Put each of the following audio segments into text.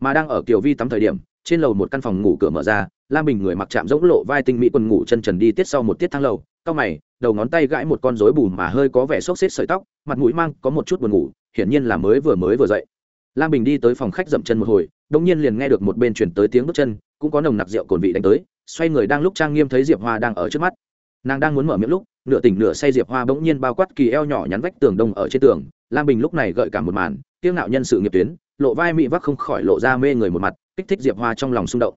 mà đang ở kiều vi tắm thời điểm, trên lầu một căn phòng ngủ cửa mở ra, lam bình người mặc chạm rỗng lộ vai tinh mỹ quần ngủ chân trần đi tiết sau một tiết thang lầu, cao mày, đầu ngón tay gãi một con rối bù mà hơi có vẻ xốc xếp sợi tóc, mặt mũi mang có một chút buồn ngủ, hiển nhiên là mới vừa mới vừa dậy. Lam bình đi tới phòng khách dậm chân một hồi đông nhiên liền nghe được một bên chuyển tới tiếng bước chân, cũng có nồng nặc rượu cồn vị đánh tới, xoay người đang lúc trang nghiêm thấy diệp hoa đang ở trước mắt. Nàng đang muốn mở miệng lúc, nửa tỉnh nửa say diệp hoa bỗng nhiên bao quát kỳ eo nhỏ nhắn vách tường đông ở trên tường, lam bình lúc này gợi cả một màn kiêng nạo nhân sự nghiệp tuyến lộ vai mị vắc không khỏi lộ ra mê người một mặt, kích thích diệp hoa trong lòng xung động.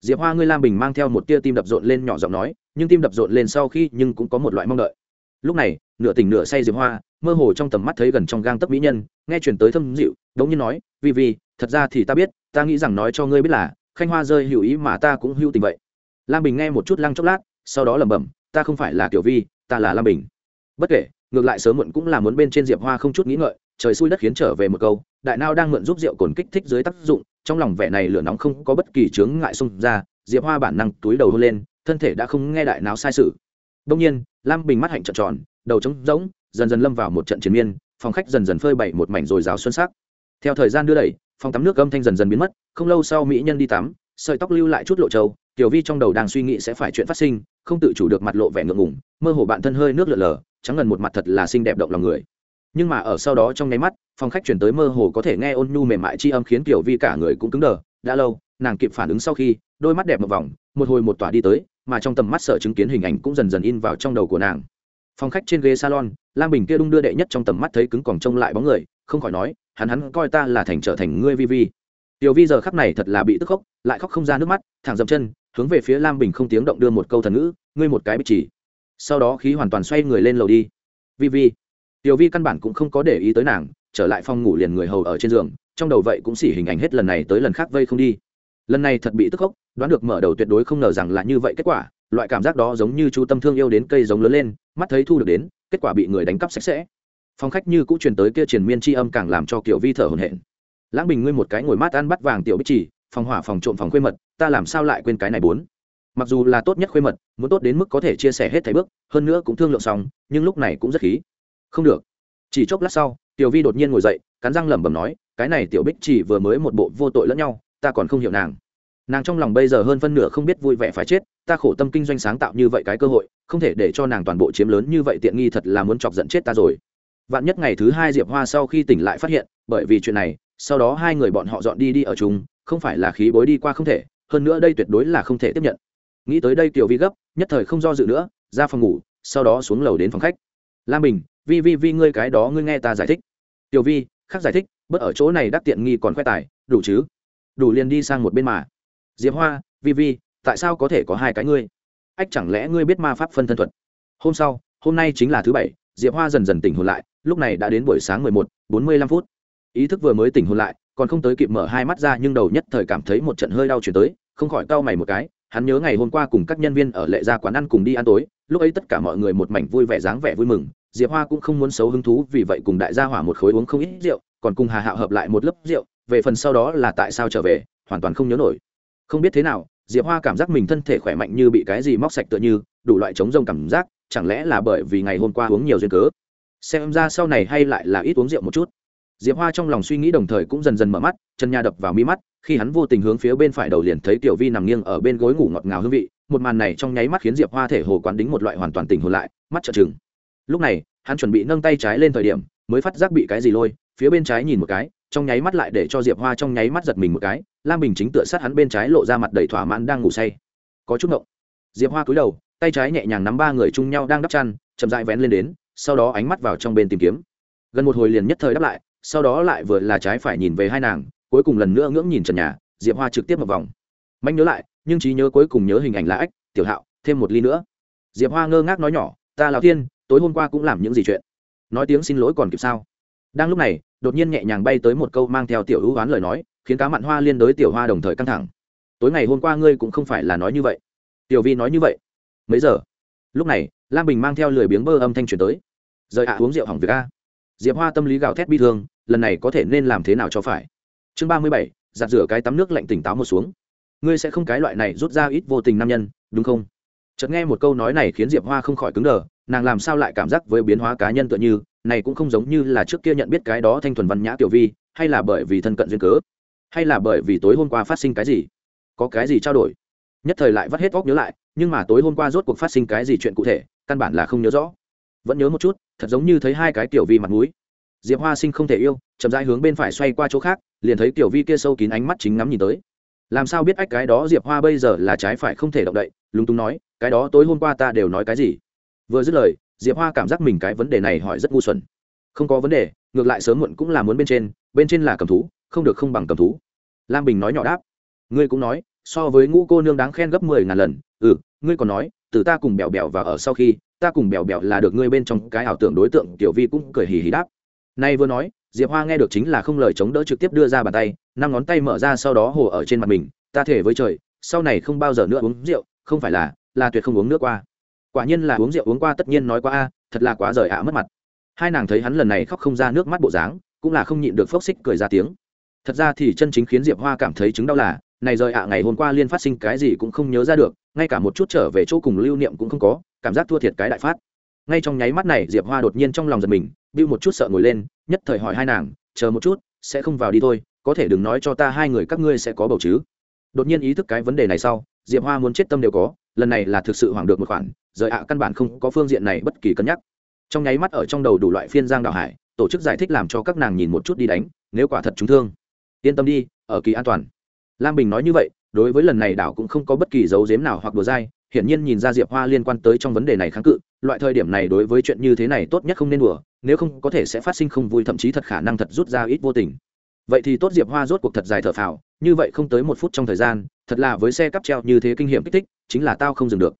Diệp hoa ngươi lam bình mang theo một tia tim đập rộn lên nhỏ giọng nói, nhưng tim đập rộn lên sau khi nhưng cũng có một loại mong đợi. Lúc này, nửa tỉnh nửa say diệp hoa, mơ hồ trong tầm mắt thấy gần trong gang tấc mỹ nhân, nghe chuyển tới thâm dịu, đống như nói, vì vì, thật ra thì ta biết, ta nghĩ rằng nói cho ngươi biết là, khanh hoa rơi hữu ý mà ta cũng hữu tình vậy. Lam bình nghe một chút lăng chốc lát, sau đó lẩm bẩm, ta không phải là kiểu vi, ta là lam bình. Bất kể, ngược lại sớm muộn cũng là muốn bên trên diệp hoa không chút nghĩ ngợi, trời xui đất khiến trở về một câu đại nao đang mượn giúp rượu cồn kích thích dưới tác dụng, trong lòng vẻ này lửa nóng không có bất kỳ chướng ngại xung ra, diệp hoa bản năng túi đầu hôn lên, thân thể đã không nghe đại nao sai sự. Đông nhiên, lam bình mắt hạnh trợn tròn, đầu trống rỗng, dần dần lâm vào một trận chiến miên, phòng khách dần dần phơi bày một mảnh rồi rào xuân sắc. Theo thời gian đưa đẩy, phòng tắm nước âm thanh dần dần biến mất, không lâu sau mỹ nhân đi tắm, sợi tóc lưu lại chút lộ trâu, tiểu vi trong đầu đang suy nghĩ sẽ phải chuyện phát sinh, không tự chủ được mặt lộ vẻ ngượng ngùng, mơ hồ bạn thân hơi nước lở lở trắng ngần một mặt thật là xinh đẹp động lòng người nhưng mà ở sau đó trong nháy mắt, phòng khách chuyển tới mơ hồ có thể nghe ôn nhu mềm mại chi âm khiến tiểu vi cả người cũng cứng đờ. Đã lâu, nàng kịp phản ứng sau khi, đôi mắt đẹp một vòng, một hồi một tỏa đi tới, mà trong tầm mắt sợ chứng kiến hình ảnh cũng dần dần in vào trong đầu của nàng. Phòng khách trên ghế salon, lam bình kia đung đưa đệ nhất trong tầm mắt thấy cứng còn trông lại bóng người, không khỏi nói, hắn hắn coi ta là thành trở thành ngươi vi vi. Tiểu vi giờ khắc này thật là bị tức khóc lại khóc không ra nước mắt, thẳng dậm chân, hướng về phía lam bình không tiếng động đưa một câu thần ngữ, ngươi một cái bích chỉ. Sau đó khí hoàn toàn xoay người lên lầu đi. Vi vi tiểu vi căn bản cũng không có để ý tới nàng, trở lại phòng ngủ liền người hầu ở trên giường, trong đầu vậy cũng xỉ hình ảnh hết lần này tới lần khác vây không đi. Lần này thật bị tức khóc đoán được mở đầu tuyệt đối không ngờ rằng là như vậy kết quả, loại cảm giác đó giống như chú tâm thương yêu đến cây giống lớn lên, mắt thấy thu được đến, kết quả bị người đánh cắp sạch sẽ. Phòng khách như cũng truyền tới kia truyền miên tri âm càng làm cho kiểu vi thở hồn hển. Lãng bình ngươi một cái ngồi mát ăn bắt vàng tiểu bích chỉ, phòng hỏa phòng trộm phòng khuê mật, ta làm sao lại quên cái này bốn? Mặc dù là tốt nhất khuê mật, muốn tốt đến mức có thể chia sẻ hết thảy bước, hơn nữa cũng thương lượng xong, nhưng lúc này cũng rất khí không được. Chỉ chốc lát sau, tiểu vi đột nhiên ngồi dậy, cắn răng lẩm bẩm nói, cái này tiểu bích chỉ vừa mới một bộ vô tội lẫn nhau, ta còn không hiểu nàng. Nàng trong lòng bây giờ hơn phân nửa không biết vui vẻ phải chết, ta khổ tâm kinh doanh sáng tạo như vậy cái cơ hội, không thể để cho nàng toàn bộ chiếm lớn như vậy tiện nghi thật là muốn chọc giận chết ta rồi. Vạn nhất ngày thứ hai diệp hoa sau khi tỉnh lại phát hiện, bởi vì chuyện này, sau đó hai người bọn họ dọn đi đi ở chung, không phải là khí bối đi qua không thể, hơn nữa đây tuyệt đối là không thể tiếp nhận. Nghĩ tới đây tiểu vi gấp, nhất thời không do dự nữa, ra phòng ngủ, sau đó xuống lầu đến phòng khách. Lam bình vi vi vi ngươi cái đó ngươi nghe ta giải thích. Tiểu vi, khác giải thích, bớt ở chỗ này đắc tiện nghi còn khoe tài, đủ chứ? Đủ liền đi sang một bên mà. Diệp hoa, vi vi, tại sao có thể có hai cái ngươi? Ách, chẳng lẽ ngươi biết ma pháp phân thân thuật? Hôm sau, hôm nay chính là thứ bảy, diệp hoa dần dần tỉnh hồn lại, lúc này đã đến buổi sáng mười một, bốn mươi lăm phút. Ý thức vừa mới tỉnh hồn lại, còn không tới kịp mở hai mắt ra nhưng đầu nhất thời cảm thấy một trận hơi đau chuyển tới, không khỏi cau mày một cái, hắn nhớ ngày hôm qua cùng các nhân viên ở lệ gia quán ăn cùng đi ăn tối, lúc ấy tất cả mọi người một mảnh vui vẻ dáng vẻ vui mừng diệp hoa cũng không muốn xấu hứng thú, vì vậy cùng đại gia hỏa một khối uống không ít rượu, còn cùng hà hạo hợp lại một lớp rượu, về phần sau đó là tại sao trở về, hoàn toàn không nhớ nổi. Không biết thế nào, diệp hoa cảm giác mình thân thể khỏe mạnh như bị cái gì móc sạch tựa như, đủ loại chống rông cảm giác, chẳng lẽ là bởi vì ngày hôm qua uống nhiều duyên cớ? Xem ra sau này hay lại là ít uống rượu một chút. Diệp hoa trong lòng suy nghĩ đồng thời cũng dần dần mở mắt, chân nhà đập vào mi mắt, khi hắn vô tình hướng phía bên phải đầu liền thấy tiểu vi nằm nghiêng ở bên gối ngủ ngọt ngào hương vị, một màn này trong nháy mắt khiến diệp hoa thể hồ quán đính một loại hoàn toàn tình hồn lại, mắt trợ chừng lúc này, hắn chuẩn bị nâng tay trái lên thời điểm, mới phát giác bị cái gì lôi, phía bên trái nhìn một cái, trong nháy mắt lại để cho diệp hoa trong nháy mắt giật mình một cái, lam bình chính tựa sát hắn bên trái lộ ra mặt đầy thỏa mãn đang ngủ say. Có chút ngộng. Diệp hoa cúi đầu, tay trái nhẹ nhàng nắm ba người chung nhau đang đắp chăn, chậm dại vén lên đến, sau đó ánh mắt vào trong bên tìm kiếm. Gần một hồi liền nhất thời đáp lại, sau đó lại vừa là trái phải nhìn về hai nàng, cuối cùng lần nữa ngưỡng nhìn trần nhà, diệp hoa trực tiếp một vòng. Mạnh nhớ lại, nhưng trí nhớ cuối cùng nhớ hình ảnh là ách, tiểu hạo, thêm một ly nữa. Diệp hoa ngơ ngác nói nhỏ, ta lão thiên tối hôm qua cũng làm những gì chuyện. Nói tiếng xin lỗi còn kịp sao? Đang lúc này, đột nhiên nhẹ nhàng bay tới một câu mang theo tiểu hữu oán lời nói, khiến cá mặn hoa liên đối tiểu hoa đồng thời căng thẳng. Tối ngày hôm qua ngươi cũng không phải là nói như vậy. Tiểu vi nói như vậy. Mấy giờ? Lúc này, lam bình mang theo lười biếng bơ âm thanh truyền tới. Rời ạ, uống rượu hỏng việc a. Diệp hoa tâm lý gào thét bi thương, lần này có thể nên làm thế nào cho phải? Chương ba mươi bảy, giặt rửa cái tắm nước lạnh tỉnh táo một xuống. Ngươi sẽ không cái loại này rút ra ít vô tình nam nhân, đúng không? Chợt nghe một câu nói này khiến diệp hoa không khỏi cứng đờ nàng làm sao lại cảm giác với biến hóa cá nhân tựa như, này cũng không giống như là trước kia nhận biết cái đó thanh thuần văn nhã tiểu vi, hay là bởi vì thân cận duyên cớ, hay là bởi vì tối hôm qua phát sinh cái gì? Có cái gì trao đổi? Nhất thời lại vắt hết óc nhớ lại, nhưng mà tối hôm qua rốt cuộc phát sinh cái gì chuyện cụ thể, căn bản là không nhớ rõ. Vẫn nhớ một chút, thật giống như thấy hai cái tiểu vi mặt mũi. Diệp hoa sinh không thể yêu, chậm rãi hướng bên phải xoay qua chỗ khác, liền thấy tiểu vi kia sâu kín ánh mắt chính ngắm nhìn tới. Làm sao biết ách cái đó diệp hoa bây giờ là trái phải không thể động đậy, lúng túng nói, cái đó tối hôm qua ta đều nói cái gì? Vừa dứt lời, diệp hoa cảm giác mình cái vấn đề này hỏi rất ngu xuẩn. Không có vấn đề, ngược lại sớm muộn cũng là muốn bên trên bên trên là cầm thú, không được không bằng cầm thú. Lam bình nói nhỏ đáp. Ngươi cũng nói, so với ngũ cô nương đáng khen gấp mười ngàn lần ừ ngươi còn nói, từ ta cùng bèo bèo và ở sau khi, ta cùng bèo bèo là được ngươi bên trong cái ảo tưởng đối tượng, tiểu vi cũng cười hì hì đáp. Nay vừa nói, diệp hoa nghe được chính là không lời chống đỡ trực tiếp đưa ra bàn tay, năm ngón tay mở ra sau đó hồ ở trên mặt mình, ta thể với trời, sau này không bao giờ nữa uống rượu, không phải là là tuyệt không uống nước qua quả nhiên là uống rượu uống qua tất nhiên nói qua a, thật là quá rời ạ mất mặt. Hai nàng thấy hắn lần này khóc không ra nước mắt bộ dáng, cũng là không nhịn được phốc xích cười ra tiếng. Thật ra thì chân chính khiến diệp hoa cảm thấy chứng đau là, này rời ạ ngày hôm qua liên phát sinh cái gì cũng không nhớ ra được, ngay cả một chút trở về chỗ cùng lưu niệm cũng không có, cảm giác thua thiệt cái đại phát. Ngay trong nháy mắt này, diệp hoa đột nhiên trong lòng giật mình bưu một chút sợ ngồi lên, nhất thời hỏi hai nàng, chờ một chút, sẽ không vào đi thôi, có thể đừng nói cho ta hai người các ngươi sẽ có bầu chứ? Đột nhiên ý thức cái vấn đề này sau, diệp hoa muốn chết tâm đều có, lần này là thực sự hoảng được một khoản rời ạ căn bản không có phương diện này bất kỳ cân nhắc. Trong nháy mắt ở trong đầu đủ loại phiên giang đào hải, tổ chức giải thích làm cho các nàng nhìn một chút đi đánh, nếu quả thật chúng thương. Yên tâm đi, ở kỳ an toàn. Lam bình nói như vậy, đối với lần này đảo cũng không có bất kỳ dấu dếm nào hoặc đùa dai, hiển nhiên nhìn ra diệp hoa liên quan tới trong vấn đề này kháng cự, loại thời điểm này đối với chuyện như thế này tốt nhất không nên đùa, nếu không có thể sẽ phát sinh không vui thậm chí thật khả năng thật rút ra ít vô tình. Vậy thì tốt diệp hoa rốt cuộc thật dài thở phào, như vậy không tới một phút trong thời gian, thật là với xe cắp treo như thế kinh nghiệm kích thích, chính là tao không dừng được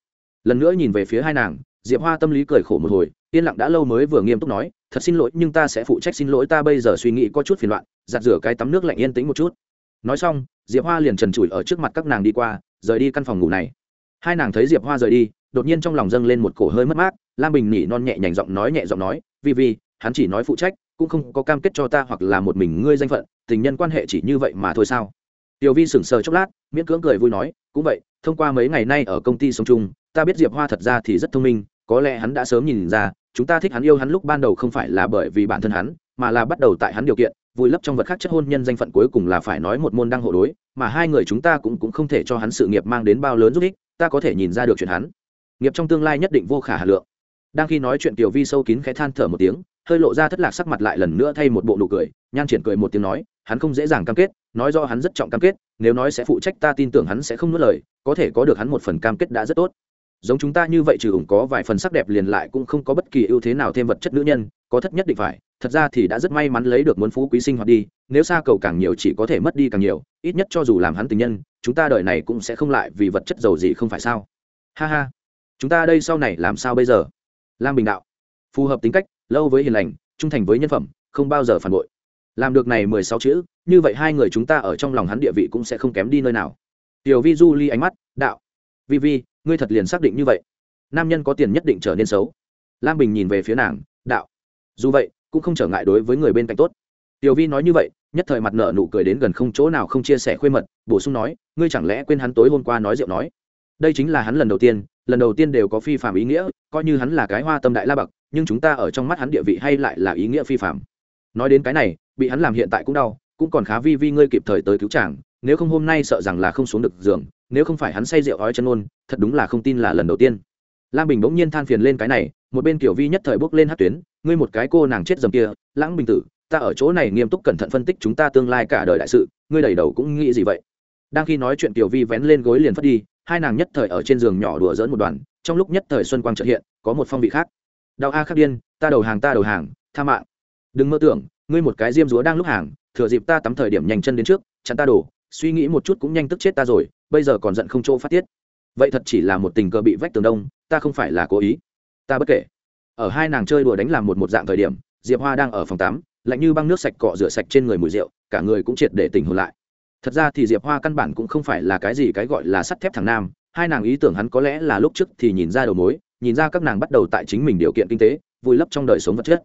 lần nữa nhìn về phía hai nàng, diệp hoa tâm lý cười khổ một hồi, yên lặng đã lâu mới vừa nghiêm túc nói, thật xin lỗi, nhưng ta sẽ phụ trách xin lỗi, ta bây giờ suy nghĩ có chút phiền loạn, giặt rửa cái tắm nước lạnh yên tĩnh một chút. Nói xong, diệp hoa liền trần trụi ở trước mặt các nàng đi qua, rời đi căn phòng ngủ này. Hai nàng thấy diệp hoa rời đi, đột nhiên trong lòng dâng lên một cổ hơi mất mát, lam bình nhỉ non nhẹ nhàng giọng nói nhẹ giọng nói, vì vì, hắn chỉ nói phụ trách, cũng không có cam kết cho ta hoặc là một mình ngươi danh phận, tình nhân quan hệ chỉ như vậy mà thôi sao? Tiểu vi sững sờ chốc lát, miễn cưỡng cười vui nói, cũng vậy, thông qua mấy ngày nay ở công ty sống chung ta biết diệp hoa thật ra thì rất thông minh, có lẽ hắn đã sớm nhìn ra, chúng ta thích hắn yêu hắn lúc ban đầu không phải là bởi vì bản thân hắn, mà là bắt đầu tại hắn điều kiện, vùi lấp trong vật khác chất hôn nhân danh phận cuối cùng là phải nói một môn đăng hộ đối, mà hai người chúng ta cũng cũng không thể cho hắn sự nghiệp mang đến bao lớn giúp ích, ta có thể nhìn ra được chuyện hắn. Nghiệp trong tương lai nhất định vô khả hà lượng. Đang khi nói chuyện tiểu vi sâu kín khẽ than thở một tiếng, hơi lộ ra thất lạc sắc mặt lại lần nữa thay một bộ nụ cười, nhan triển cười một tiếng nói, hắn không dễ dàng cam kết, nói do hắn rất trọng cam kết, nếu nói sẽ phụ trách ta tin tưởng hắn sẽ không nuốt lời, có thể có được hắn một phần cam kết đã rất tốt giống chúng ta như vậy trừ ủng có vài phần sắc đẹp liền lại cũng không có bất kỳ ưu thế nào thêm vật chất nữ nhân, có thất nhất định phải. Thật ra thì đã rất may mắn lấy được muốn phú quý sinh hoạt đi, nếu xa cầu càng nhiều chỉ có thể mất đi càng nhiều, ít nhất cho dù làm hắn tình nhân, chúng ta đợi này cũng sẽ không lại vì vật chất giàu gì không phải sao? Ha ha. Chúng ta đây sau này làm sao bây giờ? Lam bình đạo. Phù hợp tính cách, lâu với hiền lành, trung thành với nhân phẩm, không bao giờ phản bội. Làm được này mười sáu chữ, như vậy hai người chúng ta ở trong lòng hắn địa vị cũng sẽ không kém đi nơi nào. Tiểu vi du ly ánh mắt, đạo. Vi vi ngươi thật liền xác định như vậy. Nam nhân có tiền nhất định trở nên xấu. Lam bình nhìn về phía nàng, đạo. Dù vậy, cũng không trở ngại đối với người bên cạnh tốt. Tiểu vi nói như vậy, nhất thời mặt nợ nụ cười đến gần không chỗ nào không chia sẻ khuê mật, bổ sung nói, ngươi chẳng lẽ quên hắn tối hôm qua nói rượu nói. Đây chính là hắn lần đầu tiên, lần đầu tiên đều có phi phạm ý nghĩa, coi như hắn là cái hoa tâm đại la bậc, nhưng chúng ta ở trong mắt hắn địa vị hay lại là ý nghĩa phi phạm. Nói đến cái này, bị hắn làm hiện tại cũng đau, cũng còn khá vi vi ngươi kịp thời tới cứu chàng nếu không hôm nay sợ rằng là không xuống được giường, nếu không phải hắn say rượu ói chân ôn, thật đúng là không tin là lần đầu tiên. Lam bình bỗng nhiên than phiền lên cái này, một bên kiểu vi nhất thời bước lên hát tuyến, ngươi một cái cô nàng chết dầm kia, lãng bình tử, ta ở chỗ này nghiêm túc cẩn thận phân tích chúng ta tương lai cả đời đại sự, ngươi đầy đầu cũng nghĩ gì vậy? Đang khi nói chuyện tiểu vi vén lên gối liền phất đi, hai nàng nhất thời ở trên giường nhỏ đùa dỡn một đoàn, trong lúc nhất thời xuân quang trợ hiện, có một phong vị khác. Đau a khắc điên, ta đầu hàng, ta đầu hàng, tha mạng. Đừng mơ tưởng, ngươi một cái diêm dúa đang lúc hàng, thừa dịp ta tắm thời điểm nhanh chân đến trước, chặn ta đổ suy nghĩ một chút cũng nhanh tức chết ta rồi, bây giờ còn giận không chỗ phát tiết. Vậy thật chỉ là một tình cờ bị vách tường đông, ta không phải là cố ý. Ta bất kể. Ở hai nàng chơi đùa đánh làm một một dạng thời điểm, diệp hoa đang ở phòng tắm, lạnh như băng nước sạch cọ rửa sạch trên người mùi rượu, cả người cũng triệt để tỉnh hồn lại. Thật ra thì diệp hoa căn bản cũng không phải là cái gì cái gọi là sắt thép thằng nam, hai nàng ý tưởng hắn có lẽ là lúc trước thì nhìn ra đầu mối, nhìn ra các nàng bắt đầu tại chính mình điều kiện kinh tế, vùi lấp trong đời sống vật chất.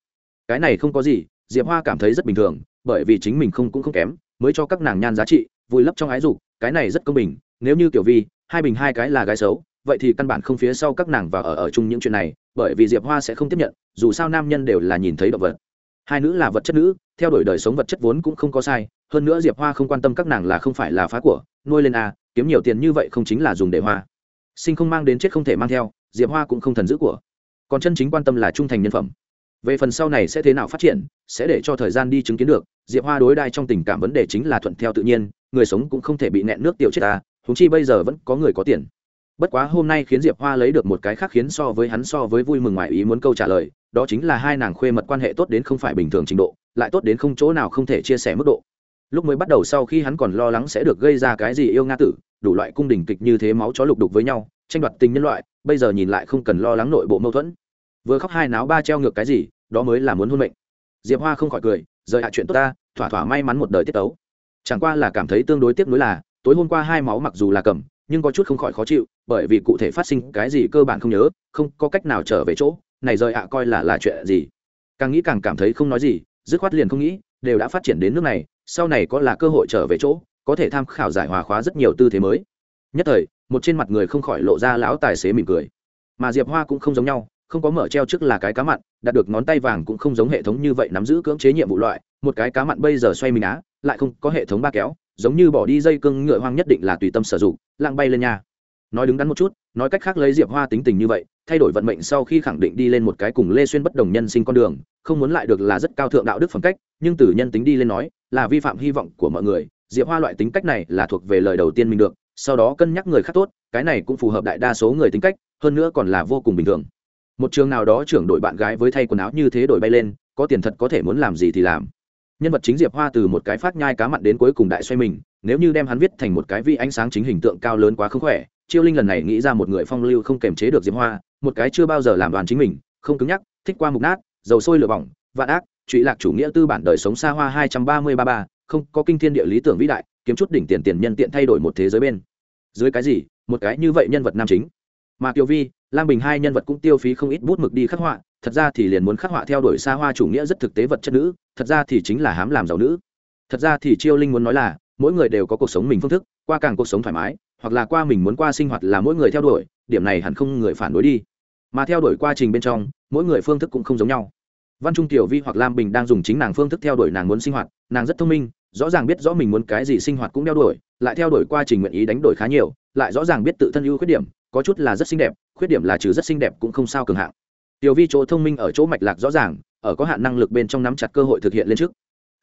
Cái này không có gì, diệp hoa cảm thấy rất bình thường, bởi vì chính mình không cũng không kém, mới cho các nàng nhan giá trị vùi lấp trong ái dục, cái này rất công bình, nếu như kiểu vi, hai bình hai cái là gái xấu, vậy thì căn bản không phía sau các nàng và ở ở chung những chuyện này, bởi vì diệp hoa sẽ không tiếp nhận, dù sao nam nhân đều là nhìn thấy động vật. Hai nữ là vật chất nữ, theo đuổi đời sống vật chất vốn cũng không có sai, hơn nữa diệp hoa không quan tâm các nàng là không phải là phá của, nuôi lên à kiếm nhiều tiền như vậy không chính là dùng để hoa. Sinh không mang đến chết không thể mang theo, diệp hoa cũng không thần giữ của. Còn chân chính quan tâm là trung thành nhân phẩm. Về phần sau này sẽ thế nào phát triển, sẽ để cho thời gian đi chứng kiến được, diệp hoa đối đai trong tình cảm vấn đề chính là thuận theo tự nhiên người sống cũng không thể bị nẹn nước tiểu chết ta thúng chi bây giờ vẫn có người có tiền. Bất quá hôm nay khiến diệp hoa lấy được một cái khác khiến so với hắn so với vui mừng ngoài ý muốn câu trả lời, đó chính là hai nàng khuê mật quan hệ tốt đến không phải bình thường trình độ, lại tốt đến không chỗ nào không thể chia sẻ mức độ. Lúc mới bắt đầu sau khi hắn còn lo lắng sẽ được gây ra cái gì yêu nga tử, đủ loại cung đình kịch như thế máu chó lục đục với nhau, tranh đoạt tình nhân loại, bây giờ nhìn lại không cần lo lắng nội bộ mâu thuẫn. Vừa khóc hai náo ba treo ngược cái gì, đó mới là muốn hôn mệnh. Diệp hoa không khỏi cười, rời hạ chuyện tốt ta, thỏa thỏa may mắn một đời tiết tấu chẳng qua là cảm thấy tương đối tiếc nuối là, tối hôm qua hai máu mặc dù là cầm, nhưng có chút không khỏi khó chịu, bởi vì cụ thể phát sinh cái gì cơ bản không nhớ, không có cách nào trở về chỗ, này rời ạ coi là là chuyện gì? Càng nghĩ càng cảm thấy không nói gì, dứt khoát liền không nghĩ, đều đã phát triển đến nước này, sau này có là cơ hội trở về chỗ, có thể tham khảo giải hòa khóa rất nhiều tư thế mới. Nhất thời, một trên mặt người không khỏi lộ ra lão tài xế mỉm cười. Mà diệp hoa cũng không giống nhau, không có mở treo trước là cái cá mặn đạt được ngón tay vàng cũng không giống hệ thống như vậy nắm giữ cưỡng chế nhiệm vụ loại, một cái cá mặn bây giờ xoay mình á lại không có hệ thống ba kéo, giống như bỏ đi dây cưng ngựa hoang nhất định là tùy tâm sử dụng lạng bay lên nha nói đứng đắn một chút, nói cách khác lấy diệp hoa tính tình như vậy, thay đổi vận mệnh sau khi khẳng định đi lên một cái cùng lê xuyên bất đồng nhân sinh con đường, không muốn lại được là rất cao thượng đạo đức phẩm cách, nhưng từ nhân tính đi lên nói, là vi phạm hy vọng của mọi người, diệp hoa loại tính cách này là thuộc về lời đầu tiên mình được, sau đó cân nhắc người khác tốt, cái này cũng phù hợp đại đa số người tính cách, hơn nữa còn là vô cùng bình thường. Một trường nào đó trưởng đội bạn gái với thay quần áo như thế đổi bay lên, có tiền thật có thể muốn làm gì thì làm nhân vật chính diệp hoa từ một cái phát nhai cá mặn đến cuối cùng đại xoay mình, nếu như đem hắn viết thành một cái vi ánh sáng chính hình tượng cao lớn quá không khỏe, chiêu linh lần này nghĩ ra một người phong lưu không kềm chế được diệp hoa, một cái chưa bao giờ làm đoàn chính mình, không cứng nhắc, thích qua mục nát, dầu sôi lửa bỏng, vạn ác, trụy lạc chủ nghĩa tư bản đời sống xa hoa hai trăm ba mươi ba ba, không có kinh thiên địa lý tưởng vĩ đại, kiếm chút đỉnh tiền tiền nhân tiện thay đổi một thế giới bên. Dưới cái gì, một cái như vậy nhân vật nam chính? Mà kiều vi, lam bình hai nhân vật cũng tiêu phí không ít bút mực đi khắc họa, thật ra thì liền muốn khắc họa theo đuổi xa hoa chủ nghĩa rất thực tế vật chất nữ thật ra thì chính là hám làm giàu nữ. Thật ra thì chiêu linh muốn nói là, mỗi người đều có cuộc sống mình phương thức, qua càng cuộc sống thoải mái, hoặc là qua mình muốn qua sinh hoạt là mỗi người theo đuổi, điểm này hẳn không người phản đối đi. Mà theo đuổi quá trình bên trong, mỗi người phương thức cũng không giống nhau. Văn trung, tiểu vi hoặc lam bình đang dùng chính nàng phương thức theo đuổi nàng muốn sinh hoạt, nàng rất thông minh, rõ ràng biết rõ mình muốn cái gì sinh hoạt cũng đeo đuổi, lại theo đuổi quá trình nguyện ý đánh đổi khá nhiều, lại rõ ràng biết tự thân ưu khuyết điểm, có chút là rất xinh đẹp, khuyết điểm là trừ rất xinh đẹp cũng không sao cường hạng. Tiểu vi chỗ thông minh ở chỗ mạch lạc rõ ràng ở có hạn năng lực bên trong nắm chặt cơ hội thực hiện lên trước.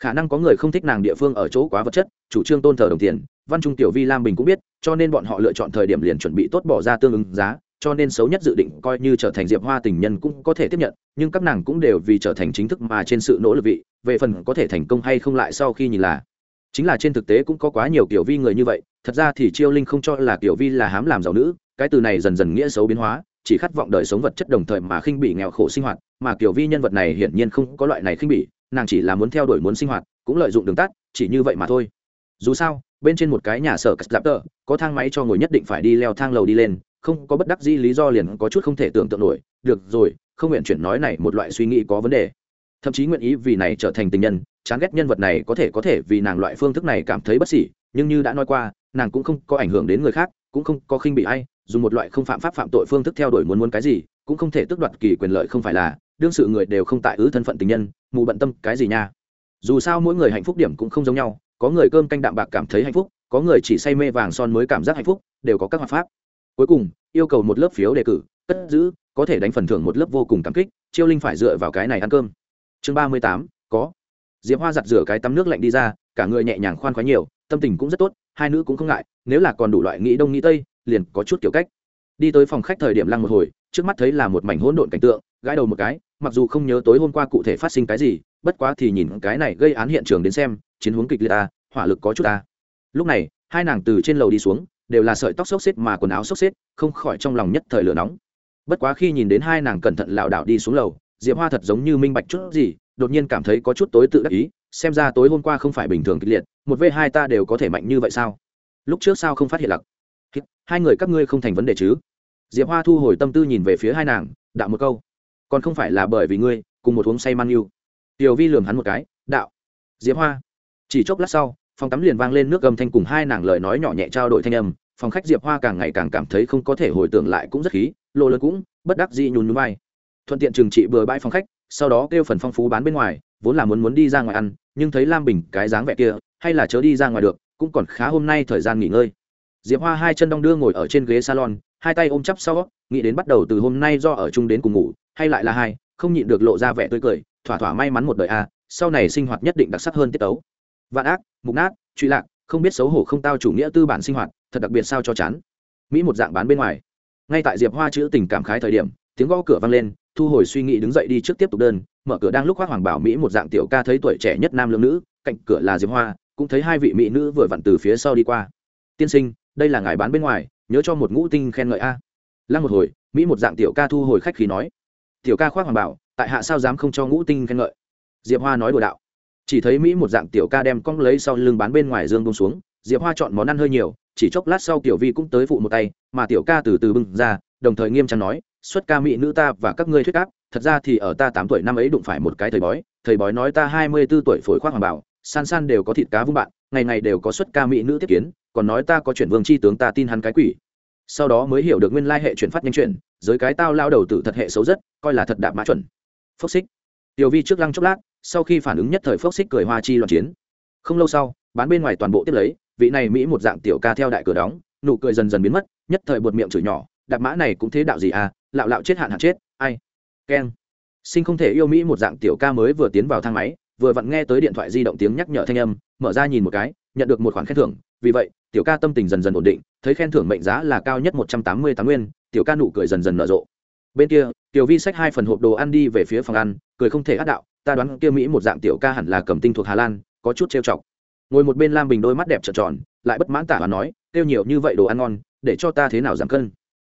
Khả năng có người không thích nàng địa phương ở chỗ quá vật chất, chủ trương tôn thờ đồng tiền, văn trung tiểu vi lam bình cũng biết, cho nên bọn họ lựa chọn thời điểm liền chuẩn bị tốt bỏ ra tương ứng giá, cho nên xấu nhất dự định coi như trở thành diệp hoa tình nhân cũng có thể tiếp nhận, nhưng các nàng cũng đều vì trở thành chính thức mà trên sự nỗ lực vị, về phần có thể thành công hay không lại sau khi nhìn là. Chính là trên thực tế cũng có quá nhiều kiểu vi người như vậy, thật ra thì chiêu linh không cho là kiểu vi là hám làm giàu nữ, cái từ này dần dần nghĩa xấu biến hóa chỉ khát vọng đời sống vật chất đồng thời mà khinh bỉ nghèo khổ sinh hoạt, mà kiểu vi nhân vật này hiển nhiên không có loại này khinh bỉ, nàng chỉ là muốn theo đuổi muốn sinh hoạt, cũng lợi dụng đường tắt, chỉ như vậy mà thôi. Dù sao, bên trên một cái nhà sở cắt giáp tờ, có thang máy cho ngồi nhất định phải đi leo thang lầu đi lên, không có bất đắc dĩ lý do liền có chút không thể tưởng tượng nổi. Được rồi, không nguyện chuyển nói này một loại suy nghĩ có vấn đề. Thậm chí nguyện ý vì này trở thành tình nhân, chán ghét nhân vật này có thể có thể vì nàng loại phương thức này cảm thấy bất xỉ nhưng như đã nói qua, nàng cũng không có ảnh hưởng đến người khác, cũng không có khinh bị ai dùng một loại không phạm pháp phạm tội phương thức theo đuổi muốn muốn cái gì, cũng không thể tước đoạt kỳ quyền lợi không phải là, đương sự người đều không tại ứ thân phận tình nhân, mù bận tâm cái gì nha. Dù sao mỗi người hạnh phúc điểm cũng không giống nhau, có người cơm canh đạm bạc cảm thấy hạnh phúc, có người chỉ say mê vàng son mới cảm giác hạnh phúc, đều có các hoạt pháp. Cuối cùng, yêu cầu một lớp phiếu đề cử, cất giữ, có thể đánh phần thưởng một lớp vô cùng cảm kích, chiêu linh phải dựa vào cái này ăn cơm. Chương ba mươi tám, có. Diệp hoa giặt rửa cái tắm nước lạnh đi ra, cả người nhẹ nhàng khoan khoái nhiều, tâm tình cũng rất tốt, hai nữ cũng không ngại, nếu là còn đủ loại nghĩ đông nghĩ tây liền có chút kiểu cách. Đi tới phòng khách thời điểm lăng một hồi, trước mắt thấy là một mảnh hỗn độn cảnh tượng, gãi đầu một cái, mặc dù không nhớ tối hôm qua cụ thể phát sinh cái gì, bất quá thì nhìn cái này gây án hiện trường đến xem, chiến hướng kịch liệt ta hỏa lực có chút ta lúc này, hai nàng từ trên lầu đi xuống, đều là sợi tóc xốc xếp mà quần áo xốc xếp, không khỏi trong lòng nhất thời lửa nóng. Bất quá khi nhìn đến hai nàng cẩn thận lảo đảo đi xuống lầu, diệp hoa thật giống như minh bạch chút gì, đột nhiên cảm thấy có chút tối tự đắc ý, xem ra tối hôm qua không phải bình thường kịch liệt, một v hai ta đều có thể mạnh như vậy sao? Lúc trước sao không phát hiện lặc? Hai người các ngươi không thành vấn đề chứ? Diệp hoa thu hồi tâm tư nhìn về phía hai nàng, đạo một câu. Còn không phải là bởi vì ngươi, cùng một uống say man yêu. Tiểu vi lườm hắn một cái, đạo. Diệp hoa. Chỉ chốc lát sau, phòng tắm liền vang lên nước gầm thanh cùng hai nàng lời nói nhỏ nhẹ trao đổi thanh âm. Phòng khách diệp hoa càng ngày càng cảm thấy không có thể hồi tưởng lại cũng rất khí lộ lớn cũng bất đắc dĩ nhún núi bay thuận tiện trừng trị bừa bãi phòng khách, sau đó kêu phần phong phú bán bên ngoài, vốn là muốn muốn đi ra ngoài ăn, nhưng thấy lam bình cái dáng vẻ kia, hay là chớ đi ra ngoài được, cũng còn khá hôm nay thời gian nghỉ ngơi diệp hoa hai chân đong đưa ngồi ở trên ghế salon, hai tay ôm chắp sau, nghĩ đến bắt đầu từ hôm nay do ở chung đến cùng ngủ, hay lại là hai, không nhịn được lộ ra vẻ tươi cười, thỏa thỏa may mắn một đời a à, sau này sinh hoạt nhất định đặc sắc hơn tiết tấu. Vạn ác, mục nát, truy lạc, không biết xấu hổ không tao chủ nghĩa tư bản sinh hoạt, thật đặc biệt sao cho chán. Mỹ một dạng bán bên ngoài. Ngay tại diệp hoa chữ tình cảm khái thời điểm, tiếng gõ cửa vang lên, thu hồi suy nghĩ đứng dậy đi trước tiếp tục đơn, mở cửa đang lúc khoác hoàng bảo mỹ một dạng tiểu ca thấy tuổi trẻ nhất nam lương nữ, cạnh cửa là diệp hoa, cũng thấy hai vị mỹ nữ vừa vặn từ phía sau đi qua. Tiên sinh đây là ngài bán bên ngoài, nhớ cho một ngũ tinh khen ngợi a. Lăng một hồi, mỹ một dạng tiểu ca thu hồi khách khí nói. Tiểu ca khoác hoàng bảo, tại hạ sao dám không cho ngũ tinh khen ngợi? Diệp hoa nói đùa đạo. Chỉ thấy mỹ một dạng tiểu ca đem cong lấy sau lưng bán bên ngoài dương bông xuống, diệp hoa chọn món ăn hơi nhiều, chỉ chốc lát sau tiểu vi cũng tới phụ một tay, mà tiểu ca từ từ bưng ra, đồng thời nghiêm trang nói, xuất ca mỹ nữ ta và các ngươi thuyết áp, thật ra thì ở ta tám tuổi năm ấy đụng phải một cái thầy bói thầy bói nói ta hai mươi b ố tuổi phổi khoác hoàng bảo, san san đều có thịt cá vung bạn, ngày ngày đều có xuất ca mỹ nữ tiếp kiến còn nói ta có chuyển vương c h i tướng, ta tin hắn cái quỷ. Sau đó mới hiểu được nguyên lai hệ chuyển phát nhanh chuyển, giới cái tao lao đầu tử thật hệ xấu rất, coi là thật đạp mã chuẩn. Phốc xích. Tiểu vi trước lăng chốc lát, sau khi phản ứng nhất thời phốc xích cười hoa chi loạn chiến. Không lâu sau, bán bên ngoài toàn bộ tiếp lấy, vị này mỹ một dạng tiểu ca theo đại cửa đóng, nụ cười dần dần biến mất, nhất thời buột miệng chửi nhỏ, đạp mã này cũng thế đạo gì à lạo lạo chết hạn hạn chết, ai? Keng. Sinh không thể yêu mỹ một dạng tiểu ca mới vừa tiến vào thang máy, vừa vặn nghe tới điện thoại di động tiếng nhắc nhở thanh âm, mở ra nhìn một cái, nhận được một khoản khen thưởng, vì vậy tiểu ca tâm tình dần dần ổn định, thấy khen thưởng mệnh giá là cao nhất một trăm tám mươi tám nguyên, tiểu ca nụ cười dần dần nở rộ. Bên kia, tiểu vi xách hai phần hộp đồ ăn đi về phía phòng ăn, cười không thể át đạo, ta đoán kia mỹ một dạng tiểu ca hẳn là cầm tinh thuộc hà lan, có chút trêu chọc. Ngồi một bên lam bình đôi mắt đẹp trợn tròn, lại bất mãn tả và nói kêu nhiều như vậy đồ ăn ngon, để cho ta thế nào giảm cân?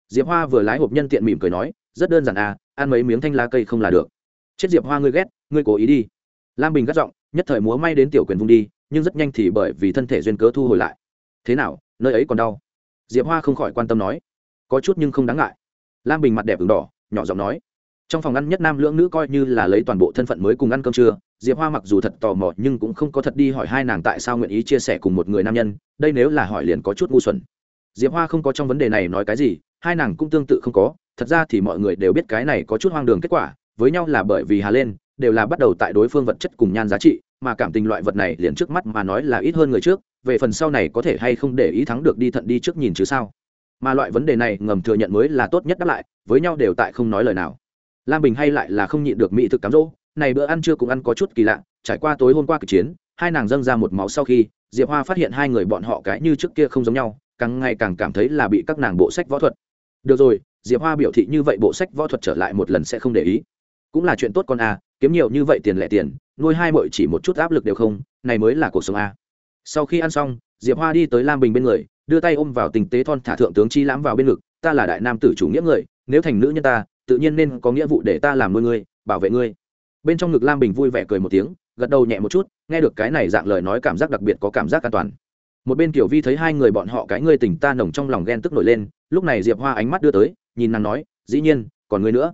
Diệp hoa vừa lái hộp nhân tiện mỉm cười nói, rất đơn giản à ăn mấy miếng thanh lá cây không là được. Chết diệp hoa, ngươi ghét, ngươi cố ý đi. Lam bình gắt giọng, nhất thời múa may đến tiểu quyền vung đi, nhưng rất nhanh thì bởi vì thân thể duyên cớ thu hồi lại thế nào, nơi ấy còn đau? Diệp hoa không khỏi quan tâm nói. Có chút nhưng không đáng ngại. Lam bình mặt đẹp ửng đỏ, nhỏ giọng nói. Trong phòng ăn nhất nam lưỡng nữ coi như là lấy toàn bộ thân phận mới cùng ăn cơm trưa, diệp hoa mặc dù thật tò mò nhưng cũng không có thật đi hỏi hai nàng tại sao nguyện ý chia sẻ cùng một người nam nhân, đây nếu là hỏi liền có chút ngu xuẩn. Diệp hoa không có trong vấn đề này nói cái gì, hai nàng cũng tương tự không có, thật ra thì mọi người đều biết cái này có chút hoang đường kết quả, với nhau là bởi vì hà lên, đều là bắt đầu tại đối phương vật chất cùng nhan giá trị, mà cảm tình loại vật này liền trước mắt mà nói là ít hơn người trước về phần sau này có thể hay không để ý thắng được đi thận đi trước nhìn chứ sao? Mà loại vấn đề này ngầm thừa nhận mới là tốt nhất đáp lại, với nhau đều tại không nói lời nào. Lam bình hay lại là không nhịn được mỹ thực cám dỗ, này bữa ăn chưa cũng ăn có chút kỳ lạ, trải qua tối hôm qua cực chiến, hai nàng dâng ra một máu sau khi, diệp hoa phát hiện hai người bọn họ cái như trước kia không giống nhau, càng ngày càng cảm thấy là bị các nàng bộ sách võ thuật. Được rồi, diệp hoa biểu thị như vậy bộ sách võ thuật trở lại một lần sẽ không để ý. Cũng là chuyện tốt con a kiếm nhiều như vậy tiền lẻ tiền, nuôi hai mội chỉ một chút áp lực đều không, này mới là cuộc sống a sau khi ăn xong, diệp hoa đi tới lam bình bên người, đưa tay ôm vào tình tế thon thả thượng tướng chi lãm vào bên ngực, ta là đại nam tử chủ nghĩa người, nếu thành nữ nhân ta, tự nhiên nên có nghĩa vụ để ta làm nuôi ngươi, bảo vệ ngươi. Bên trong ngực lam bình vui vẻ cười một tiếng, gật đầu nhẹ một chút, nghe được cái này dạng lời nói cảm giác đặc biệt có cảm giác an toàn. Một bên kiểu vi thấy hai người bọn họ cái ngươi tình ta nồng trong lòng ghen tức nổi lên, lúc này diệp hoa ánh mắt đưa tới, nhìn nàng nói, dĩ nhiên, còn ngươi nữa.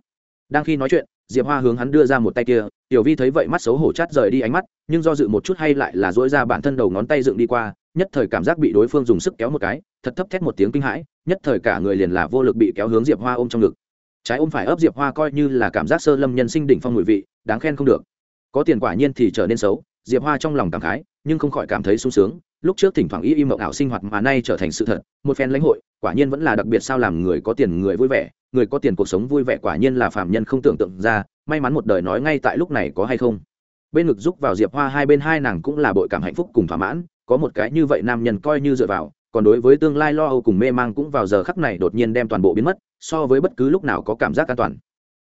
Đang khi nói chuyện diệp hoa hướng hắn đưa ra một tay kia, tiểu vi thấy vậy mắt xấu hổ chát rời đi ánh mắt, nhưng do dự một chút hay lại là dỗi ra bản thân đầu ngón tay dựng đi qua, nhất thời cảm giác bị đối phương dùng sức kéo một cái, thật thấp thét một tiếng kinh hãi, nhất thời cả người liền là vô lực bị kéo hướng diệp hoa ôm trong ngực. Trái ôm phải ấp diệp hoa coi như là cảm giác sơ lâm nhân sinh đỉnh phong mùi vị, đáng khen không được. Có tiền quả nhiên thì trở nên xấu, diệp hoa trong lòng cảm khái, nhưng không khỏi cảm thấy sung sướng, lúc trước thỉnh thoảng y im mộng ảo sinh hoạt mà nay trở thành sự thật, một phen lãnh hội, quả nhiên vẫn là đặc biệt sao làm người có tiền người vui vẻ người có tiền cuộc sống vui vẻ quả nhiên là phạm nhân không tưởng tượng ra, may mắn một đời nói ngay tại lúc này có hay không. Bên ngực giúp vào diệp hoa, hai bên hai nàng cũng là bội cảm hạnh phúc cùng thỏa mãn, có một cái như vậy nam nhân coi như dựa vào, còn đối với tương lai lo âu cùng mê mang cũng vào giờ khắc này đột nhiên đem toàn bộ biến mất, so với bất cứ lúc nào có cảm giác an toàn.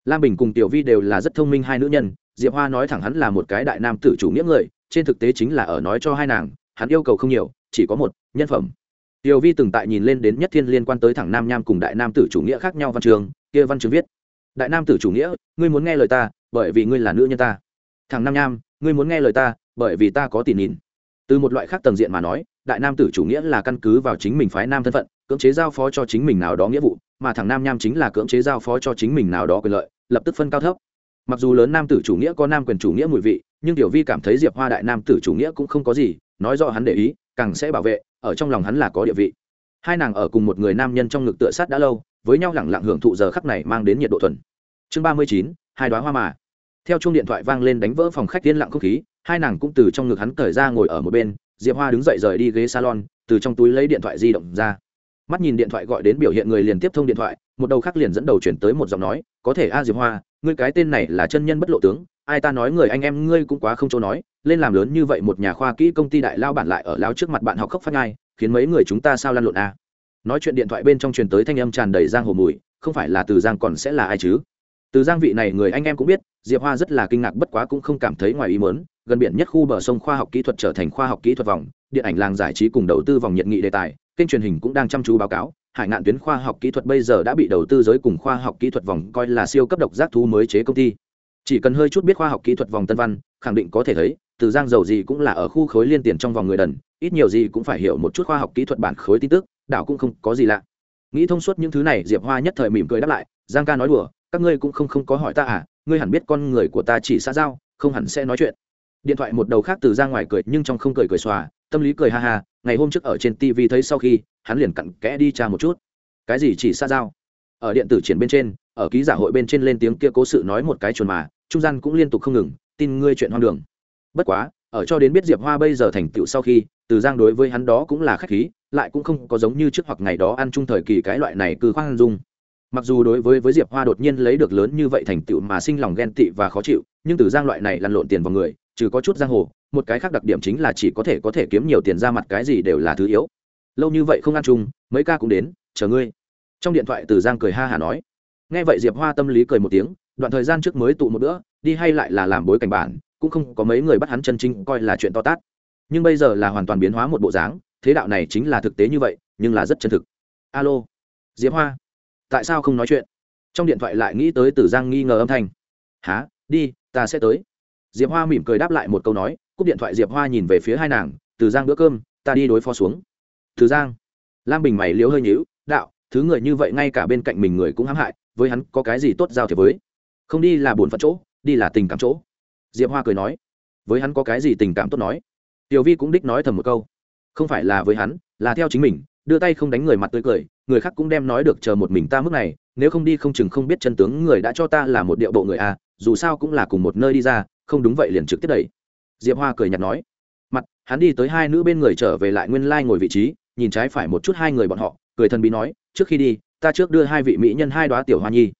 Lam bình cùng tiểu vi đều là rất thông minh hai nữ nhân, diệp hoa nói thẳng hắn là một cái đại nam tử chủ nghĩa người, trên thực tế chính là ở nói cho hai nàng, hắn yêu cầu không nhiều, chỉ có một, nhân phẩm tiểu vi từng tại nhìn lên đến nhất thiên liên quan tới thẳng nam nham cùng đại nam tử chủ nghĩa khác nhau văn trường, kia văn chương viết, đại nam tử chủ nghĩa, ngươi muốn nghe lời ta, bởi vì ngươi là nữ nhân ta. Thằng nam nham, ngươi muốn nghe lời ta, bởi vì ta có tỉ nhìn từ một loại khác tầng diện mà nói, đại nam tử chủ nghĩa là căn cứ vào chính mình phái nam thân phận, cưỡng chế giao phó cho chính mình nào đó nghĩa vụ, mà thằng nam nham chính là cưỡng chế giao phó cho chính mình nào đó quyền lợi, lập tức phân cao thấp. Mặc dù lớn nam tử chủ nghĩa có nam quyền chủ nghĩa mùi vị, nhưng tiểu vi cảm thấy diệp hoa đại nam tử chủ nghĩa cũng không có gì, nói rõ hắn để ý, càng sẽ bảo vệ ở trong lòng hắn là có địa vị. Hai nàng ở cùng một người nam nhân trong ngực tựa sát đã lâu, với nhau lẳng lặng hưởng thụ giờ khắc này mang đến nhiệt độ thuần. Chương ba mươi chín, hai đoá hoa mà. Theo chuông điện thoại vang lên đánh vỡ phòng khách tiên lặng không khí, hai nàng cũng từ trong ngực hắn cởi ra ngồi ở một bên, diệp hoa đứng dậy rời đi ghế salon, từ trong túi lấy điện thoại di động ra. Mắt nhìn điện thoại gọi đến biểu hiện người liền tiếp thông điện thoại, một đầu khác liền dẫn đầu chuyển tới một giọng nói, có thể a diệp hoa, ngươi cái tên này là chân nhân bất lộ tướng ai ta nói người anh em ngươi cũng quá không chỗ nói, lên làm lớn như vậy một nhà khoa kỹ công ty đại lao bản lại ở lao trước mặt bạn học khóc phát ngai khiến mấy người chúng ta sao lăn lộn à? nói chuyện điện thoại bên trong truyền tới thanh âm tràn đầy giang hồ mùi, không phải là từ giang còn sẽ là ai chứ từ giang vị này người anh em cũng biết, diệp hoa rất là kinh ngạc bất quá cũng không cảm thấy ngoài ý mớn gần biển nhất khu bờ sông khoa học kỹ thuật trở thành khoa học kỹ thuật vòng, điện ảnh làng giải trí cùng đầu tư vòng nhiệt nghị đề tài, kênh truyền hình cũng đang chăm chú báo cáo, hải ngạn tuyến khoa học kỹ thuật bây giờ đã bị đầu tư giới cùng khoa học kỹ thuật vòng coi là siêu cấp độc giác thú mới chế công ty chỉ cần hơi chút biết khoa học kỹ thuật vòng tân văn, khẳng định có thể thấy, từ giang dầu gì cũng là ở khu khối liên tiền trong vòng người đần, ít nhiều gì cũng phải hiểu một chút khoa học kỹ thuật bản khối tin tức, đảo cũng không có gì lạ. Nghĩ thông suốt những thứ này, diệp hoa nhất thời mỉm cười đáp lại, giang ca nói đùa, các ngươi cũng không không có hỏi ta à ngươi hẳn biết con người của ta chỉ xa giao, không hẳn sẽ nói chuyện. Điện thoại một đầu khác từ ra ngoài cười, nhưng trong không cười cười xòa, tâm lý cười ha ha, ngày hôm trước ở trên tv thấy sau khi, hắn liền cặn kẽ đi tra một chút. Cái gì chỉ xa giao? Ở điện tử triển bên trên, ở ký giả hội bên trên lên tiếng kia cố sự nói một cái chuồn mà trung gian cũng liên tục không ngừng, tin ngươi chuyện hoang đường. Bất quá, ở cho đến biết diệp hoa bây giờ thành tựu sau khi, từ giang đối với hắn đó cũng là khách khí, lại cũng không có giống như trước hoặc ngày đó ăn chung thời kỳ cái loại này cứ khoan dung. Mặc dù đối với với diệp hoa đột nhiên lấy được lớn như vậy thành tựu mà sinh lòng ghen tị và khó chịu, nhưng từ giang loại này lăn lộn tiền vào người, trừ có chút giang hồ, một cái khác đặc điểm chính là chỉ có thể có thể kiếm nhiều tiền ra mặt cái gì đều là thứ yếu. Lâu như vậy không ăn chung, mấy ca cũng đến, chờ ngươi. Trong điện thoại từ giang cười ha hả nói. Nghe vậy diệp hoa tâm lý cười một tiếng đoạn thời gian trước mới tụ một bữa, đi hay lại là làm bối cảnh bản, cũng không có mấy người bắt hắn chân chính coi là chuyện to tát. Nhưng bây giờ là hoàn toàn biến hóa một bộ dáng, thế đạo này chính là thực tế như vậy, nhưng là rất chân thực. Alo, diệp hoa, tại sao không nói chuyện? Trong điện thoại lại nghĩ tới tử giang nghi ngờ âm thanh. Há đi, ta sẽ tới. Diệp hoa mỉm cười đáp lại một câu nói, cúp điện thoại diệp hoa nhìn về phía hai nàng từ giang bữa cơm, ta đi đối phó xuống. Từ giang, lam bình mày liếu hơi nhíu, đạo, thứ người như vậy ngay cả bên cạnh mình người cũng hãm hại, với hắn có cái gì tốt giao thiệp với? Không đi là buồn phận chỗ đi là tình cảm chỗ. Diệp hoa cười nói với hắn có cái gì tình cảm tốt nói? Tiểu vi cũng đích nói thầm một câu không phải là với hắn là theo chính mình đưa tay không đánh người mặt tươi cười người khác cũng đem nói được chờ một mình ta mức này nếu không đi không chừng không biết chân tướng người đã cho ta là một điệu bộ người a à, dù sao cũng là cùng một nơi đi ra không đúng vậy liền trực tiếp đẩy. Diệp hoa cười nhạt nói mặt hắn đi tới hai nữ bên người trở về lại nguyên lai、like、ngồi vị trí nhìn trái phải một chút hai người bọn họ cười thần bí nói trước khi đi ta trước đưa hai vị mỹ nhân hai đoá tiểu hoa nhi.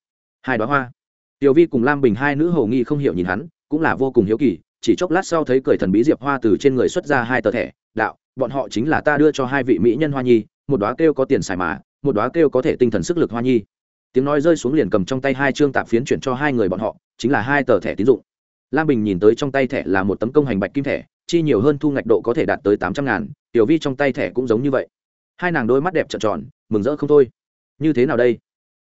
Hai đoá hoa tiểu vi cùng lam bình hai nữ hầu nghi không hiểu nhìn hắn, cũng là vô cùng hiếu kỳ, chỉ chốc lát sau thấy cười thần bí diệp hoa từ trên người xuất ra hai tờ thẻ, đạo, bọn họ chính là ta đưa cho hai vị mỹ nhân hoa nhi, một đoá kêu có tiền xài mà, một đoá kêu có thể tinh thần sức lực hoa nhi. Tiếng nói rơi xuống liền cầm trong tay hai chương tạp phiến chuyển cho hai người bọn họ, chính là hai tờ thẻ tín dụng. Lam bình nhìn tới trong tay thẻ là một tấm công hành bạch kim thẻ, chi nhiều hơn thu ngạch độ có thể đạt tới tám trăm ngàn, tiểu vi trong tay thẻ cũng giống như vậy. Hai nàng đôi mắt đẹp trợn tròn, mừng rỡ không thôi. Như thế nào đây?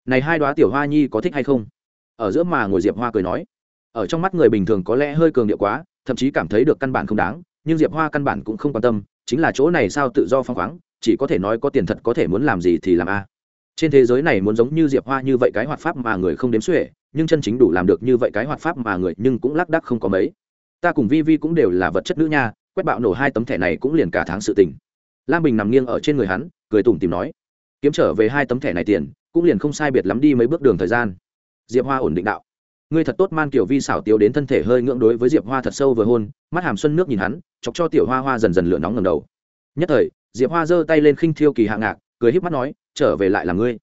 Này hai đoá tiểu hoa nhi có thích hay không? Ở giữa mà ngồi diệp hoa cười nói. Ở trong mắt người bình thường có lẽ hơi cường điệu quá, thậm chí cảm thấy được căn bản không đáng, nhưng diệp hoa căn bản cũng không quan tâm, chính là chỗ này sao tự do phăng khoáng, chỉ có thể nói có tiền thật có thể muốn làm gì thì làm a. Trên thế giới này muốn giống như diệp hoa như vậy cái hoạt pháp mà người không đếm xuể, nhưng chân chính đủ làm được như vậy cái hoạt pháp mà người nhưng cũng lác đắc không có mấy. Ta cùng vi vi cũng đều là vật chất nữ nha, quét bạo nổ hai tấm thẻ này cũng liền cả tháng sự tình. Lam bình nằm nghiêng ở trên người hắn, cười tủm tìm nói, kiếm trở về hai tấm thẻ này tiền, cũng liền không sai biệt lắm đi mấy bước đường thời gian diệp hoa ổn định đạo. Ngươi thật tốt, man kiểu vi xảo tiêu đến thân thể hơi ngưỡng đối với diệp hoa thật sâu vừa hôn, mắt hàm xuân nước nhìn hắn, chọc cho tiểu hoa hoa dần dần lửa nóng ngầm đầu. Nhất thời, diệp hoa giơ tay lên khinh thiêu kỳ hạ ngạc, cười híp mắt nói, trở về lại là ngươi.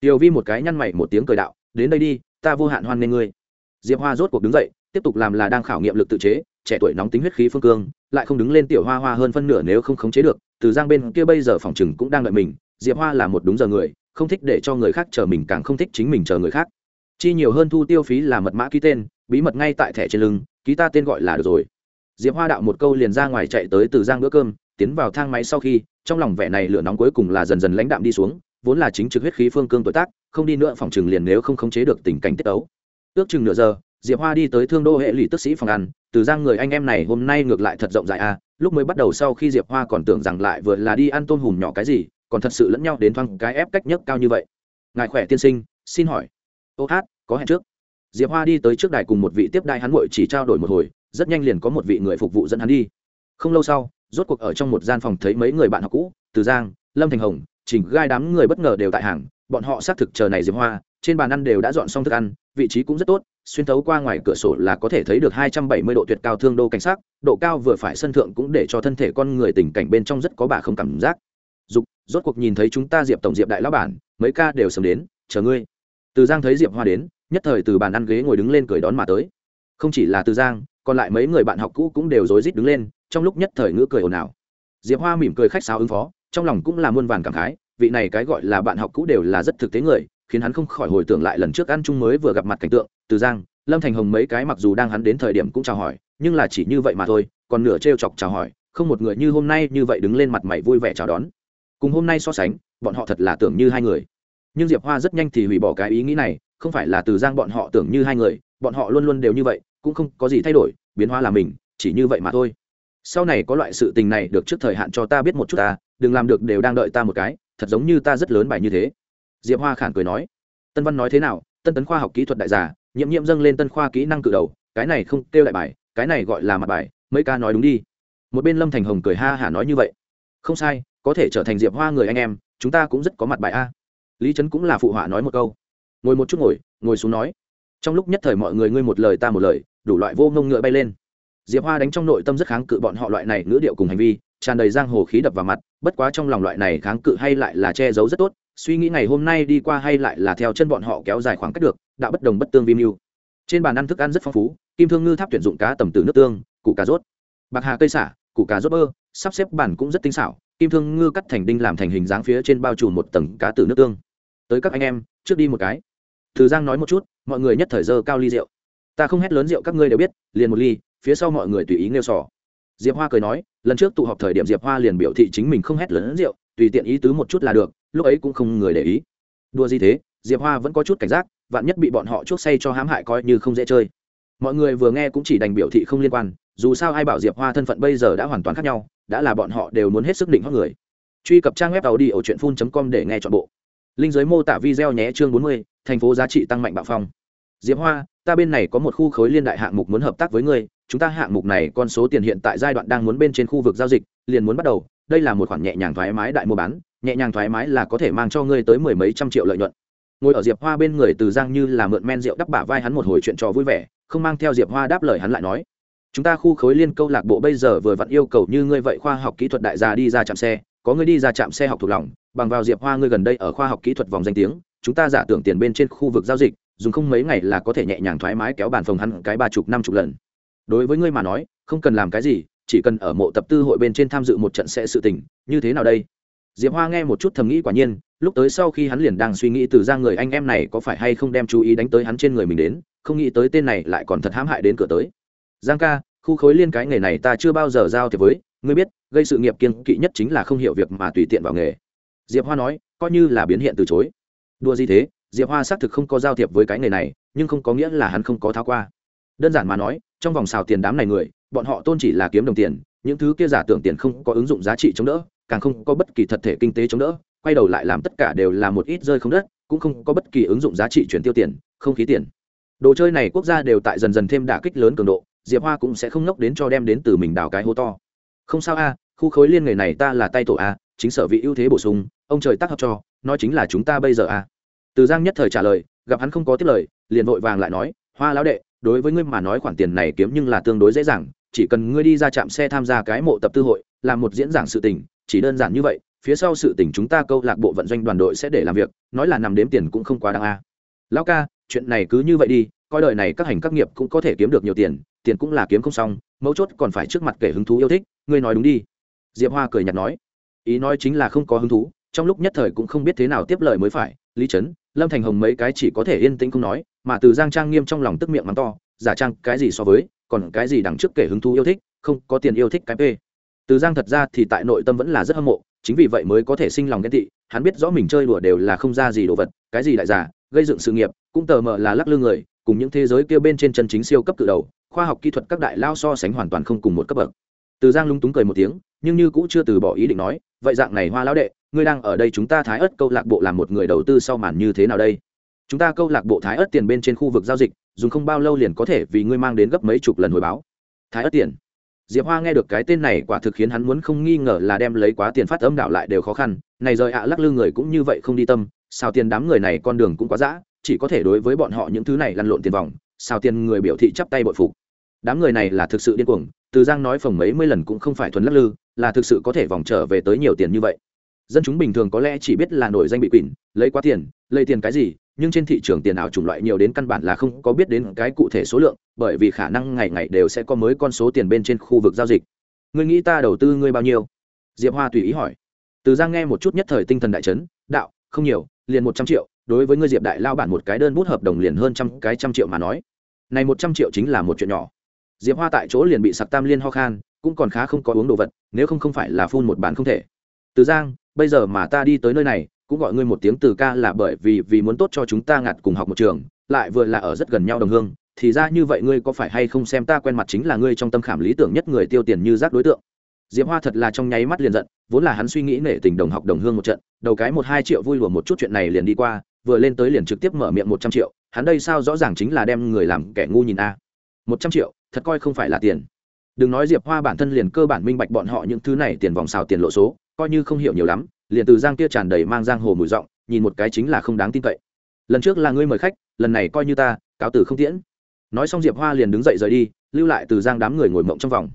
Tiểu vi một cái nhăn mày một tiếng cười đạo, đến đây đi, ta vô hạn hoan nghê ngươi. Diệp hoa rốt cuộc đứng dậy, tiếp tục làm là đang khảo nghiệm lực tự chế, trẻ tuổi nóng tính huyết khí phương cương, lại không đứng lên tiểu hoa hoa hơn phân nửa nếu không khống chế được, từ giang bên kia bây giờ phòng chừng cũng đang đợi mình, diệp hoa là một đúng giờ người, không thích để cho người khác chờ mình, càng không thích chính mình chờ người khác chi nhiều hơn thu tiêu phí là mật mã ký tên, bí mật ngay tại thẻ trên lưng, ký ta tên gọi là được rồi. Diệp hoa đạo một câu liền ra ngoài chạy tới từ giang bữa cơm, tiến vào thang máy sau khi, trong lòng vẻ này lửa nóng cuối cùng là dần dần lãnh đạm đi xuống, vốn là chính trực huyết khí phương cương tuổi tác, không đi nữa phòng chừng liền nếu không khống chế được tình cảnh tiết ấu ước chừng nửa giờ, diệp hoa đi tới thương đô hệ lụy tức sĩ phòng ăn, từ giang người anh em này hôm nay ngược lại thật rộng rãi à lúc mới bắt đầu sau khi diệp hoa còn tưởng rằng lại vừa là đi ăn tôm hùm nhỏ cái gì, còn thật sự lẫn nhau đến thoang cái ép cách nhất cao như vậy. Ngài khỏe tiên sinh, xin hỏi ô hát, có hẹn trước. Diệp hoa đi tới trước đài cùng một vị tiếp đại hắn muội chỉ trao đổi một hồi, rất nhanh liền có một vị người phục vụ dẫn hắn đi. Không lâu sau, rốt cuộc ở trong một gian phòng thấy mấy người bạn học cũ, từ giang, lâm thành hồng, trình gai đám người bất ngờ đều tại hàng, bọn họ xác thực chờ này diệp hoa, trên bàn ăn đều đã dọn xong thức ăn, vị trí cũng rất tốt, xuyên thấu qua ngoài cửa sổ là có thể thấy được hai trăm bảy mươi độ tuyệt cao thương đô cảnh sát độ cao vừa phải sân thượng cũng để cho thân thể con người tình cảnh bên trong rất có bà không cảm giác. Dục, rốt cuộc nhìn thấy chúng ta diệp tổng diệp đại lão bản, mấy ca đều sớm đến, chờ ngươi từ giang thấy diệp hoa đến, nhất thời từ bàn ăn ghế ngồi đứng lên cười đón mà tới. Không chỉ là từ giang, còn lại mấy người bạn học cũ cũng đều rối rít đứng lên, trong lúc nhất thời ngữ cười ồn ào. Diệp hoa mỉm cười khách sáo ứng phó, trong lòng cũng là muôn vàn cảm khái, vị này cái gọi là bạn học cũ đều là rất thực tế người, khiến hắn không khỏi hồi tưởng lại lần trước ăn chung mới vừa gặp mặt cảnh tượng, từ giang, lâm thành hồng mấy cái mặc dù đang hắn đến thời điểm cũng chào hỏi, nhưng là chỉ như vậy mà thôi, còn nửa trêu chọc chào hỏi, không một người như hôm nay như vậy đứng lên mặt mày vui vẻ chào đón. Cùng hôm nay so sánh, bọn họ thật là tưởng như hai người nhưng diệp hoa rất nhanh thì hủy bỏ cái ý nghĩ này, không phải là từ giang bọn họ tưởng như hai người, bọn họ luôn luôn đều như vậy, cũng không có gì thay đổi, biến Hoa là mình, chỉ như vậy mà thôi. Sau này có loại sự tình này được trước thời hạn cho ta biết một chút ta, đừng làm được đều đang đợi ta một cái, thật giống như ta rất lớn bài như thế. Diệp hoa khản cười nói. Tân văn nói thế nào? Tân tấn khoa học kỹ thuật đại giả nhiễm nhiễm dâng lên tân khoa kỹ năng cự đầu, cái này không kêu đại bài, cái này gọi là mặt bài, mấy ca nói đúng đi. Một bên lâm thành hồng cười ha hả nói như vậy. Không sai, có thể trở thành diệp hoa người anh em, chúng ta cũng rất có mặt bài a lý trấn cũng là phụ họa nói một câu. Ngồi một chút ngồi ngồi xuống nói. Trong lúc nhất thời mọi người ngươi một lời ta một lời, đủ loại vô ngông ngựa bay lên. Diệp hoa đánh trong nội tâm rất kháng cự bọn họ loại này ngữ điệu cùng hành vi, tràn đầy giang hồ khí đập vào mặt, bất quá trong lòng loại này kháng cự hay lại là che giấu rất tốt, suy nghĩ ngày hôm nay đi qua hay lại là theo chân bọn họ kéo dài khoảng cách được, đã bất đồng bất tương vi mưu. Trên bàn ăn thức ăn rất phong phú, kim thương ngư tháp tuyển dụng cá tầm từ nước tương, củ cà rốt. Bạc hà cây xả, củ cà rốt bơ, sắp xếp bàn cũng rất tinh xảo, kim thương ngư cắt thành đinh làm thành hình dáng phía trên bao trùm một tầng cá từ nước tương tới các anh em, trước đi một cái. Từ giang nói một chút, mọi người nhất thời dơ cao ly rượu. Ta không hét lớn rượu các ngươi đều biết, liền một ly, phía sau mọi người tùy ý nêu sỏ diệp hoa cười nói, lần trước tụ họp thời điểm diệp hoa liền biểu thị chính mình không hét lớn rượu, tùy tiện ý tứ một chút là được, lúc ấy cũng không người để ý. Đua gì thế, diệp hoa vẫn có chút cảnh giác, vạn nhất bị bọn họ chuốc say cho hãm hại coi như không dễ chơi. Mọi người vừa nghe cũng chỉ đành biểu thị không liên quan, dù sao ai bảo diệp hoa thân phận bây giờ đã hoàn toàn khác nhau, đã là bọn họ đều muốn hết sức định hót người. Truy cập trang web tàu đi ở truyện phun com để nghe chọn bộ linh giới mô tả video nhé chương bốn mươi, thành phố giá trị tăng mạnh bạo phong. Diệp hoa, ta bên này có một khu khối liên đại hạng mục muốn hợp tác với ngươi, chúng ta hạng mục này con số tiền hiện tại giai đoạn đang muốn bên trên khu vực giao dịch, liền muốn bắt đầu. Đây là một khoản nhẹ nhàng thoải mái đại mua bán, nhẹ nhàng thoải mái là có thể mang cho ngươi tới mười mấy trăm triệu lợi nhuận. Ngồi ở diệp hoa bên người từ giang như là mượn men rượu đắp bả vai hắn một hồi chuyện trò vui vẻ, không mang theo diệp hoa đáp lời hắn lại nói, chúng ta khu khối liên câu lạc bộ bây giờ vừa vặn yêu cầu như ngươi vậy khoa học kỹ thuật đại gia đi ra chạm xe có người đi ra chạm xe học thuộc lòng, bằng vào diệp hoa ngươi gần đây ở khoa học kỹ thuật vòng danh tiếng, chúng ta giả tưởng tiền bên trên khu vực giao dịch, dùng không mấy ngày là có thể nhẹ nhàng thoải mái kéo bàn phòng hắn cái ba chục năm chục lần. Đối với ngươi mà nói, không cần làm cái gì, chỉ cần ở mộ tập tư hội bên trên tham dự một trận sẽ sự tình, như thế nào đây? Diệp hoa nghe một chút thầm nghĩ quả nhiên, lúc tới sau khi hắn liền đang suy nghĩ từ ra người anh em này có phải hay không đem chú ý đánh tới hắn trên người mình đến, không nghĩ tới tên này lại còn thật hãm hại đến cửa tới. Giang ca, khu khối liên cái nghề này ta chưa bao giờ giao thiệp với ngươi biết, gây sự nghiệp kiên kỵ nhất chính là không hiểu việc mà tùy tiện vào nghề. Diệp hoa nói, coi như là biến hiện từ chối. Đua gì thế, diệp hoa xác thực không có giao thiệp với cái nghề này, nhưng không có nghĩa là hắn không có tháo qua. Đơn giản mà nói, trong vòng xào tiền đám này người, bọn họ tôn chỉ là kiếm đồng tiền, những thứ kia giả tưởng tiền không có ứng dụng giá trị chống đỡ, càng không có bất kỳ thật thể kinh tế chống đỡ, quay đầu lại làm tất cả đều là một ít rơi không đất, cũng không có bất kỳ ứng dụng giá trị chuyển tiêu tiền, không khí tiền. Đồ chơi này quốc gia đều tại dần dần thêm đả kích lớn cường độ, diệp hoa cũng sẽ không nốc đến cho đem đến từ mình đào cái hố to không sao a, khu khối liên nghề này ta là tay tổ a, chính sở vị ưu thế bổ sung, ông trời tác hợp cho, nói chính là chúng ta bây giờ a. Từ giang nhất thời trả lời, gặp hắn không có tiết lời, liền vội vàng lại nói, hoa lão đệ, đối với ngươi mà nói khoản tiền này kiếm nhưng là tương đối dễ dàng, chỉ cần ngươi đi ra trạm xe tham gia cái mộ tập tư hội, làm một diễn giảng sự tình, chỉ đơn giản như vậy, phía sau sự tình chúng ta câu lạc bộ vận doanh đoàn đội sẽ để làm việc, nói là nằm đếm tiền cũng không quá đáng a. Lão ca, chuyện này cứ như vậy đi, coi đời này các hành các nghiệp cũng có thể kiếm được nhiều tiền tiền cũng là kiếm không xong mấu chốt còn phải trước mặt kể hứng thú yêu thích, ngươi nói đúng đi. Diệp hoa cười nhạt nói. Ý nói chính là không có hứng thú, trong lúc nhất thời cũng không biết thế nào tiếp lời mới phải, lý trấn, lâm thành hồng mấy cái chỉ có thể yên tĩnh không nói, mà từ giang trang nghiêm trong lòng tức miệng mắng to, giả trang cái gì so với, còn cái gì đằng trước kể hứng thú yêu thích, không có tiền yêu thích cái p từ giang thật ra thì tại nội tâm vẫn là rất hâm mộ, chính vì vậy mới có thể sinh lòng ghen tị, hắn biết rõ mình chơi đùa đều là không ra gì đồ vật, cái gì đại giả, gây dựng sự nghiệp, cũng tờ mờ là lắc lư người, cùng những thế giới kia bên trên chân chính siêu cấp cự đầu khoa học kỹ thuật các đại lao so sánh hoàn toàn không cùng một cấp bậc. Từ giang lúng túng cười một tiếng, nhưng như cũ chưa từ bỏ ý định nói, vậy dạng này hoa lão đệ, ngươi đang ở đây chúng ta thái ớt câu lạc bộ làm một người đầu tư sau màn như thế nào đây? Chúng ta câu lạc bộ thái ớt tiền bên trên khu vực giao dịch, dùng không bao lâu liền có thể vì ngươi mang đến gấp mấy chục lần hồi báo. Thái ớt tiền. Diệp hoa nghe được cái tên này quả thực khiến hắn muốn không nghi ngờ là đem lấy quá tiền phát âm đạo lại đều khó khăn, này rời ạ, lắc lư người cũng như vậy không đi tâm, sao tiền đám người này con đường cũng quá dã, chỉ có thể đối với bọn họ những thứ này lăn lộn tiền vòng sao tiền người biểu thị chắp tay bội phục. Đám người này là thực sự điên cuồng, từ giang nói phồng mấy mươi lần cũng không phải thuần lắc lư, là thực sự có thể vòng trở về tới nhiều tiền như vậy. Dân chúng bình thường có lẽ chỉ biết là nổi danh bị quỷ lấy quá tiền, lấy tiền cái gì, nhưng trên thị trường tiền ảo chủng loại nhiều đến căn bản là không có biết đến cái cụ thể số lượng, bởi vì khả năng ngày ngày đều sẽ có mới con số tiền bên trên khu vực giao dịch. Ngươi nghĩ ta đầu tư ngươi bao nhiêu? Diệp hoa tùy ý hỏi. Từ giang nghe một chút nhất thời tinh thần đại chấn, đạo, không nhiều, liền một trăm triệu đối với ngươi diệp đại lao bản một cái đơn bút hợp đồng liền hơn trăm cái trăm triệu mà nói. Này một trăm triệu chính là một chuyện nhỏ. Diệp hoa tại chỗ liền bị sặc tam liên ho khan, cũng còn khá không có uống đồ vật, nếu không không phải là phun một bản không thể. Từ giang, bây giờ mà ta đi tới nơi này, cũng gọi ngươi một tiếng từ ca là bởi vì vì muốn tốt cho chúng ta ngặt cùng học một trường, lại vừa là ở rất gần nhau đồng hương, thì ra như vậy ngươi có phải hay không xem ta quen mặt chính là ngươi trong tâm khảm lý tưởng nhất người tiêu tiền như rác đối tượng. Diệp hoa thật là trong nháy mắt liền giận, vốn là hắn suy nghĩ nể tình đồng học đồng hương một trận, đầu cái một hai triệu vui lùa một chút chuyện này liền đi qua vừa lên tới liền trực tiếp mở miệng một trăm triệu, hắn đây sao rõ ràng chính là đem người làm kẻ ngu nhìn a? Một trăm triệu, thật coi không phải là tiền. Đừng nói diệp hoa bản thân liền cơ bản minh bạch bọn họ những thứ này tiền vòng xào tiền lộ số, coi như không hiểu nhiều lắm, liền từ giang kia tràn đầy mang giang hồ mùi giọng, nhìn một cái chính là không đáng tin cậy. Lần trước là ngươi mời khách, lần này coi như ta, cáo tử không tiễn. Nói xong diệp hoa liền đứng dậy rời đi, lưu lại từ giang đám người ngồi mộng trong vòng.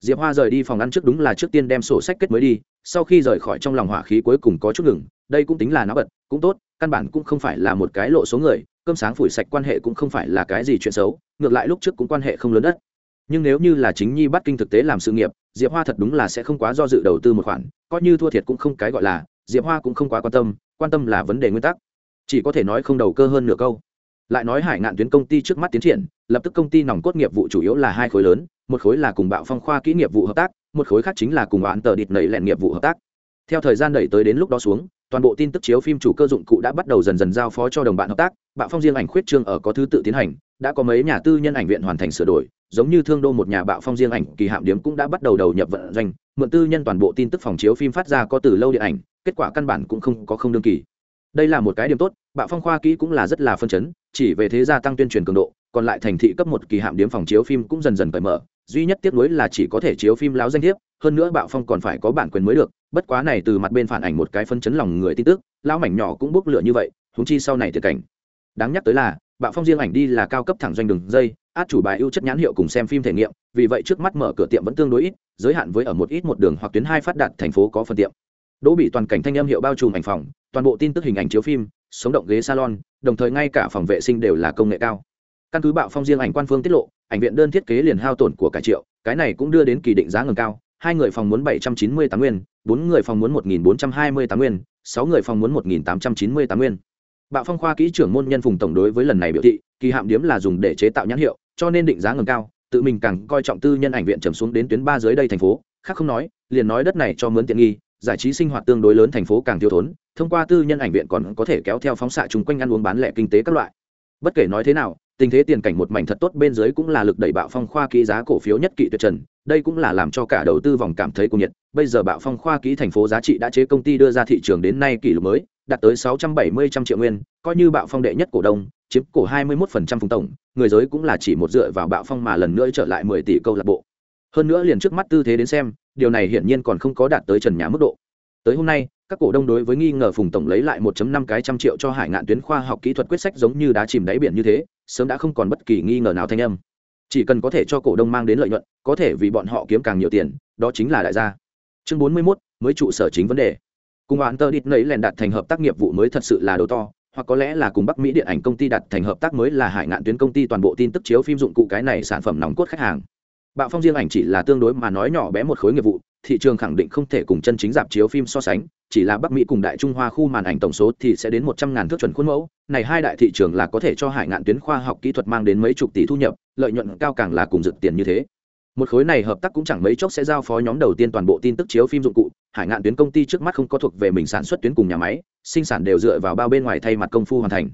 Diệp hoa rời đi phòng ăn trước đúng là trước tiên đem sổ sách kết mới đi, sau khi rời khỏi trong lòng hỏa khí cuối cùng có chút ngừng đây cũng tính là nó bật, cũng tốt, căn bản cũng không phải là một cái lộ số người, cơm sáng phủi sạch quan hệ cũng không phải là cái gì chuyện xấu, ngược lại lúc trước cũng quan hệ không lớn đất. Nhưng nếu như là chính nhi bắt kinh thực tế làm sự nghiệp, diệp hoa thật đúng là sẽ không quá do dự đầu tư một khoản, coi như thua thiệt cũng không cái gọi là, diệp hoa cũng không quá quan tâm quan tâm là vấn đề nguyên tắc. Chỉ có thể nói không đầu cơ hơn nửa câu. Lại nói hải ngạn tuyến công ty trước mắt tiến triển, lập tức công ty nòng cốt nghiệp vụ chủ yếu là hai khối lớn, một khối là cùng bạo phong khoa kỹ nghiệp vụ hợp tác, một khối khác chính là cùng oán tờ địt nẩy lẹn nghiệp vụ hợp tác. Theo thời gian đẩy tới đến lúc đó xuống toàn bộ tin tức chiếu phim chủ cơ dụng cụ đã bắt đầu dần dần giao phó cho đồng bạn hợp tác. Bạo phong riêng ảnh khuyết trương ở có thứ tự tiến hành, đã có mấy nhà tư nhân ảnh viện hoàn thành sửa đổi, giống như thương đô một nhà bạo phong riêng ảnh, kỳ hạm điếm cũng đã bắt đầu đầu nhập vận doanh. Mượn tư nhân toàn bộ tin tức phòng chiếu phim phát ra có từ lâu điện ảnh, kết quả căn bản cũng không có không đương kỳ. Đây là một cái điểm tốt, bạo phong khoa kỹ cũng là rất là phân chấn, chỉ về thế gia tăng tuyên truyền cường độ, còn lại thành thị cấp một kỳ hạm điếm phòng chiếu phim cũng dần dần cởi mở. Duy nhất tiếc nuối là chỉ có thể chiếu phim láo danh thiếp, hơn nữa bạo phong còn phải có bản quyền mới được bất quá này từ mặt bên phản ảnh một cái phân chấn lòng người tin tức, lão mảnh nhỏ cũng bốc lửa như vậy húng chi sau này thiệt cảnh. Đáng nhắc tới là, bạo phong riêng ảnh đi là cao cấp thẳng doanh đường dây, át chủ bài ưu chất nhãn hiệu cùng xem phim thể nghiệm, vì vậy trước mắt mở cửa tiệm vẫn tương đối ít, giới hạn với ở một ít một đường hoặc tuyến hai phát đạt thành phố có phần tiệm. Đỗ bị toàn cảnh thanh âm hiệu bao trùm ảnh phòng, toàn bộ tin tức hình ảnh chiếu phim, sống động ghế salon, đồng thời ngay cả phòng vệ sinh đều là công nghệ cao. Căn cứ bạo phong riêng ảnh quan phương tiết lộ, ảnh viện đơn thiết kế liền hao tổn của cả triệu, cái này cũng đưa đến kỳ định giá ngừng cao hai người phòng muốn bảy trăm chín mươi tám nguyên, bốn người phòng muốn một nghìn bốn trăm hai mươi tám nguyên, sáu người phòng muốn một nghìn tám trăm chín mươi tám nguyên. Bạo phong khoa kỹ trưởng môn nhân phùng tổng đối với lần này biểu thị, kỳ hạm điếm là dùng để chế tạo nhãn hiệu, cho nên định giá ngầm cao, tự mình càng coi trọng tư nhân ảnh viện trầm xuống đến tuyến ba dưới đây thành phố, khác không nói, liền nói đất này cho mướn tiện nghi, giải trí sinh hoạt tương đối lớn thành phố càng thiếu thốn, thông qua tư nhân ảnh viện còn có thể kéo theo phóng xạ chung quanh ăn uống bán lẻ kinh tế các loại. Bất kể nói thế nào, tình thế tiền cảnh một mảnh thật tốt bên dưới cũng là lực đẩy bạo phong khoa kỹ giá cổ phiếu nhất kỵ tuyệt trần đây cũng là làm cho cả đầu tư vòng cảm thấy cuồng nhiệt. Bây giờ bạo phong khoa kỹ thành phố giá trị đã chế công ty đưa ra thị trường đến nay kỷ lục mới, đạt tới 670 trăm triệu nguyên, coi như bạo phong đệ nhất cổ đông, chiếm cổ 21% phùng tổng, người giới cũng là chỉ một dựa vào bạo phong mà lần nữa trở lại mười tỷ câu lạc bộ. Hơn nữa liền trước mắt tư thế đến xem, điều này hiển nhiên còn không có đạt tới trần nhà mức độ. Tới hôm nay, các cổ đông đối với nghi ngờ phùng tổng lấy lại 1.5 cái trăm triệu cho hải ngạn tuyến khoa học kỹ thuật quyết sách giống như đá chìm đáy biển như thế, sớm đã không còn bất kỳ nghi ngờ nào thanh âm chỉ cần có thể cho cổ đông mang đến lợi nhuận có thể vì bọn họ kiếm càng nhiều tiền đó chính là đại gia. Chương 41, mới trụ sở chính vấn đề. Cùng bạn tơ đít nấy lèn đạt thành hợp tác nghiệp vụ mới thật sự là đồ to hoặc có lẽ là cùng bắc mỹ điện ảnh công ty đặt thành hợp tác mới là hải ngạn tuyến công ty toàn bộ tin tức chiếu phim dụng cụ cái này sản phẩm nòng cốt khách hàng. Bạo phong riêng ảnh chỉ là tương đối mà nói nhỏ bé một khối nghiệp vụ thị trường khẳng định không thể cùng chân chính dạp chiếu phim so sánh, chỉ là bắc mỹ cùng đại trung hoa khu màn ảnh tổng số thì sẽ đến một trăm ngàn thước chuẩn khuôn mẫu. Này hai đại thị trường là có thể cho hải ngạn tuyến khoa học kỹ thuật mang đến mấy chục tỷ thu nhập, lợi nhuận cao càng là cùng dực tiền như thế. Một khối này hợp tác cũng chẳng mấy chốc sẽ giao phó nhóm đầu tiên toàn bộ tin tức chiếu phim dụng cụ. Hải ngạn tuyến công ty trước mắt không có thuộc về mình sản xuất tuyến cùng nhà máy, sinh sản đều dựa vào bao bên ngoài thay mặt công phu hoàn thành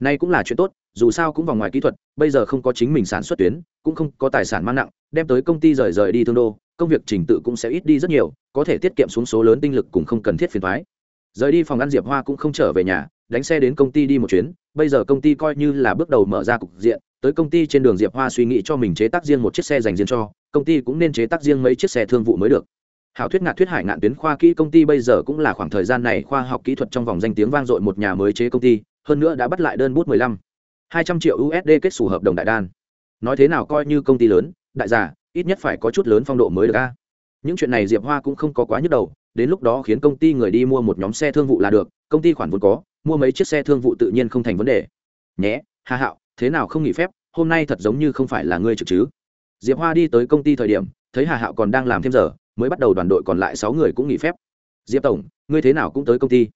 nay cũng là chuyện tốt, dù sao cũng vòng ngoài kỹ thuật, bây giờ không có chính mình sản xuất tuyến, cũng không có tài sản mang nặng, đem tới công ty rời rời đi thương đô, công việc trình tự cũng sẽ ít đi rất nhiều, có thể tiết kiệm xuống số lớn tinh lực cũng không cần thiết phiền toái. rời đi phòng ăn diệp hoa cũng không trở về nhà, đánh xe đến công ty đi một chuyến, bây giờ công ty coi như là bước đầu mở ra cục diện, tới công ty trên đường diệp hoa suy nghĩ cho mình chế tác riêng một chiếc xe dành riêng cho, công ty cũng nên chế tác riêng mấy chiếc xe thương vụ mới được hảo thuyết ngạn thuyết hải ngạn tuyến khoa kỹ công ty bây giờ cũng là khoảng thời gian này khoa học kỹ thuật trong vòng danh tiếng vang dội một nhà mới chế công ty hơn nữa đã bắt lại đơn bút mười lăm. Hai trăm triệu usd kết xù hợp đồng đại đan. Nói thế nào coi như công ty lớn, đại giả ít nhất phải có chút lớn phong độ mới được a. Những chuyện này diệp hoa cũng không có quá nhức đầu, đến lúc đó khiến công ty người đi mua một nhóm xe thương vụ là được, công ty khoản vốn có, mua mấy chiếc xe thương vụ tự nhiên không thành vấn đề. Nhé hà hạo, thế nào không nghỉ phép, hôm nay thật giống như không phải là ngươi trực chứ. Diệp hoa đi tới công ty thời điểm, thấy hà hạo còn đang làm thêm giờ, mới bắt đầu đoàn đội còn lại sáu người cũng nghỉ phép. Diệp tổng, ngươi thế nào cũng tới công ty.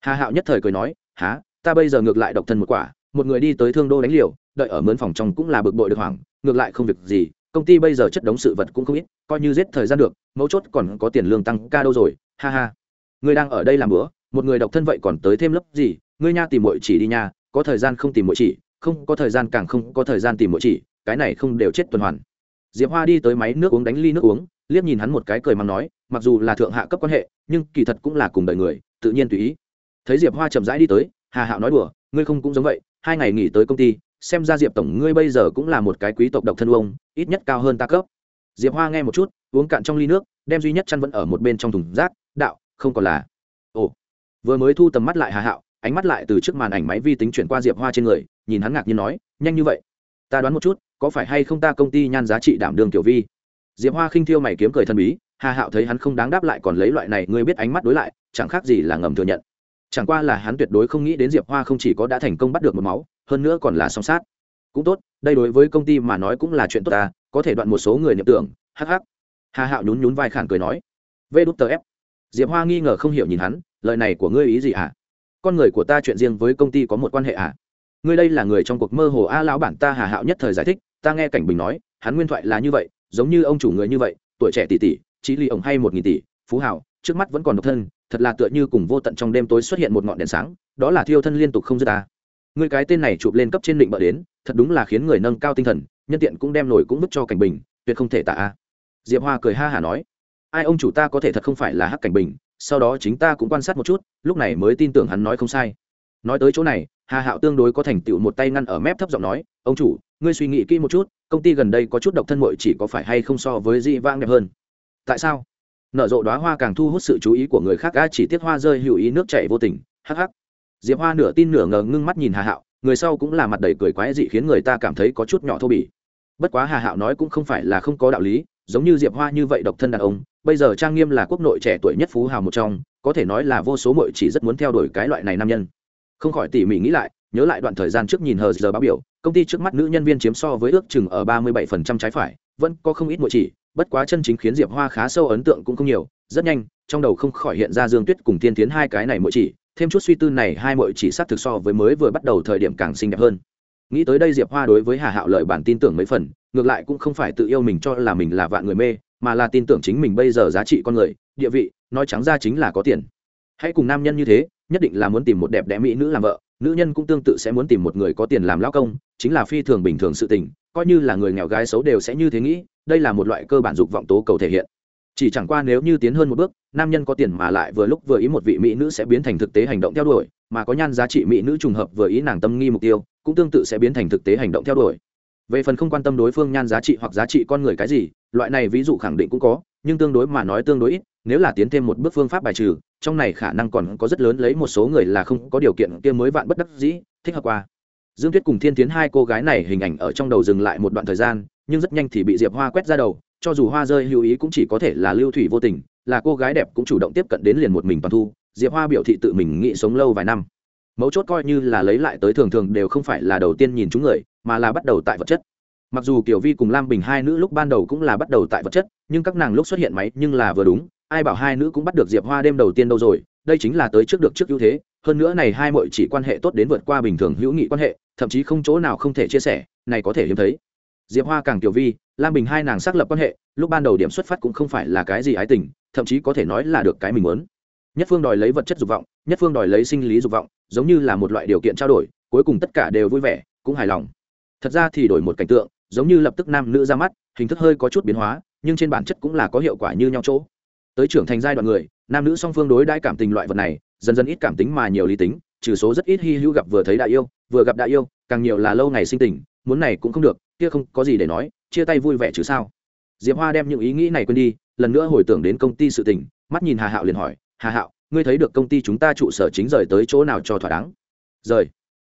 Hà hạo nhất thời cười nói há ta bây giờ ngược lại độc thân một quả, một người đi tới thương đô đánh liều, đợi ở mướn phòng trong cũng là bực bội được hoảng, ngược lại không việc gì, công ty bây giờ chất đống sự vật cũng không ít, coi như giết thời gian được, mấu chốt còn có tiền lương tăng ca đâu rồi, ha ha. Ngươi đang ở đây làm bữa, một người độc thân vậy còn tới thêm lớp gì, ngươi nha tìm muội chỉ đi nha, có thời gian không tìm muội chỉ, không có thời gian càng không có thời gian tìm muội chỉ, cái này không đều chết tuần hoàn. Diệp hoa đi tới máy nước uống đánh ly nước uống, liếc nhìn hắn một cái cười mắng nói, mặc dù là thượng hạ cấp quan hệ, nhưng kỳ thật cũng là cùng đời người, tự nhiên tùy ý. Thấy diệp hoa chậm rãi đi tới hà hạo nói đùa, ngươi không cũng giống vậy, hai ngày nghỉ tới công ty, xem ra diệp tổng ngươi bây giờ cũng là một cái quý tộc độc thân uông ít nhất cao hơn ta cấp. Diệp hoa nghe một chút, uống cạn trong ly nước, đem duy nhất chăn vẫn ở một bên trong thùng rác, đạo, không còn là. Ồ. Vừa mới thu tầm mắt lại hà hạo, ánh mắt lại từ trước màn ảnh máy vi tính chuyển qua diệp hoa trên người, nhìn hắn ngạc nhiên nói, nhanh như vậy. Ta đoán một chút, có phải hay không ta công ty nhan giá trị đảm đường tiểu vi? Diệp hoa khinh thiêu mày kiếm cười thần bí, hà hạo thấy hắn không đáng đáp lại còn lấy loại này, ngươi biết ánh mắt đối lại, chẳng khác gì là ngầm thừa nhận chẳng qua là hắn tuyệt đối không nghĩ đến diệp hoa không chỉ có đã thành công bắt được một máu, hơn nữa còn là song sát cũng tốt, đây đối với công ty mà nói cũng là chuyện tốt ta có thể đoạn một số người niệm tưởng hh hà hạo nhún nhún vai khản cười nói vê đút tờ ép diệp hoa nghi ngờ không hiểu nhìn hắn, lời này của ngươi ý gì ạ à? con người của ta chuyện riêng với công ty có một quan hệ ạ à? ngươi đây là người trong cuộc mơ hồ a, lão bản ta hà hạo nhất thời giải thích, ta nghe cảnh bình nói, hắn nguyên thoại là như vậy, giống như ông chủ người như vậy, tuổi trẻ tỷ tỷ trí ly ổng hay một nghìn tỷ, phú hảo trước mắt vẫn còn độc thân thật là tựa như cùng vô tận trong đêm tối xuất hiện một ngọn đèn sáng, đó là thiêu thân liên tục không dứt ta. Người cái tên này chụp lên cấp trên định bợ đến, thật đúng là khiến người nâng cao tinh thần, nhân tiện cũng đem nổi cũng vứt cho cảnh bình, tuyệt không thể tạ a. Diệp hoa cười ha hả nói, ai ông chủ ta có thể thật không phải là hắc cảnh bình, sau đó chính ta cũng quan sát một chút, lúc này mới tin tưởng hắn nói không sai. Nói tới chỗ này, hà hạo tương đối có thành tựu một tay ngăn ở mép thấp giọng nói, ông chủ, ngươi suy nghĩ kỹ một chút, công ty gần đây có chút độc thân mội chỉ có phải hay không so với di vang đẹp hơn? Tại sao? Nở rộ đoá hoa càng thu hút sự chú ý của người khác ga chỉ tiếc hoa rơi hữu ý, nước chảy vô tình. Hắc hắc. Diệp hoa nửa tin nửa ngờ, ngưng mắt nhìn hà hạo. Người sau cũng là mặt đầy cười quái dị khiến người ta cảm thấy có chút nhỏ thô bỉ. Bất quá hà hạo nói cũng không phải là không có đạo lý, giống như diệp hoa như vậy độc thân đàn ông, bây giờ trang nghiêm là quốc nội trẻ tuổi nhất phú hào một trong, có thể nói là vô số mội chỉ rất muốn theo đuổi cái loại này nam nhân. Không khỏi tỉ mỉ nghĩ lại, nhớ lại đoạn thời gian trước nhìn hờ giờ báo biểu, công ty trước mắt nữ nhân viên chiếm so với ước chừng ở ba mươi bảy phần trăm trái phải, vẫn có không ít mội chỉ bất quá chân chính khiến diệp hoa khá sâu ấn tượng cũng không nhiều, rất nhanh, trong đầu không khỏi hiện ra dương tuyết cùng tiên tiến hai cái này mỗi chỉ, thêm chút suy tư này hai mỗi chỉ s thực so với mới vừa bắt đầu thời điểm càng xinh đẹp hơn. Nghĩ tới đây diệp hoa đối với hà hạo lợi bản tin tưởng mấy phần, ngược lại cũng không phải tự yêu mình cho là mình là vạn người mê, mà là tin tưởng chính mình bây giờ giá trị con người, địa vị, nói trắng ra chính là có tiền. Hãy cùng nam nhân như thế, nhất định là muốn tìm một đẹp đẽ mỹ nữ làm vợ, nữ nhân cũng tương tự sẽ muốn tìm một người có tiền làm lao công, chính là phi thường bình thường sự tình, coi như là người nghèo gái xấu đều sẽ như thế nghĩ đây là một loại cơ bản dục vọng tố cầu thể hiện. Chỉ chẳng qua nếu như tiến hơn một bước, nam nhân có tiền mà lại vừa lúc vừa ý một vị mỹ nữ sẽ biến thành thực tế hành động theo đuổi, mà có nhan giá trị mỹ nữ trùng hợp vừa ý nàng tâm nghi mục tiêu, cũng tương tự sẽ biến thành thực tế hành động theo đuổi. Về phần không quan tâm đối phương nhan giá trị hoặc giá trị con người cái gì, loại này ví dụ khẳng định cũng có, nhưng tương đối mà nói tương đối ít, nếu là tiến thêm một bước phương pháp bài trừ, trong này khả năng còn có rất lớn lấy một số người là không có điều kiện kia mới vạn bất đắc dĩ, thích hợp qua dương tuyết cùng thiên tiến hai cô gái này hình ảnh ở trong đầu dừng lại một đoạn thời gian, nhưng rất nhanh thì bị diệp hoa quét ra đầu, cho dù hoa rơi hữu ý cũng chỉ có thể là lưu thủy vô tình, là cô gái đẹp cũng chủ động tiếp cận đến liền một mình toàn thu, diệp hoa biểu thị tự mình nghĩ sống lâu vài năm. Mấu chốt coi như là lấy lại tới thường thường đều không phải là đầu tiên nhìn chúng người, mà là bắt đầu tại vật chất. Mặc dù kiểu vi cùng lam bình hai nữ lúc ban đầu cũng là bắt đầu tại vật chất, nhưng các nàng lúc xuất hiện máy nhưng là vừa đúng, ai bảo hai nữ cũng bắt được diệp hoa đêm đầu tiên đâu rồi, đây chính là tới trước được trước ưu thế hơn nữa này hai mội chỉ quan hệ tốt đến vượt qua bình thường hữu nghị quan hệ, thậm chí không chỗ nào không thể chia sẻ, này có thể hiếm thấy. Diệp hoa càng tiểu vi, lam bình hai nàng xác lập quan hệ, lúc ban đầu điểm xuất phát cũng không phải là cái gì ái tình, thậm chí có thể nói là được cái mình muốn. Nhất phương đòi lấy vật chất dục vọng, nhất phương đòi lấy sinh lý dục vọng, giống như là một loại điều kiện trao đổi, cuối cùng tất cả đều vui vẻ, cũng hài lòng. Thật ra thì đổi một cảnh tượng, giống như lập tức nam nữ ra mắt, hình thức hơi có chút biến hóa, nhưng trên bản chất cũng là có hiệu quả như nhau chỗ. Tới trưởng thành giai đoạn người, nam nữ song phương đối đãi cảm tình loại vật này dần dần ít cảm tính mà nhiều lý tính, trừ số rất ít hy hữu gặp vừa thấy đại yêu, vừa gặp đại yêu, càng nhiều là lâu ngày sinh tình, muốn này cũng không được, kia không có gì để nói, chia tay vui vẻ chứ sao? Diệp hoa đem những ý nghĩ này quên đi, lần nữa hồi tưởng đến công ty sự tình, mắt nhìn hà hạo liền hỏi, hà hạo, ngươi thấy được công ty chúng ta trụ sở chính rời tới chỗ nào cho thỏa đáng? Rời?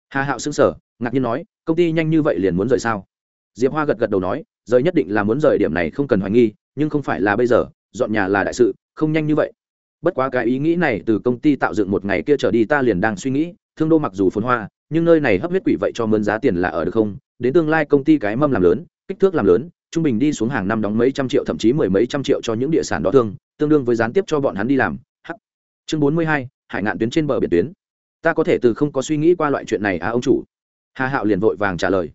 Hà hạo xứng sở ngạc nhiên nói, công ty nhanh như vậy liền muốn rời sao? Diệp hoa gật gật đầu nói, rời nhất định là muốn rời điểm này không cần hoài nghi, nhưng không phải là bây giờ, dọn nhà là đại sự, không nhanh như vậy bất quá cái ý nghĩ này từ công ty tạo dựng một ngày kia trở đi ta liền đang suy nghĩ, thương đô mặc dù phồn hoa, nhưng nơi này hấp huyết quỷ vậy cho mướn giá tiền là ở được không? Đến tương lai công ty cái mâm làm lớn, kích thước làm lớn, trung bình đi xuống hàng năm đóng mấy trăm triệu, thậm chí mười mấy trăm triệu cho những địa sản đó thương, tương đương với gián tiếp cho bọn hắn đi làm. H chương bốn mươi hai, hải ngạn tuyến trên bờ biển tuyến. Ta có thể từ không có suy nghĩ qua loại chuyện này à ông chủ? Hà hạo liền vội vàng trả lời.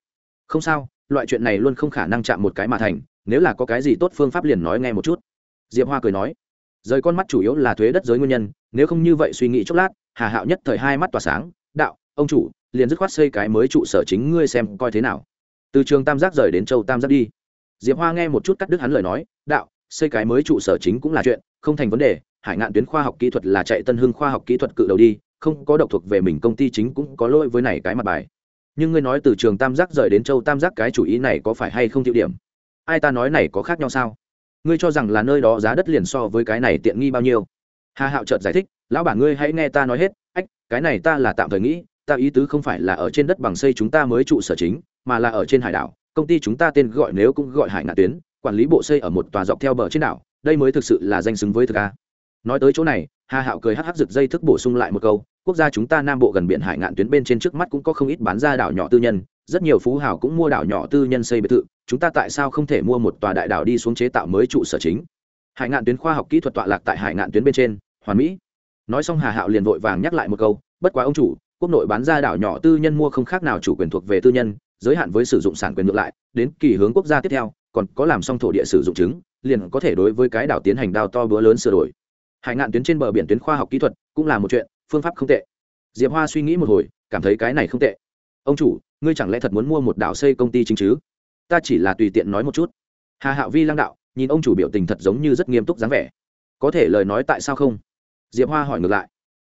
Không sao, loại chuyện này luôn không khả năng chạm một cái mà thành, nếu là có cái gì tốt phương pháp liền nói nghe một chút. Diệp hoa cười nói rời con mắt chủ yếu là thuế đất giới nguyên nhân, nếu không như vậy suy nghĩ chốc lát, hà hạo nhất thời hai mắt tỏa sáng, đạo, ông chủ, liền dứt khoát xây cái mới trụ sở chính ngươi xem coi thế nào. Từ trường tam giác rời đến châu tam giác đi. Diệp hoa nghe một chút cắt đứt hắn lời nói, đạo, xây cái mới trụ sở chính cũng là chuyện, không thành vấn đề, hải ngạn tuyến khoa học kỹ thuật là chạy tân hưng khoa học kỹ thuật cự đầu đi, không có độc thuộc về mình công ty chính cũng có lỗi với này cái mặt bài. Nhưng ngươi nói từ trường tam giác rời đến châu tam giác cái chủ ý này có phải hay không tiêu điểm? Ai ta nói này có khác nhau sao? Ngươi cho rằng là nơi đó giá đất liền so với cái này tiện nghi bao nhiêu? Hà hạo chợt giải thích, lão bản ngươi hãy nghe ta nói hết. Ách, cái này ta là tạm thời nghĩ, ta ý tứ không phải là ở trên đất bằng xây chúng ta mới trụ sở chính, mà là ở trên hải đảo. Công ty chúng ta tên gọi nếu cũng gọi hải ngạn tuyến, quản lý bộ xây ở một tòa dọc theo bờ trên đảo, đây mới thực sự là danh xứng với thực a. Nói tới chỗ này, hà hạo cười hắc hắc rực dây thức bổ sung lại một câu, quốc gia chúng ta nam bộ gần biển hải ngạn tuyến bên trên trước mắt cũng có không ít bán ra đảo nhỏ tư nhân, rất nhiều phú hào cũng mua đảo nhỏ tư nhân xây biệt thự chúng ta tại sao không thể mua một tòa đại đảo đi xuống chế tạo mới trụ sở chính? Hải ngạn tuyến khoa học kỹ thuật tọa lạc tại hải ngạn tuyến bên trên, hoàn mỹ. Nói xong hà hạo liền vội vàng nhắc lại một câu, bất quá ông chủ, quốc nội bán ra đảo nhỏ tư nhân mua không khác nào chủ quyền thuộc về tư nhân, giới hạn với sử dụng sản quyền ngược lại, đến kỳ hướng quốc gia tiếp theo, còn có làm xong thổ địa sử dụng chứng, liền có thể đối với cái đảo tiến hành đào to bữa lớn sửa đổi. Hải ngạn tuyến trên bờ biển tuyến khoa học kỹ thuật cũng là một chuyện, phương pháp không tệ. Diệp hoa suy nghĩ một hồi, cảm thấy cái này không tệ. Ông chủ, ngươi chẳng lẽ thật muốn mua một đảo xây công ty chính chứ? Ta chỉ là tùy tiện nói một chút. Hà hạo vi lăng đạo, nhìn ông chủ biểu tình thật giống như rất nghiêm túc dáng vẻ. Có thể lời nói tại sao không? Diệp hoa hỏi ngược lại.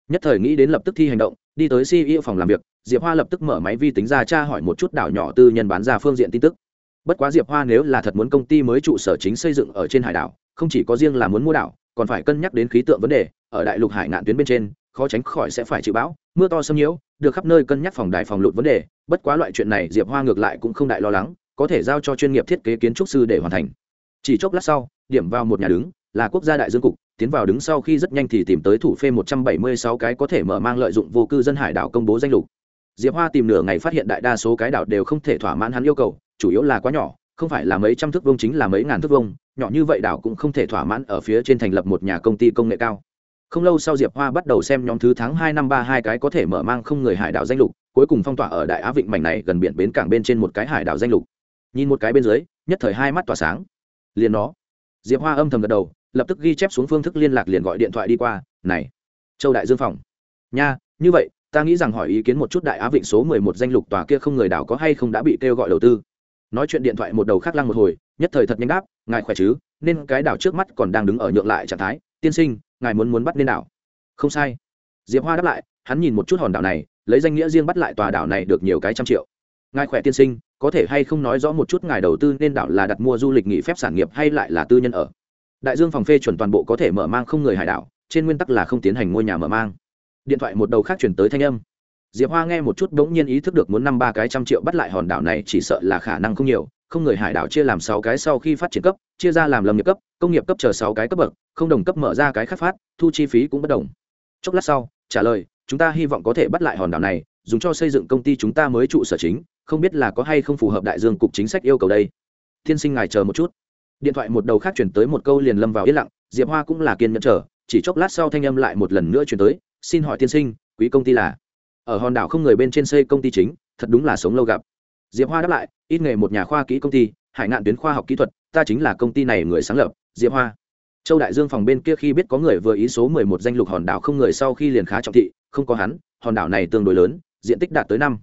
Nhất thời nghĩ đến lập tức thi hành động, đi tới ceo phòng làm việc, diệp hoa lập tức mở máy vi tính ra tra hỏi một chút đảo nhỏ tư nhân bán ra phương diện tin tức. Bất quá diệp hoa nếu là thật muốn công ty mới trụ sở chính xây dựng ở trên hải đảo, không chỉ có riêng là muốn mua đảo, còn phải cân nhắc đến khí tượng vấn đề, ở đại lục hải ngạn tuyến bên trên, khó tránh khỏi sẽ phải chịu bão, mưa to xâm nhiễu, được khắp nơi cân nhắc phòng đài phòng lụt vấn đề, bất quá loại chuyện này diệp hoa ngược lại cũng không đại lo lắng có thể giao cho chuyên nghiệp thiết kế kiến trúc sư để hoàn thành. Chỉ chốc lát sau, điểm vào một nhà đứng, là quốc gia đại dương cục, tiến vào đứng sau khi rất nhanh thì tìm tới thủ phê một trăm bảy mươi sáu cái có thể mở mang lợi dụng vô cư dân hải đảo công bố danh lục. Diệp hoa tìm nửa ngày phát hiện đại đa số cái đảo đều không thể thỏa mãn hắn yêu cầu, chủ yếu là quá nhỏ, không phải là mấy trăm thước vông chính là mấy ngàn thước vông nhỏ như vậy đảo cũng không thể thỏa mãn ở phía trên thành lập một nhà công ty công nghệ cao. Không lâu sau diệp hoa bắt đầu xem nhóm thứ tháng hai năm ba hai cái có thể mở mang không người hải đảo danh lục, cuối cùng phong tỏa ở đại á vịnh mảnh này gần biển bến cảng bên trên một cái hải đảo danh lục nhìn một cái bên dưới, nhất thời hai mắt tỏa sáng. Liền nó. Diệp hoa âm thầm gật đầu, lập tức ghi chép xuống phương thức liên lạc liền gọi điện thoại đi qua, này, châu đại dương phòng. Nha, như vậy, ta nghĩ rằng hỏi ý kiến một chút đại á vịnh số mười một danh lục tòa kia không người đảo có hay không đã bị kêu gọi đầu tư. Nói chuyện điện thoại một đầu khác lăng một hồi, nhất thời thật nhanh đáp, ngài khỏe chứ? Nên cái đảo trước mắt còn đang đứng ở nhượng lại trạng thái. Tiên sinh, ngài muốn muốn bắt nên đảo. Không sai. Diệp hoa đáp lại, hắn nhìn một chút hòn đảo này, lấy danh nghĩa riêng bắt lại tòa đảo này được nhiều cái trăm triệu. Ngài khỏe tiên sinh có thể hay không nói rõ một chút ngài đầu tư nên đảo là đặt mua du lịch nghỉ phép sản nghiệp hay lại là tư nhân ở? Đại dương phòng phê chuẩn toàn bộ có thể mở mang không người hải đảo, trên nguyên tắc là không tiến hành ngôi nhà mở mang. Điện thoại một đầu khác chuyển tới thanh âm. Diệp hoa nghe một chút bỗng nhiên ý thức được muốn năm ba cái trăm triệu bắt lại hòn đảo này chỉ sợ là khả năng không nhiều, không người hải đảo chia làm sáu cái sau khi phát triển cấp, chia ra làm lâm nghiệp cấp, công nghiệp cấp chờ sáu cái cấp bậc, không đồng cấp mở ra cái khắc phát, thu chi phí cũng bất đồng. Chốc lát sau, trả lời, chúng ta hy vọng có thể bắt lại hòn đảo này, dùng cho xây dựng công ty chúng ta mới trụ sở chính không biết là có hay không phù hợp đại dương cục chính sách yêu cầu đây. Tiên sinh ngài chờ một chút. Điện thoại một đầu khác chuyển tới một câu liền lâm vào yên lặng, diệp hoa cũng là kiên nhẫn chờ, chỉ chốc lát sau thanh âm lại một lần nữa chuyển tới, xin hỏi tiên sinh, quý công ty là? Ở hòn đảo không người bên trên xây công ty chính, thật đúng là sống lâu gặp. Diệp hoa đáp lại, ít nghề một nhà khoa kỹ công ty, hải ngạn tuyến khoa học kỹ thuật, ta chính là công ty này người sáng lập. Diệp hoa. Châu đại dương phòng bên kia khi biết có người vừa ý số mười một danh lục hòn đảo không người sau khi liền khá trọng thị, không có hắn, hòn đảo này tương đối lớn, diện tích đạt tới năm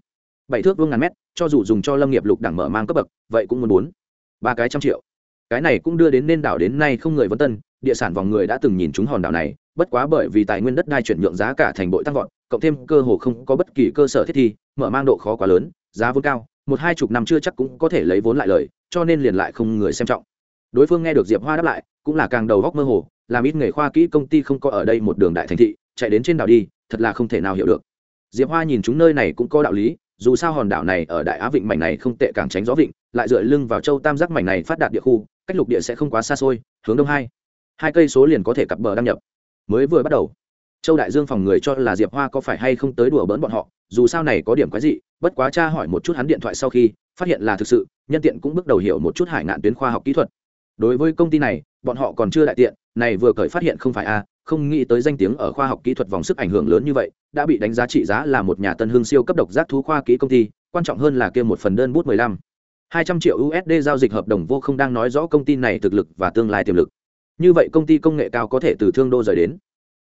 bảy thước vương ngàn mét, cho dù dùng cho lâm nghiệp lục đẳng mở mang cấp bậc, vậy cũng muốn bốn, ba cái trăm triệu. Cái này cũng đưa đến nên đảo đến nay không người vấn tân, địa sản vòng người đã từng nhìn chúng hòn đảo này, bất quá bởi vì tài nguyên đất đai chuyển nhượng giá cả thành bội tăng vọt, cộng thêm cơ hồ không có bất kỳ cơ sở thiết thi, mở mang độ khó quá lớn, giá vốn cao, một hai chục năm chưa chắc cũng có thể lấy vốn lại lời, cho nên liền lại không người xem trọng. Đối phương nghe được diệp hoa đáp lại, cũng là càng đầu góc mơ hồ, làm ít nghề khoa kỹ công ty không có ở đây một đường đại thành thị, chạy đến trên đảo đi, thật là không thể nào hiểu được. Diệp hoa nhìn chúng nơi này cũng có đạo lý dù sao hòn đảo này ở đại á vịnh mảnh này không tệ càng tránh gió vịnh, lại dựa lưng vào châu tam giác mảnh này phát đạt địa khu, cách lục địa sẽ không quá xa xôi, hướng đông hai. Hai cây số liền có thể cặp bờ đăng nhập. Mới vừa bắt đầu, châu đại dương phòng người cho là diệp hoa có phải hay không tới đùa bỡn bọn họ, dù sao này có điểm quái dị, bất quá cha hỏi một chút hắn điện thoại sau khi, phát hiện là thực sự, nhân tiện cũng bước đầu hiểu một chút hải ngạn tuyến khoa học kỹ thuật. Đối với công ty này, bọn họ còn chưa đại tiện, này vừa cởi phát hiện không phải a không nghĩ tới danh tiếng ở khoa học kỹ thuật vòng sức ảnh hưởng lớn như vậy đã bị đánh giá trị giá là một nhà tân hương siêu cấp độc giác thú khoa kỹ công ty quan trọng hơn là kia một phần đơn bút 15. 200 triệu USD giao dịch hợp đồng vô không đang nói rõ công ty này thực lực và tương lai tiềm lực. Như vậy công ty công nghệ cao có thể từ thương đô rời đến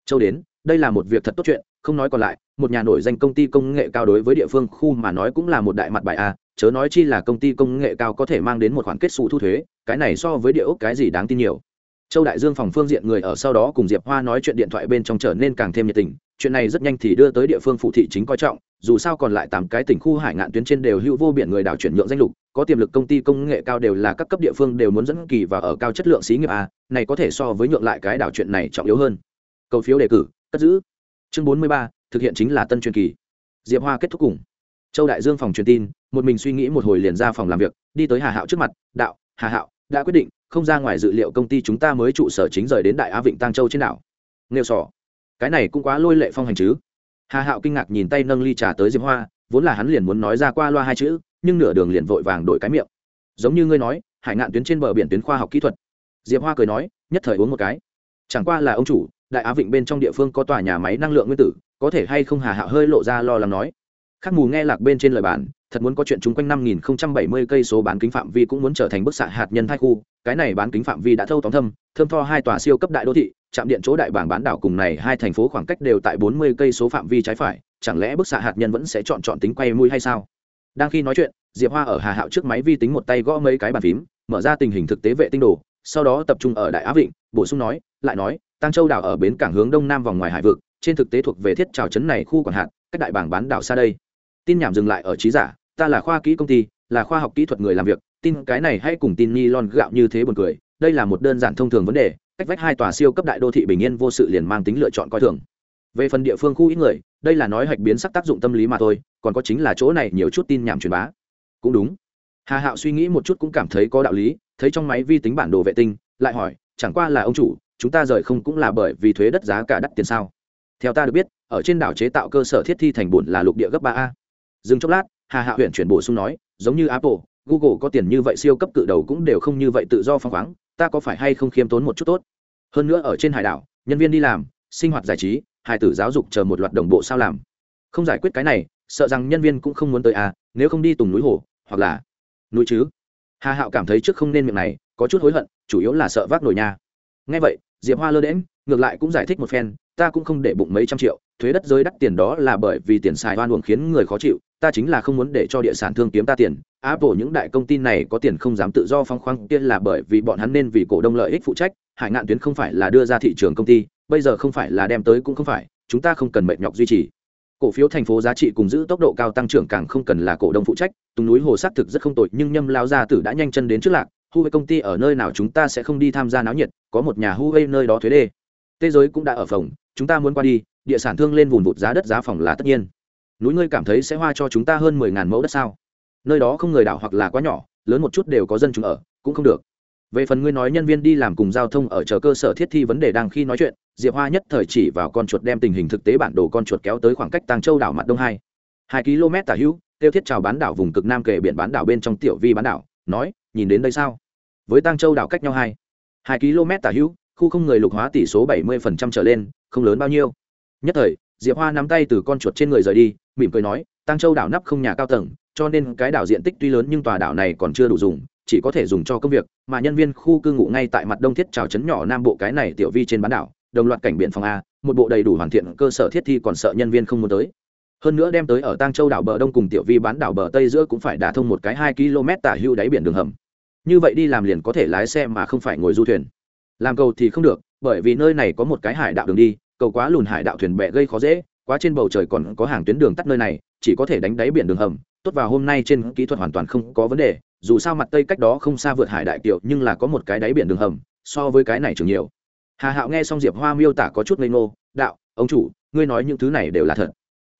châu đến, đây là một việc thật tốt chuyện, không nói còn lại, một nhà nổi danh công ty công nghệ cao đối với địa phương khu mà nói cũng là một đại mặt bài a, chớ nói chi là công ty công nghệ cao có thể mang đến một khoản kết xu thu thuế, cái này so với địa ốc cái gì đáng tin nhiều. Châu Đại Dương phòng phương diện người ở sau đó cùng Diệp Hoa nói chuyện điện thoại bên trong trở nên càng thêm nhiệt tình, chuyện này rất nhanh thì đưa tới địa phương phụ thị chính coi trọng, dù sao còn lại tám cái tỉnh khu hải ngạn tuyến trên đều hữu vô biển người đảo chuyển nhượng danh lục, có tiềm lực công ty công nghệ cao đều là các cấp địa phương đều muốn dẫn kỳ và ở cao chất lượng xí nghiệp a, này có thể so với nhượng lại cái đảo chuyện này trọng yếu hơn. Cầu phiếu đề cử, cất giữ. Chương bốn mươi ba thực hiện chính là tân truyền kỳ. Diệp Hoa kết thúc cùng. Châu Đại Dương phòng truyền tin, một mình suy nghĩ một hồi liền ra phòng làm việc, đi tới Hà Hạo trước mặt, "Đạo, Hà Hạo, đã quyết định, không ra ngoài dự liệu công ty chúng ta mới trụ sở chính rời đến Đại Á Vịnh Tăng Châu trên đảo." Nêu sỏ Cái này cũng quá lôi lệ phong hành chứ. Hà Hạo kinh ngạc nhìn tay nâng ly trà tới Diệp Hoa, vốn là hắn liền muốn nói ra qua loa hai chữ, nhưng nửa đường liền vội vàng đổi cái miệng. Giống như ngươi nói, hải ngạn tuyến trên bờ biển tuyến khoa học kỹ thuật. Diệp Hoa cười nói, nhất thời uống một cái. Chẳng qua là ông chủ, Đại Á Vịnh bên trong địa phương có tòa nhà máy năng lượng nguyên tử, có thể hay không Hà Hạo hơi lộ ra lo lắng nói. Khắc mù nghe lạc bên trên lời bản, thật muốn có chuyện chúng quanh năm nghìn không trăm bảy mươi cây số bán kính phạm vi cũng muốn trở thành bức xạ hạt nhân thai khu, cái này bán kính phạm vi đã thâu tóm thâm, thơm tho hai tòa siêu cấp đại đô thị, trạm điện chỗ đại bảng bán đảo cùng này hai thành phố khoảng cách đều tại bốn mươi cây số phạm vi trái phải, chẳng lẽ bức xạ hạt nhân vẫn sẽ chọn chọn tính quay mũi hay sao? Đang khi nói chuyện, Diệp Hoa ở Hà Hạo trước máy vi tính một tay gõ mấy cái bàn phím, mở ra tình hình thực tế vệ tinh đồ, sau đó tập trung ở Đại Á Vịnh, bổ sung nói, lại nói, Tăng Châu đảo ở bến cảng hướng đông nam vòng ngoài hải vực, trên thực tế thuộc về thiết trào trấn này khu quản hạt, cách đại bảng bán đảo xa đây. Tin nhảm dừng lại ở trí giả, ta là khoa kỹ công ty, là khoa học kỹ thuật người làm việc, tin cái này hay cùng tin nylon gạo như thế buồn cười, đây là một đơn giản thông thường vấn đề, cách vách hai tòa siêu cấp đại đô thị bình yên vô sự liền mang tính lựa chọn coi thường. Về phần địa phương khu ít người đây là nói hạch biến sắc tác dụng tâm lý mà thôi còn có chính là chỗ này nhiều chút tin nhảm truyền bá. Cũng đúng. Hà hạo suy nghĩ một chút cũng cảm thấy có đạo lý thấy trong máy vi tính bản đồ vệ tinh lại hỏi chẳng qua là ông chủ chúng ta rời không cũng là bởi vì thuế đất giá cả đắt tiền sao? Theo ta được biết ở trên đảo chế tạo cơ sở thiết thi thành bùn là lục địa gấp ba a. Dừng chốc lát hà Hạo huyện chuyển bổ sung nói, giống như apple, google có tiền như vậy siêu cấp cự đầu cũng đều không như vậy tự do phăng khoáng, ta có phải hay không khiêm tốn một chút tốt? Hơn nữa ở trên hải đảo, nhân viên đi làm, sinh hoạt giải trí, hải tử giáo dục chờ một loạt đồng bộ sao làm. Không giải quyết cái này, sợ rằng nhân viên cũng không muốn tới à nếu không đi tùng núi hồ, hoặc là núi chứ. Hà hạo cảm thấy trước không nên miệng này, có chút hối hận, chủ yếu là sợ vác nổi nha ngay vậy, diệp hoa lơ đễm ngược lại cũng giải thích một phen, ta cũng không để bụng mấy trăm triệu, thuế đất giới đắt tiền đó là bởi vì tiền xài oan uổng khiến người khó chịu ta chính là không muốn để cho địa sản thương kiếm ta tiền. Apple những đại công ty này có tiền không dám tự do phong khoáng, kia là bởi vì bọn hắn nên vì cổ đông lợi ích phụ trách. Hải ngạn tuyến không phải là đưa ra thị trường công ty, bây giờ không phải là đem tới cũng không phải, chúng ta không cần mệt nhọc duy trì. Cổ phiếu thành phố giá trị cùng giữ tốc độ cao tăng trưởng càng không cần là cổ đông phụ trách tùng núi hồ xác thực rất không tội nhưng nhâm lao gia tử đã nhanh chân đến trước lạc. Huawei công ty ở nơi nào chúng ta sẽ không đi tham gia náo nhiệt, có một nhà huawei nơi đó thuế đê. Thế giới cũng đã ở phòng, chúng ta muốn qua đi, địa sản thương lên vùng vụt giá đất giá phòng là tất nhiên núi ngươi cảm thấy sẽ hoa cho chúng ta hơn mười ngàn mẫu đất sao? Nơi đó không người đảo hoặc là quá nhỏ, lớn một chút đều có dân chúng ở, cũng không được. Về phần ngươi nói nhân viên đi làm cùng giao thông ở chờ cơ sở thiết thi vấn đề đang khi nói chuyện, diệp hoa nhất thời chỉ vào con chuột đem tình hình thực tế bản đồ con chuột kéo tới khoảng cách tàng châu đảo mặt đông hai. Hai km tả hữu, tiêu thiết chào bán đảo vùng cực nam kề biển bán đảo bên trong tiểu vi bán đảo, nói, nhìn đến đây sao? Với tàng châu đảo cách nhau hai. Hai km tả hữu, khu không người lục hóa tỷ số bảy mươi trở lên, không lớn bao nhiêu. Nhất thời diệp hoa nắm tay từ con chuột trên người rời đi, mỉm cười nói tăng châu đảo nắp không nhà cao tầng, cho nên cái đảo diện tích tuy lớn nhưng tòa đảo này còn chưa đủ dùng, chỉ có thể dùng cho công việc, mà nhân viên khu cư ngụ ngay tại mặt đông thiết trào trấn nhỏ nam bộ cái này tiểu vi trên bán đảo, đồng loạt cảnh biển phòng a, một bộ đầy đủ hoàn thiện cơ sở thiết thi còn sợ nhân viên không muốn tới. Hơn nữa đem tới ở tang châu đảo bờ đông cùng tiểu vi bán đảo bờ tây giữa cũng phải đả thông một cái hai km tả hưu đáy biển đường hầm. Như vậy đi làm liền có thể lái xe mà không phải ngồi du thuyền. Làm cầu thì không được, bởi vì nơi này có một cái hải đạo đường đi cầu quá lùn hải đạo thuyền bè gây khó dễ, quá trên bầu trời còn có hàng tuyến đường tắt nơi này, chỉ có thể đánh đáy biển đường hầm. Tốt vào hôm nay trên kỹ thuật hoàn toàn không có vấn đề, dù sao mặt tây cách đó không xa vượt hải đại kiệu nhưng là có một cái đáy biển đường hầm, so với cái này trường nhiều. Hà hạo nghe xong diệp hoa miêu tả có chút ngây ngô, đạo, ông chủ, ngươi nói những thứ này đều là thật.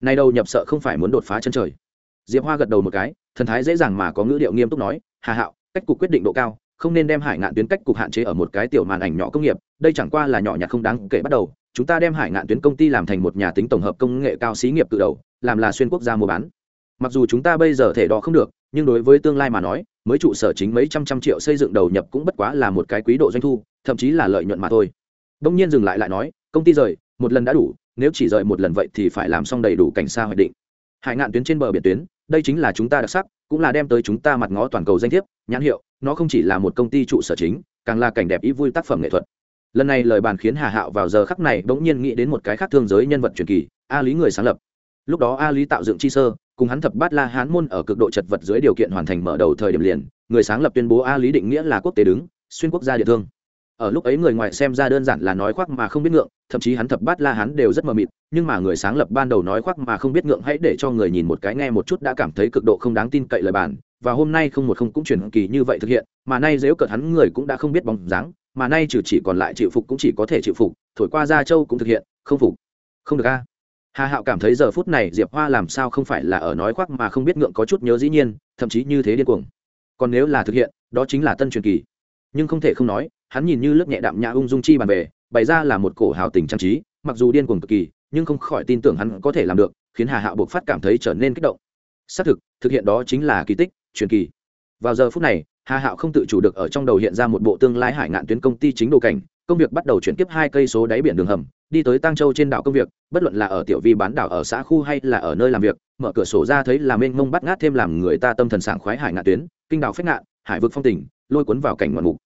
Nay đâu nhập sợ không phải muốn đột phá chân trời. Diệp hoa gật đầu một cái, thần thái dễ dàng mà có ngữ điệu nghiêm túc nói, hà hạo, cách cục quyết định độ cao, không nên đem hải ngạn tuyến cách cục hạn chế ở một cái tiểu màn ảnh nhỏ công nghiệp, đây chẳng qua là nhỏ nhặt không đáng kể bắt đầu chúng ta đem hải ngạn tuyến công ty làm thành một nhà tính tổng hợp công nghệ cao xí nghiệp từ đầu, làm là xuyên quốc gia mua bán. Mặc dù chúng ta bây giờ thể đo không được, nhưng đối với tương lai mà nói, mới trụ sở chính mấy trăm trăm triệu xây dựng đầu nhập cũng bất quá là một cái quý độ doanh thu, thậm chí là lợi nhuận mà thôi. Đông nhiên dừng lại lại nói, công ty rời, một lần đã đủ, nếu chỉ rời một lần vậy thì phải làm xong đầy đủ cảnh xa hoạch định. Hải ngạn tuyến trên bờ biển tuyến, đây chính là chúng ta đặc sắc, cũng là đem tới chúng ta mặt ngó toàn cầu danh thiếp, nhãn hiệu, nó không chỉ là một công ty trụ sở chính, càng là cảnh đẹp ý vui tác phẩm nghệ thuật lần này lời bàn khiến hà hạo vào giờ khắc này bỗng nhiên nghĩ đến một cái khác thương giới nhân vật truyền kỳ, a lý người sáng lập. Lúc đó a lý tạo dựng chi sơ, cùng hắn thập bát la hán môn ở cực độ chật vật dưới điều kiện hoàn thành mở đầu thời điểm liền, người sáng lập tuyên bố a lý định nghĩa là quốc tế đứng, xuyên quốc gia địa thương. Ở lúc ấy người ngoài xem ra đơn giản là nói khoác mà không biết ngượng, thậm chí hắn thập bát la hán đều rất mờ mịt, nhưng mà người sáng lập ban đầu nói khoác mà không biết ngượng hãy để cho người nhìn một cái nghe một chút đã cảm thấy cực độ không đáng tin cậy lời bản và hôm nay không một không cũng chuyển kỳ như vậy thực hiện, mà nay dếu cợt hắn người cũng đã không biết bóng dáng mà nay trừ chỉ còn lại chịu phục cũng chỉ có thể chịu phục, thổi qua gia châu cũng thực hiện, không phục. Không được a. Hà hạo cảm thấy giờ phút này diệp hoa làm sao không phải là ở nói khoác mà không biết ngượng có chút nhớ dĩ nhiên, thậm chí như thế điên cuồng. Còn nếu là thực hiện, đó chính là tân truyền kỳ. Nhưng không thể không nói, hắn nhìn như lớp nhẹ đạm nhã ung dung chi bàn về bày ra là một cổ hào tình trang trí, mặc dù điên cuồng cực kỳ, nhưng không khỏi tin tưởng hắn có thể làm được, khiến hà hạo buộc phát cảm thấy trở nên kích động. Xác thực thực hiện đó chính là kỳ tích, truyền kỳ. Vào giờ phút này hà hạo không tự chủ được ở trong đầu hiện ra một bộ tương lai hải ngạn tuyến công ty chính đồ cảnh, công việc bắt đầu chuyển tiếp hai cây số đáy biển đường hầm, đi tới tăng châu trên đảo công việc, bất luận là ở tiểu vi bán đảo ở xã khu hay là ở nơi làm việc, mở cửa sổ ra thấy là mênh mông bắt ngát thêm làm người ta tâm thần sảng khoái hải ngạn tuyến, kinh đảo phách ngạn, hải vực phong tỉnh lôi cuốn vào cảnh ngoạn mục.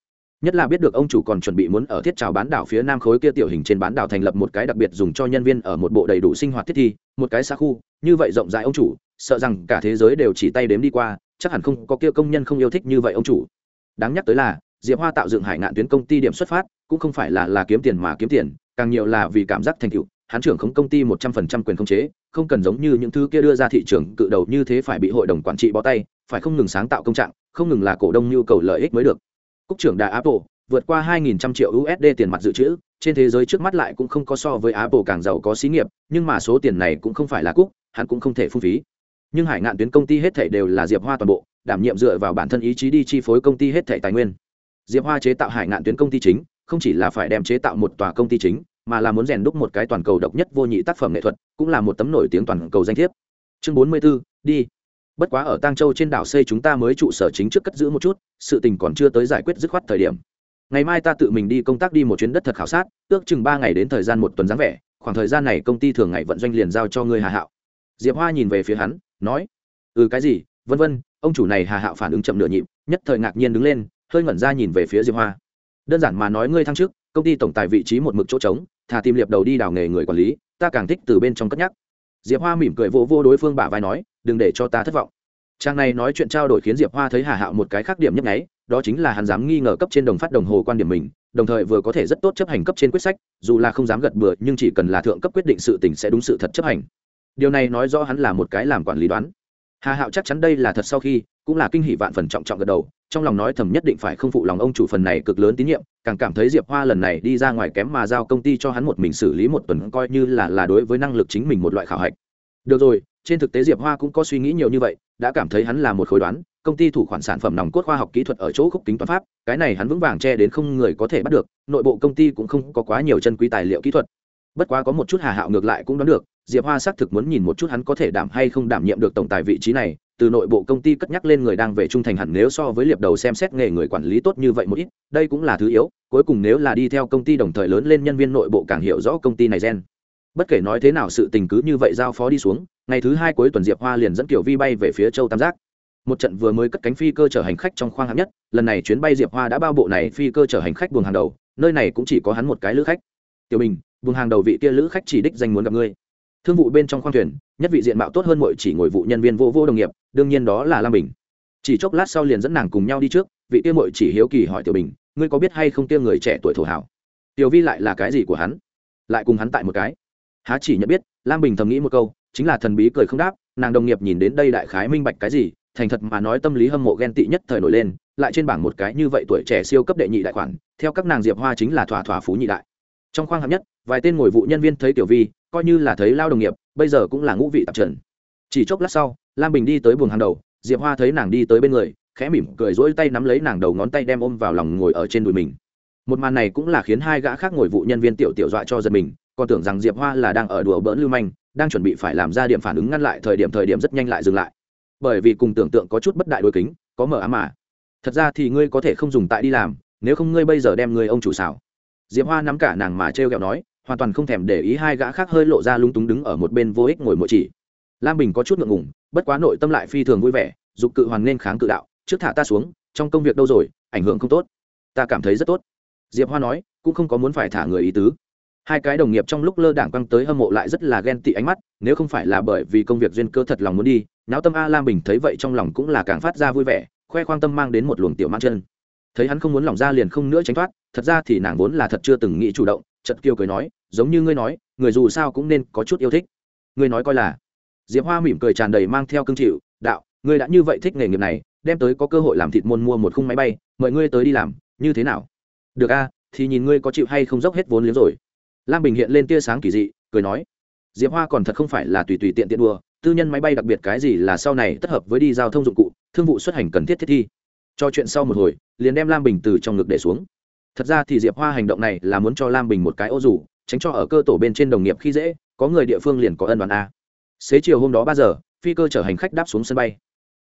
Nhất là biết được ông chủ còn chuẩn bị muốn ở thiết trào bán đảo phía nam khối kia tiểu hình trên bán đảo thành lập một cái đặc biệt dùng cho nhân viên ở một bộ đầy đủ sinh hoạt thiết thi, một cái xã khu, như vậy rộng rãi ông chủ, sợ rằng cả thế giới đều chỉ tay đếm đi qua chắc hẳn không có kia công nhân không yêu thích như vậy ông chủ. Đáng nhắc tới là, diệp hoa tạo dựng hải ngạn tuyến công ty điểm xuất phát, cũng không phải là là kiếm tiền mà kiếm tiền, càng nhiều là vì cảm giác thành tựu, hắn trưởng không công ty một trăm phần trăm quyền khống chế, không cần giống như những thứ kia đưa ra thị trường, cự đầu như thế phải bị hội đồng quản trị bó tay, phải không ngừng sáng tạo công trạng, không ngừng là cổ đông nhu cầu lợi ích mới được. Cúc trưởng đà apple, vượt qua hai nghìn trăm triệu usd tiền mặt dự trữ, trên thế giới trước mắt lại cũng không có so với apple càng giàu có xí nghiệp, nhưng mà số tiền này cũng không phải là cúc, hắn cũng không thể phung phí nhưng hải ngạn tuyến công ty hết thảy đều là diệp hoa toàn bộ đảm nhiệm dựa vào bản thân ý chí đi chi phối công ty hết thảy tài nguyên. Diệp hoa chế tạo hải ngạn tuyến công ty chính không chỉ là phải đem chế tạo một tòa công ty chính mà là muốn rèn đúc một cái toàn cầu độc nhất vô nhị tác phẩm nghệ thuật cũng là một tấm nổi tiếng toàn cầu danh thiếp. Chương bốn mươi 44, đi. Bất quá ở tang châu trên đảo xây chúng ta mới trụ sở chính trước cất giữ một chút sự tình còn chưa tới giải quyết dứt khoát thời điểm. Ngày mai ta tự mình đi công tác đi một chuyến đất thật khảo sát ước chừng ba ngày đến thời gian một tuần dáng vẻ khoảng thời gian này công ty thường ngày vận doanh liền giao cho ngươi hà hạo. Diệp hoa nhìn về phía hắn nói ừ cái gì? Vân vân, ông chủ này hà hạo phản ứng chậm nửa nhịp, nhất thời ngạc nhiên đứng lên, hơi ngẩn ra nhìn về phía diệp hoa. Đơn giản mà nói ngươi thăng chức, công ty tổng tài vị trí một mực chỗ trống, thà tìm liệp đầu đi đào nghề người quản lý, ta càng thích từ bên trong cất nhắc. Diệp hoa mỉm cười vô vô đối phương bả vai nói, đừng để cho ta thất vọng. Trang này nói chuyện trao đổi khiến diệp hoa thấy hà hạo một cái khác điểm nhấp nháy, đó chính là hắn dám nghi ngờ cấp trên đồng phát đồng hồ quan điểm mình, đồng thời vừa có thể rất tốt chấp hành cấp trên quyết sách, dù là không dám gật bừa, nhưng chỉ cần là thượng cấp quyết định sự tình sẽ đúng sự thật chấp hành điều này nói rõ hắn là một cái làm quản lý đoán. Hà hạo chắc chắn đây là thật sau khi, cũng là kinh hỷ vạn phần trọng trọng gật đầu, trong lòng nói thầm nhất định phải không phụ lòng ông chủ phần này cực lớn tín nhiệm, càng cảm thấy diệp hoa lần này đi ra ngoài kém mà giao công ty cho hắn một mình xử lý một tuần coi như là là đối với năng lực chính mình một loại khảo hạch. Được rồi, trên thực tế diệp hoa cũng có suy nghĩ nhiều như vậy, đã cảm thấy hắn là một khối đoán, công ty thủ khoản sản phẩm nòng cốt khoa học kỹ thuật ở chỗ khúc kính toán pháp, cái này hắn vững vàng che đến không người có thể bắt được, nội bộ công ty cũng không có quá nhiều chân quý tài liệu kỹ thuật. Bất quá có một chút hà hạo ngược lại cũng đoán được diệp hoa xác thực muốn nhìn một chút hắn có thể đảm hay không đảm nhiệm được tổng tài vị trí này, từ nội bộ công ty cất nhắc lên người đang về trung thành hẳn nếu so với liệp đầu xem xét nghề người quản lý tốt như vậy một ít, đây cũng là thứ yếu, cuối cùng nếu là đi theo công ty đồng thời lớn lên nhân viên nội bộ càng hiểu rõ công ty này gen. Bất kể nói thế nào sự tình cứ như vậy giao phó đi xuống, ngày thứ hai cuối tuần diệp hoa liền dẫn kiểu vi bay về phía châu tam giác. Một trận vừa mới cất cánh phi cơ chở hành khách trong khoang hạng nhất, lần này chuyến bay diệp hoa đã bao bộ này phi cơ chở hành khách buồng hàng đầu, nơi này cũng chỉ có hắn một cái lữ khách. Tiểu bình, buồng hàng đầu vị kia lữ khách chỉ đích danh muốn gặp ngươi thương vụ bên trong khoang thuyền, nhất vị diện mạo tốt hơn mọi chỉ ngồi vụ nhân viên vô vô đồng nghiệp, đương nhiên đó là lam bình. Chỉ chốc lát sau liền dẫn nàng cùng nhau đi trước, vị tiêu mội chỉ hiếu kỳ hỏi tiểu bình, ngươi có biết hay không tiêu người trẻ tuổi thổ hảo? Tiểu vi lại là cái gì của hắn? Lại cùng hắn tại một cái. Há chỉ nhận biết, lam bình thầm nghĩ một câu, chính là thần bí cười không đáp, nàng đồng nghiệp nhìn đến đây đại khái minh bạch cái gì, thành thật mà nói tâm lý hâm mộ ghen tị nhất thời nổi lên, lại trên bảng một cái như vậy tuổi trẻ siêu cấp đệ nhị đại khoản, theo các nàng diệp hoa chính là thỏa thỏa phú nhị đại. Trong khoang hạng nhất, vài tên ngồi vụ nhân viên thấy tiểu vi coi như là thấy lao đồng nghiệp, bây giờ cũng là ngũ vị tạp trần. Chỉ chốc lát sau, lam bình đi tới buồng hàng đầu, diệp hoa thấy nàng đi tới bên người, khẽ mỉm cười rỗi tay nắm lấy nàng đầu ngón tay đem ôm vào lòng ngồi ở trên đùi mình. Một màn này cũng là khiến hai gã khác ngồi vụ nhân viên tiểu tiểu dọa cho giật mình, còn tưởng rằng diệp hoa là đang ở đùa bỡn lưu manh, đang chuẩn bị phải làm ra điểm phản ứng ngăn lại thời điểm thời điểm rất nhanh lại dừng lại. Bởi vì cùng tưởng tượng có chút bất đại đôi kính, có mở ám mà. Thật ra thì ngươi có thể không dùng tại đi làm, nếu không ngươi bây giờ đem người ông chủ xảo. Diệp hoa nắm cả nàng mà t r e o kẹo nói hoàn toàn không thèm để ý hai gã khác hơi lộ ra lung túng đứng ở một bên vô ích ngồi một chỉ. Lam bình có chút ngượng ngùng, bất quá nội tâm lại phi thường vui vẻ, dục cự hoàn nên kháng cự đạo, trước thả ta xuống, trong công việc đâu rồi, ảnh hưởng không tốt. Ta cảm thấy rất tốt. Diệp hoa nói, cũng không có muốn phải thả người ý tứ. Hai cái đồng nghiệp trong lúc lơ đảng quăng tới hâm mộ lại rất là ghen tị ánh mắt, nếu không phải là bởi vì công việc duyên cơ thật lòng muốn đi, náo tâm a lam bình thấy vậy trong lòng cũng là càng phát ra vui vẻ, khoe khoang tâm mang đến một luồng tiểu mang chân thấy hắn không muốn lỏng ra liền không nữa tránh thoát thật ra thì nàng vốn là thật chưa từng nghĩ chủ động chật kiều cười nói giống như ngươi nói người dù sao cũng nên có chút yêu thích. Ngươi nói coi là. Diệp hoa mỉm cười tràn đầy mang theo cương chịu đạo ngươi đã như vậy thích nghề nghiệp này đem tới có cơ hội làm thịt môn mua một khung máy bay mời ngươi tới đi làm như thế nào? Được a thì nhìn ngươi có chịu hay không dốc hết vốn liếng rồi. Lam bình hiện lên tia sáng kỳ dị cười nói diệp hoa còn thật không phải là tùy tùy tiện tiện đua, tư nhân máy bay đặc biệt cái gì là sau này tất hợp với đi giao thông dụng cụ thương vụ xuất hành cần thiết thiết thi cho chuyện sau một hồi, liền đem lam bình từ trong ngực để xuống. Thật ra thì diệp hoa hành động này là muốn cho lam bình một cái ô rủ tránh cho ở cơ tổ bên trên đồng nghiệp khi dễ, có người địa phương liền có ân đoàn a. Xế chiều hôm đó ba giờ, phi cơ chở hành khách đáp xuống sân bay.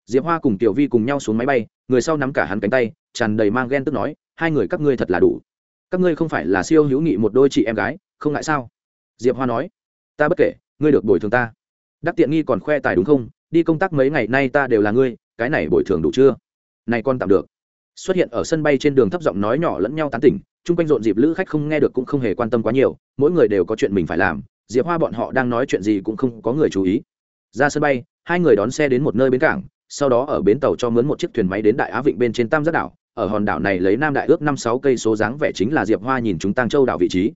Diệp hoa cùng tiểu vi cùng nhau xuống máy bay, người sau nắm cả hắn cánh tay, tràn đầy mang ghen tức nói, hai người các ngươi thật là đủ. Các ngươi không phải là siêu hữu nghị một đôi chị em gái, không ngại sao? Diệp hoa nói, ta bất kể, ngươi được bồi thường ta. Đắc tiện nghi còn khoe tài đúng không? Đi công tác mấy ngày nay ta đều là ngươi, cái này bồi thường đủ chưa? Này con tạm được. Xuất hiện ở sân bay trên đường thấp giọng nói nhỏ lẫn nhau tán tỉnh, chung quanh rộn dịp lữ khách không nghe được cũng không hề quan tâm quá nhiều, mỗi người đều có chuyện mình phải làm, diệp hoa bọn họ đang nói chuyện gì cũng không có người chú ý. Ra sân bay, hai người đón xe đến một nơi bến cảng, sau đó ở bến tàu cho mướn một chiếc thuyền máy đến đại á vịnh bên trên tam giác đảo. Ở hòn đảo này lấy nam đại ước năm sáu cây số dáng vẻ chính là diệp hoa nhìn chúng tăng châu đảo vị trí.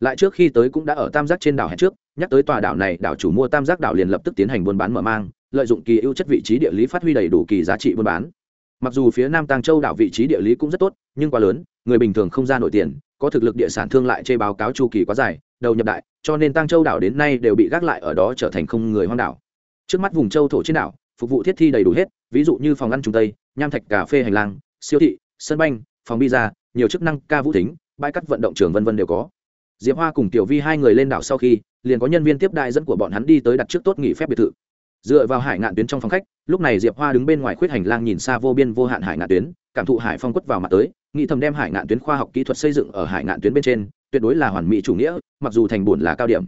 Lại trước khi tới cũng đã ở tam giác trên đảo hẹn trước, nhắc tới tòa đảo này, đảo chủ mua tam giác đảo liền lập tức tiến hành buôn bán mở mang, lợi dụng kỳ ưu chất vị trí địa lý phát huy đầy đủ kỳ giá trị buôn bán mặc dù phía nam tàng châu đảo vị trí địa lý cũng rất tốt, nhưng quá lớn, người bình thường không ra nội tiền, có thực lực địa sản thương lại chê báo cáo chu kỳ quá dài, đầu nhập đại, cho nên tăng châu đảo đến nay đều bị gác lại ở đó trở thành không người hoang đảo. Trước mắt vùng châu thổ trên đảo, phục vụ thiết thi đầy đủ hết, ví dụ như phòng ăn trung tây, nham thạch cà phê hành lang, siêu thị, sân banh, phòng pizza nhiều chức năng ca vũ thính, bãi cắt vận động trường vân vân đều có. Diệp hoa cùng tiểu vi hai người lên đảo sau khi, liền có nhân viên tiếp đại dẫn của bọn hắn đi tới đặt trước tốt nghỉ phép biệt thự dựa vào hải ngạn tuyến trong phòng khách, lúc này diệp hoa đứng bên ngoài khuyết hành lang nhìn xa vô biên vô hạn hải ngạn tuyến, cảm thụ hải phong quất vào mặt tới, nghĩ thầm đem hải ngạn tuyến khoa học kỹ thuật xây dựng ở hải ngạn tuyến bên trên, tuyệt đối là hoàn mỹ chủ nghĩa, mặc dù thành bổn là cao điểm.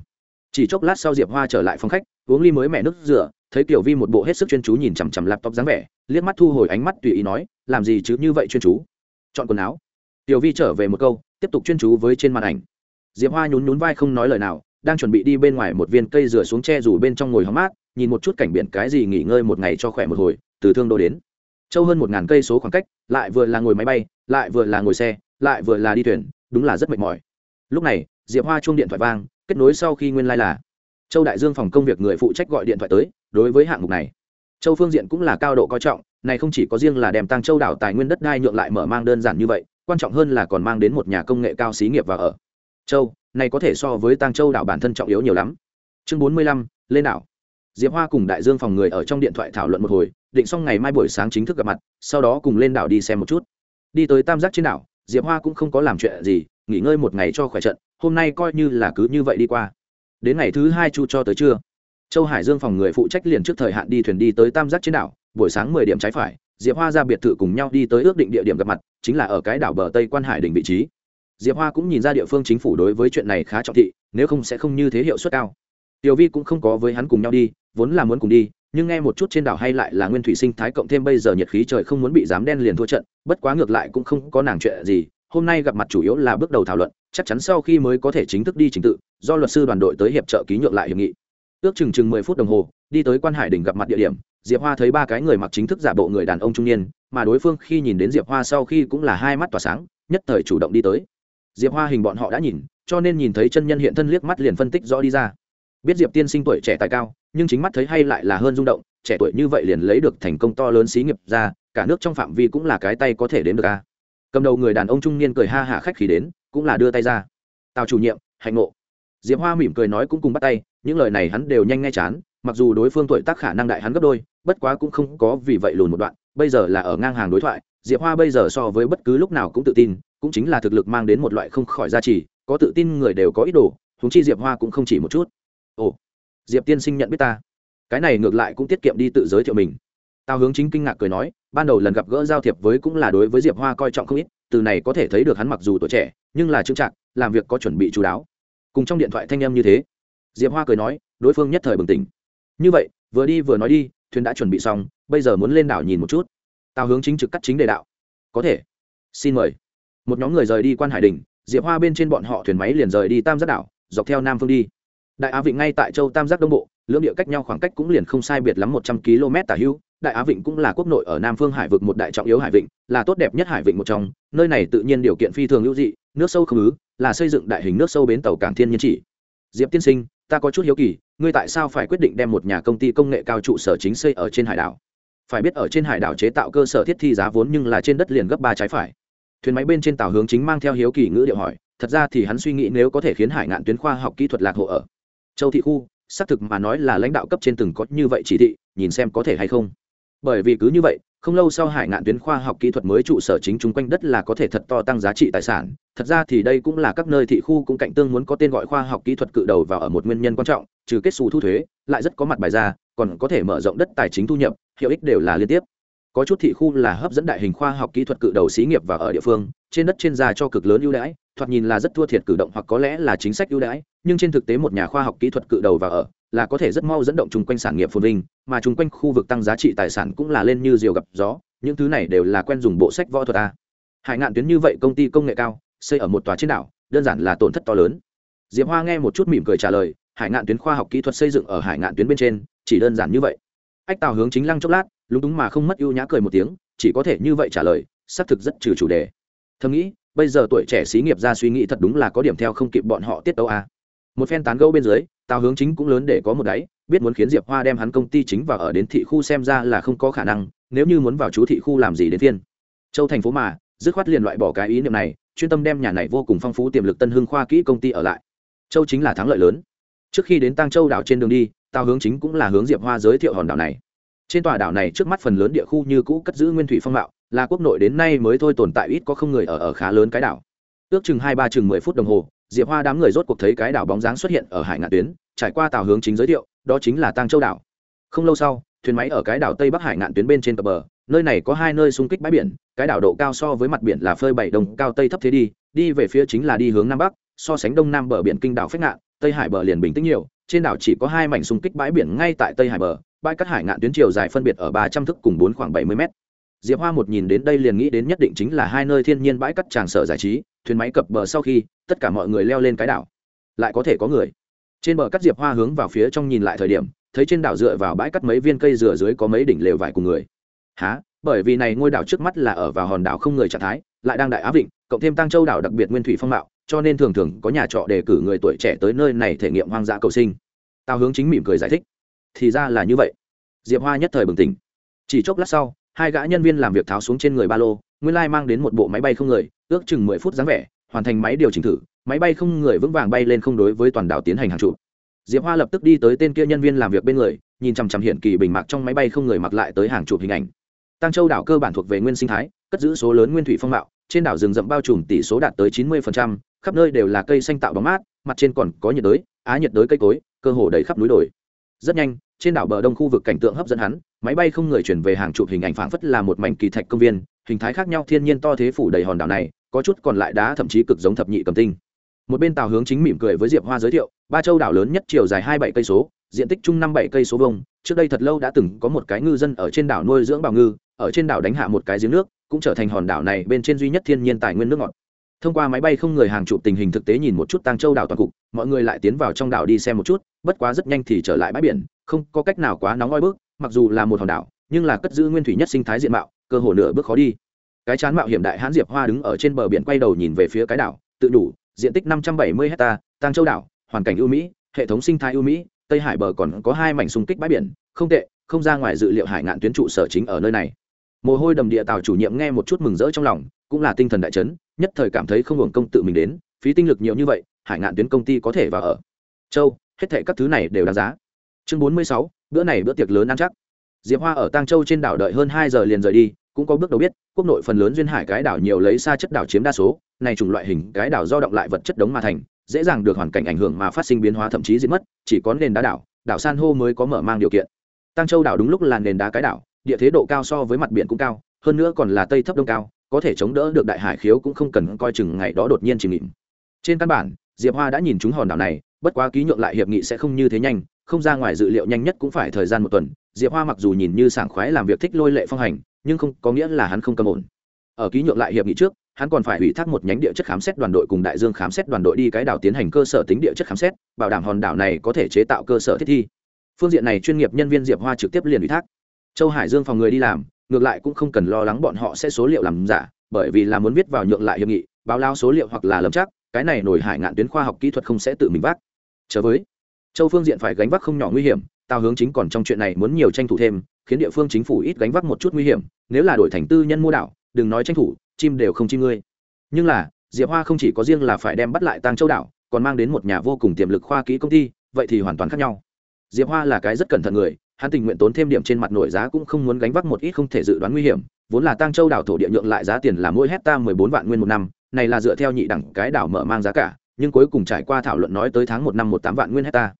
Chỉ chốc lát sau diệp hoa trở lại phòng khách, uống ly mới mẹ nước rửa, thấy tiểu vi một bộ hết sức chuyên chú nhìn chằm chằm laptop dáng vẻ, liếc mắt thu hồi ánh mắt tùy ý nói, làm gì chứ như vậy chuyên chú? Chọn quần áo. Tiểu vi trở về một câu, tiếp tục chuyên chú với trên màn ảnh. Diệp hoa nhún nhún vai không nói lời nào, đang chuẩn bị đi bên ngoài một viên cây rửa xuống tre rủ bên trong ngồi hóng mát nhìn một chút cảnh biển cái gì nghỉ ngơi một ngày cho khỏe một hồi, từ thương đô đến. Châu hơn một ngàn cây số khoảng cách, lại vừa là ngồi máy bay, lại vừa là ngồi xe, lại vừa là đi thuyền, đúng là rất mệt mỏi. Lúc này, diệp hoa chuông điện thoại vang, kết nối sau khi nguyên lai、like、là châu đại dương phòng công việc người phụ trách gọi điện thoại tới, đối với hạng mục này. Châu phương diện cũng là cao độ coi trọng, này không chỉ có riêng là đem tăng châu đảo tài nguyên đất đai nhượng lại mở mang đơn giản như vậy, quan trọng hơn là còn mang đến một nhà công nghệ cao xí nghiệp và ở. Châu, này có thể so với tăng châu đảo bản thân trọng yếu nhiều lắm. Chương bốn mươi lăm, lên đảo diệp hoa cùng đại dương phòng người ở trong điện thoại thảo luận một hồi, định xong ngày mai buổi sáng chính thức gặp mặt, sau đó cùng lên đảo đi xem một chút. Đi tới tam giác trên đảo, diệp hoa cũng không có làm chuyện gì, nghỉ ngơi một ngày cho khỏe trận, hôm nay coi như là cứ như vậy đi qua. Đến ngày thứ hai chu cho tới trưa, châu hải dương phòng người phụ trách liền trước thời hạn đi thuyền đi tới tam giác trên đảo, buổi sáng mười điểm trái phải, diệp hoa ra biệt thự cùng nhau đi tới ước định địa điểm gặp mặt, chính là ở cái đảo bờ tây quan hải đỉnh vị trí. Diệp hoa cũng nhìn ra địa phương chính phủ đối với chuyện này khá trọng thị, nếu không sẽ không như thế hiệu suất cao tiểu vi cũng không có với hắn cùng nhau đi, vốn là muốn cùng đi, nhưng nghe một chút trên đảo hay lại là nguyên thủy sinh thái cộng thêm bây giờ nhiệt khí trời không muốn bị dám đen liền thua trận, bất quá ngược lại cũng không có nàng chuyện gì, hôm nay gặp mặt chủ yếu là bước đầu thảo luận, chắc chắn sau khi mới có thể chính thức đi trình tự, do luật sư đoàn đội tới hiệp trợ ký nhượng lại hiệp nghị. Ước chừng chừng mười phút đồng hồ, đi tới quan hải đỉnh gặp mặt địa điểm, diệp hoa thấy ba cái người mặc chính thức giả bộ người đàn ông trung niên, mà đối phương khi nhìn đến diệp hoa sau khi cũng là hai mắt tỏa sáng, nhất thời chủ động đi tới. Diệp hoa hình bọn họ đã nhìn, cho nên nhìn thấy chân nhân hiện thân liếc mắt liền phân tích rõ đi ra biết diệp tiên sinh tuổi trẻ tài cao, nhưng chính mắt thấy hay lại là hơn rung động, trẻ tuổi như vậy liền lấy được thành công to lớn xí nghiệp ra, cả nước trong phạm vi cũng là cái tay có thể đến được a. Cầm đầu người đàn ông trung niên cười ha hạ khách khí đến, cũng là đưa tay ra. Tào chủ nhiệm, hạnh ngộ. Diệp hoa mỉm cười nói cũng cùng bắt tay, những lời này hắn đều nhanh nghe chán, mặc dù đối phương tuổi tác khả năng đại hắn gấp đôi, bất quá cũng không có vì vậy lùn một đoạn, bây giờ là ở ngang hàng đối thoại, diệp hoa bây giờ so với bất cứ lúc nào cũng tự tin, cũng chính là thực lực mang đến một loại không khỏi giá trị có tự tin người đều có ý đồ húng chi diệp hoa cũng không chỉ một chút ồ, diệp tiên sinh nhận biết ta. Cái này ngược lại cũng tiết kiệm đi tự giới thiệu mình. Tào hướng chính kinh ngạc cười nói, ban đầu lần gặp gỡ giao thiệp với cũng là đối với diệp hoa coi trọng không ít, từ này có thể thấy được hắn mặc dù tuổi trẻ, nhưng là trưng trạng làm việc có chuẩn bị chú đáo. Cùng trong điện thoại thanh em như thế, diệp hoa cười nói, đối phương nhất thời bừng tỉnh. Như vậy, vừa đi vừa nói đi, thuyền đã chuẩn bị xong, bây giờ muốn lên đảo nhìn một chút. Tào hướng chính trực cắt chính đề đạo. Có thể. Xin mời. Một nhóm người rời đi quan hải đình diệp hoa bên trên bọn họ thuyền máy liền rời đi tam giác đảo, dọc theo nam phương đi đại á vịnh ngay tại châu tam giác đông bộ, lưỡng địa cách nhau khoảng cách cũng liền không sai biệt lắm một trăm km tả hưu đại á vịnh cũng là quốc nội ở nam phương hải vực một đại trọng yếu hải vịnh, là tốt đẹp nhất hải vịnh một trong, nơi này tự nhiên điều kiện phi thường hữu dị, nước sâu không ứ, là xây dựng đại hình nước sâu bến tàu cảng thiên nhiên chỉ. Diệp tiên sinh, ta có chút hiếu kỳ, ngươi tại sao phải quyết định đem một nhà công ty công nghệ cao trụ sở chính xây ở trên hải đảo? Phải biết ở trên hải đảo chế tạo cơ sở thiết thi giá vốn nhưng là trên đất liền gấp ba trái phải. Thuyền máy bên trên tàu hướng chính mang theo hiếu kỳ ngữ điệu hỏi, thật ra thì hắn suy nghĩ nếu có thể khiến hải ngạn tuyến khoa học kỹ thuật lạc hộ ở châu thị khu, xác thực mà nói là lãnh đạo cấp trên từng có như vậy chỉ thị, nhìn xem có thể hay không. Bởi vì cứ như vậy, không lâu sau hải ngạn tuyến khoa học kỹ thuật mới trụ sở chính chung quanh đất là có thể thật to tăng giá trị tài sản. Thật ra thì đây cũng là các nơi thị khu cũng cạnh tương muốn có tên gọi khoa học kỹ thuật cự đầu vào ở một nguyên nhân quan trọng, trừ kết xù thu thuế, lại rất có mặt bài ra, còn có thể mở rộng đất tài chính thu nhập, hiệu ích đều là liên tiếp. Có chút thị khu là hấp dẫn đại hình khoa học kỹ thuật cự đầu xí nghiệp vào ở địa phương trên đất trên già cho cực lớn ưu đãi, thoạt nhìn là rất thua thiệt cử động hoặc có lẽ là chính sách ưu đãi, nhưng trên thực tế một nhà khoa học kỹ thuật cự đầu vào ở, là có thể rất mau dẫn động chung quanh sản nghiệp phồn vinh, mà chung quanh khu vực tăng giá trị tài sản cũng là lên như diều gặp gió, những thứ này đều là quen dùng bộ sách võ thuật a. Hải ngạn tuyến như vậy, công ty công nghệ cao, xây ở một tòa trên đảo, đơn giản là tổn thất to lớn. Diệp hoa nghe một chút mỉm cười trả lời, hải ngạn tuyến khoa học kỹ thuật xây dựng ở hải ngạn tuyến bên trên, chỉ đơn giản như vậy. Ách tào hướng chính lăng chốc lát, lúng túng mà không mất ưu nhã cười một tiếng, chỉ có thể như vậy trả lời, xác thực rất trừ chủ đề thầm nghĩ, bây giờ tuổi trẻ xí nghiệp ra suy nghĩ thật đúng là có điểm theo không kịp bọn họ tiết tấu à? một phen tán gẫu bên dưới, tào hướng chính cũng lớn để có một đáy, biết muốn khiến diệp hoa đem hắn công ty chính vào ở đến thị khu xem ra là không có khả năng, nếu như muốn vào chú thị khu làm gì đến thiên châu thành phố mà, dứt khoát liền loại bỏ cái ý niệm này, chuyên tâm đem nhà này vô cùng phong phú tiềm lực tân hưng khoa kỹ công ty ở lại. Châu chính là thắng lợi lớn. Trước khi đến tăng châu đảo trên đường đi, tào hướng chính cũng là hướng diệp hoa giới thiệu hòn đảo này. Trên tòa đảo này trước mắt phần lớn địa khu như cũ cất giữ nguyên thủy phong mạo là quốc nội đến nay mới thôi tồn tại ít có không người ở ở khá lớn cái đảo. Ước chừng hai ba chừng mười phút đồng hồ, diệp hoa đám người rốt cuộc thấy cái đảo bóng dáng xuất hiện ở hải ngạn tuyến, trải qua tàu hướng chính giới thiệu, đó chính là tăng châu đảo. Không lâu sau, thuyền máy ở cái đảo tây bắc hải ngạn tuyến bên trên cập bờ, nơi này có hai nơi xung kích bãi biển, cái đảo độ cao so với mặt biển là phơi bảy đồng, cao tây thấp thế đi đi về phía chính là đi hướng nam bắc, so sánh đông nam bờ biển kinh đảo phách ngạn, tây hải bờ liền bình tĩnh nhiều, trên đảo chỉ có hai mảnh xung kích bãi biển ngay tại tây hải bờ, bãi cát hải ngạn tuyến chiều dài phân biệt ở ba trăm thước cùng bốn khoảng bảy mươi mét diệp hoa một nhìn đến đây liền nghĩ đến nhất định chính là hai nơi thiên nhiên bãi cát tràng sở giải trí, thuyền máy cập bờ sau khi, tất cả mọi người leo lên cái đảo. Lại có thể có người. Trên bờ cát diệp hoa hướng vào phía trong nhìn lại thời điểm, thấy trên đảo dựa vào bãi cát mấy viên cây dừa dưới có mấy đỉnh lều vải cùng người. Há bởi vì này ngôi đảo trước mắt là ở vào hòn đảo không người trạng thái, lại đang đại á vịnh, cộng thêm tăng châu đảo đặc biệt nguyên thủy phong mạo, cho nên thường thường có nhà trọ đề cử người tuổi trẻ tới nơi này thể nghiệm hoang dã cầu sinh. Tao hướng chính mỉm cười giải thích. Thì ra là như vậy. Diệp hoa nhất thời bừng tỉnh. Chỉ chốc lát sau hai gã nhân viên làm việc tháo xuống trên người ba lô, nguyên lai mang đến một bộ máy bay không người, ước chừng mười phút dáng vẻ, hoàn thành máy điều chỉnh thử, máy bay không người vững vàng bay lên không đối với toàn đảo tiến hành hàng trụ diệp hoa lập tức đi tới tên kia nhân viên làm việc bên người, nhìn chằm chằm hiện kỳ bình mặc trong máy bay không người mặc lại tới hàng chục hình ảnh. Tăng châu đảo cơ bản thuộc về nguyên sinh thái, cất giữ số lớn nguyên thủy phong mạo, trên đảo rừng rậm bao trùm tỷ số đạt tới chín mươi khắp nơi đều là cây xanh tạo bóng mát, mặt trên còn có nhiệt đới, á nhiệt đới cây cối, cơ hồ đầy khắp núi đồi. Rất nhanh trên đảo bờ đông khu vực cảnh tượng hấp dẫn hắn, máy bay không người chuyển về hàng chục hình ảnh phảng phất là một mảnh kỳ thạch công viên, hình thái khác nhau thiên nhiên to thế phủ đầy hòn đảo này, có chút còn lại đá thậm chí cực giống thập nhị cầm tinh. Một bên tàu hướng chính mỉm cười với diệp hoa giới thiệu, ba châu đảo lớn nhất chiều dài hai bảy cây số, diện tích chung năm bảy cây số vông trước đây thật lâu đã từng có một cái ngư dân ở trên đảo nuôi dưỡng bào ngư, ở trên đảo đánh hạ một cái giếng nước, cũng trở thành hòn đảo này bên trên duy nhất thiên nhiên tài nguyên nước ngọt. Thông qua máy bay không người hàng chụp tình hình thực tế nhìn một chút tăng châu đảo toàn cục, mọi người lại tiến vào trong đảo đi xem một chút, bất quá rất nhanh thì trở lại bãi biển không có cách nào quá nóng oi bức, mặc dù là một hòn đảo, nhưng là cất giữ nguyên thủy nhất sinh thái diện mạo, cơ hồ nửa bước khó đi. Cái chán mạo hiểm đại hãn diệp hoa đứng ở trên bờ biển quay đầu nhìn về phía cái đảo, tự đủ, diện tích năm trăm bảy mươi hecta tăng châu đảo, hoàn cảnh ưu mỹ, hệ thống sinh thái ưu mỹ, tây hải bờ còn có hai mảnh xung kích bãi biển, không tệ, không ra ngoài dự liệu hải ngạn tuyến trụ sở chính ở nơi này. Mồ hôi đầm địa tàu chủ nhiệm nghe một chút mừng rỡ trong lòng, cũng là tinh thần đại chấn, nhất thời cảm thấy không hưởng công tự mình đến, phí tinh lực nhiều như vậy, hải ngạn tuyến công ty có thể vào ở. Châu, hết thệ các thứ này đều đáng giá chương bốn mươi sáu, bữa này bữa tiệc lớn ăn chắc. Diệp hoa ở tang châu trên đảo đợi hơn hai giờ liền rời đi, cũng có bước đầu biết, quốc nội phần lớn duyên hải cái đảo nhiều lấy xa chất đảo chiếm đa số, này chủng loại hình cái đảo do động lại vật chất đống mà thành, dễ dàng được hoàn cảnh ảnh hưởng mà phát sinh biến hóa thậm chí diệt mất, chỉ có nền đá đảo đảo san hô mới có mở mang điều kiện. Tăng châu đảo đúng lúc là nền đá cái đảo, địa thế độ cao so với mặt biển cũng cao, hơn nữa còn là tây thấp đông cao, có thể chống đỡ được đại hải khiếu cũng không cần coi chừng ngày đó đột nhiên chìm nghỉm. Trên căn bản, diệp hoa đã nhìn chúng hòn đảo này, bất quá ký nhượng lại hiệp nghị sẽ không như thế nhanh không ra ngoài dự liệu nhanh nhất cũng phải thời gian một tuần. Diệp hoa mặc dù nhìn như sảng khoái làm việc thích lôi lệ phong hành, nhưng không có nghĩa là hắn không cầm ổn. Ở ký nhượng lại hiệp nghị trước, hắn còn phải ủy thác một nhánh địa chất khám xét đoàn đội cùng đại dương khám xét đoàn đội đi cái đảo tiến hành cơ sở tính địa chất khám xét, bảo đảm hòn đảo này có thể chế tạo cơ sở thiết thi. Phương diện này chuyên nghiệp nhân viên diệp hoa trực tiếp liền ủy thác. Châu hải dương phòng người đi làm, ngược lại cũng không cần lo lắng bọn họ sẽ số liệu làm giả, bởi vì là muốn viết vào nhượng lại hiệp nghị, báo lao số liệu hoặc là lầm chắc, cái này nổi hải ngạn tuyến khoa học kỹ thuật không sẽ tự mình vác. Chờ với châu phương diện phải gánh vác không nhỏ nguy hiểm tao hướng chính còn trong chuyện này muốn nhiều tranh thủ thêm, khiến địa phương chính phủ ít gánh vác một chút nguy hiểm, nếu là đổi thành tư nhân mua đảo, đừng nói tranh thủ, chim đều không chim ngươi. Nhưng là, diệp hoa không chỉ có riêng là phải đem bắt lại tăng châu đảo, còn mang đến một nhà vô cùng tiềm lực khoa kỹ công ty, vậy thì hoàn toàn khác nhau. Diệp hoa là cái rất cẩn thận người, hắn tình nguyện tốn thêm điểm trên mặt nổi giá cũng không muốn gánh vác một ít không thể dự đoán nguy hiểm, vốn là tăng châu đảo thổ địa nhượng lại giá tiền là mỗi hecta mười bốn vạn nguyên một năm, này là dựa theo nhị đẳng cái đảo mở mang giá cả, nhưng cuối cùng trải qua thảo luận nói tới tháng một năm một tám vạn nguyên hecta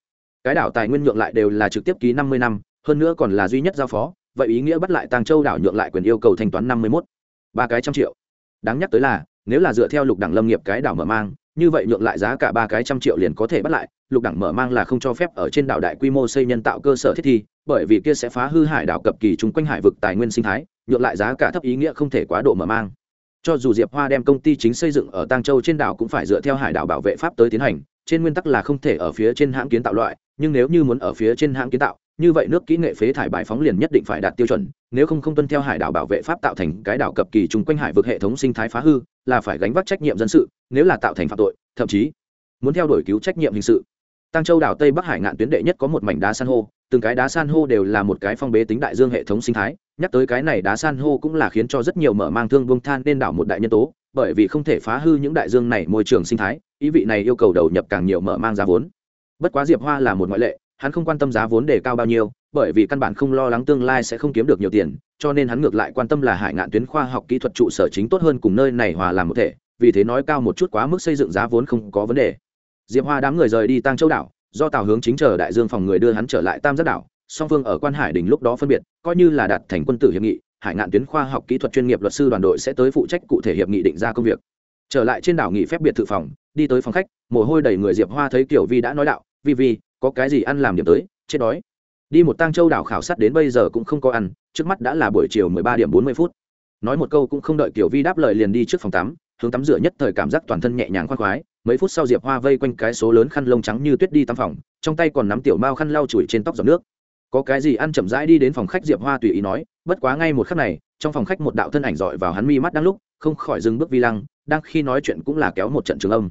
cái đảo tài nguyên nhượng lại đều là trực tiếp ký năm mươi năm, hơn nữa còn là duy nhất giao phó, vậy ý nghĩa bắt lại Tang châu đảo nhượng lại quyền yêu cầu thanh toán năm mươi mốt. Ba cái trăm triệu. Đáng nhắc tới là, nếu là dựa theo lục đẳng lâm nghiệp cái đảo mở mang, như vậy nhượng lại giá cả ba cái trăm triệu liền có thể bắt lại, lục đẳng mở mang là không cho phép ở trên đảo đại quy mô xây nhân tạo cơ sở thiết thi, bởi vì kia sẽ phá hư hải đảo cập kỳ chung quanh hải vực tài nguyên sinh thái, nhượng lại giá cả thấp ý nghĩa không thể quá độ mở mang. Cho dù diệp hoa đem công ty chính xây dựng ở tang châu trên đảo cũng phải dựa theo hải đảo bảo vệ pháp tới tiến hành trên nguyên tắc là không thể ở phía trên hãng kiến tạo loại, nhưng nếu như muốn ở phía trên hãng kiến tạo, như vậy nước kỹ nghệ phế thải bài phóng liền nhất định phải đạt tiêu chuẩn, nếu không không tuân theo hải đảo bảo vệ pháp tạo thành cái đảo cập kỳ chung quanh hải vực hệ thống sinh thái phá hư, là phải gánh vác trách nhiệm dân sự, nếu là tạo thành phạm tội, thậm chí muốn theo đuổi cứu trách nhiệm hình sự. Tăng châu đảo tây bắc hải ngạn tuyến đệ nhất có một mảnh đá san hô, từng cái đá san hô đều là một cái phong bế tính đại dương hệ thống sinh thái, nhắc tới cái này đá san hô cũng là khiến cho rất nhiều mở mang thương buông than nên đảo một đại nhân tố bởi vì không thể phá hư những đại dương này môi trường sinh thái, ý vị này yêu cầu đầu nhập càng nhiều mở mang giá vốn. Bất quá diệp hoa là một ngoại lệ, hắn không quan tâm giá vốn đề cao bao nhiêu, bởi vì căn bản không lo lắng tương lai sẽ không kiếm được nhiều tiền, cho nên hắn ngược lại quan tâm là hải ngạn tuyến khoa học kỹ thuật trụ sở chính tốt hơn cùng nơi này hòa làm một thể, vì thế nói cao một chút quá mức xây dựng giá vốn không có vấn đề. Diệp hoa đám người rời đi tăng châu đảo, do tàu hướng chính chờ đại dương phòng người đưa hắn trở lại tam giác đảo, song phương ở quan hải đình lúc đó phân biệt, coi như là đạt thành quân tử hiệp nghị hải ngạn tuyến khoa học kỹ thuật chuyên nghiệp luật sư đoàn đội sẽ tới phụ trách cụ thể hiệp nghị định ra công việc. Trở lại trên đảo nghỉ phép biệt thự phòng, đi tới phòng khách, mồ hôi đầy người diệp hoa thấy kiểu vi đã nói đạo, vi vi, có cái gì ăn làm điểm tới, chết đói. Đi một tang châu đảo khảo sát đến bây giờ cũng không có ăn, trước mắt đã là buổi chiều mười ba điểm bốn mươi phút. Nói một câu cũng không đợi kiểu vi đáp lời liền đi trước phòng tắm, hướng tắm rửa nhất thời cảm giác toàn thân nhẹ nhàng khoan khoái. Mấy phút sau diệp hoa vây quanh cái số lớn khăn lông trắng như tuyết đi tắm phòng, trong tay còn nắm tiểu mao khăn lau chùi trên tóc giọt nước có cái gì ăn chậm rãi đi đến phòng khách diệp hoa tùy ý nói bất quá ngay một khắc này trong phòng khách một đạo thân ảnh dọi vào hắn mi mắt đang lúc không khỏi dừng bước vi lăng đang khi nói chuyện cũng là kéo một trận trường âm.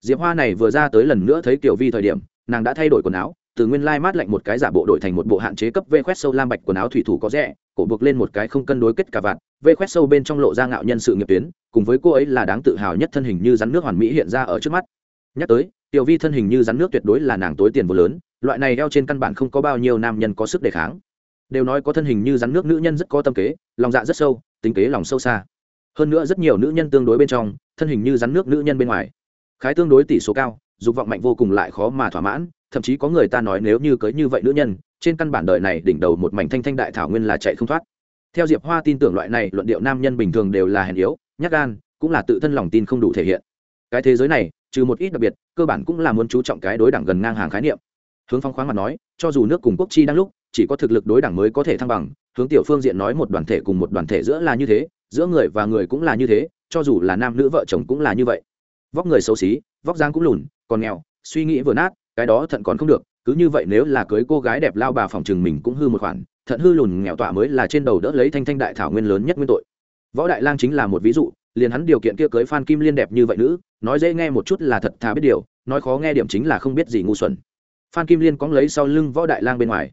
Diệp hoa này vừa ra tới lần nữa thấy Tiểu vi thời điểm nàng đã thay đổi quần áo từ nguyên lai mát lạnh một cái giả bộ đổi thành một bộ hạn chế cấp vê khoét sâu lam bạch quần áo thủy thủ có rẻ cổ buộc lên một cái không cân đối kết cả vạn, vê khoét sâu bên trong lộ ra ngạo nhân sự nghiệp tuyến cùng với cô ấy là đáng tự hào nhất thân hình như rắn nước hoàn mỹ hiện ra ở trước mắt. Nhắc tới tiểu vi thân hình như rắn nước tuyệt đối là nàng tối tiền vô lớn loại này đeo trên căn bản không có bao nhiêu nam nhân có sức đề kháng. Đều nói có thân hình như rắn nước nữ nhân rất có tâm kế, lòng dạ rất sâu, tính kế lòng sâu xa. Hơn nữa rất nhiều nữ nhân tương đối bên trong, thân hình như rắn nước nữ nhân bên ngoài. Khái tương đối tỷ số cao, dục vọng mạnh vô cùng lại khó mà thỏa mãn, thậm chí có người ta nói nếu như cưới như vậy nữ nhân, trên căn bản đời này đỉnh đầu một mảnh thanh thanh đại thảo nguyên là chạy không thoát. Theo diệp hoa tin tưởng loại này, luận điệu nam nhân bình thường đều là hèn yếu nhắc gan, cũng là tự thân lòng tin không đủ thể hiện. Cái thế giới này, trừ một ít đặc biệt, cơ bản cũng là muốn chú trọng cái đối đẳng gần ngang hàng khái niệm hướng phong khoáng mặt nói, cho dù nước cùng quốc chi đang lúc, chỉ có thực lực đối đẳng mới có thể thăng bằng, hướng tiểu phương diện nói một đoàn thể cùng một đoàn thể giữa là như thế, giữa người và người cũng là như thế, cho dù là nam nữ vợ chồng cũng là như vậy. Vóc người xấu xí, vóc dáng cũng lùn, còn nghèo, suy nghĩ vừa nát, cái đó thận còn không được, cứ như vậy nếu là cưới cô gái đẹp lao bà phòng chừng mình cũng hư một khoản, thận hư lùn nghèo tọa mới là trên đầu đỡ lấy thanh thanh đại thảo nguyên lớn nhất nguyên tội. Võ đại lang chính là một ví dụ, liền hắn điều kiện kia cưới phan kim liên đẹp như vậy nữ, nói dễ nghe một chút là thật thà biết điều, nói khó nghe điểm chính là không biết gì ngu xuẩn phan kim liên cóng lấy sau lưng võ đại lang bên ngoài.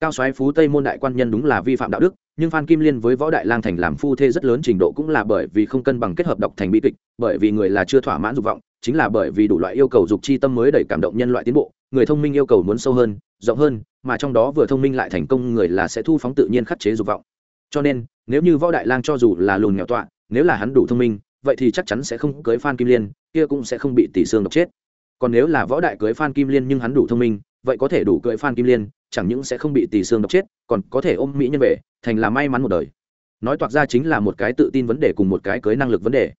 Cao soái phú tây môn đại quan nhân đúng là vi phạm đạo đức, nhưng phan kim liên với võ đại lang thành làm phu thê rất lớn trình độ cũng là bởi vì không cân bằng kết hợp độc thành bi kịch, bởi vì người là chưa thỏa mãn dục vọng, chính là bởi vì đủ loại yêu cầu dục chi tâm mới đẩy cảm động nhân loại tiến bộ, người thông minh yêu cầu muốn sâu hơn, rộng hơn, mà trong đó vừa thông minh lại thành công người là sẽ thu phóng tự nhiên khắc chế dục vọng. Cho nên, nếu như võ đại lang cho dù là lùn nghèo tọa, nếu là hắn đủ thông minh, vậy thì chắc chắn sẽ không cưới phan kim liên, kia cũng sẽ không bị tỷ xương độc chết còn nếu là võ đại cưới phan kim liên nhưng hắn đủ thông minh, vậy có thể đủ cưới phan kim liên, chẳng những sẽ không bị tỷ xương độc chết, còn có thể ôm mỹ nhân về, thành là may mắn một đời. Nói toạc ra chính là một cái tự tin vấn đề cùng một cái cưới năng lực vấn đề.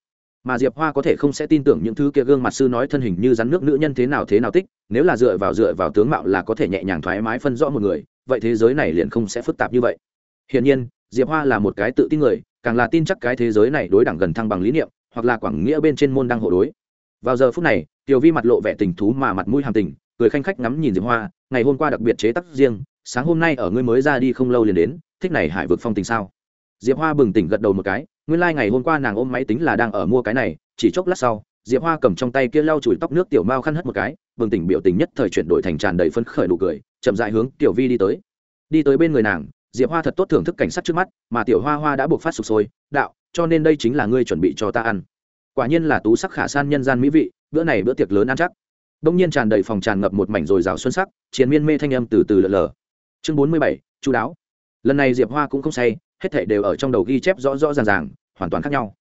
Mà diệp hoa có thể không sẽ tin tưởng những thứ kia gương mặt sư nói thân hình như rắn nước nữ nhân thế nào thế nào tích, nếu là dựa vào dựa vào tướng mạo là có thể nhẹ nhàng thoải mái phân rõ một người, vậy thế giới này liền không sẽ phức tạp như vậy. Hiển nhiên, diệp hoa là một cái tự tin người, càng là tin chắc cái thế giới này đối đẳng gần thăng bằng lý niệm, hoặc là quảng nghĩa bên trên môn đăng hộ đối vào giờ phút này, tiểu vi mặt lộ vẻ tình thú mà mặt mũi hàm tình, cười khanh khách ngắm nhìn diệp hoa, ngày hôm qua đặc biệt chế tác riêng, sáng hôm nay ở ngươi mới ra đi không lâu liền đến, thích này hải vực phong tình sao? Diệp hoa bừng tỉnh gật đầu một cái, nguyên lai、like、ngày hôm qua nàng ôm máy tính là đang ở mua cái này, chỉ chốc lát sau, diệp hoa cầm trong tay kia lau chùi tóc nước tiểu mao khăn hất một cái, bừng tỉnh biểu tình nhất thời chuyển đổi thành tràn đầy phấn khởi nụ cười, chậm dại hướng tiểu vi đi tới. Đi tới bên người nàng, diệp hoa thật tốt thưởng thức cảnh sát trước mắt, mà tiểu hoa hoa đã buộc phát sụp sôi, đạo, cho nên đây chính là ngươi chuẩn bị cho ta ăn quả nhiên là tú sắc khả san nhân gian mỹ vị, bữa này bữa tiệc lớn ăn chắc. Đông nhiên tràn đầy phòng tràn ngập một mảnh rồi rào xuân sắc chiến miên mê thanh âm từ từ lờ lờ. Chương bốn mươi bảy, chú đáo. Lần này diệp hoa cũng không say, hết thảy đều ở trong đầu ghi chép rõ rõ ràng ràng, hoàn toàn khác nhau.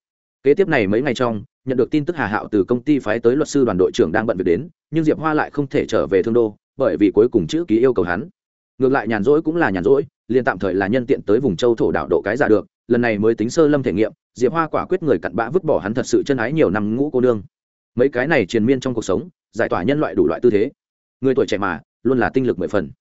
Kế tiếp này mấy ngày trong, nhận được tin tức hà hạo từ công ty phái tới luật sư đoàn đội trưởng đang bận việc đến, nhưng diệp hoa lại không thể trở về thương đô, bởi vì cuối cùng chữ ký yêu cầu hắn. Ngược lại nhàn rỗi cũng là nhàn rỗi, liền tạm thời là nhân tiện tới vùng châu thổ đảo độ cái giả được lần này mới tính sơ lâm thể nghiệm, diệp hoa quả quyết người cặn bã vứt bỏ hắn thật sự chân ái nhiều năm ngũ cô nương. Mấy cái này triền miên trong cuộc sống, giải tỏa nhân loại đủ loại tư thế. Người tuổi trẻ mà, luôn là tinh lực mười phần.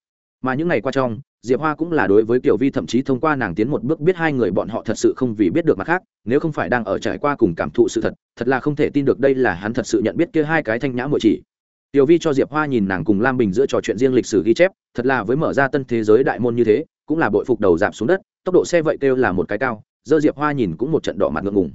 Mà những ngày qua trong, diệp hoa cũng là đối với kiểu vi thậm chí thông qua nàng tiến một bước biết hai người bọn họ thật sự không vì biết được mặt khác, nếu không phải đang ở trải qua cùng cảm thụ sự thật thật là không thể tin được đây là hắn thật sự nhận biết kia hai cái thanh nhã mội chỉ. Tiểu vi cho diệp hoa nhìn nàng cùng lam bình giữa trò chuyện riêng lịch sử ghi chép, thật là với mở ra tân thế giới đại môn như thế, cũng là bội phục đầu giảm xuống đất tốc độ xe vậy kêu là một cái cao, dơ diệp hoa nhìn cũng một trận đỏ mặt ngượng ngùng.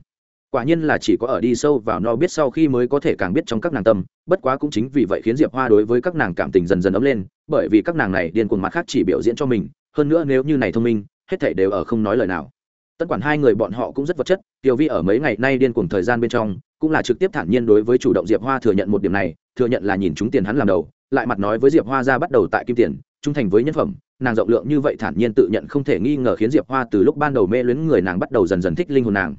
Quả nhiên là chỉ có ở đi sâu vào no biết sau khi mới có thể càng biết trong các nàng tâm, bất quá cũng chính vì vậy khiến diệp hoa đối với các nàng cảm tình dần dần ấm lên, bởi vì các nàng này điên cuồng mặt khác chỉ biểu diễn cho mình, hơn nữa nếu như này thông minh, hết thảy đều ở không nói lời nào. Tất quản hai người bọn họ cũng rất vật chất, tiểu vi ở mấy ngày nay điên cuồng thời gian bên trong, cũng là trực tiếp thản nhiên đối với chủ động diệp hoa thừa nhận một điểm này, thừa nhận là nhìn chúng tiền hắn làm đầu, lại mặt nói với diệp hoa ra bắt đầu tại kim tiền trung thành với nhân phẩm, nàng rộng lượng như vậy thản nhiên tự nhận không thể nghi ngờ khiến diệp hoa từ lúc ban đầu mê luyến người nàng bắt đầu dần dần thích linh hồn nàng.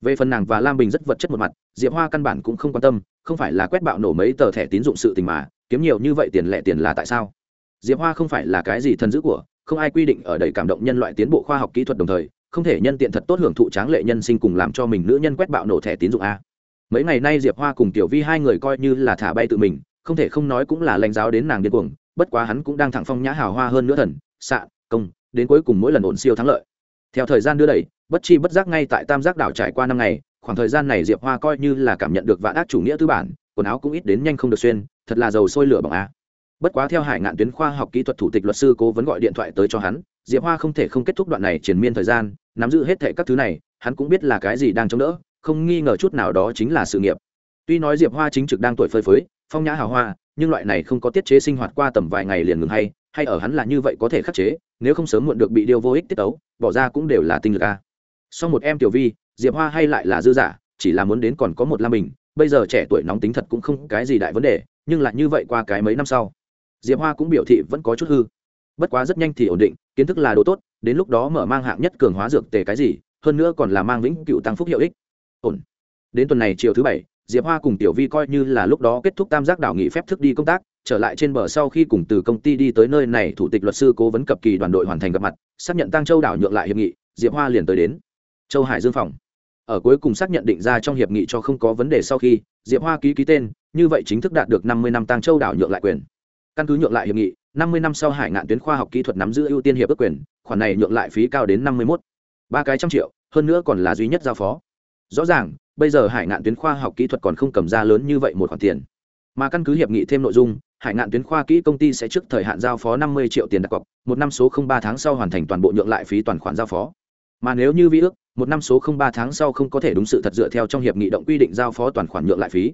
Về phần nàng và lam bình rất vật chất một mặt, diệp hoa căn bản cũng không quan tâm, không phải là quét bạo nổ mấy tờ thẻ tín dụng sự tình mà, kiếm nhiều như vậy tiền lẻ tiền là tại sao? Diệp hoa không phải là cái gì thân dữ của, không ai quy định ở đầy cảm động nhân loại tiến bộ khoa học kỹ thuật đồng thời, không thể nhân tiện thật tốt hưởng thụ tráng lệ nhân sinh cùng làm cho mình nữ nhân quét bạo nổ thẻ tín dụng a. Mấy ngày nay diệp hoa cùng tiểu vi hai người coi như là thả bay tự mình, không thể không nói cũng là lãnh giáo đến nàng điên cuồng bất quá hắn cũng đang thẳng phong nhã hào hoa hơn nữa thần, xạ, công, đến cuối cùng mỗi lần ổn siêu thắng lợi. Theo thời gian đưa đẩy, bất chi bất giác ngay tại tam giác đảo trải qua năm ngày, khoảng thời gian này diệp hoa coi như là cảm nhận được vạn ác chủ nghĩa tư bản, quần áo cũng ít đến nhanh không được xuyên, thật là dầu sôi lửa bỏng á bất quá theo hải ngạn tuyến khoa học kỹ thuật thủ tịch luật sư cố vấn gọi điện thoại tới cho hắn, diệp hoa không thể không kết thúc đoạn này triển miên thời gian, nắm giữ hết thệ các thứ này, hắn cũng biết là cái gì đang chống đỡ, không nghi ngờ chút nào đó chính là sự nghiệp. Tuy nói diệp hoa chính trực đang tuổi phơi phới, phong nhã hào hoa nhưng loại này không có tiết chế sinh hoạt qua tầm vài ngày liền ngừng hay hay ở hắn là như vậy có thể khắc chế, nếu không sớm muộn được bị điều vô ích tiết tấu, bỏ ra cũng đều là tinh lực a. Sau một em tiểu vi, diệp hoa hay lại là dư giả, chỉ là muốn đến còn có một lam bình, bây giờ trẻ tuổi nóng tính thật cũng không cái gì đại vấn đề, nhưng lại như vậy qua cái mấy năm sau, diệp hoa cũng biểu thị vẫn có chút hư. Bất quá rất nhanh thì ổn định, kiến thức là đồ tốt, đến lúc đó mở mang hạng nhất cường hóa dược tề cái gì, hơn nữa còn là mang vĩnh cựu tăng phúc hiệu ích. Ổn. Đến tuần này chiều thứ bảy diệp hoa cùng tiểu vi coi như là lúc đó kết thúc tam giác đảo nghị phép thức đi công tác, trở lại trên bờ sau khi cùng từ công ty đi tới nơi này, thủ tịch luật sư cố vấn cập kỳ đoàn đội hoàn thành gặp mặt, xác nhận tăng châu đảo nhượng lại hiệp nghị, diệp hoa liền tới đến. Châu hải dương phòng. Ở cuối cùng xác nhận định ra trong hiệp nghị cho không có vấn đề sau khi, diệp hoa ký ký tên, như vậy chính thức đạt được năm mươi năm tăng châu đảo nhượng lại quyền. Căn cứ nhượng lại hiệp nghị, năm mươi năm sau hải ngạn tuyến khoa học kỹ thuật nắm giữ ưu tiên hiệp ước quyền, khoản này nhượng lại phí cao đến năm mươi một ba cái trăm triệu, hơn nữa còn là duy nhất giao phó rõ ràng, bây giờ hải ngạn tuyến khoa học kỹ thuật còn không cầm ra lớn như vậy một khoản tiền. Mà căn cứ hiệp nghị thêm nội dung, hải ngạn tuyến khoa kỹ công ty sẽ trước thời hạn giao phó năm mươi triệu tiền đặt cọc, một năm số không ba tháng sau hoàn thành toàn bộ nhượng lại phí toàn khoản giao phó. Mà nếu như vi ước, một năm số không ba tháng sau không có thể đúng sự thật dựa theo trong hiệp nghị động quy định giao phó toàn khoản nhượng lại phí.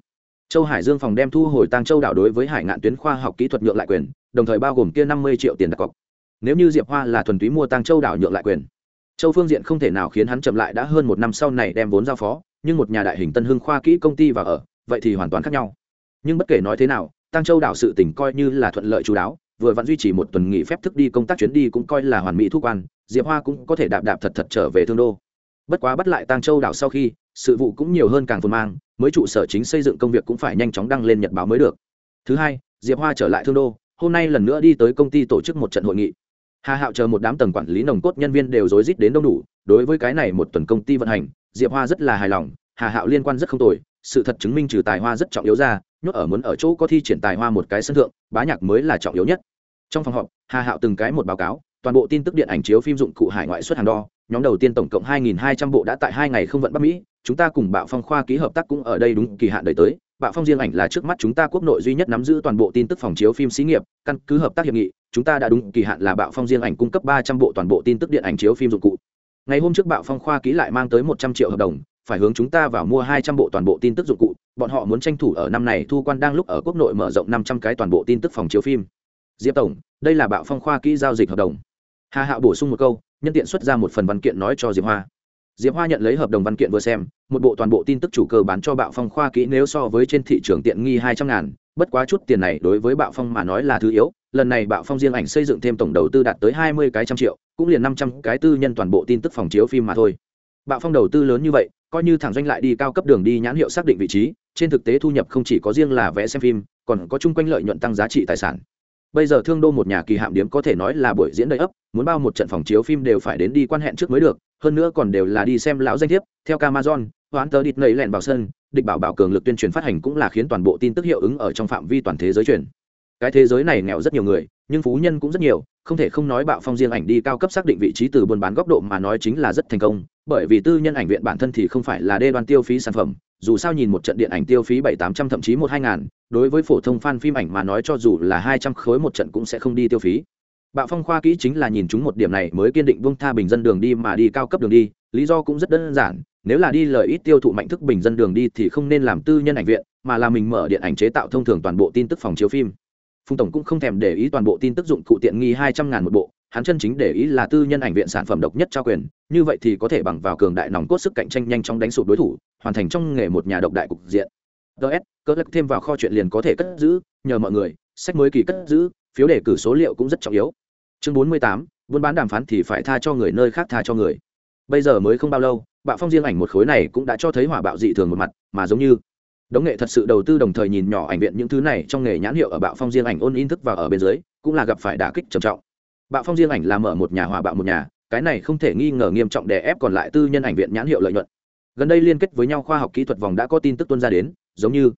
Châu hải dương phòng đem thu hồi tăng châu đảo đối với hải ngạn tuyến khoa học kỹ thuật nhượng lại quyền, đồng thời bao gồm kia năm mươi triệu tiền đặt cọc. Nếu như diệp hoa là thuần túy mua tăng châu đảo nhượng lại quyền châu phương diện không thể nào khiến hắn chậm lại đã hơn một năm sau này đem vốn giao phó, nhưng một nhà đại hình tân hưng khoa kỹ công ty và ở, vậy thì hoàn toàn khác nhau. Nhưng bất kể nói thế nào tăng châu đảo sự tỉnh coi như là thuận lợi chú đáo, vừa vẫn duy trì một tuần nghỉ phép thức đi công tác chuyến đi cũng coi là hoàn mỹ thu quan, diệp hoa cũng có thể đạp đạp thật thật trở về thương đô. Bất quá bắt lại tăng châu đảo sau khi, sự vụ cũng nhiều hơn càng phồn mang, mới trụ sở chính xây dựng công việc cũng phải nhanh chóng đăng lên nhật báo mới được. Thứ hai, diệp hoa trở lại thương đô, hôm nay lần nữa đi tới công ty tổ chức một trận hội nghị hà hạo chờ một đám tầng quản lý nồng cốt nhân viên đều rối rít đến đông đủ, đối với cái này một tuần công ty vận hành, diệp hoa rất là hài lòng, hà hạo liên quan rất không tồi, sự thật chứng minh trừ tài hoa rất trọng yếu ra, nhốt ở muốn ở chỗ có thi triển tài hoa một cái sân thượng, bá nhạc mới là trọng yếu nhất. Trong phòng họp, hà hạo từng cái một báo cáo, toàn bộ tin tức điện ảnh chiếu phim dụng cụ hải ngoại xuất hàng đo, nhóm đầu tiên tổng cộng 2.200 bộ đã tại hai ngày không vận bắc mỹ, chúng ta cùng bạo phong khoa ký hợp tác cũng ở đây đúng kỳ hạn đời tới bạo phong riêng ảnh là trước mắt chúng ta quốc nội duy nhất nắm giữ toàn bộ tin tức phòng chiếu phim xí nghiệp, căn cứ hợp tác hiệp nghị, chúng ta đã đúng kỳ hạn là bạo phong riêng ảnh cung cấp 300 bộ toàn bộ tin tức điện ảnh chiếu phim dụng cụ. Ngày hôm trước bạo phong khoa ký lại mang tới 100 triệu hợp đồng, phải hướng chúng ta vào mua 200 bộ toàn bộ tin tức dụng cụ, bọn họ muốn tranh thủ ở năm này thu quan đang lúc ở quốc nội mở rộng 500 cái toàn bộ tin tức phòng chiếu phim. Diệp tổng, đây là bạo phong khoa ký giao dịch hợp đồng. Hà hạo bổ sung một câu, nhân tiện xuất ra một phần văn kiện nói cho diệp hoa diệp hoa nhận lấy hợp đồng văn kiện vừa xem, một bộ toàn bộ tin tức chủ cơ bán cho bạo phong khoa kỹ nếu so với trên thị trường tiện nghi hai trăm ngàn, bất quá chút tiền này đối với bạo phong mà nói là thứ yếu, lần này bạo phong riêng ảnh xây dựng thêm tổng đầu tư đạt tới hai mươi cái trăm triệu, cũng liền năm trăm cái tư nhân toàn bộ tin tức phòng chiếu phim mà thôi. Bạo phong đầu tư lớn như vậy, coi như thẳng doanh lại đi cao cấp đường đi nhãn hiệu xác định vị trí, trên thực tế thu nhập không chỉ có riêng là vẽ xem phim, còn có chung quanh lợi nhuận tăng giá trị tài sản. Bây giờ thương đô một nhà kỳ hạm điếm có thể nói là buổi diễn đầy ấp, muốn bao một trận phòng chiếu phim đều phải đến đi quan hẹn trước mới được hơn nữa còn đều là đi xem lão danh thiếp theo Amazon, hoán tờ địt nầy lẹn vào sân địch bảo bảo cường lực tuyên truyền phát hành cũng là khiến toàn bộ tin tức hiệu ứng ở trong phạm vi toàn thế giới truyền. Cái thế giới này nghèo rất nhiều người nhưng phú nhân cũng rất nhiều không thể không nói bạo phong riêng ảnh đi cao cấp xác định vị trí từ buôn bán góc độ mà nói chính là rất thành công bởi vì tư nhân ảnh viện bản thân thì không phải là đê đoan tiêu phí sản phẩm dù sao nhìn một trận điện ảnh tiêu phí bảy tám trăm thậm chí một hai ngàn đối với phổ thông fan phim ảnh mà nói cho dù là hai trăm khối một trận cũng sẽ không đi tiêu phí bạo phong khoa kỹ chính là nhìn chúng một điểm này mới kiên định buông tha bình dân đường đi mà đi cao cấp đường đi, lý do cũng rất đơn giản, nếu là đi lợi ít tiêu thụ mạnh thức bình dân đường đi thì không nên làm tư nhân ảnh viện, mà là mình mở điện ảnh chế tạo thông thường toàn bộ tin tức phòng chiếu phim. Phùng tổng cũng không thèm để ý toàn bộ tin tức dụng cụ tiện nghi hai trăm ngàn một bộ, hắn chân chính để ý là tư nhân ảnh viện sản phẩm độc nhất trao quyền, như vậy thì có thể bằng vào cường đại nòng cốt sức cạnh tranh nhanh chóng đánh sụp đối thủ, hoàn thành trong nghề một nhà độc đại cục diện. Ts cơ lắc thêm vào kho chuyện liền có thể cất giữ, nhờ mọi người, sách mới kỳ cất giữ, phiếu đề cử số liệu cũng rất trọng yếu chương bốn mươi tám, buôn bán đàm phán thì phải tha cho người nơi khác tha cho người. Bây giờ mới không bao lâu, bạo phong riêng ảnh một khối này cũng đã cho thấy hỏa bạo dị thường một mặt, mà giống như đống nghệ thật sự đầu tư đồng thời nhìn nhỏ ảnh viện những thứ này trong nghề nhãn hiệu ở bạo phong riêng ảnh ôn in thức và ở bên dưới, cũng là gặp phải đả kích trầm trọng. Bạo phong riêng ảnh làm mở một nhà, hỏa bạo một nhà, cái này không thể nghi ngờ nghiêm trọng đè ép còn lại tư nhân ảnh viện nhãn hiệu lợi nhuận. Gần đây liên kết với nhau khoa học kỹ thuật vòng đã có tin tức tuân ra đến, giống như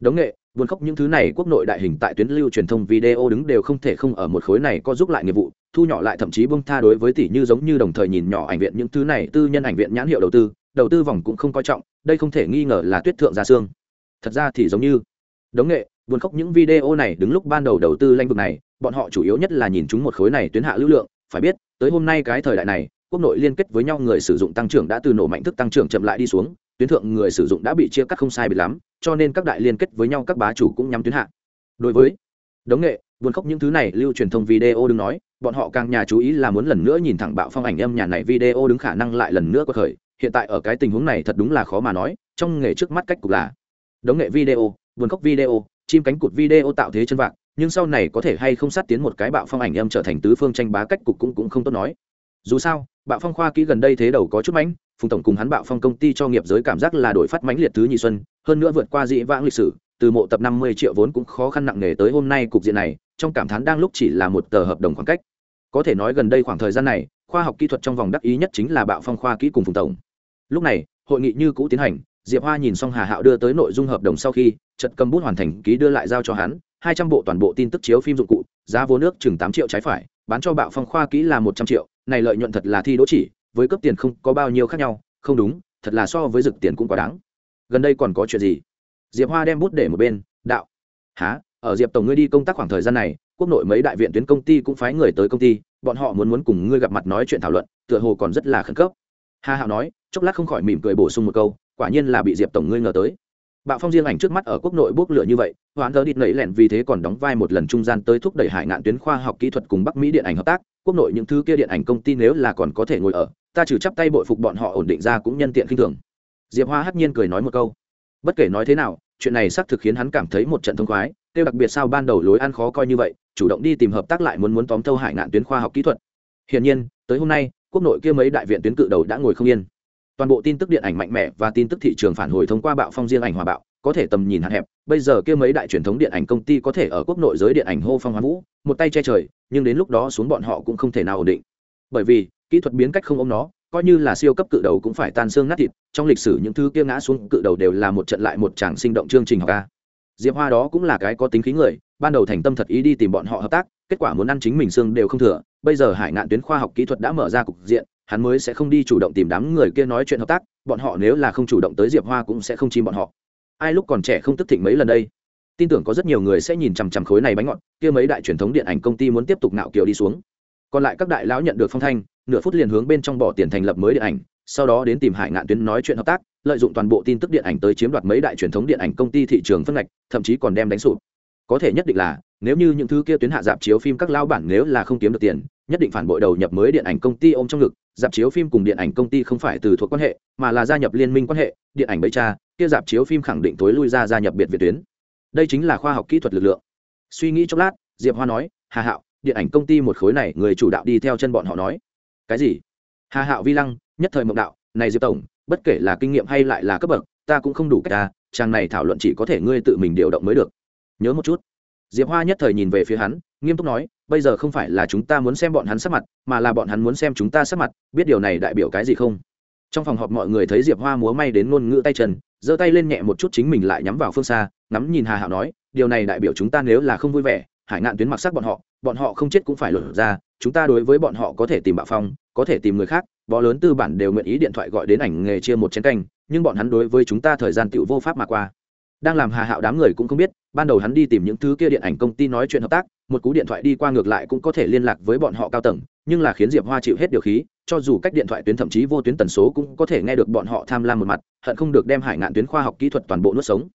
đống nghệ buồn khóc những thứ này quốc nội đại hình tại tuyến lưu truyền thông video đứng đều không thể không ở một khối này có giúp lại nghiệp vụ, thu nhỏ lại thậm chí bông tha đối với tỷ như giống như đồng thời nhìn nhỏ ảnh viện những thứ này, tư nhân ảnh viện nhãn hiệu đầu tư đầu tư vòng cũng không coi trọng, đây không thể nghi ngờ là tuyết thượng gia xương. Thật ra thì giống như đống nghệ, buồn khóc những video này đứng lúc ban đầu đầu tư lĩnh vực này, bọn họ chủ yếu nhất là nhìn chúng một khối này tuyến hạ lưu lượng, phải biết, tới hôm nay cái thời đại này, quốc nội liên kết với nhau người sử dụng tăng trưởng đã từ nổ mạnh thức tăng trưởng chậm lại đi xuống, tuyến thượng người sử dụng đã bị chia cắt không sai bị lắm cho nên các đại liên kết với nhau các bá chủ cũng nhắm tuyến hạ. Đối với đống nghệ, buồn khóc những thứ này lưu truyền thông video đứng nói, bọn họ càng nhà chú ý là muốn lần nữa nhìn thẳng bạo phong ảnh âm nhà này video đứng khả năng lại lần nữa có khởi. Hiện tại ở cái tình huống này thật đúng là khó mà nói, trong nghề trước mắt cách cục là đống nghệ video, buồn khóc video, chim cánh cụt video tạo thế chân vạc, nhưng sau này có thể hay không sát tiến một cái bạo phong ảnh âm trở thành tứ phương tranh bá cách cục cũng cũng không tốt nói dù sao, bạo phong khoa kỹ gần đây thế đầu có chút mánh phùng tổng cùng hắn bạo phong công ty cho nghiệp giới cảm giác là đổi phát mánh liệt thứ nhị xuân, hơn nữa vượt qua dị vãng lịch sử, từ mộ tập năm mươi triệu vốn cũng khó khăn nặng nề tới hôm nay cục diện này, trong cảm thán đang lúc chỉ là một tờ hợp đồng khoảng cách. Có thể nói gần đây khoảng thời gian này, khoa học kỹ thuật trong vòng đắc ý nhất chính là bạo phong khoa kỹ cùng phùng tổng. Lúc này, hội nghị như cũ tiến hành, diệp hoa nhìn xong hà hạo đưa tới nội dung hợp đồng sau khi chật cầm bút hoàn thành ký đưa lại giao cho hắn, hai trăm bộ toàn bộ tin tức chiếu phim dụng cụ, giá vốn nước chừng tám triệu trái phải, bán cho bạo phong khoa kỹ là một trăm triệu này lợi nhuận thật là thi đỗ chỉ, với cấp tiền không có bao nhiêu khác nhau, không đúng, thật là so với rực tiền cũng quá đáng. Gần đây còn có chuyện gì? Diệp hoa đem bút để một bên, đạo. Há ở diệp tổng ngươi đi công tác khoảng thời gian này, quốc nội mấy đại viện tuyến công ty cũng phái người tới công ty, bọn họ muốn muốn cùng ngươi gặp mặt nói chuyện thảo luận, tựa hồ còn rất là khẩn cấp. Hà hạo nói, chốc lát không khỏi mỉm cười bổ sung một câu, quả nhiên là bị diệp tổng ngươi ngờ tới bạo phong riêng ảnh trước mắt ở quốc nội bốc lửa như vậy hoán thờ đít nẩy lẹn vì thế còn đóng vai một lần trung gian tới thúc đẩy hải ngạn tuyến khoa học kỹ thuật cùng bắc mỹ điện ảnh hợp tác. Quốc nội những thứ kia điện ảnh công ty nếu là còn có thể ngồi ở, ta trừ chắp tay bội phục bọn họ ổn định ra cũng nhân tiện khinh thường. Diệp hoa hắc nhiên cười nói một câu. Bất kể nói thế nào, chuyện này xác thực khiến hắn cảm thấy một trận thông khoái, kêu đặc biệt sao ban đầu lối ăn khó coi như vậy, chủ động đi tìm hợp tác lại muốn muốn tóm thâu hải ngạn tuyến khoa học kỹ thuật. Hiển nhiên, tới hôm nay, quốc nội kia mấy đại viện tuyến cự đầu đã ngồi không yên toàn bộ tin tức điện ảnh mạnh mẽ và tin tức thị trường phản hồi thông qua bạo phong riêng ảnh hòa bạo, có thể tầm nhìn hạn hẹp. Bây giờ kia mấy đại truyền thống điện ảnh công ty có thể ở quốc nội giới điện ảnh hô phong hoán vũ, một tay che trời, nhưng đến lúc đó xuống bọn họ cũng không thể nào ổn định. Bởi vì, kỹ thuật biến cách không ôm nó, coi như là siêu cấp cự đầu cũng phải tan xương nát thịt, trong lịch sử những thứ kia ngã xuống cự đầu đều là một trận lại một tràng sinh động chương trình học ca. Diệp hoa đó cũng là cái có tính khí người, ban đầu thành tâm thật ý đi tìm bọn họ hợp tác, kết quả muốn ăn chính mình xương đều không thừa, bây giờ hải ngạn tuyến khoa học kỹ thuật đã mở ra cục diện hắn mới sẽ không đi chủ động tìm đám người kia nói chuyện hợp tác, bọn họ nếu là không chủ động tới diệp hoa cũng sẽ không chim bọn họ. Ai lúc còn trẻ không tức thịnh mấy lần đây? Tin tưởng có rất nhiều người sẽ nhìn chằm chằm khối này bánh ngọt, kia mấy đại truyền thống điện ảnh công ty muốn tiếp tục nạo kiều đi xuống. Còn lại các đại lão nhận được phong thanh, nửa phút liền hướng bên trong bỏ tiền thành lập mới điện ảnh, sau đó đến tìm hải ngạn tuyến nói chuyện hợp tác, lợi dụng toàn bộ tin tức điện ảnh tới chiếm đoạt mấy đại truyền thống điện ảnh công ty thị trường phân ngạch, thậm chí còn đem đánh sụp. Có thể nhất định là, nếu như những thứ kia tuyến hạ dạp chiếu phim các lao bản nếu là không kiếm được tiền nhất định phản bội đầu nhập mới điện ảnh công ty ôm trong ngực, dạp chiếu phim cùng điện ảnh công ty không phải từ thuộc quan hệ, mà là gia nhập liên minh quan hệ, điện ảnh bấy cha, kia dạp chiếu phim khẳng định tối lui ra gia nhập biệt việt tuyến. Đây chính là khoa học kỹ thuật lực lượng. Suy nghĩ chốc lát, diệp hoa nói, hà hạo, điện ảnh công ty một khối này, người chủ đạo đi theo chân bọn họ nói. Cái gì? Hà hạo vi lăng, nhất thời mộng đạo, này diệp tổng, bất kể là kinh nghiệm hay lại là cấp bậc, ta cũng không đủ cách ta, chàng này thảo luận chỉ có thể ngươi tự mình điều động mới được. Nhớ một chút diệp hoa nhất thời nhìn về phía hắn, nghiêm túc nói, bây giờ không phải là chúng ta muốn xem bọn hắn sắc mặt, mà là bọn hắn muốn xem chúng ta sắc mặt, biết điều này đại biểu cái gì không? Trong phòng họp mọi người thấy diệp hoa múa may đến ngôn ngữ tay chân, giơ tay lên nhẹ một chút chính mình lại nhắm vào phương xa, ngắm nhìn hà hạo nói, điều này đại biểu chúng ta nếu là không vui vẻ, hải ngạn tuyến mặc sắc bọn họ bọn họ không chết cũng phải lột ra, chúng ta đối với bọn họ có thể tìm bạo phong, có thể tìm người khác, bó lớn tư bản đều nguyện ý điện thoại gọi đến ảnh nghề chia một chén canh, nhưng bọn hắn đối với chúng ta thời gian tựu vô pháp mà qua. Đang làm hà hạo đám người cũng không biết ban đầu hắn đi tìm những thứ kia điện ảnh công ty nói chuyện hợp tác, một cú điện thoại đi qua ngược lại cũng có thể liên lạc với bọn họ cao tầng, nhưng là khiến diệp hoa chịu hết điều khí, cho dù cách điện thoại tuyến thậm chí vô tuyến tần số cũng có thể nghe được bọn họ tham lam một mặt, hận không được đem hải ngạn tuyến khoa học kỹ thuật toàn bộ nuốt sống.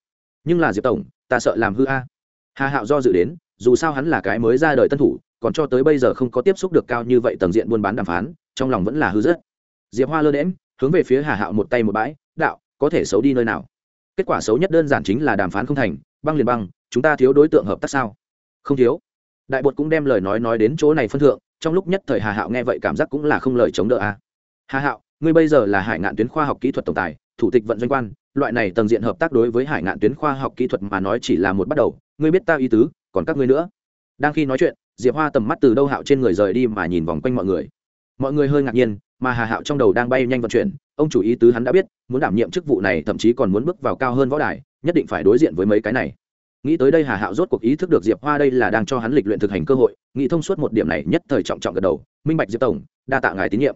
Nhưng là diệp tổng, ta sợ làm hư a. Hà hạo do dự đến, dù sao hắn là cái mới ra đời tân thủ, còn cho tới bây giờ không có tiếp xúc được cao như vậy tầng diện buôn bán đàm phán, trong lòng vẫn là hư rất. Diệp hoa lơ đễm hướng về phía hà hạo một tay một bãi, đạo, có thể xấu đi nơi nào? Kết quả xấu nhất đơn giản chính là đàm phán không thành băng liền băng, chúng ta thiếu đối tượng hợp tác sao? Không thiếu. Đại bột cũng đem lời nói nói đến chỗ này phân thượng, trong lúc nhất thời hà hạo nghe vậy cảm giác cũng là không lời chống đỡ a. À. hà hạo, ngươi bây giờ là hải ngạn tuyến khoa học kỹ thuật tổng tài, thủ tịch vận doanh quan, loại này tầng diện hợp tác đối với hải ngạn tuyến khoa học kỹ thuật mà nói chỉ là một bắt đầu, ngươi biết ta ý tứ, còn các ngươi nữa. Đang khi nói chuyện, diệp hoa tầm mắt từ đâu hạo trên người rời đi mà nhìn vòng quanh mọi người. Mọi người hơi ngạc nhiên, mà hà hạo trong đầu đang bay nhanh vận chuyển, ông chủ ý tứ hắn đã biết, muốn đảm nhiệm chức vụ này thậm chí còn muốn bước vào cao hơn võ đài nhất định phải đối diện với mấy cái này. Nghĩ tới đây hà hạo rốt cuộc ý thức được diệp hoa đây là đang cho hắn lịch luyện thực hành cơ hội, nghĩ thông suốt một điểm này nhất thời trọng trọng gật đầu, minh bạch diệp tổng, đa tạ ngài tín nhiệm.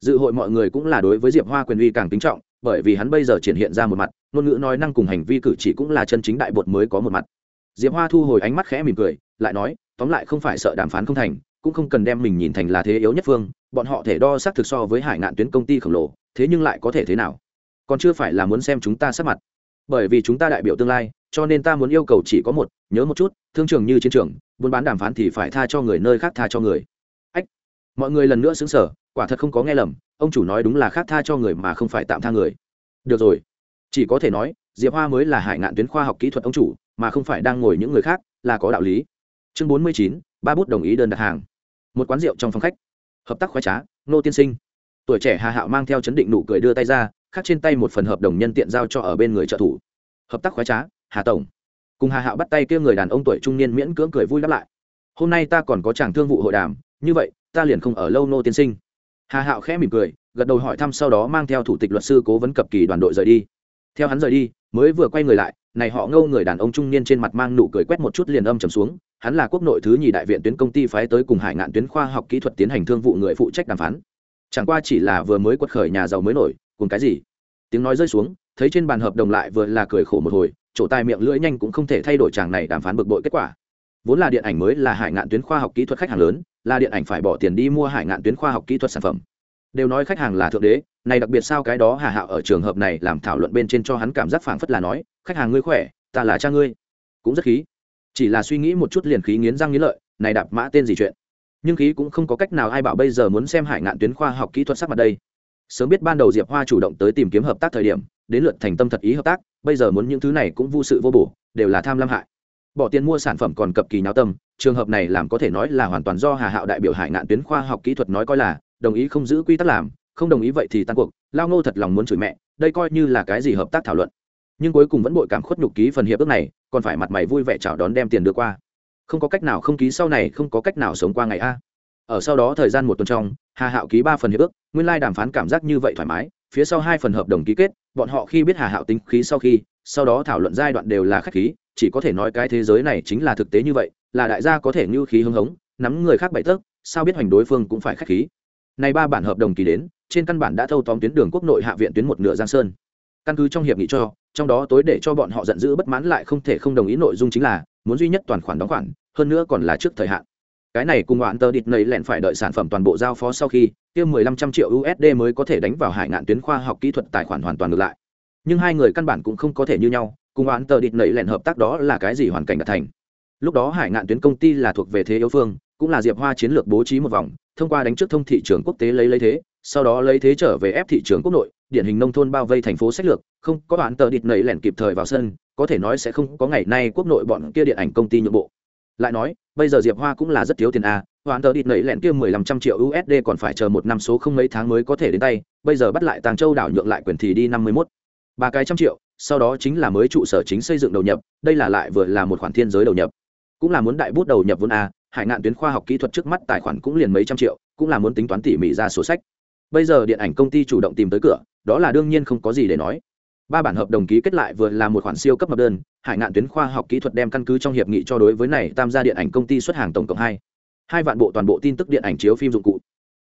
Dự hội mọi người cũng là đối với diệp hoa quyền uy càng kính trọng, bởi vì hắn bây giờ triển hiện ra một mặt, ngôn ngữ nói năng cùng hành vi cử chỉ cũng là chân chính đại bột mới có một mặt. Diệp hoa thu hồi ánh mắt khẽ mỉm cười, lại nói, tóm lại không phải sợ đàm phán không thành, cũng không cần đem mình nhìn thành là thế yếu nhất phương, bọn họ thể đo xác thực so với hải ngạn tuyến công ty khổng lồ, thế nhưng lại có thể thế nào? Còn chưa phải là muốn xem chúng ta sát mặt bởi vì chúng ta đại biểu tương lai, cho nên ta muốn yêu cầu chỉ có một, nhớ một chút, thương trường như chiến trường, buôn bán đàm phán thì phải tha cho người nơi khác tha cho người. Ách, mọi người lần nữa xứng sở quả thật không có nghe lầm, ông chủ nói đúng là khác tha cho người mà không phải tạm tha người. Được rồi, chỉ có thể nói, diệp hoa mới là hải ngạn tuyến khoa học kỹ thuật ông chủ, mà không phải đang ngồi những người khác, là có đạo lý. Chương bốn mươi chín, ba bút đồng ý đơn đặt hàng. Một quán rượu trong phòng khách. Hợp tác khoái trá nô tiên sinh. Tuổi trẻ hà hạo mang theo chấn định nụ cười đưa tay ra khác trên tay một phần hợp đồng nhân tiện giao cho ở bên người trợ thủ. Hợp tác khoái trá, hà tổng. Cùng hà hạo bắt tay kia người đàn ông tuổi trung niên miễn cưỡng cười vui đáp lại. Hôm nay ta còn có chàng thương vụ hội đàm, như vậy, ta liền không ở lâu nô tiên sinh. Hà hạo khẽ mỉm cười, gật đầu hỏi thăm sau đó mang theo thủ tịch luật sư cố vấn cập kỳ đoàn đội rời đi. Theo hắn rời đi, mới vừa quay người lại, này họ ngâu người đàn ông trung niên trên mặt mang nụ cười quét một chút liền âm trầm xuống, hắn là quốc nội thứ nhì đại viện tuyến công ty phái tới cùng hải ngạn tuyến khoa học kỹ thuật tiến hành thương vụ người phụ trách đàm phán. Chẳng qua chỉ là vừa mới quật khởi nhà giàu mới nổi cùng cái gì? Tiếng nói rơi xuống, thấy trên bàn hợp đồng lại vừa là cười khổ một hồi chỗ tai miệng lưỡi nhanh cũng không thể thay đổi chàng này đàm phán bực bội kết quả. Vốn là điện ảnh mới là hải ngạn tuyến khoa học kỹ thuật khách hàng lớn, là điện ảnh phải bỏ tiền đi mua hải ngạn tuyến khoa học kỹ thuật sản phẩm. Đều nói khách hàng là thượng đế, này đặc biệt sao cái đó hà hạo ở trường hợp này làm thảo luận bên trên cho hắn cảm giác phảng phất là nói, khách hàng ngươi khỏe, ta là cha ngươi. Cũng rất khí. Chỉ là suy nghĩ một chút liền khí nghiến răng nghiến lợi, này đạp mã tên gì chuyện? Nhưng khí cũng không có cách nào ai bảo bây giờ muốn xem hải ngạn tuyến khoa học kỹ thuật sắc mặt đây sớm biết ban đầu diệp hoa chủ động tới tìm kiếm hợp tác thời điểm, đến lượt thành tâm thật ý hợp tác, bây giờ muốn những thứ này cũng vô sự vô bổ, đều là tham lam hại. Bỏ tiền mua sản phẩm còn cập kỳ nháo tâm, trường hợp này làm có thể nói là hoàn toàn do hà hạo đại biểu hải ngạn tuyến khoa học kỹ thuật nói coi là, đồng ý không giữ quy tắc làm, không đồng ý vậy thì tan cuộc, lao ngô thật lòng muốn chửi mẹ, đây coi như là cái gì hợp tác thảo luận. Nhưng cuối cùng vẫn bội cảm khuất nhục ký phần hiệp ước này, còn phải mặt mày vui vẻ chào đón đem tiền đưa qua. Không có cách nào không ký sau này, không có cách nào sống qua ngày a ở sau đó thời gian một tuần trong, hà hạo ký ba phần hiệp ước, nguyên lai đàm phán cảm giác như vậy thoải mái, phía sau hai phần hợp đồng ký kết, bọn họ khi biết hà hạo tính khí sau khi, sau đó thảo luận giai đoạn đều là khách khí, chỉ có thể nói cái thế giới này chính là thực tế như vậy, là đại gia có thể như khí hưng hống, nắm người khác bậy tớp sao biết hoành đối phương cũng phải khách khí. Này ba bản hợp đồng ký đến, trên căn bản đã thâu tóm tuyến đường quốc nội hạ viện tuyến một nửa giang sơn. Căn cứ trong hiệp nghị cho, trong đó tối để cho bọn họ giận dữ bất mãn lại không thể không đồng ý nội dung chính là, muốn duy nhất toàn khoản đóng khoản, hơn nữa còn là trước thời hạn cái này cùng hoạn tờ địt nầy lẹn phải đợi sản phẩm toàn bộ giao phó sau khi tiêm mười lăm trăm triệu usd mới có thể đánh vào hải ngạn tuyến khoa học kỹ thuật tài khoản hoàn toàn ngược lại. Nhưng hai người căn bản cũng không có thể như nhau, cùng hoạn tờ địt nầy lẹn hợp tác đó là cái gì hoàn cảnh đã thành. Lúc đó hải ngạn tuyến công ty là thuộc về thế yếu phương, cũng là diệp hoa chiến lược bố trí một vòng, thông qua đánh trước thông thị trường quốc tế lấy lấy thế, sau đó lấy thế trở về ép thị trường quốc nội, điển hình nông thôn bao vây thành phố sách lược, không có đoạn tờ địt nầy lẻn kịp thời vào sân, có thể nói sẽ không có ngày nay quốc nội bọn kia điện ảnh công ty nhượng bộ lại nói, bây giờ diệp hoa cũng là rất thiếu tiền a hoàn tờ địt nẩy lẹn kia mười lăm trăm triệu usd còn phải chờ một năm số không mấy tháng mới có thể đến tay, bây giờ bắt lại tàng châu đảo nhượng lại quyền thì đi năm mươi mốt. Ba cái trăm triệu, sau đó chính là mới trụ sở chính xây dựng đầu nhập, đây là lại vừa là một khoản thiên giới đầu nhập. Cũng là muốn đại bút đầu nhập vốn a, hải ngạn tuyến khoa học kỹ thuật trước mắt tài khoản cũng liền mấy trăm triệu, cũng là muốn tính toán tỉ mỉ ra sổ sách. Bây giờ điện ảnh công ty chủ động tìm tới cửa, đó là đương nhiên không có gì để nói ba bản hợp đồng ký kết lại vừa là một khoản siêu cấp hợp đơn, hải ngạn tuyến khoa học kỹ thuật đem căn cứ trong hiệp nghị cho đối với này tam gia điện ảnh công ty xuất hàng tổng cộng hai. Hai vạn bộ toàn bộ tin tức điện ảnh chiếu phim dụng cụ.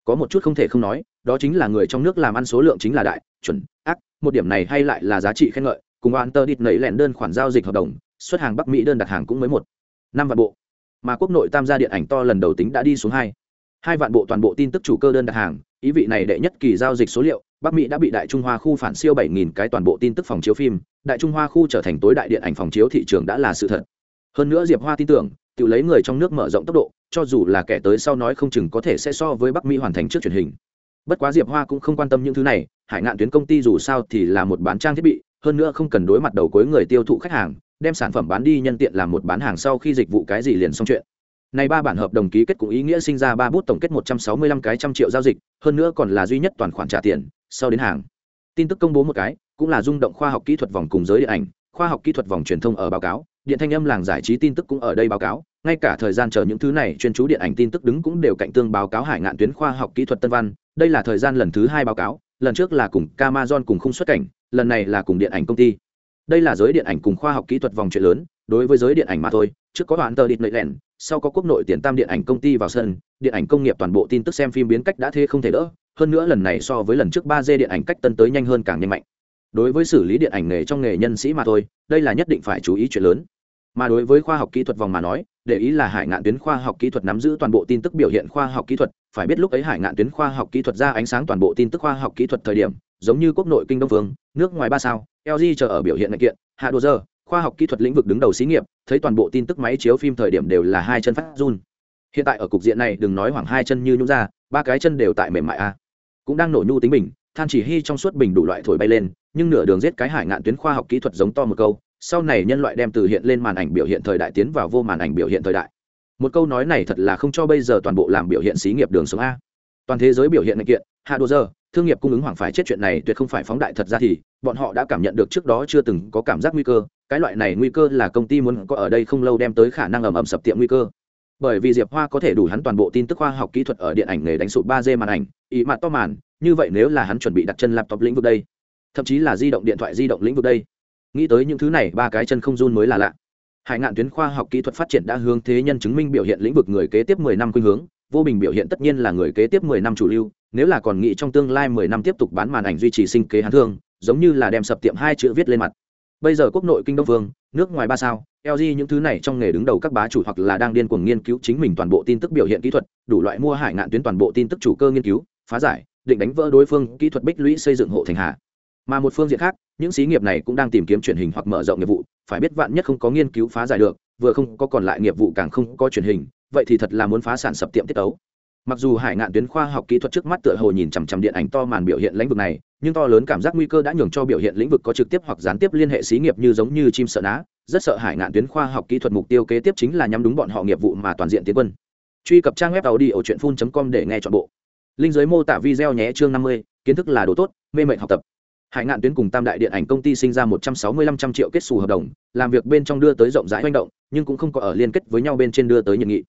Có một chút không thể không nói, đó chính là người trong nước làm ăn số lượng chính là đại, chuẩn, ác, một điểm này hay lại là giá trị khen ngợi, cùng oan tơ đít nảy lẹn đơn khoản giao dịch hợp đồng, xuất hàng bắc mỹ đơn đặt hàng cũng mới một. Năm vạn bộ. Mà quốc nội tam gia điện ảnh to lần đầu tính đã đi xuống hai. Hai vạn bộ toàn bộ tin tức chủ cơ đơn đặt hàng, ý vị này đệ nhất kỳ giao dịch số liệu bắc mỹ đã bị đại trung hoa khu phản siêu bảy nghìn cái toàn bộ tin tức phòng chiếu phim đại trung hoa khu trở thành tối đại điện ảnh phòng chiếu thị trường đã là sự thật. Hơn nữa diệp hoa tin tưởng tự lấy người trong nước mở rộng tốc độ cho dù là kẻ tới sau nói không chừng có thể sẽ so với bắc mỹ hoàn thành trước truyền hình. Bất quá diệp hoa cũng không quan tâm những thứ này hải ngạn tuyến công ty dù sao thì là một bán trang thiết bị hơn nữa không cần đối mặt đầu cuối người tiêu thụ khách hàng đem sản phẩm bán đi nhân tiện làm một bán hàng sau khi dịch vụ cái gì liền xong chuyện. Này ba bản hợp đồng ký kết cũng ý nghĩa sinh ra ba bút tổng kết một trăm sáu mươi lăm cái trăm triệu giao dịch, hơn nữa còn là duy nhất toàn khoản trả tiền, sau đến hàng. Tin tức công bố một cái, cũng là rung động khoa học kỹ thuật vòng cùng giới điện ảnh, khoa học kỹ thuật vòng truyền thông ở báo cáo, điện thanh âm làng giải trí tin tức cũng ở đây báo cáo, ngay cả thời gian chờ những thứ này chuyên chú điện ảnh tin tức đứng cũng đều cạnh tương báo cáo hải ngạn tuyến khoa học kỹ thuật tân văn, đây là thời gian lần thứ hai báo cáo, lần trước là cùng Amazon cùng khung xuất cảnh, lần này là cùng điện ảnh công ty. Đây là giới điện ảnh cùng khoa học kỹ thuật vòng chuyện lớn, đối với giới điện ảnh mà thôi, trước có đoạn tờ điện lợi lẹn, sau có quốc nội tiền tam điện ảnh công ty vào sân điện ảnh công nghiệp toàn bộ tin tức xem phim biến cách đã thế không thể đỡ hơn nữa lần này so với lần trước ba d điện ảnh cách tân tới nhanh hơn càng nhanh mạnh. Đối với xử lý điện ảnh nghề trong nghề nhân sĩ mà thôi, đây là nhất định phải chú ý chuyện lớn. Mà đối với khoa học kỹ thuật vòng mà nói, để ý là hải ngạn tuyến khoa học kỹ thuật nắm giữ toàn bộ tin tức biểu hiện khoa học kỹ thuật, phải biết lúc ấy hải ngạn tuyến khoa học kỹ thuật ra ánh sáng toàn bộ tin tức khoa học kỹ thuật thời điểm, giống như quốc nội kinh đông phương, nước ngoài ba sao lg chờ ở biểu hiện ngành kiện, hạ đồ giờ khoa học kỹ thuật lĩnh vực đứng đầu xí nghiệp, thấy toàn bộ tin tức máy chiếu phim thời điểm đều là hai chân phát run. Hiện tại ở cục diện này, đừng nói hoảng hai chân như nhũ ra, ba cái chân đều tại mềm mại a cũng đang nổ nhu tính bình than chỉ hy trong suốt bình đủ loại thổi bay lên, nhưng nửa đường giết cái hải ngạn tuyến khoa học kỹ thuật giống to một câu, sau này nhân loại đem từ hiện lên màn ảnh biểu hiện thời đại tiến vào vô màn ảnh biểu hiện thời đại. Một câu nói này thật là không cho bây giờ toàn bộ làm biểu hiện xí nghiệp đường sống a. Toàn thế giới biểu hiện này kiện, hạ đồ giờ, thương nghiệp cung ứng hoàng phải chết chuyện này tuyệt không phải phóng đại thật ra thì, bọn họ đã cảm nhận được trước đó chưa từng có cảm giác nguy cơ, cái loại này nguy cơ là công ty muốn có ở đây không lâu đem tới khả năng ầm ầm sập tiệm nguy cơ bởi vì diệp hoa có thể đủ hắn toàn bộ tin tức khoa học kỹ thuật ở điện ảnh nghề đánh sụp ba d màn ảnh, ý mặt to màn, như vậy nếu là hắn chuẩn bị đặt chân laptop lĩnh vực đây, thậm chí là di động điện thoại di động lĩnh vực đây, nghĩ tới những thứ này ba cái chân không run mới là lạ. Hải ngạn tuyến khoa học kỹ thuật phát triển đã hướng thế nhân chứng minh biểu hiện lĩnh vực người kế tiếp mười năm khuynh hướng, vô bình biểu hiện tất nhiên là người kế tiếp mười năm chủ lưu, nếu là còn nghĩ trong tương lai mười năm tiếp tục bán màn ảnh duy trì sinh kế hắn thương, giống như là đem sập tiệm hai chữ viết lên mặt. Bây giờ quốc nội kinh đông vương, nước ngoài ba sao lg những thứ này trong nghề đứng đầu các bá chủ hoặc là đang điên cuồng nghiên cứu chính mình toàn bộ tin tức biểu hiện kỹ thuật, đủ loại mua hải ngạn tuyến toàn bộ tin tức chủ cơ nghiên cứu, phá giải, định đánh vỡ đối phương kỹ thuật bích lũy xây dựng hộ thành hạ mà một phương diện khác, những xí nghiệp này cũng đang tìm kiếm truyền hình hoặc mở rộng nghiệp vụ, phải biết vạn nhất không có nghiên cứu phá giải được, vừa không có còn lại nghiệp vụ càng không có truyền hình, vậy thì thật là muốn phá sản sập tiệm tiết tấu. mặc dù hải ngạn tuyến khoa học kỹ thuật trước mắt tựa hồ nhìn chằm chằm điện ảnh to màn biểu hiện lĩnh vực này, nhưng to lớn cảm giác nguy cơ đã nhường cho biểu hiện lĩnh vực có trực tiếp hoặc gián tiếp liên hệ xí nghiệp như giống như chim sợ ná rất sợ hải ngạn tuyến khoa học kỹ thuật mục tiêu kế tiếp chính là nhắm đúng bọn họ nghiệp vụ mà toàn diện tiến quân. Truy cập trang web tàu đi ở truyện phun com để nghe chọn bộ. Linh giới mô tả video nhé, chương năm mươi, kiến thức là đồ tốt, mê mệnh học tập. Hải ngạn tuyến cùng tam đại điện ảnh công ty sinh ra một trăm sáu mươi lăm trăm triệu kết xù hợp đồng, làm việc bên trong đưa tới rộng rãi manh động, nhưng cũng không có ở liên kết với nhau bên trên đưa tới nhận nghị.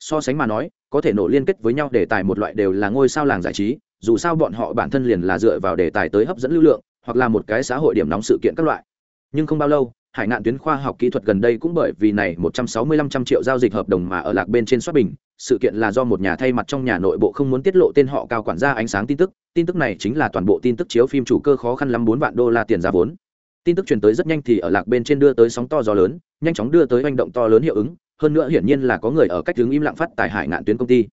So sánh mà nói, có thể nổ liên kết với nhau để tài một loại đều là ngôi sao làng giải trí, dù sao bọn họ bản thân liền là dựa vào đề tài tới hấp dẫn lưu lượng, hoặc là một cái xã hội điểm nóng sự kiện các loại. Nhưng không bao lâu hải ngạn tuyến khoa học kỹ thuật gần đây cũng bởi vì này một trăm sáu mươi lăm trăm triệu giao dịch hợp đồng mà ở lạc bên trên xuất bình. Sự kiện là do một nhà thay mặt trong nhà nội bộ không muốn tiết lộ tên họ cao quản gia ánh sáng tin tức. Tin tức này chính là toàn bộ tin tức chiếu phim chủ cơ khó khăn lắm bốn vạn đô la tiền giá vốn. Tin tức truyền tới rất nhanh thì ở lạc bên trên đưa tới sóng to gió lớn, nhanh chóng đưa tới hành động to lớn hiệu ứng. Hơn nữa hiển nhiên là có người ở cách hướng im lặng phát tài hải ngạn tuyến công ty.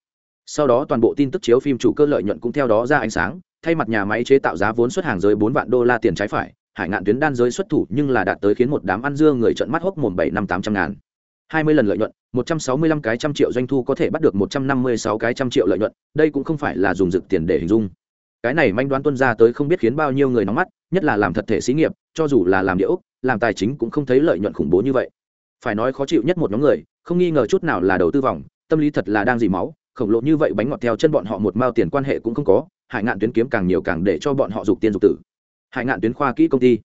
Sau đó toàn bộ tin tức chiếu phim chủ cơ lợi nhuận cũng theo đó ra ánh sáng, thay mặt nhà máy chế tạo giá vốn xuất hàng dưới bốn vạn đô la tiền trái phải hải ngạn tuyến đan giới xuất thủ nhưng là đạt tới khiến một đám ăn dưa người trợn mắt hốc mồm bảy năm tám trăm ngàn. Hai mươi lần lợi nhuận, một trăm sáu mươi lăm cái trăm triệu doanh thu có thể bắt được một trăm năm mươi sáu cái trăm triệu lợi nhuận, đây cũng không phải là dùng dực tiền để hình dung. Cái này manh đoán tuân ra tới không biết khiến bao nhiêu người nóng mắt, nhất là làm thật thể xí nghiệp, cho dù là làm điệu làm tài chính cũng không thấy lợi nhuận khủng bố như vậy. Phải nói khó chịu nhất một nhóm người, không nghi ngờ chút nào là đầu tư vòng, tâm lý thật là đang dì máu, khổng lồ như vậy bánh ngọt theo chân bọn họ một mao tiền quan hệ cũng không có, hải ngạn tuyến kiếm càng nhiều càng để cho bọn họ dục tiền dục tử hải ngạn tuyến khoa kỹ công ty.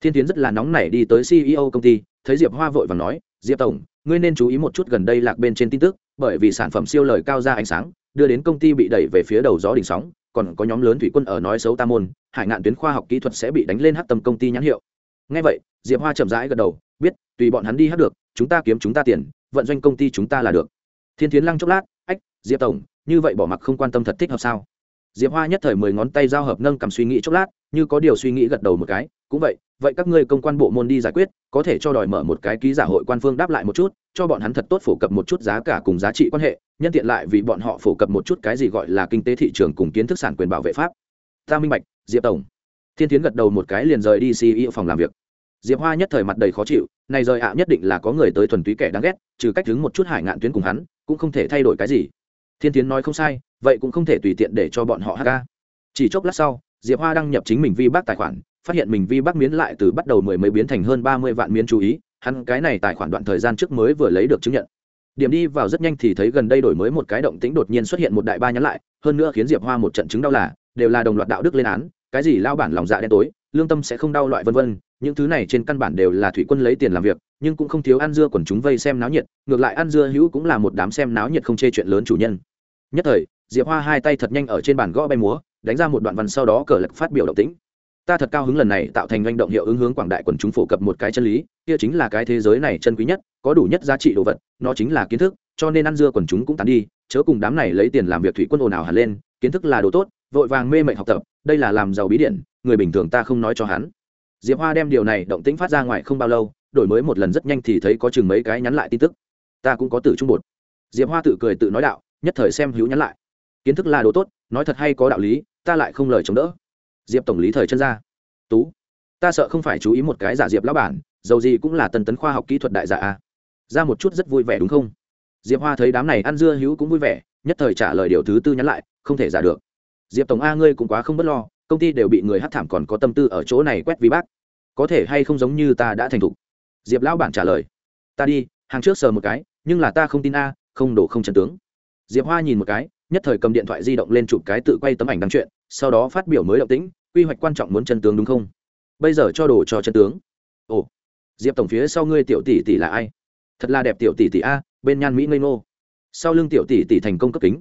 Thiên tiến rất là nóng nảy đi tới ceo công ty, thấy diệp hoa vội và nói, diệp tổng, ngươi nên chú ý một chút gần đây lạc bên trên tin tức, bởi vì sản phẩm siêu lời cao ra ánh sáng, đưa đến công ty bị đẩy về phía đầu gió đỉnh sóng, còn có nhóm lớn thủy quân ở nói xấu Tam môn, hải ngạn tuyến khoa học kỹ thuật sẽ bị đánh lên hát tầm công ty nhãn hiệu. Ngay vậy, diệp hoa chậm rãi gật đầu, biết, tùy bọn hắn đi hát được, chúng ta kiếm chúng ta tiền, vận doanh công ty chúng ta là được. Thiên tiến lăng chốc lát, ách, diệp tổng, như vậy bỏ mặc không quan tâm thật thích hợp sao? Diệp hoa nhất thời mười ngón tay giao hợp nâng cầm suy nghĩ chốc lát, như có điều suy nghĩ gật đầu một cái, cũng vậy vậy các ngươi công quan bộ môn đi giải quyết, có thể cho đòi mở một cái ký giả hội quan phương đáp lại một chút, cho bọn hắn thật tốt phổ cập một chút giá cả cùng giá trị quan hệ, nhân tiện lại vì bọn họ phổ cập một chút cái gì gọi là kinh tế thị trường cùng kiến thức sản quyền bảo vệ pháp. Ta minh bạch, diệp tổng. Thiên tiến gật đầu một cái liền rời đi ceo phòng làm việc. Diệp hoa nhất thời mặt đầy khó chịu, này rời ạ, nhất định là có người tới thuần túy kẻ đáng ghét, trừ cách đứng một chút hải ngạn tuyến cùng hắn, cũng không thể thay đổi cái gì. Thiên tiến nói không sai vậy cũng không thể tùy tiện để cho bọn họ hát ca. Chỉ chốc lát sau, diệp hoa đăng nhập chính mình vi bác tài khoản, phát hiện mình vi bác miến lại từ bắt đầu mười mấy biến thành hơn ba mươi vạn miến chú ý, hắn cái này tài khoản đoạn thời gian trước mới vừa lấy được chứng nhận. Điểm đi vào rất nhanh thì thấy gần đây đổi mới một cái động tĩnh đột nhiên xuất hiện một đại ba nhắn lại, hơn nữa khiến diệp hoa một trận chứng đau là, đều là đồng loạt đạo đức lên án, cái gì lao bản lòng dạ đen tối, lương tâm sẽ không đau loại vân vân, những thứ này trên căn bản đều là thủy quân lấy tiền làm việc, nhưng cũng không thiếu ăn dưa quần chúng vây xem náo nhiệt, ngược lại ăn dưa hữu cũng là một đám xem náo nhiệt không chê chuyện lớn chủ nhân. Nhất thời diệp hoa hai tay thật nhanh ở trên bàn gõ bay múa, đánh ra một đoạn văn sau đó cờ lực phát biểu động tĩnh. Ta thật cao hứng lần này tạo thành manh động hiệu ứng hướng quảng đại quần chúng phổ cập một cái chân lý, kia chính là cái thế giới này chân quý nhất, có đủ nhất giá trị đồ vật, nó chính là kiến thức, cho nên ăn dưa quần chúng cũng tán đi, chớ cùng đám này lấy tiền làm việc thủy quân ồn ào hẳn lên, kiến thức là đồ tốt, vội vàng mê mệnh học tập, đây là làm giàu bí điện người bình thường ta không nói cho hắn. Diệp hoa đem điều này động tĩnh phát ra ngoài không bao lâu, đổi mới một lần rất nhanh thì thấy có chừng mấy cái nhắn lại tin tức. Ta cũng có tử trung bột. Diệp hoa tự cười tự nói đạo, nhất thời xem hữu nhắn lại kiến thức là đồ tốt, nói thật hay có đạo lý, ta lại không lời chống đỡ. Diệp tổng lý thời chân ra. Tú, ta sợ không phải chú ý một cái giả diệp lão bản, dầu gì cũng là tần tấn khoa học kỹ thuật đại giả a. Ra một chút rất vui vẻ đúng không? Diệp hoa thấy đám này ăn dưa hữu cũng vui vẻ, nhất thời trả lời điều thứ tư nhắn lại, không thể giả được. Diệp tổng a, ngươi cũng quá không b ấ t lo, công ty đều bị người hát thảm còn có tâm tư ở chỗ này quét vi bác. Có thể hay không giống như ta đã thành thục? Diệp lão bản trả lời. Ta đi, hàng trước sờ một cái, nhưng là ta không tin a, không đổ không chân tướng. Diệp hoa nhìn một cái nhất thời cầm điện thoại di động lên chụp cái tự quay tấm ảnh đăng chuyện, sau đó phát biểu mới động tĩnh, quy hoạch quan trọng muốn chân tướng đúng không? Bây giờ cho đồ cho chân tướng. Ồ, diệp tổng phía sau ngươi tiểu tỷ tỷ là ai? Thật là đẹp tiểu tỷ tỷ a, bên nhan mỹ ngây ngô. Sau lưng tiểu tỷ tỷ thành công cấp kính.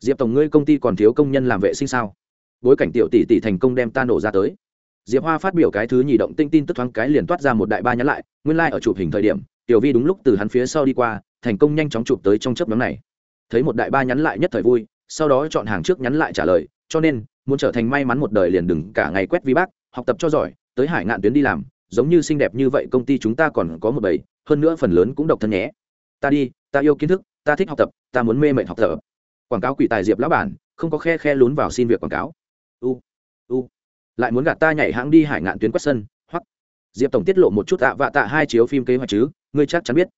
Diệp tổng ngươi công ty còn thiếu công nhân làm vệ sinh sao? Bối cảnh tiểu tỷ tỷ thành công đem ta nổ ra tới. Diệp hoa phát biểu cái thứ nhì động tinh tin tức thoáng cái liền toát ra một đại ba nhắn lại, nguyên lai ở chụp hình thời điểm, tiểu vi đúng lúc từ hắn phía sau đi qua, thành công nhanh chóng chụp tới trong chớp nhóm này thấy một đại ba nhắn lại nhất thời vui, sau đó chọn hàng trước nhắn lại trả lời, cho nên, muốn trở thành may mắn một đời liền đừng cả ngày quét vi bác học tập cho giỏi, tới hải ngạn tuyến đi làm, giống như xinh đẹp như vậy công ty chúng ta còn có một bầy, hơn nữa phần lớn cũng độc thân nhé. Ta đi, ta yêu kiến thức, ta thích học tập, ta muốn mê mệnh học tập. Quảng cáo quỷ tài diệp lão bản, không có khe khe lún vào xin việc quảng cáo. U u. Lại muốn gạt ta nhảy hãng đi hải ngạn tuyến quét sân, hoặc. Diệp tổng tiết lộ một chút tạ vạ tạ hai chiếu phim kế hoạch chứ, ngươi chắc chắn biết.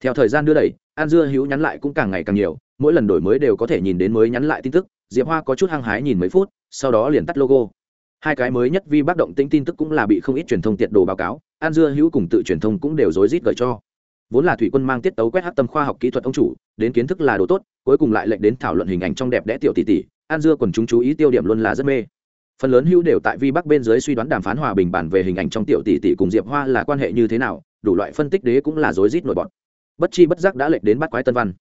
Theo thời gian đưa đẩy, an dưa hữu nhắn lại cũng càng ngày càng nhiều mỗi lần đổi mới đều có thể nhìn đến mới nhắn lại tin tức, diệp hoa có chút hăng hái nhìn mấy phút, sau đó liền tắt logo. Hai cái mới nhất vi bác động tĩnh tin tức cũng là bị không ít truyền thông tiện đồ báo cáo, an dưa hữu cùng tự truyền thông cũng đều rối rít gợi cho. Vốn là thủy quân mang tiết tấu quét hát tâm khoa học kỹ thuật ông chủ, đến kiến thức là đồ tốt, cuối cùng lại lệnh đến thảo luận hình ảnh trong đẹp đẽ tiểu tỷ tỷ, an dưa còn chúng chú ý tiêu điểm luôn là rất mê. Phần lớn hữu đều tại vi bắc bên dưới suy đoán đàm phán hòa bình bản về hình ảnh trong tiểu tỷ tỷ cùng diệp hoa là quan hệ như thế nào, đủ loại phân tích đế cũng là rối rít nổi bọt. Bất chi bất giác đã lệnh đến bắt quái tân văn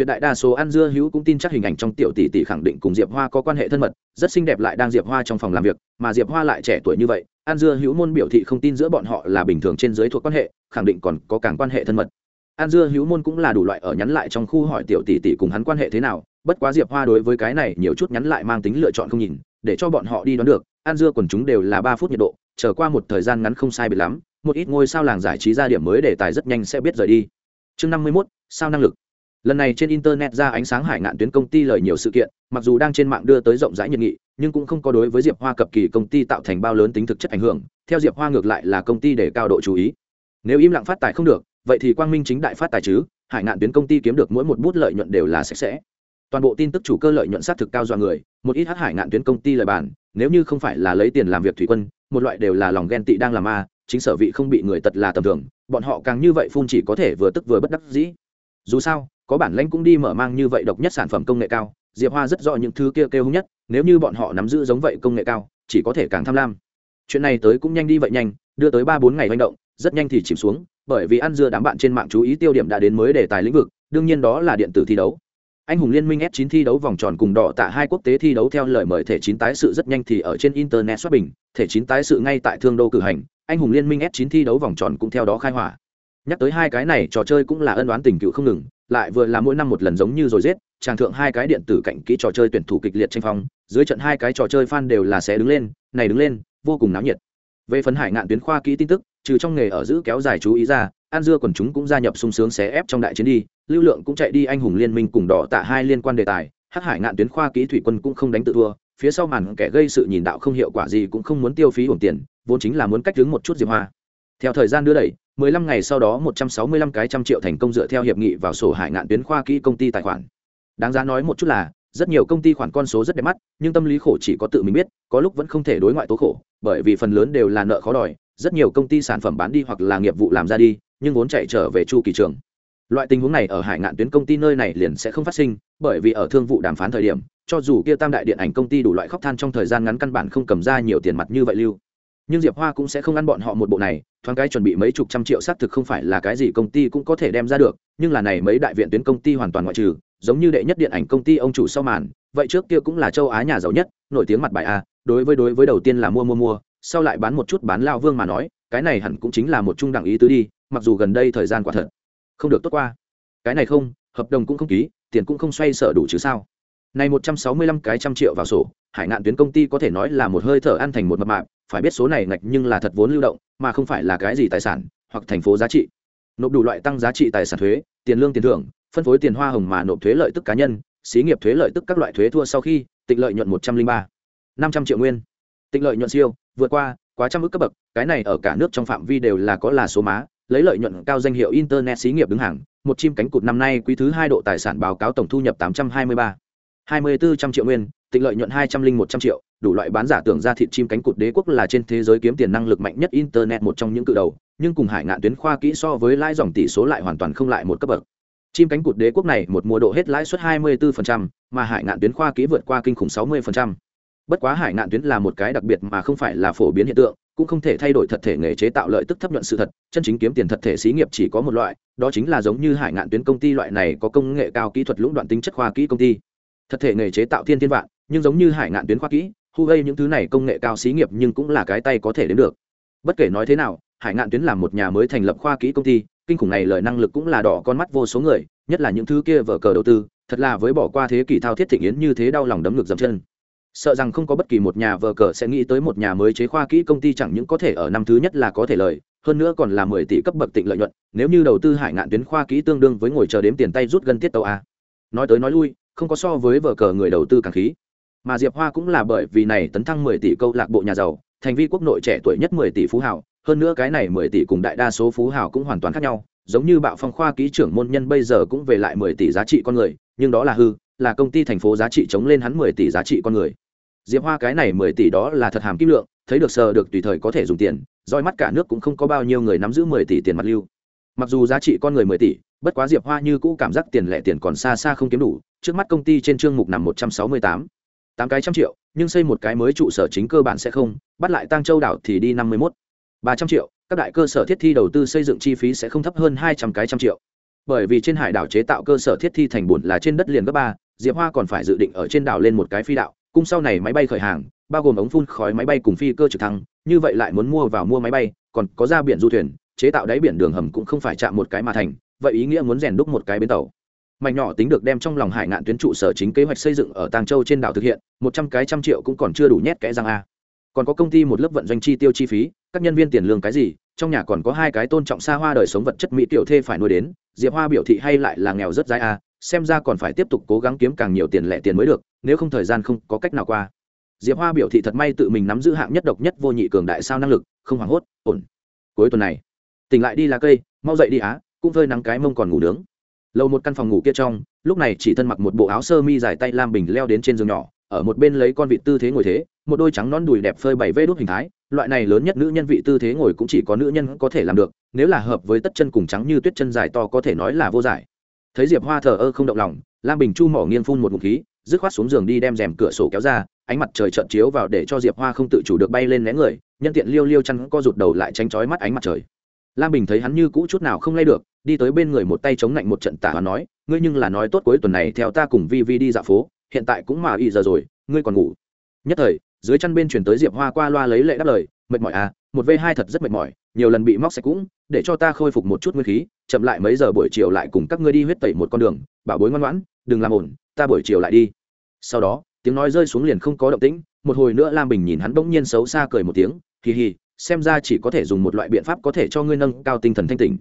tuyệt đại đa số ăn dưa hữu cũng tin chắc hình ảnh trong tiểu tỷ tỷ khẳng định cùng diệp hoa có quan hệ thân mật, rất xinh đẹp lại đang diệp hoa trong phòng làm việc, mà diệp hoa lại trẻ tuổi như vậy, ăn dưa hữu môn biểu thị không tin giữa bọn họ là bình thường trên giới thuộc quan hệ, khẳng định còn có càng quan hệ thân mật. An dưa hữu môn cũng là đủ loại ở nhắn lại trong khu hỏi tiểu tỷ tỷ cùng hắn quan hệ thế nào, bất quá diệp hoa đối với cái này nhiều chút nhắn lại mang tính lựa chọn không nhìn, để cho bọn họ đi đoán được an dưa quần chúng đều là ba phút nhiệt độ trở qua một thời gian ngắn không sai biệt lắm, một ít ngôi sao làng giải trí ra điểm mới đề tài rất nhanh sẽ biết rời đi. Chương năm mươi mốt, sao năng lực? Lần này trên internet ra ánh sáng hải ngạn tuyến công ty lời nhiều sự kiện, mặc dù đang trên mạng đưa tới rộng rãi nhiệt nghị, nhưng cũng không có đối với diệp hoa cập kỳ công ty tạo thành bao lớn tính thực chất ảnh hưởng, theo diệp hoa ngược lại là công ty để cao độ chú ý. Nếu im lặng phát tài không được, vậy thì quang minh chính đại phát tài chứ, hải ngạn tuyến công ty kiếm được mỗi một bút lợi nhuận đều là sạch sẽ. Toàn bộ tin tức chủ cơ lợi nhuận sát thực cao do người, một ít hát hải ngạn tuyến công ty lời bàn, nếu như không phải là lấy tiền làm việc thủy quân, một loại đều là lòng ghen tị đang làm ma, chính sở vị không bị người tật là tầm thường, bọn họ càng như vậy phun chỉ có thể vừa tức vừa bất đắc dĩ. Dù sao có bản lãnh cũng đi mở mang như vậy độc nhất sản phẩm công nghệ cao, diệp hoa rất rõ những thứ kia kêu hung nhất, nếu như bọn họ nắm giữ giống vậy công nghệ cao, chỉ có thể càng tham lam. Chuyện này tới cũng nhanh đi vậy nhanh, đưa tới ba bốn ngày manh động, rất nhanh thì chìm xuống, bởi vì ăn dưa đám bạn trên mạng chú ý tiêu điểm đã đến mới đề tài lĩnh vực, đương nhiên đó là điện tử thi đấu. Anh hùng liên minh s 9 thi đấu vòng tròn cùng đỏ tạ hai quốc tế thi đấu theo lời mời thể chín tái sự rất nhanh thì ở trên internet xuất bình, thể chín tái sự ngay tại thương đô cử hành, anh hùng liên minh s 9 thi đấu vòng tròn cũng theo đó khai hỏa. Nhắc tới hai cái này, trò chơi cũng là ân đoán tình cựu không ngừng lại vừa là mỗi năm một lần giống như rồi giết, chàng thượng hai cái điện tử cạnh kỹ trò chơi tuyển thủ kịch liệt tranh phong, dưới trận hai cái trò chơi fan đều là sẽ đứng lên, này đứng lên, vô cùng náo nhiệt. Về phần hải ngạn tuyến khoa kỹ tin tức, trừ trong nghề ở giữ kéo dài chú ý ra, an dưa quần chúng cũng gia nhập sung sướng xé ép trong đại chiến đi, lưu lượng cũng chạy đi anh hùng liên minh cùng đỏ tạ hai liên quan đề tài, hắc hải ngạn tuyến khoa kỹ thủy quân cũng không đánh tự thua, phía sau màn kẻ gây sự nhìn đạo không hiệu quả gì cũng không muốn tiêu phí uổng tiền, vốn chính là muốn cách hướng một chút diệp hoa theo thời gian đưa đẩy 15 ngày sau đó 165 cái trăm triệu thành công dựa theo hiệp nghị vào sổ hải ngạn tuyến khoa kỹ công ty tài khoản. Đáng giá nói một chút là, rất nhiều công ty khoản con số rất đẹp mắt, nhưng tâm lý khổ chỉ có tự mình biết, có lúc vẫn không thể đối ngoại tố khổ, bởi vì phần lớn đều là nợ khó đòi, rất nhiều công ty sản phẩm bán đi hoặc là nghiệp vụ làm ra đi, nhưng vốn chạy trở về chu kỳ trường. Loại tình huống này ở hải ngạn tuyến công ty nơi này liền sẽ không phát sinh, bởi vì ở thương vụ đàm phán thời điểm, cho dù kia tam đại điện ảnh công ty đủ loại khóc than trong thời gian ngắn căn bản không cầm ra nhiều tiền mặt như vậy lưu nhưng diệp hoa cũng sẽ không ăn bọn họ một bộ này thoáng cái chuẩn bị mấy chục trăm triệu xác thực không phải là cái gì công ty cũng có thể đem ra được nhưng là này mấy đại viện tuyến công ty hoàn toàn ngoại trừ giống như đệ nhất điện ảnh công ty ông chủ sau màn vậy trước kia cũng là châu á nhà giàu nhất nổi tiếng mặt bài a, đối với đối với đầu tiên là mua mua mua, sau lại bán một chút bán lao vương mà nói, cái này hẳn cũng chính là một trung đẳng ý tứ đi, mặc dù gần đây thời gian quả thật không được tốt qua. Cái này không, hợp đồng cũng không ký, tiền cũng không xoay sở đủ chứ sao? Này một trăm sáu mươi lăm cái trăm triệu vào sổ, hải ngạn tuyến công ty có thể nói là một hơi thở ăn thành một mập mạp phải biết số này ngạch nhưng là thật vốn lưu động, mà không phải là cái gì tài sản, hoặc thành phố giá trị. Nộp đủ loại tăng giá trị tài sản thuế, tiền lương tiền thưởng, phân phối tiền hoa hồng mà nộp thuế lợi tức cá nhân, xí nghiệp thuế lợi tức các loại thuế thua sau khi tịnh lợi nhuận một trăm linh ba. năm trăm triệu nguyên. Tịnh lợi nhuận siêu, vượt qua, quá trăm ước cấp bậc, cái này ở cả nước trong phạm vi đều là có là số má, lấy lợi nhuận cao danh hiệu internet xí nghiệp đứng hàng, một chim cánh cụt năm nay quý thứ hai độ tài sản báo cáo tổng thu nhập tám trăm hai mươi ba. hai mươi bốn trăm triệu nguyên tịnh lợi nhuận hai trăm linh một trăm triệu đủ loại bán giả tưởng ra thịt chim cánh cụt đế quốc là trên thế giới kiếm tiền năng lực mạnh nhất internet một trong những cự đầu nhưng cùng hải ngạn tuyến khoa kỹ so với lãi dòng tỷ số lại hoàn toàn không lại một cấp bậc chim cánh cụt đế quốc này một mùa độ hết lãi suất 24%, mà hải ngạn tuyến khoa kỹ vượt qua kinh khủng 60%. bất quá hải ngạn tuyến là một cái đặc biệt mà không phải là phổ biến hiện tượng cũng không thể thay đổi thật thể nghề chế tạo lợi tức thấp nhuận sự thật chân chính kiếm tiền thật thể xí nghiệp chỉ có một loại đó chính là giống như hải ngạn tuyến công ty loại này có công nghệ cao kỹ thuật lũng đoạn tính chất khoa kỹ công ty thật thể nghề chế tạo thiên thiên vạn nhưng giống như hải ngạn tuyến khoa kỹ huawei những thứ này công nghệ cao xí nghiệp nhưng cũng là cái tay có thể đến được. Bất kể nói thế nào, hải ngạn tuyến là một nhà mới thành lập khoa kỹ công ty, kinh khủng này lời năng lực cũng là đỏ con mắt vô số người, nhất là những thứ kia vở cờ đầu tư, thật là với bỏ qua thế kỷ thao thiết thịnh yến như thế đau lòng đấm ngực dầm chân. Sợ rằng không có bất kỳ một nhà vở cờ sẽ nghĩ tới một nhà mới chế khoa kỹ công ty chẳng những có thể ở năm thứ nhất là có thể lời, hơn nữa còn là mười tỷ cấp bậc tịnh lợi nhuận, nếu như đầu tư hải ngạn tuyến khoa kỹ tương đương với ngồi chờ đếm tiền tay rút gần tiết tàu a. Nói tới nói lui, không có so với vở cờ người đầu tư càng khí mà diệp hoa cũng là bởi vì này tấn thăng mười tỷ câu lạc bộ nhà giàu, thành vi quốc nội trẻ tuổi nhất mười tỷ phú hảo hơn nữa cái này mười tỷ cùng đại đa số phú hảo cũng hoàn toàn khác nhau, giống như bạo phong khoa kỹ trưởng môn nhân bây giờ cũng về lại mười tỷ giá trị con người, nhưng đó là hư, là công ty thành phố giá trị chống lên hắn mười tỷ giá trị con người. Diệp hoa cái này mười tỷ đó là thật hàm kim lượng, thấy được sờ được tùy thời có thể dùng tiền, roi mắt cả nước cũng không có bao nhiêu người nắm giữ mười tỷ tiền mặt lưu. Mặc dù giá trị con người mười tỷ, bất quá diệp hoa như cũ cảm giác tiền lẻ tiền còn xa xa không kiếm đủ, trước mắt công ty trên chương mục nằm một trăm sáu mươi tám tám cái trăm triệu, nhưng xây một cái mới trụ sở chính cơ bản sẽ không, bắt lại tăng châu đảo thì đi năm mươi một ba trăm triệu, các đại cơ sở thiết thi đầu tư xây dựng chi phí sẽ không thấp hơn hai trăm cái trăm triệu. Bởi vì trên hải đảo chế tạo cơ sở thiết thi thành bùn là trên đất liền cấp ba, diệp hoa còn phải dự định ở trên đảo lên một cái phi đạo cung sau này máy bay khởi hàng, bao gồm ống phun khói máy bay cùng phi cơ trực thăng, như vậy lại muốn mua vào mua máy bay, còn có ra biển du thuyền, chế tạo đáy biển đường hầm cũng không phải chạm một cái mà thành, vậy ý nghĩa muốn rèn đúc một cái bến tàu mảnh nhỏ tính được đem trong lòng hải ngạn tuyến trụ sở chính kế hoạch xây dựng ở tàng châu trên đảo thực hiện, một trăm cái trăm triệu cũng còn chưa đủ nhét kẽ răng a. Còn có công ty một lớp vận doanh chi tiêu chi phí, các nhân viên tiền lương cái gì, trong nhà còn có hai cái tôn trọng xa hoa đời sống vật chất mỹ tiểu thê phải nuôi đến, diệp hoa biểu thị hay lại là nghèo rất dai a, xem ra còn phải tiếp tục cố gắng kiếm càng nhiều tiền lẻ tiền mới được, nếu không thời gian không có cách nào qua. Diệp hoa biểu thị thật may tự mình nắm giữ hạng nhất độc nhất vô nhị cường đại sao năng lực, không hoảng hốt, ổn. Cuối tuần này, tỉnh lại đi lá cây, mau dậy đi á, cũng phơi nắng cái mông còn ngủ nướng lầu một căn phòng ngủ kia trong, lúc này chỉ thân mặc một bộ áo sơ mi dài tay lam bình leo đến trên giường nhỏ, ở một bên lấy con vị tư thế ngồi thế, một đôi trắng non đùi đẹp phơi bảy vê đốt hình thái, loại này lớn nhất nữ nhân vị tư thế ngồi cũng chỉ có nữ nhân có thể làm được, nếu là hợp với tất chân cùng trắng như tuyết chân dài to có thể nói là vô giải. Thấy diệp hoa thờ ơ không động lòng, lam bình chu mỏ nghiêng phun một ngụm khí, dứt khoát xuống giường đi đem rèm cửa sổ kéo ra, ánh mặt trời trợn chiếu vào để cho diệp hoa không tự chủ được bay lên né người, nhân tiện liêu liêu chăn co rụt đầu lại tránh chói mắt ánh mặt trời. Lam bình thấy hắn như cũ chút nào không lay được đi tới bên người một tay chống lạnh một trận tả và nói, ngươi nhưng là nói tốt cuối tuần này theo ta cùng vi vi đi dạo phố, hiện tại cũng mà y giờ rồi, ngươi còn ngủ. Nhất thời, dưới chăn bên chuyển tới diệp hoa qua loa lấy lệ đáp lời, mệt mỏi à một v hai thật rất mệt mỏi, nhiều lần bị móc sạch cũng, để cho ta khôi phục một chút nguyên khí, chậm lại mấy giờ buổi chiều lại cùng các ngươi đi huyết tẩy một con đường, bảo bối ngoan ngoãn, đừng làm ổn ta buổi chiều lại đi. Sau đó, tiếng nói rơi xuống liền không có động tĩnh, một hồi nữa lam bình nhìn hắn bỗng nhiên xấu xa cười một tiếng hì hì xem ra chỉ có thể dùng một loại biện pháp có thể cho ngươi nâng cao tinh thần thanh tỉnh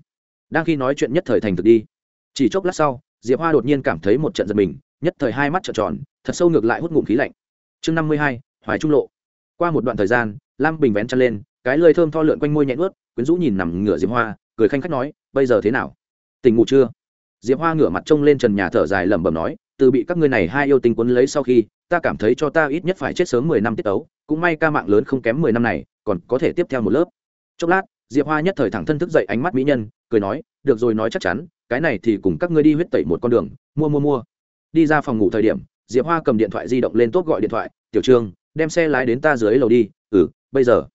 đang khi nói chuyện nhất thời thành thực đi. Chỉ chốc lát sau, diệp hoa đột nhiên cảm thấy một trận giật mình, nhất thời hai mắt trợn tròn, thật sâu ngược lại hút ngụm khí lạnh. Chương năm mươi hai, hoài trung lộ. Qua một đoạn thời gian, lam bình vén chân lên, cái lơi thơm tho lượn quanh môi nhẹ ướt quyến rũ nhìn nằm ngửa diệp hoa, cười khanh khách nói, bây giờ thế nào? Tỉnh ngủ chưa? Diệp hoa ngửa mặt trông lên trần nhà thở dài lẩm bẩm nói, từ bị các ngươi này hai yêu tình quấn lấy sau khi, ta cảm thấy cho ta ít nhất phải chết sớm mười năm tiết tấu, cũng may ca mạng lớn không kém mười năm này, còn có thể tiếp theo một lớp. Chốc lát, diệp hoa nhất thời thẳng thân thức dậy ánh mắt mỹ nhân cười nói, được rồi, nói chắc chắn, cái này thì cùng các ngươi đi huyết tẩy một con đường, mua mua mua. Đi ra phòng ngủ thời điểm, diệp hoa cầm điện thoại di động lên tốt gọi điện thoại, tiểu trương, đem xe lái đến ta dưới lầu đi. Ừ bây giờ.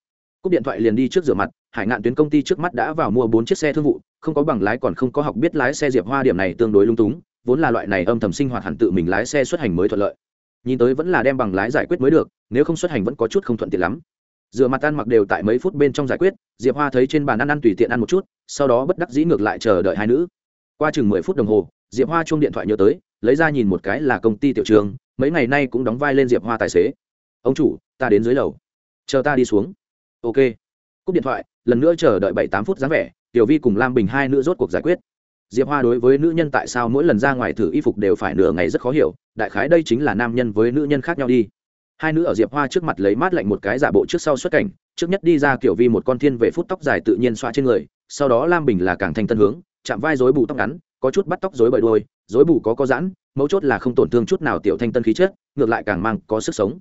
Cúp điện thoại liền đi trước rửa mặt, hải ngạn tuyến công ty trước mắt đã vào mua bốn chiếc xe thương vụ, không có bằng lái còn không có học biết lái xe diệp hoa điểm này tương đối lung túng, vốn là loại này âm thầm sinh hoạt hẳn tự mình lái xe xuất hành mới thuận lợi. Nhìn tới vẫn là đem bằng lái giải quyết mới được, nếu không xuất hành vẫn có chút không thuận tiện lắm rửa mặt ăn mặc đều tại mấy phút bên trong giải quyết, diệp hoa thấy trên bàn ăn ăn tùy tiện ăn một chút, sau đó bất đắc dĩ ngược lại chờ đợi hai nữ. Qua chừng mười phút đồng hồ, diệp hoa chung điện thoại nhớ tới, lấy ra nhìn một cái là công ty tiểu trường, mấy ngày nay cũng đóng vai lên diệp hoa tài xế. Ông chủ, ta đến dưới lầu. Chờ ta đi xuống. Ok. Cúp điện thoại, lần nữa chờ đợi bảy tám phút dáng vẻ, tiểu vi cùng lam bình hai nữ rốt cuộc giải quyết. Diệp hoa đối với nữ nhân tại sao mỗi lần ra ngoài thử y phục đều phải nửa ngày rất khó hiểu, đại khái đây chính là nam nhân với nữ nhân khác nhau đi hai nữ ở diệp hoa trước mặt lấy mát lạnh một cái giả bộ trước sau xuất cảnh, trước nhất đi ra kiểu vi một con thiên về phút tóc dài tự nhiên xoa trên người, sau đó lam bình là càng thành tân hướng, chạm vai dối bù tóc ngắn, có chút bắt tóc dối bởi đôi dối bù có có giãn, mấu chốt là không tổn thương chút nào tiểu thanh tân khí chất, ngược lại càng mang có sức sống.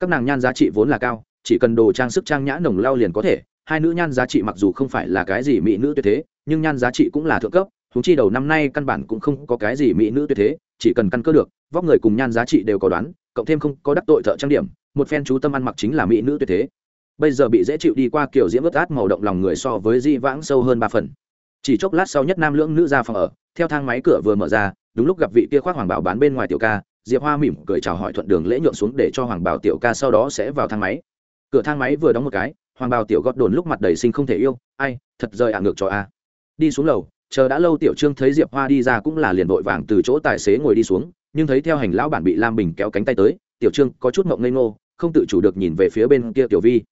Các nàng nhan giá trị vốn là cao, chỉ cần đồ trang sức trang nhã nồng lao liền có thể, hai nữ nhan giá trị mặc dù không phải là cái gì mỹ nữ tuyệt thế, nhưng nhan giá trị cũng là thượng cấp thú chi đầu năm nay căn bản cũng không có cái gì mỹ nữ tuyệt thế, chỉ cần căn cơ được, vóc người cùng nhan giá trị đều có đoán cộng thêm không có đắc tội thợ trang điểm, một phen chú tâm ăn mặc chính là mỹ nữ tuyệt thế. Bây giờ bị dễ chịu đi qua kiểu diễm ướt át màu động lòng người so với di vãng sâu hơn ba phần. Chỉ chốc lát sau nhất nam lưỡng nữ ra phòng ở, theo thang máy cửa vừa mở ra, đúng lúc gặp vị kia khoác hoàng bảo bán bên ngoài tiểu ca, diệp hoa mỉm cười chào hỏi thuận đường lễ nhuộn xuống để cho hoàng bảo tiểu ca sau đó sẽ vào thang máy. Cửa thang máy vừa đóng một cái, hoàng bảo tiểu gót đồn lúc mặt đầy sinh không thể yêu, ai, thật rời ả ngược cho a. Đi xuống lầu, chờ đã lâu tiểu trương thấy diệp hoa đi ra cũng là liền vội vàng từ chỗ tài xế ngồi đi xuống nhưng thấy theo hành lão bản bị lam bình kéo cánh tay tới, tiểu trương có chút mộng ngây ngô, không tự chủ được nhìn về phía bên kia tiểu vi.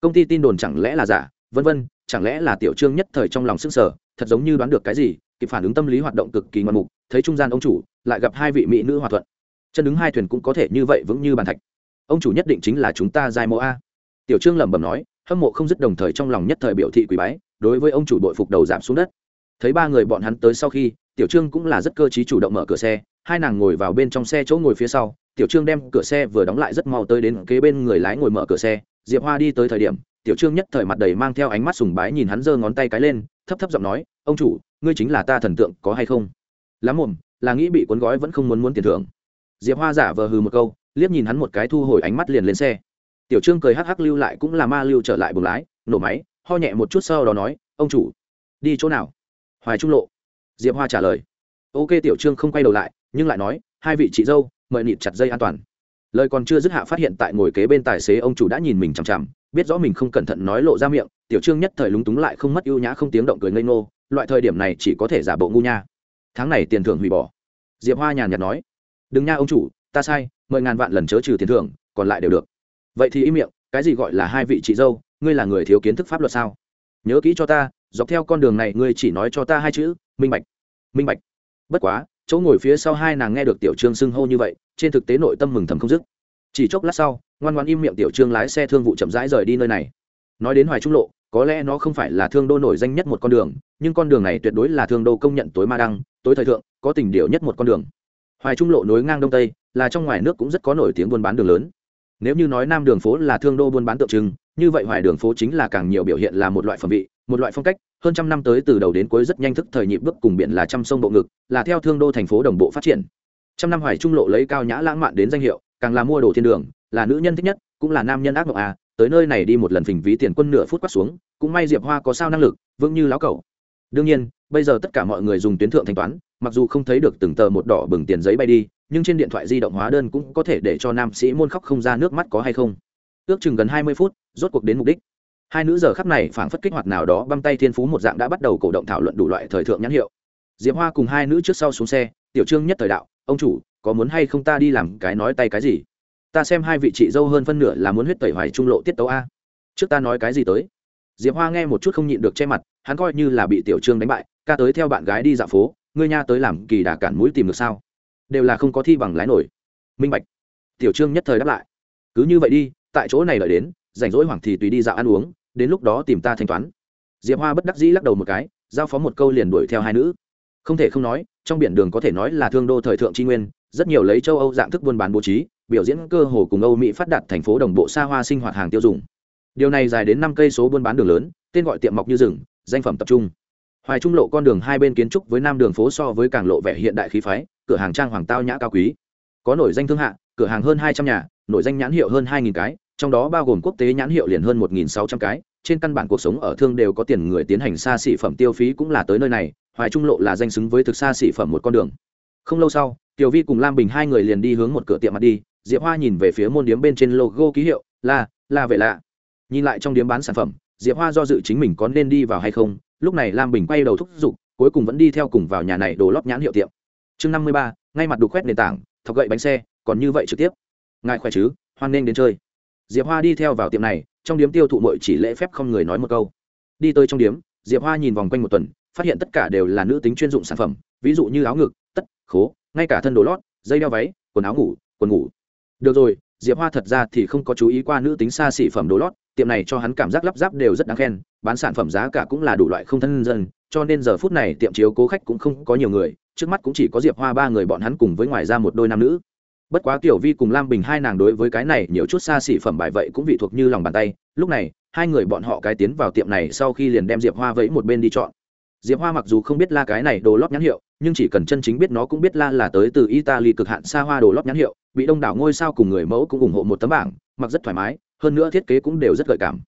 Công ty tin đồn chẳng lẽ là giả? Vân vân, chẳng lẽ là tiểu trương nhất thời trong lòng sức sở thật giống như đoán được cái gì, kịp phản ứng tâm lý hoạt động cực kỳ ngoạn mục, thấy trung gian ông chủ, lại gặp hai vị mỹ nữ hòa thuận. Chân đứng hai thuyền cũng có thể như vậy vững như bàn thạch. Ông chủ nhất định chính là chúng ta giai mô a. Tiểu trương lẩm bẩm nói, hâm mộ không dứt đồng thời trong lòng nhất thời biểu thị quỷ bái, đối với ông chủ đội phục đầu giảm xuống đất. Thấy ba người bọn hắn tới sau khi, tiểu trương cũng là rất cơ t chủ động mở cửa xe hai nàng ngồi vào bên trong xe chỗ ngồi phía sau, tiểu trương đem cửa xe vừa đóng lại rất mau tới đến kế bên người lái ngồi mở cửa xe, diệp hoa đi tới thời điểm, tiểu trương nhất thời mặt đầy mang theo ánh mắt sùng bái nhìn hắn giơ ngón tay cái lên, thấp thấp giọng nói, ông chủ, ngươi chính là ta thần tượng, có hay không? Lắm mồm, là nghĩ bị cuốn gói vẫn không muốn muốn tiền thưởng. Diệp hoa giả vờ hừ một câu, liếc nhìn hắn một cái thu hồi ánh mắt liền lên xe. Tiểu trương cười hắc hắc lưu lại cũng là ma lưu trở lại buồng lái, nổ máy, ho nhẹ một chút sau đó nói, ông chủ, đi chỗ nào? Hoài trung lộ. Diệp hoa trả lời. Ok, tiểu trương không quay đầu lại nhưng lại nói, hai vị chị dâu, mời nịt chặt dây an toàn. Lời còn chưa dứt hạ phát hiện tại ngồi kế bên tài xế ông chủ đã nhìn mình chằm chằm, biết rõ mình không cẩn thận nói lộ ra miệng, tiểu trương nhất thời lúng túng lại không mất ưu nhã không tiếng động cười ngây ngô, loại thời điểm này chỉ có thể giả bộ ngu nha. Tháng này tiền thưởng hủy bỏ. Diệp hoa nhàn nhạt nói, đừng nha ông chủ, ta sai mười ngàn vạn lần chớ trừ tiền thưởng, còn lại đều được. Vậy thì im miệng, cái gì gọi là hai vị chị dâu, ngươi là người thiếu kiến thức pháp luật sao? Nhớ kỹ cho ta, dọc theo con đường này ngươi chỉ nói cho ta hai chữ, minh bạch. Minh bạch. Bất quá chỗ ngồi phía sau hai nàng nghe được tiểu trương xưng hô như vậy, trên thực tế nội tâm mừng thầm không dứt. Chỉ chốc lát sau, ngoan ngoan im miệng tiểu trương lái xe thương vụ chậm rãi rời đi nơi này. Nói đến hoài trung lộ, có lẽ nó không phải là thương đô nổi danh nhất một con đường, nhưng con đường này tuyệt đối là thương đô công nhận tối ma đăng, tối thời thượng, có tình điệu nhất một con đường. Hoài trung lộ nối ngang đông tây, là trong ngoài nước cũng rất có nổi tiếng buôn bán đường lớn. Nếu như nói nam đường phố là thương đô buôn bán tượng trưng, như vậy hoài đường phố chính là càng nhiều biểu hiện là một loại phẩm vị, một loại phong cách hơn trăm năm tới từ đầu đến cuối rất nhanh thức thời nhịp bước cùng biển là trăm sông bộ ngực, là theo thương đô thành phố đồng bộ phát triển. Trăm năm hoài trung lộ lấy cao nhã lãng mạn đến danh hiệu, càng là mua đồ thiên đường, là nữ nhân thích nhất, cũng là nam nhân ác mộng à tới nơi này đi một lần phình ví tiền quân nửa phút quát xuống, cũng may diệp hoa có sao năng lực, vững như láo cầu đương nhiên, bây giờ tất cả mọi người dùng tuyến thượng thanh toán, mặc dù không thấy được từng tờ một đỏ bừng tiền giấy bay đi, nhưng trên điện thoại di động hóa đơn cũng có thể để cho nam sĩ môn khóc không ra nước mắt có hay không. Ước chừng gần hai mươi phút, rốt cuộc đến mục đích hai nữ giờ khắp này phảng phất kích hoạt nào đó, băm tay thiên phú một dạng đã bắt đầu cổ động thảo luận đủ loại thời thượng nhãn hiệu. Diệp hoa cùng hai nữ trước sau xuống xe, tiểu trương nhất thời đạo, ông chủ, có muốn hay không ta đi làm cái nói tay cái gì? Ta xem hai vị chị dâu hơn phân nửa là muốn huyết tẩy hoài trung lộ tiết tấu a. Trước ta nói cái gì tới? Diệp hoa nghe một chút không nhịn được che mặt, hắn coi như là bị tiểu trương đánh bại, ca tới theo bạn gái đi dạo phố, ngươi nha tới làm kỳ đà cản mũi tìm được sao? Đều là không có thi bằng lái nổi. Minh bạch. Tiểu trương nhất thời đáp lại, cứ như vậy đi, tại chỗ này đợi đến, rảnh rỗi hoảng thì tùy đi dạo ăn uống đến lúc đó tìm ta thanh toán. Diệp hoa bất đắc dĩ lắc đầu một cái, giao phó một câu liền đuổi theo hai nữ. Không thể không nói, trong biển đường có thể nói là thương đô thời thượng tri nguyên, rất nhiều lấy châu âu dạng thức buôn bán bố trí, biểu diễn cơ hồ cùng âu mỹ phát đạt thành phố đồng bộ xa hoa sinh hoạt hàng tiêu dùng. Điều này dài đến năm cây số buôn bán đường lớn, tên gọi tiệm mọc như rừng, danh phẩm tập trung. Hoài trung lộ con đường hai bên kiến trúc với nam đường phố so với càng lộ vẻ hiện đại khí phái, cửa hàng trang hoàng tao nhã cao quý. Có nổi danh thương hạ, cửa hàng hơn hai trăm nhà, nổi danh nhãn hiệu hơn hai nghìn cái trong đó bao gồm quốc tế nhãn hiệu liền hơn một nghìn sáu trăm cái, trên căn bản cuộc sống ở thương đều có tiền người tiến hành xa xỉ phẩm tiêu phí cũng là tới nơi này, hoài trung lộ là danh xứng với thực xa xỉ phẩm một con đường. Không lâu sau, tiểu vi cùng lam bình hai người liền đi hướng một cửa tiệm mặt đi, diệp hoa nhìn về phía môn điếm bên trên logo ký hiệu là là vậy lạ. Nhìn lại trong điếm bán sản phẩm, diệp hoa do dự chính mình có nên đi vào hay không, lúc này lam bình quay đầu thúc giục, cuối cùng vẫn đi theo cùng vào nhà này đồ lót nhãn hiệu tiệm. Chương năm mươi ba, ngay mặt đục khoét nền tảng, thọc gậy bánh xe, còn như vậy trực tiếp. Ngài khỏe chứ? Hoan nên đến chơi diệp hoa đi theo vào tiệm này, trong điếm tiêu thụ mội chỉ lễ phép không người nói một câu. Đi tới trong điếm, diệp hoa nhìn vòng quanh một tuần, phát hiện tất cả đều là nữ tính chuyên dụng sản phẩm, ví dụ như áo ngực, tất, khố, ngay cả thân đồ lót, dây đeo váy, quần áo ngủ, quần ngủ. Được rồi, diệp hoa thật ra thì không có chú ý qua nữ tính xa xỉ phẩm đồ lót, tiệm này cho hắn cảm giác lắp ráp đều rất đáng khen, bán sản phẩm giá cả cũng là đủ loại không thân dân, cho nên giờ phút này tiệm chiếu cố khách cũng không có nhiều người, trước mắt cũng chỉ có diệp hoa ba người bọn hắn cùng với ngoài ra một đôi nam nữ bất quá tiểu vi cùng lam bình hai nàng đối với cái này nhiều chút xa xỉ phẩm bài vậy cũng vị thuộc như lòng bàn tay. Lúc này, hai người bọn họ cái tiến vào tiệm này sau khi liền đem diệp hoa vẫy một bên đi chọn. Diệp hoa mặc dù không biết la cái này đồ lót nhãn hiệu, nhưng chỉ cần chân chính biết nó cũng biết la là tới từ italy cực hạn xa hoa đồ lót nhãn hiệu, bị đông đảo ngôi sao cùng người mẫu cũng ủng hộ một tấm bảng, mặc rất thoải mái, hơn nữa thiết kế cũng đều rất gợi cảm.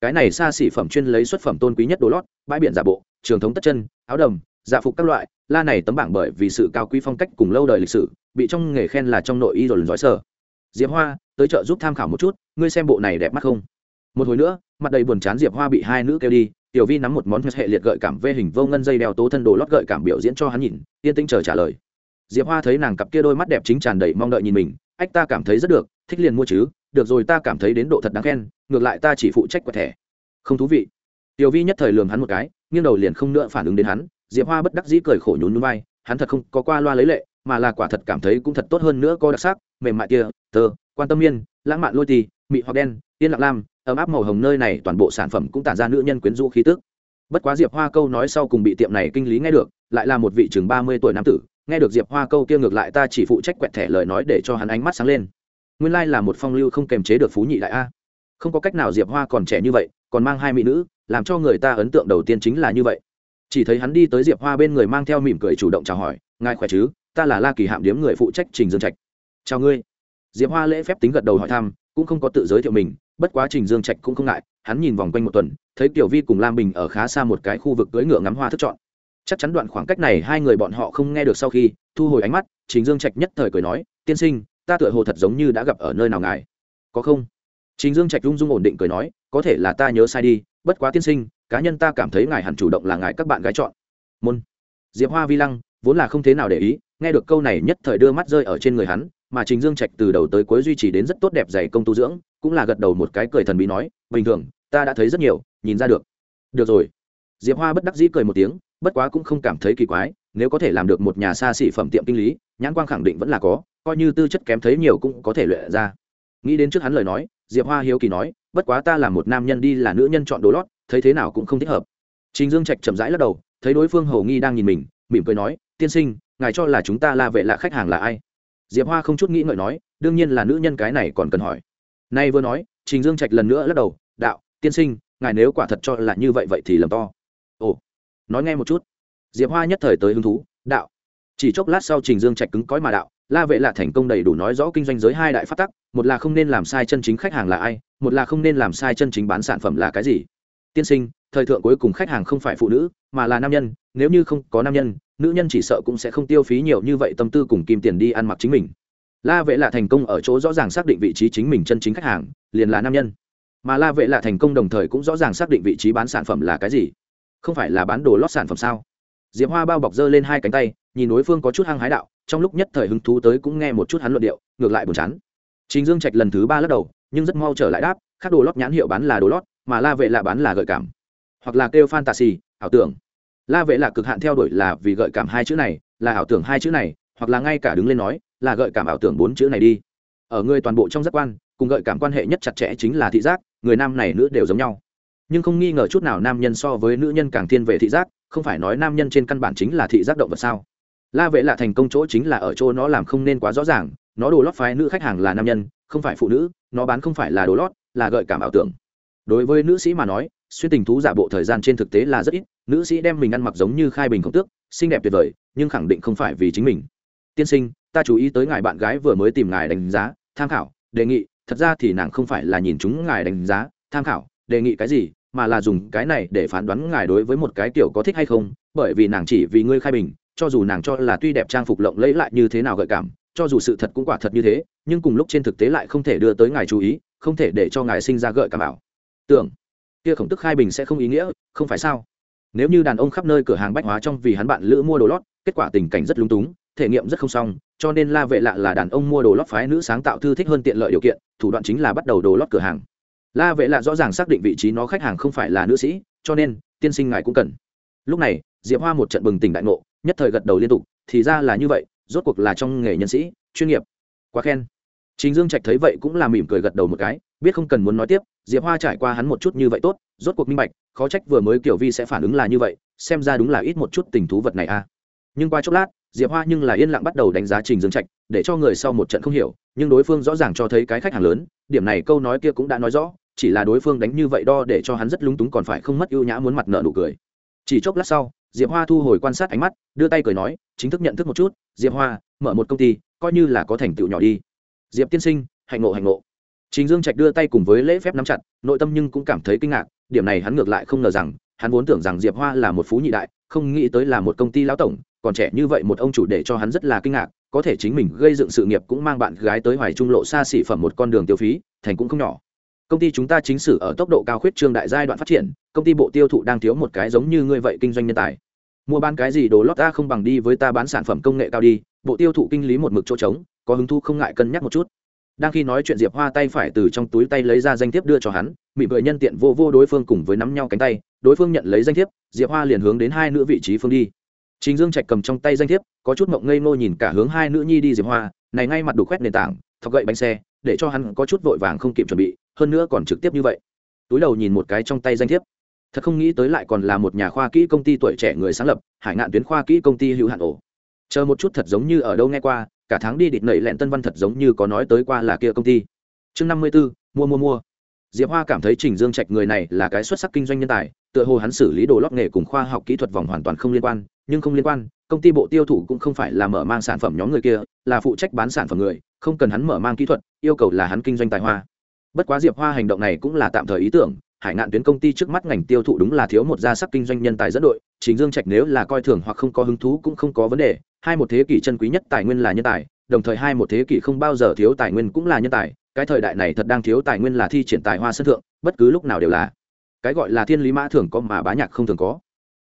Cái này xa xỉ phẩm chuyên lấy xuất phẩm tôn quý nhất đồ lót, bãi biển giả bộ, trường thống tất chân, áo đầm dạ phục các loại la này tấm bảng bởi vì sự cao quý phong cách cùng lâu đời lịch sử, bị trong nghề khen là trong nội y rồi lần giỏi sở diệp hoa, tới chợ giúp tham khảo một chút, ngươi xem bộ này đẹp mắt không? Một hồi nữa, mặt đầy buồn chán diệp hoa bị hai nữ kêu đi, tiểu vi nắm một món hệ liệt gợi cảm vê hình vô ngân dây đeo tố thân đồ lót gợi cảm biểu diễn cho hắn nhìn, yên tĩnh chờ trả lời. Diệp hoa thấy nàng cặp kia đôi mắt đẹp chính tràn đầy mong đợi nhìn mình, ách, ta cảm thấy rất được, thích liền mua chứ, được rồi ta cảm thấy đến độ thật đáng khen, ngược lại ta chỉ phụ trách quẹt thẻ. Không thú vị. Tiểu vi nhất thời lườm hắn một cái, nghiêng đầu liền không nữa phản ứng đến hắn diệp hoa bất đắc dĩ cười khổ nhún nhún vai, hắn thật không có qua loa lấy lệ, mà là quả thật cảm thấy cũng thật tốt hơn nữa có đặc sắc, mềm mại kia tơ quan tâm miên, lãng mạn lôi tì, mị hoặc đen, yên lặng lam, ấm áp màu hồng nơi này toàn bộ sản phẩm cũng tản ra nữ nhân quyến rũ khí tức. Bất quá diệp hoa câu nói sau cùng bị tiệm này kinh lý nghe được, lại là một vị chừng ba mươi tuổi nam tử, nghe được diệp hoa câu kia ngược lại ta chỉ phụ trách quẹt thẻ lời nói để cho hắn ánh mắt sáng lên. Nguyên lai là một phong lưu không kềm chế được phú nhị đại a. Không có cách nào diệp hoa còn trẻ như vậy, còn mang hai mỹ nữ, làm cho người ta ấn tượng đầu tiên chính là như vậy chỉ thấy hắn đi tới diệp hoa bên người mang theo mỉm cười chủ động chào hỏi, ngài khỏe chứ? Ta là la kỳ hạm điếm người phụ trách trình dương trạch. Chào ngươi. Diệp hoa lễ phép tính gật đầu hỏi thăm, cũng không có tự giới thiệu mình, bất quá trình dương trạch cũng không ngại, hắn nhìn vòng quanh một tuần, thấy tiểu vi cùng lam bình ở khá xa một cái khu vực cưỡi ngựa ngắm hoa thức chọn. Chắc chắn đoạn khoảng cách này hai người bọn họ không nghe được sau khi, thu hồi ánh mắt, trình dương trạch nhất thời cười nói, tiên sinh, ta tựa hồ thật giống như đã gặp ở nơi nào ngài. Có không? Trình dương trạch rung rung ổn định cười nói, có thể là ta nhớ sai đi, bất quá tiên sinh cá nhân ta cảm thấy ngài hẳn chủ động là ngài các bạn gái chọn. Môn. Diệp hoa vi lăng, vốn là không thế nào để ý, nghe được câu này nhất thời đưa mắt rơi ở trên người hắn, mà trình dương trạch từ đầu tới cuối duy trì đến rất tốt đẹp dày công tu dưỡng, cũng là gật đầu một cái cười thần bí nói, bình thường, ta đã thấy rất nhiều, nhìn ra được. Được rồi. Diệp hoa bất đắc dĩ cười một tiếng, bất quá cũng không cảm thấy kỳ quái, nếu có thể làm được một nhà xa xỉ phẩm tiệm kinh lý, nhãn quang khẳng định vẫn là có, coi như tư chất kém thấy nhiều cũng có thể luyện ra. Nghĩ đến trước hắn lời nói, diệp hoa hiếu kỳ nói, bất quá ta là một nam nhân đi là nữ nhân chọn đồ lót thấy thế nào cũng không thích hợp. Trình dương trạch chậm rãi lắc đầu, thấy đối phương hầu nghi đang nhìn mình, mỉm cười nói, tiên sinh, ngài cho là chúng ta là vệ lạ khách hàng là ai? Diệp hoa không chút nghĩ ngợi nói, đương nhiên là nữ nhân cái này còn cần hỏi. Nay vừa nói, trình dương trạch lần nữa lắc đầu, đạo, tiên sinh, ngài nếu quả thật cho là như vậy vậy thì lầm to. Ồ, nói nghe một chút. Diệp hoa nhất thời tới hứng thú, đạo, chỉ chốc lát sau trình dương trạch cứng cõi mà đạo, la vệ là thành công đầy đủ nói rõ kinh doanh giới hai đại phát tắc, một là không nên làm sai chân chính khách hàng là ai, một là không nên làm sai chân chính bán sản phẩm là cái gì tiên sinh, thời thượng cuối cùng khách hàng không phải phụ nữ, mà là nam nhân, nếu như không có nam nhân, nữ nhân chỉ sợ cũng sẽ không tiêu phí nhiều như vậy tâm tư cùng kim tiền đi ăn mặc chính mình. La vệ là thành công ở chỗ rõ ràng xác định vị trí chính mình chân chính khách hàng, liền là nam nhân. Mà la vệ là thành công đồng thời cũng rõ ràng xác định vị trí bán sản phẩm là cái gì. Không phải là bán đồ lót sản phẩm sao? Diệp hoa bao bọc dơ lên hai cánh tay, nhìn đối phương có chút hăng hái đạo, trong lúc nhất thời hứng thú tới cũng nghe một chút hắn luận điệu, ngược lại buồn chán. Trình dương trạch lần thứ ba lắc đầu, nhưng rất mau trở lại đáp, các đồ lót nhãn hiệu bán là đồ lót mà la vệ là bán là gợi cảm. Hoặc là kêu fantasy, ảo tưởng. La vệ là cực hạn theo đuổi là vì gợi cảm hai chữ này, là ảo tưởng hai chữ này, hoặc là ngay cả đứng lên nói, là gợi cảm ảo tưởng bốn chữ này đi. Ở người toàn bộ trong giác quan, cùng gợi cảm quan hệ nhất chặt chẽ chính là thị giác, người nam này nữ đều giống nhau. Nhưng không nghi ngờ chút nào nam nhân so với nữ nhân càng thiên về thị giác, không phải nói nam nhân trên căn bản chính là thị giác động vật sao? La vệ là thành công chỗ chính là ở chỗ nó làm không nên quá rõ ràng, nó đồ lót phái nữ khách hàng là nam nhân, không phải phụ nữ, nó bán không phải là đồ lót, là gợi cảm ảo tưởng đối với nữ sĩ mà nói, xuyên tình thú giả bộ thời gian trên thực tế là rất ít, nữ sĩ đem mình ăn mặc giống như khai bình khổng tước, xinh đẹp tuyệt vời, nhưng khẳng định không phải vì chính mình. Tiên sinh, ta chú ý tới ngài bạn gái vừa mới tìm ngài đánh giá, tham khảo, đề nghị, thật ra thì nàng không phải là nhìn chúng ngài đánh giá, tham khảo, đề nghị cái gì, mà là dùng cái này để phán đoán ngài đối với một cái kiểu có thích hay không, bởi vì nàng chỉ vì ngươi khai bình, cho dù nàng cho là tuy đẹp trang phục lộng lẫy lại như thế nào gợi cảm, cho dù sự thật cũng quả thật như thế, nhưng cùng lúc trên thực tế lại không thể đưa tới ngài chú ý, không thể để cho ngài sinh ra gợi cảm ảo tưởng. Kia khổng tức khai bình sẽ không ý nghĩa, không phải sao? Nếu như đàn ông khắp nơi cửa hàng bách hóa trong vì hắn bạn lữ mua đồ lót, kết quả tình cảnh rất lúng túng, thể nghiệm rất không xong, cho nên la vệ lạ là đàn ông mua đồ lót phái nữ sáng tạo thư thích hơn tiện lợi điều kiện, thủ đoạn chính là bắt đầu đồ lót cửa hàng. La vệ lạ rõ ràng xác định vị trí nó khách hàng không phải là nữ sĩ, cho nên, tiên sinh ngài cũng cần. Lúc này, diệp hoa một trận bừng tỉnh đại ngộ, nhất thời gật đầu liên tục, thì ra là như vậy, rốt cuộc là trong nghề nhân sĩ, chuyên nghiệp. Quá khen chính dương trạch thấy vậy cũng là mỉm cười gật đầu một cái, biết không cần muốn nói tiếp, diệp hoa trải qua hắn một chút như vậy tốt, rốt cuộc minh bạch, khó trách vừa mới kiểu vi sẽ phản ứng là như vậy, xem ra đúng là ít một chút tình thú vật này a à. nhưng qua chốc lát, diệp hoa nhưng là yên lặng bắt đầu đánh giá trình dương trạch, để cho người sau một trận không hiểu, nhưng đối phương rõ ràng cho thấy cái khách hàng lớn, điểm này câu nói kia cũng đã nói rõ, chỉ là đối phương đánh như vậy đo để cho hắn rất lúng túng còn phải không mất ưu nhã muốn mặt nợ nụ cười chỉ chốc lát sau, diệp hoa thu hồi quan sát ánh mắt, đưa tay cười nói, chính thức nhận thức một chút, diệp hoa, mở một công ty, coi như là có thành tựu nhỏ đi diệp tiên sinh, hạnh ngộ hạnh ngộ. Chính dương trạch đưa tay cùng với lễ phép nắm chặt, nội tâm nhưng cũng cảm thấy kinh ngạc, điểm này hắn ngược lại không ngờ rằng, hắn vốn tưởng rằng diệp hoa là một phú nhị đại, không nghĩ tới là một công ty lão tổng, còn trẻ như vậy một ông chủ để cho hắn rất là kinh ngạc, có thể chính mình gây dựng sự nghiệp cũng mang bạn gái tới hoài trung lộ xa xỉ phẩm một con đường tiêu phí, thành cũng không nhỏ. Công ty chúng ta chính sử ở tốc độ cao khuyết trương đại giai đoạn phát triển, công ty bộ tiêu thụ đang thiếu một cái giống như ngươi vậy kinh doanh nhân tài. Mua bán cái gì đồ lót ta không bằng đi với ta bán sản phẩm công nghệ cao đi, bộ tiêu thụ kinh lý một mực chỗ trống có hứng thu không ngại cân nhắc một chút. Đang khi nói chuyện diệp hoa tay phải từ trong túi tay lấy ra danh thiếp đưa cho hắn mị cười nhân tiện vô vô đối phương cùng với nắm nhau cánh tay, đối phương nhận lấy danh thiếp, diệp hoa liền hướng đến hai nữ vị trí phương đi. Chính dương trạch cầm trong tay danh thiếp, có chút mộng ngây ngô nhìn cả hướng hai nữ nhi đi diệp hoa, này ngay mặt đủ khoét nền tảng, thọc gậy bánh xe, để cho hắn có chút vội vàng không kịp chuẩn bị, hơn nữa còn trực tiếp như vậy. Túi đầu nhìn một cái trong tay danh thiếp. Thật không nghĩ tới lại còn là một nhà khoa kỹ công ty tuổi trẻ người sáng lập, hải ngạn tuyến khoa kỹ công ty hữu hạn ổ. Chờ một chút thật giống như ở đâu nghe qua cả tháng đi địt nẩy lẹn tân văn thật giống như có nói tới qua là kia công ty. Chương năm mươi b ố mua mua mua. Diệp hoa cảm thấy trình dương trạch người này là cái xuất sắc kinh doanh nhân tài, tựa hồ hắn xử lý đồ lót nghề cùng khoa học kỹ thuật vòng hoàn toàn không liên quan, nhưng không liên quan, công ty bộ tiêu thụ cũng không phải là mở mang sản phẩm nhóm người kia, là phụ trách bán sản phẩm người, không cần hắn mở mang kỹ thuật, yêu cầu là hắn kinh doanh tài hoa. Bất quá diệp hoa hành động này cũng là tạm thời ý tưởng hải ngạn tuyến công ty trước mắt ngành tiêu thụ đúng là thiếu một gia sắc kinh doanh nhân tài dẫn đội chính dương trạch nếu là coi thường hoặc không có hứng thú cũng không có vấn đề, hai một thế kỷ chân quý nhất tài nguyên là nhân tài, đồng thời hai một thế kỷ không bao giờ thiếu tài nguyên cũng là nhân tài, cái thời đại này thật đang thiếu tài nguyên là thi triển tài hoa sân thượng, bất cứ lúc nào đều là. Cái gọi là thiên lý mã thường có mà bá nhạc không thường có.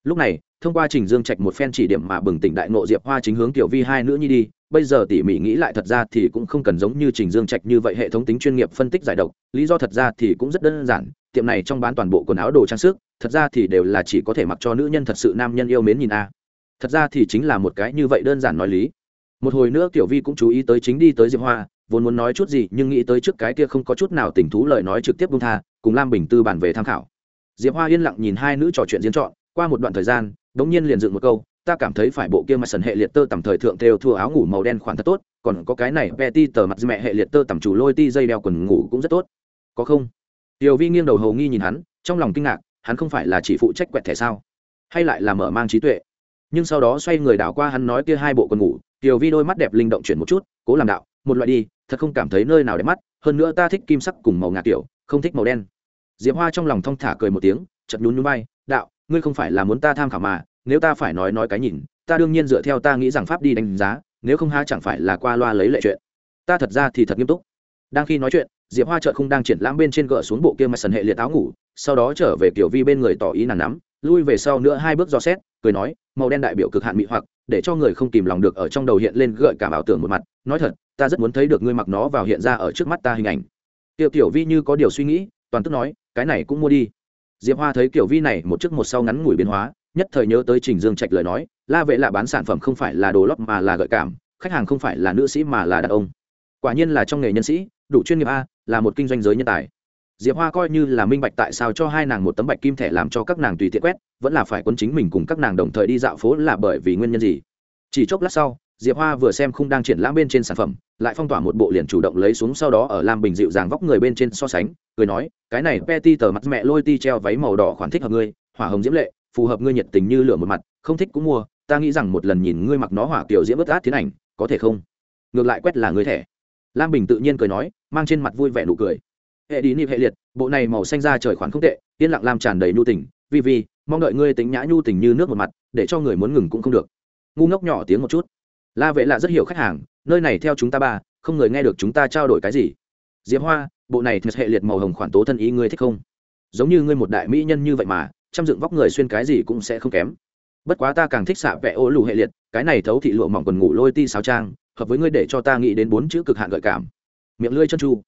Lúc này, thông qua trình dương trạch một phen chỉ điểm mà bừng tỉnh đại nộ diệp hoa chính hướng tiểu vi hai nữ nhi đi, bây giờ tỉ mỉ nghĩ lại thật ra thì cũng không cần giống như trình dương trạch như vậy hệ thống tính chuyên nghiệp phân tích giải độc, lý do thật ra thì cũng rất đơn giản tiệm này trong bán toàn bộ quần áo đồ trang sức, thật ra thì đều là chỉ có thể mặc cho nữ nhân thật sự nam nhân yêu mến nhìn a. Thật ra thì chính là một cái như vậy đơn giản nói lý. Một hồi nữa tiểu vi cũng chú ý tới chính đi tới diệp hoa, vốn muốn nói chút gì nhưng nghĩ tới trước cái kia không có chút nào tình thú lời nói trực tiếp bung tha, cùng lam bình tư bản về tham khảo. Diệp hoa yên lặng nhìn hai nữ trò chuyện diễn chọn qua một đoạn thời gian đ n g nhiên liền dựng một câu, ta cảm thấy phải bộ kia mặt sần hệ liệt tơ tầm thời thượng theo thua áo ngủ màu đen khoản thật tốt, còn có cái này pe ti tờ mặt mẹ hệ liệt tơ tầm chủ lôi ti dây đeo quần ngủ cũng rất tốt. Có không? Tiểu vi nghiêng đầu hầu nghi nhìn hắn trong lòng kinh ngạc hắn không phải là chỉ phụ trách quẹt thẻ sao? Hay lại là mở mang trí tuệ? Nhưng sau đó xoay người đảo qua hắn nói kia hai bộ quần ngủ tiểu vi đôi mắt đẹp linh động chuyển một chút cố làm đạo một loại đi thật không cảm thấy nơi nào đẹp mắt hơn nữa ta thích kim sắc cùng màu ngà tiểu, không thích màu đen. Diệp hoa trong lòng thong thả cười một tiếng chật nhún nhún bay đạo ngươi không phải là muốn ta tham khảo mà nếu ta phải nói nói cái nhìn ta đương nhiên dựa theo ta nghĩ rằng pháp đi đánh giá nếu không ha chẳng phải là qua loa lấy lệ chuyện. Ta thật ra thì thật nghiêm túc. Đang khi nói chuyện diệp hoa chợt không đang triển lãm bên trên gỡ xuống bộ kia mà sần hệ liệt áo ngủ, sau đó trở về kiểu vi bên người tỏ ý nàng nắm, lui về sau nữa hai bước do xét, cười nói, màu đen đại biểu cực hạn mị hoặc, để cho người không kìm lòng được ở trong đầu hiện lên gợi cảm ảo tưởng một mặt, nói thật, ta rất muốn thấy được ngươi mặc nó vào hiện ra ở trước mắt ta hình ảnh. Tiểu tiểu vi như có điều suy nghĩ, toàn tức nói, cái này cũng mua đi. Diệp hoa thấy kiểu vi này một trước một sau ngắn ngủi biến hóa, nhất thời nhớ tới trình dương trạch lời nói, la vệ là bán sản phẩm không phải là đồ lót mà là gợi cảm, khách hàng không phải là nữ sĩ mà là đàn ông. Quả nhiên là trong nghề nhân sĩ, đủ chuyên nghiệp a là một kinh doanh giới nhân tài. Diệp hoa coi như là minh bạch tại sao cho hai nàng một tấm bạch kim thẻ làm cho các nàng tùy tiện quét, vẫn là phải quân chính mình cùng các nàng đồng thời đi dạo phố là bởi vì nguyên nhân gì? Chỉ chốc lát sau, diệp hoa vừa xem khung đang triển lãm bên trên sản phẩm, lại phong tỏa một bộ liền chủ động lấy xuống sau đó ở lam bình dịu dàng vóc người bên trên so sánh, cười nói, cái này petty tờ mặt mẹ lôi ti treo váy màu đỏ khoản thích hợp ngươi, hỏa hồng diễm lệ, phù hợp ngươi nhiệt tình như lửa một mặt, không thích cũng mua, ta nghĩ rằng một lần nhìn ngươi mặc nó hỏa kiểu diễm bất át tiến ảnh, có thể không? Ngược lại quét là ngươi thẻ lam bình tự nhiên cười nói, mang trên mặt vui vẻ nụ cười. Hệ đi nịp hệ liệt, bộ này màu xanh ra trời khoản không tệ, yên lặng làm tràn đầy nhu tình. Vì vì mong đợi ngươi tính nhã nhu tình như nước một mặt, để cho người muốn ngừng cũng không được. Ngu ngốc nhỏ tiếng một chút. La vệ là rất hiểu khách hàng, nơi này theo chúng ta ba, không người nghe được chúng ta trao đổi cái gì. Diệp hoa, bộ này thật hệ liệt màu hồng khoản tố thân ý ngươi thích không? Giống như ngươi một đại mỹ nhân như vậy mà chăm dựng vóc người xuyên cái gì cũng sẽ không kém. Bất quá ta càng thích xạ vẽ ô lù hệ liệt, cái này thấu thị lụa mỏng quần ngủ lôi ti sáo trang hợp với ngươi để cho ta nghĩ đến bốn chữ cực hạn gợi cảm. Miệng lưỡi chân chu.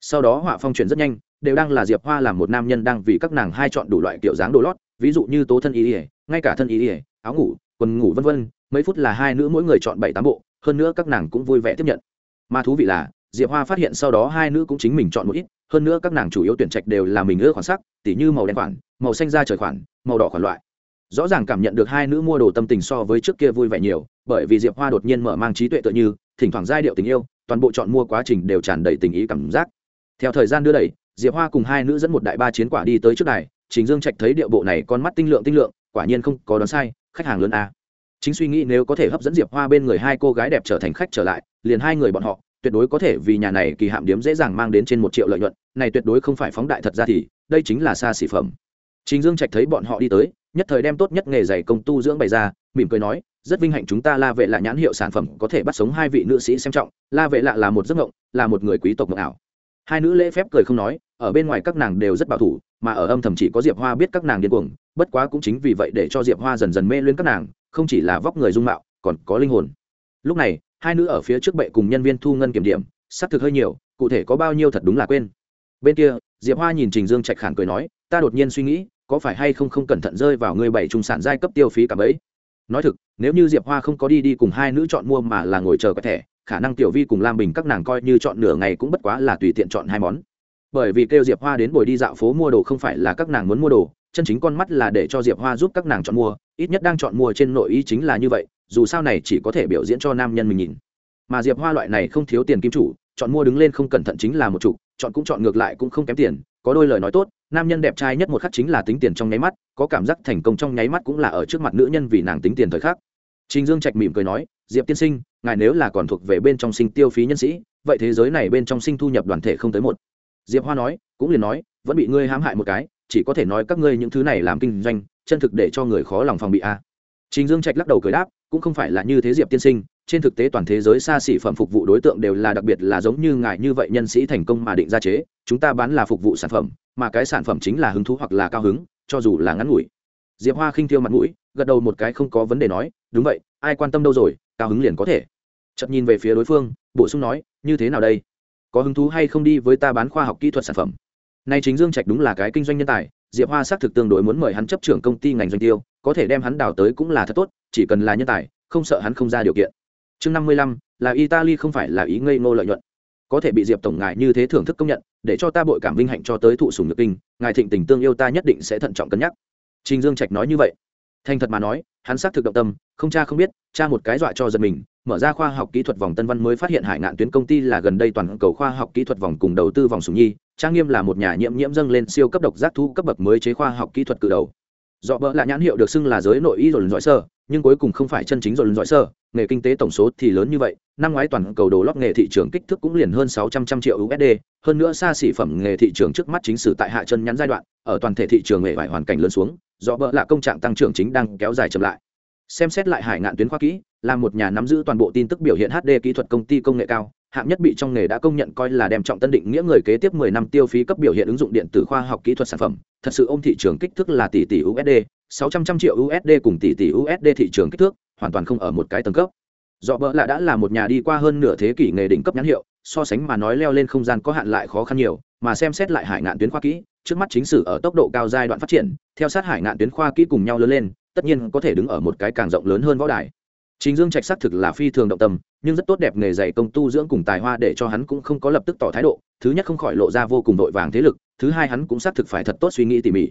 Sau đó họa phong chuyển rất nhanh, đều đang là diệp hoa làm một nam nhân đang vì các nàng hai chọn đủ loại kiểu dáng đồ lót, ví dụ như tố thân ý ỉa ngay cả thân ý ỉa áo ngủ, quần ngủ vân vân, mấy phút là hai nữ mỗi người chọn bảy tám bộ, hơn nữa các nàng cũng vui vẻ tiếp nhận. Mà thú vị là, diệp hoa phát hiện sau đó hai nữ cũng chính mình chọn một ít, hơn nữa các nàng chủ yếu tuyển trạch đều là mình ưa khoản sắc, tỉ như màu đen khoản, màu xanh da trời khoản, màu đỏ khoản loại rõ ràng cảm nhận được hai nữ mua đồ tâm tình so với trước kia vui vẻ nhiều, bởi vì diệp hoa đột nhiên mở mang trí tuệ tựa như, thỉnh thoảng giai điệu tình yêu, toàn bộ chọn mua quá trình đều tràn đầy tình ý cảm giác. Theo thời gian đưa đẩy, diệp hoa cùng hai nữ dẫn một đại ba chiến quả đi tới trước đài, trình dương trạch thấy điệu bộ này con mắt tinh lượng tinh lượng, quả nhiên không có đoán sai, khách hàng lớn a. Chính suy nghĩ nếu có thể hấp dẫn diệp hoa bên người hai cô gái đẹp trở thành khách trở lại, liền hai người bọn họ, tuyệt đối có thể vì nhà này kỳ hạm điếm dễ dàng mang đến trên một triệu lợi nhuận, này tuyệt đối không phải phóng đại thật ra thì, đây chính là xa xỉ phẩm chính dương trạch thấy bọn họ đi tới, nhất thời đem tốt nhất nghề giày công tu dưỡng bày ra, mỉm cười nói, rất vinh hạnh chúng ta la vệ lạ nhãn hiệu sản phẩm có thể bắt sống hai vị nữ sĩ xem trọng, la vệ lạ là một giấc mộng, là một người quý tộc mộng ảo. Hai nữ lễ phép cười không nói, ở bên ngoài các nàng đều rất bảo thủ, mà ở âm thầm chỉ có diệp hoa biết các nàng điên cuồng, bất quá cũng chính vì vậy để cho diệp hoa dần dần mê luyến các nàng, không chỉ là vóc người dung mạo, còn có linh hồn. Lúc này, hai nữ ở phía trước bệ cùng nhân viên thu ngân kiểm điểm sắp thực hơi nhiều, cụ thể có bao nhiêu thật đúng là quên. Bên kia, diệp hoa nhìn trình dương trạch khản cười nói, ta đột nhiên suy nghĩ có phải hay không không cẩn thận rơi vào người bảy trung sản giai cấp tiêu phí cả bấy nói thực, nếu như diệp hoa không có đi đi cùng hai nữ chọn mua mà là ngồi chờ có thể khả năng tiểu vi cùng lam bình các nàng coi như chọn nửa ngày cũng bất quá là tùy tiện chọn hai món. Bởi vì kêu diệp hoa đến buổi đi dạo phố mua đồ không phải là các nàng muốn mua đồ, chân chính con mắt là để cho diệp hoa giúp các nàng chọn mua, ít nhất đang chọn mua trên nội ý chính là như vậy, dù sao này chỉ có thể biểu diễn cho nam nhân mình nhìn. Mà diệp hoa loại này không thiếu tiền kim chủ, chọn mua đứng lên không cẩn thận chính là một chủ, chọn cũng chọn ngược lại cũng không kém tiền, có đôi lời nói tốt nam nhân đẹp trai nhất một khắc chính là tính tiền trong nháy mắt, có cảm giác thành công trong nháy mắt cũng là ở trước mặt nữ nhân vì nàng tính tiền thời khắc. Trình dương trạch mỉm cười nói, diệp tiên sinh, ngài nếu là còn thuộc về bên trong sinh tiêu phí nhân sĩ, vậy thế giới này bên trong sinh thu nhập đoàn thể không tới một. Diệp hoa nói, cũng liền nói, vẫn bị ngươi hãm hại một cái, chỉ có thể nói các ngươi những thứ này làm kinh doanh, chân thực để cho người khó lòng phòng bị a. Trình dương trạch lắc đầu cười đáp, cũng không phải là như thế diệp tiên sinh trên thực tế toàn thế giới xa xỉ phẩm phục vụ đối tượng đều là đặc biệt là giống như ngài như vậy nhân sĩ thành công mà định ra chế, chúng ta bán là phục vụ sản phẩm, mà cái sản phẩm chính là hứng thú hoặc là cao hứng, cho dù là ngắn ngủi. Diệp hoa khinh thiêu mặt mũi, gật đầu một cái không có vấn đề nói, đúng vậy, ai quan tâm đâu rồi, cao hứng liền có thể. Chậm nhìn về phía đối phương, bổ sung nói, như thế nào đây? Có hứng thú hay không đi với ta bán khoa học kỹ thuật sản phẩm? Nay chính dương trạch đúng là cái kinh doanh nhân tài, diệp hoa xác thực tương đối muốn mời hắn chấp trưởng công ty ngành doanh tiêu, có thể đem hắn đào tới cũng là thật tốt, chỉ cần là nhân tài, không sợ hắn không ra điều kiện chương năm mươi lăm, là italy không phải là ý ngây ngô lợi nhuận. Có thể bị diệp tổng ngài như thế thưởng thức công nhận, để cho ta bội cảm vinh hạnh cho tới thụ sùng nhược kinh, ngài thịnh tình tương yêu ta nhất định sẽ thận trọng cân nhắc. Trình dương trạch nói như vậy. Thành thật mà nói, hắn xác thực động tâm, không cha không biết, cha một cái dọa cho giật mình, mở ra khoa học kỹ thuật vòng tân văn mới phát hiện hải ngạn tuyến công ty là gần đây toàn cầu khoa học kỹ thuật vòng cùng đầu tư vòng sùng nhi, trang nghiêm là một nhà nhiễm nhiễm dâng lên siêu cấp độc giác thu cấp bậc mới chế khoa học kỹ thuật cử đầu. Dọ bỡ là nhãn hiệu được xưng là giới nội y rồi lần giỏi sơ, nhưng cuối cùng không phải chân chính rồi lần giỏi sơ nghề kinh tế tổng số thì lớn như vậy, năm ngoái toàn cầu đồ lót nghề thị trường kích thước cũng liền hơn sáu trăm trăm triệu usd hơn nữa xa xỉ phẩm nghề thị trường trước mắt chính sử tại hạ chân nhắn giai đoạn, ở toàn thể thị trường hệ vải hoàn cảnh lớn xuống, do bỡ là công trạng tăng trưởng chính đang kéo dài chậm lại. Xem xét lại hải ngạn tuyến khoa kỹ, là một nhà nắm giữ toàn bộ tin tức biểu hiện hd kỹ thuật công ty công nghệ cao, hạng nhất bị trong nghề đã công nhận coi là đem trọng tân định nghĩa người kế tiếp 10 năm tiêu phí cấp biểu hiện ứng dụng điện tử khoa học kỹ thuật sản phẩm, thật sự ôm thị trường kích thước là tỷ tỷ usd 600 trăm triệu usd cùng tỷ tỷ usd thị trường kích thước hoàn toàn không ở một cái tầng cấp. Dọ bỡ là đã là một nhà đi qua hơn nửa thế kỷ nghề đỉnh cấp nhãn hiệu, so sánh mà nói leo lên không gian có hạn lại khó khăn nhiều, mà xem xét lại hải ngạn tuyến khoa kỹ, trước mắt chính sử ở tốc độ cao giai đoạn phát triển, theo sát hải ngạn tuyến khoa kỹ cùng nhau lớn lên, tất nhiên có thể đứng ở một cái càng rộng lớn hơn võ đài. Chính dương trạch xác thực là phi thường động tâm, nhưng rất tốt đẹp nghề dạy công tu dưỡng cùng tài hoa để cho hắn cũng không có lập tức tỏ thái độ, thứ nhất không khỏi lộ ra vô cùng vội vàng thế lực, thứ hai hắn cũng xác thực phải thật tốt suy nghĩ tỉ mỉ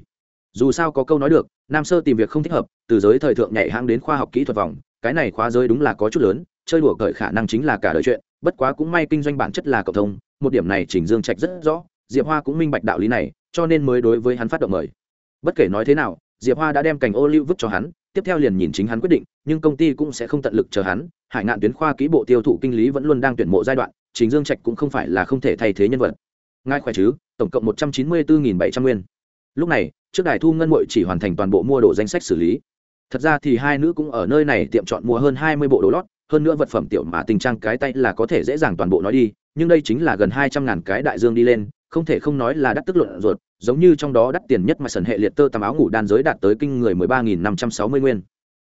dù sao có câu nói được, nam sơ tìm việc không thích hợp, từ giới thời thượng nhảy hãng đến khoa học kỹ thuật vòng, cái này khóa giới đúng là có chút lớn, chơi đùa cởi khả năng chính là cả đời chuyện, bất quá cũng may kinh doanh bản chất là cộng thông, một điểm này chỉnh dương trạch rất rõ, diệp hoa cũng minh bạch đạo lý này, cho nên mới đối với hắn phát động mời. Bất kể nói thế nào, diệp hoa đã đem cành ô lưu vứt cho hắn, tiếp theo liền nhìn chính hắn quyết định, nhưng công ty cũng sẽ không tận lực chờ hắn, hải ngạn tuyến khoa kỹ bộ tiêu thụ kinh lý vẫn luôn đang tuyển mộ giai đoạn chính dương trạch cũng không phải là không thể thay thế nhân vật. Ngài khỏe chứ? Tổng cộng một trăm chín mươi bốn bảy trăm nguyên. Lúc này trước đài thu ngân mội chỉ hoàn thành toàn bộ mua đồ danh sách xử lý. Thật ra thì hai nữ cũng ở nơi này tiệm chọn mua hơn hai mươi bộ đồ lót, hơn nữa vật phẩm tiểu mà tình trang cái tay là có thể dễ dàng toàn bộ nói đi, nhưng đây chính là gần hai trăm ngàn cái đại dương đi lên, không thể không nói là đắt tức luận ruột, giống như trong đó đắt tiền nhất mà sần hệ liệt tơ tầm áo ngủ đan giới đạt tới kinh người mười ba nghìn năm trăm sáu mươi nguyên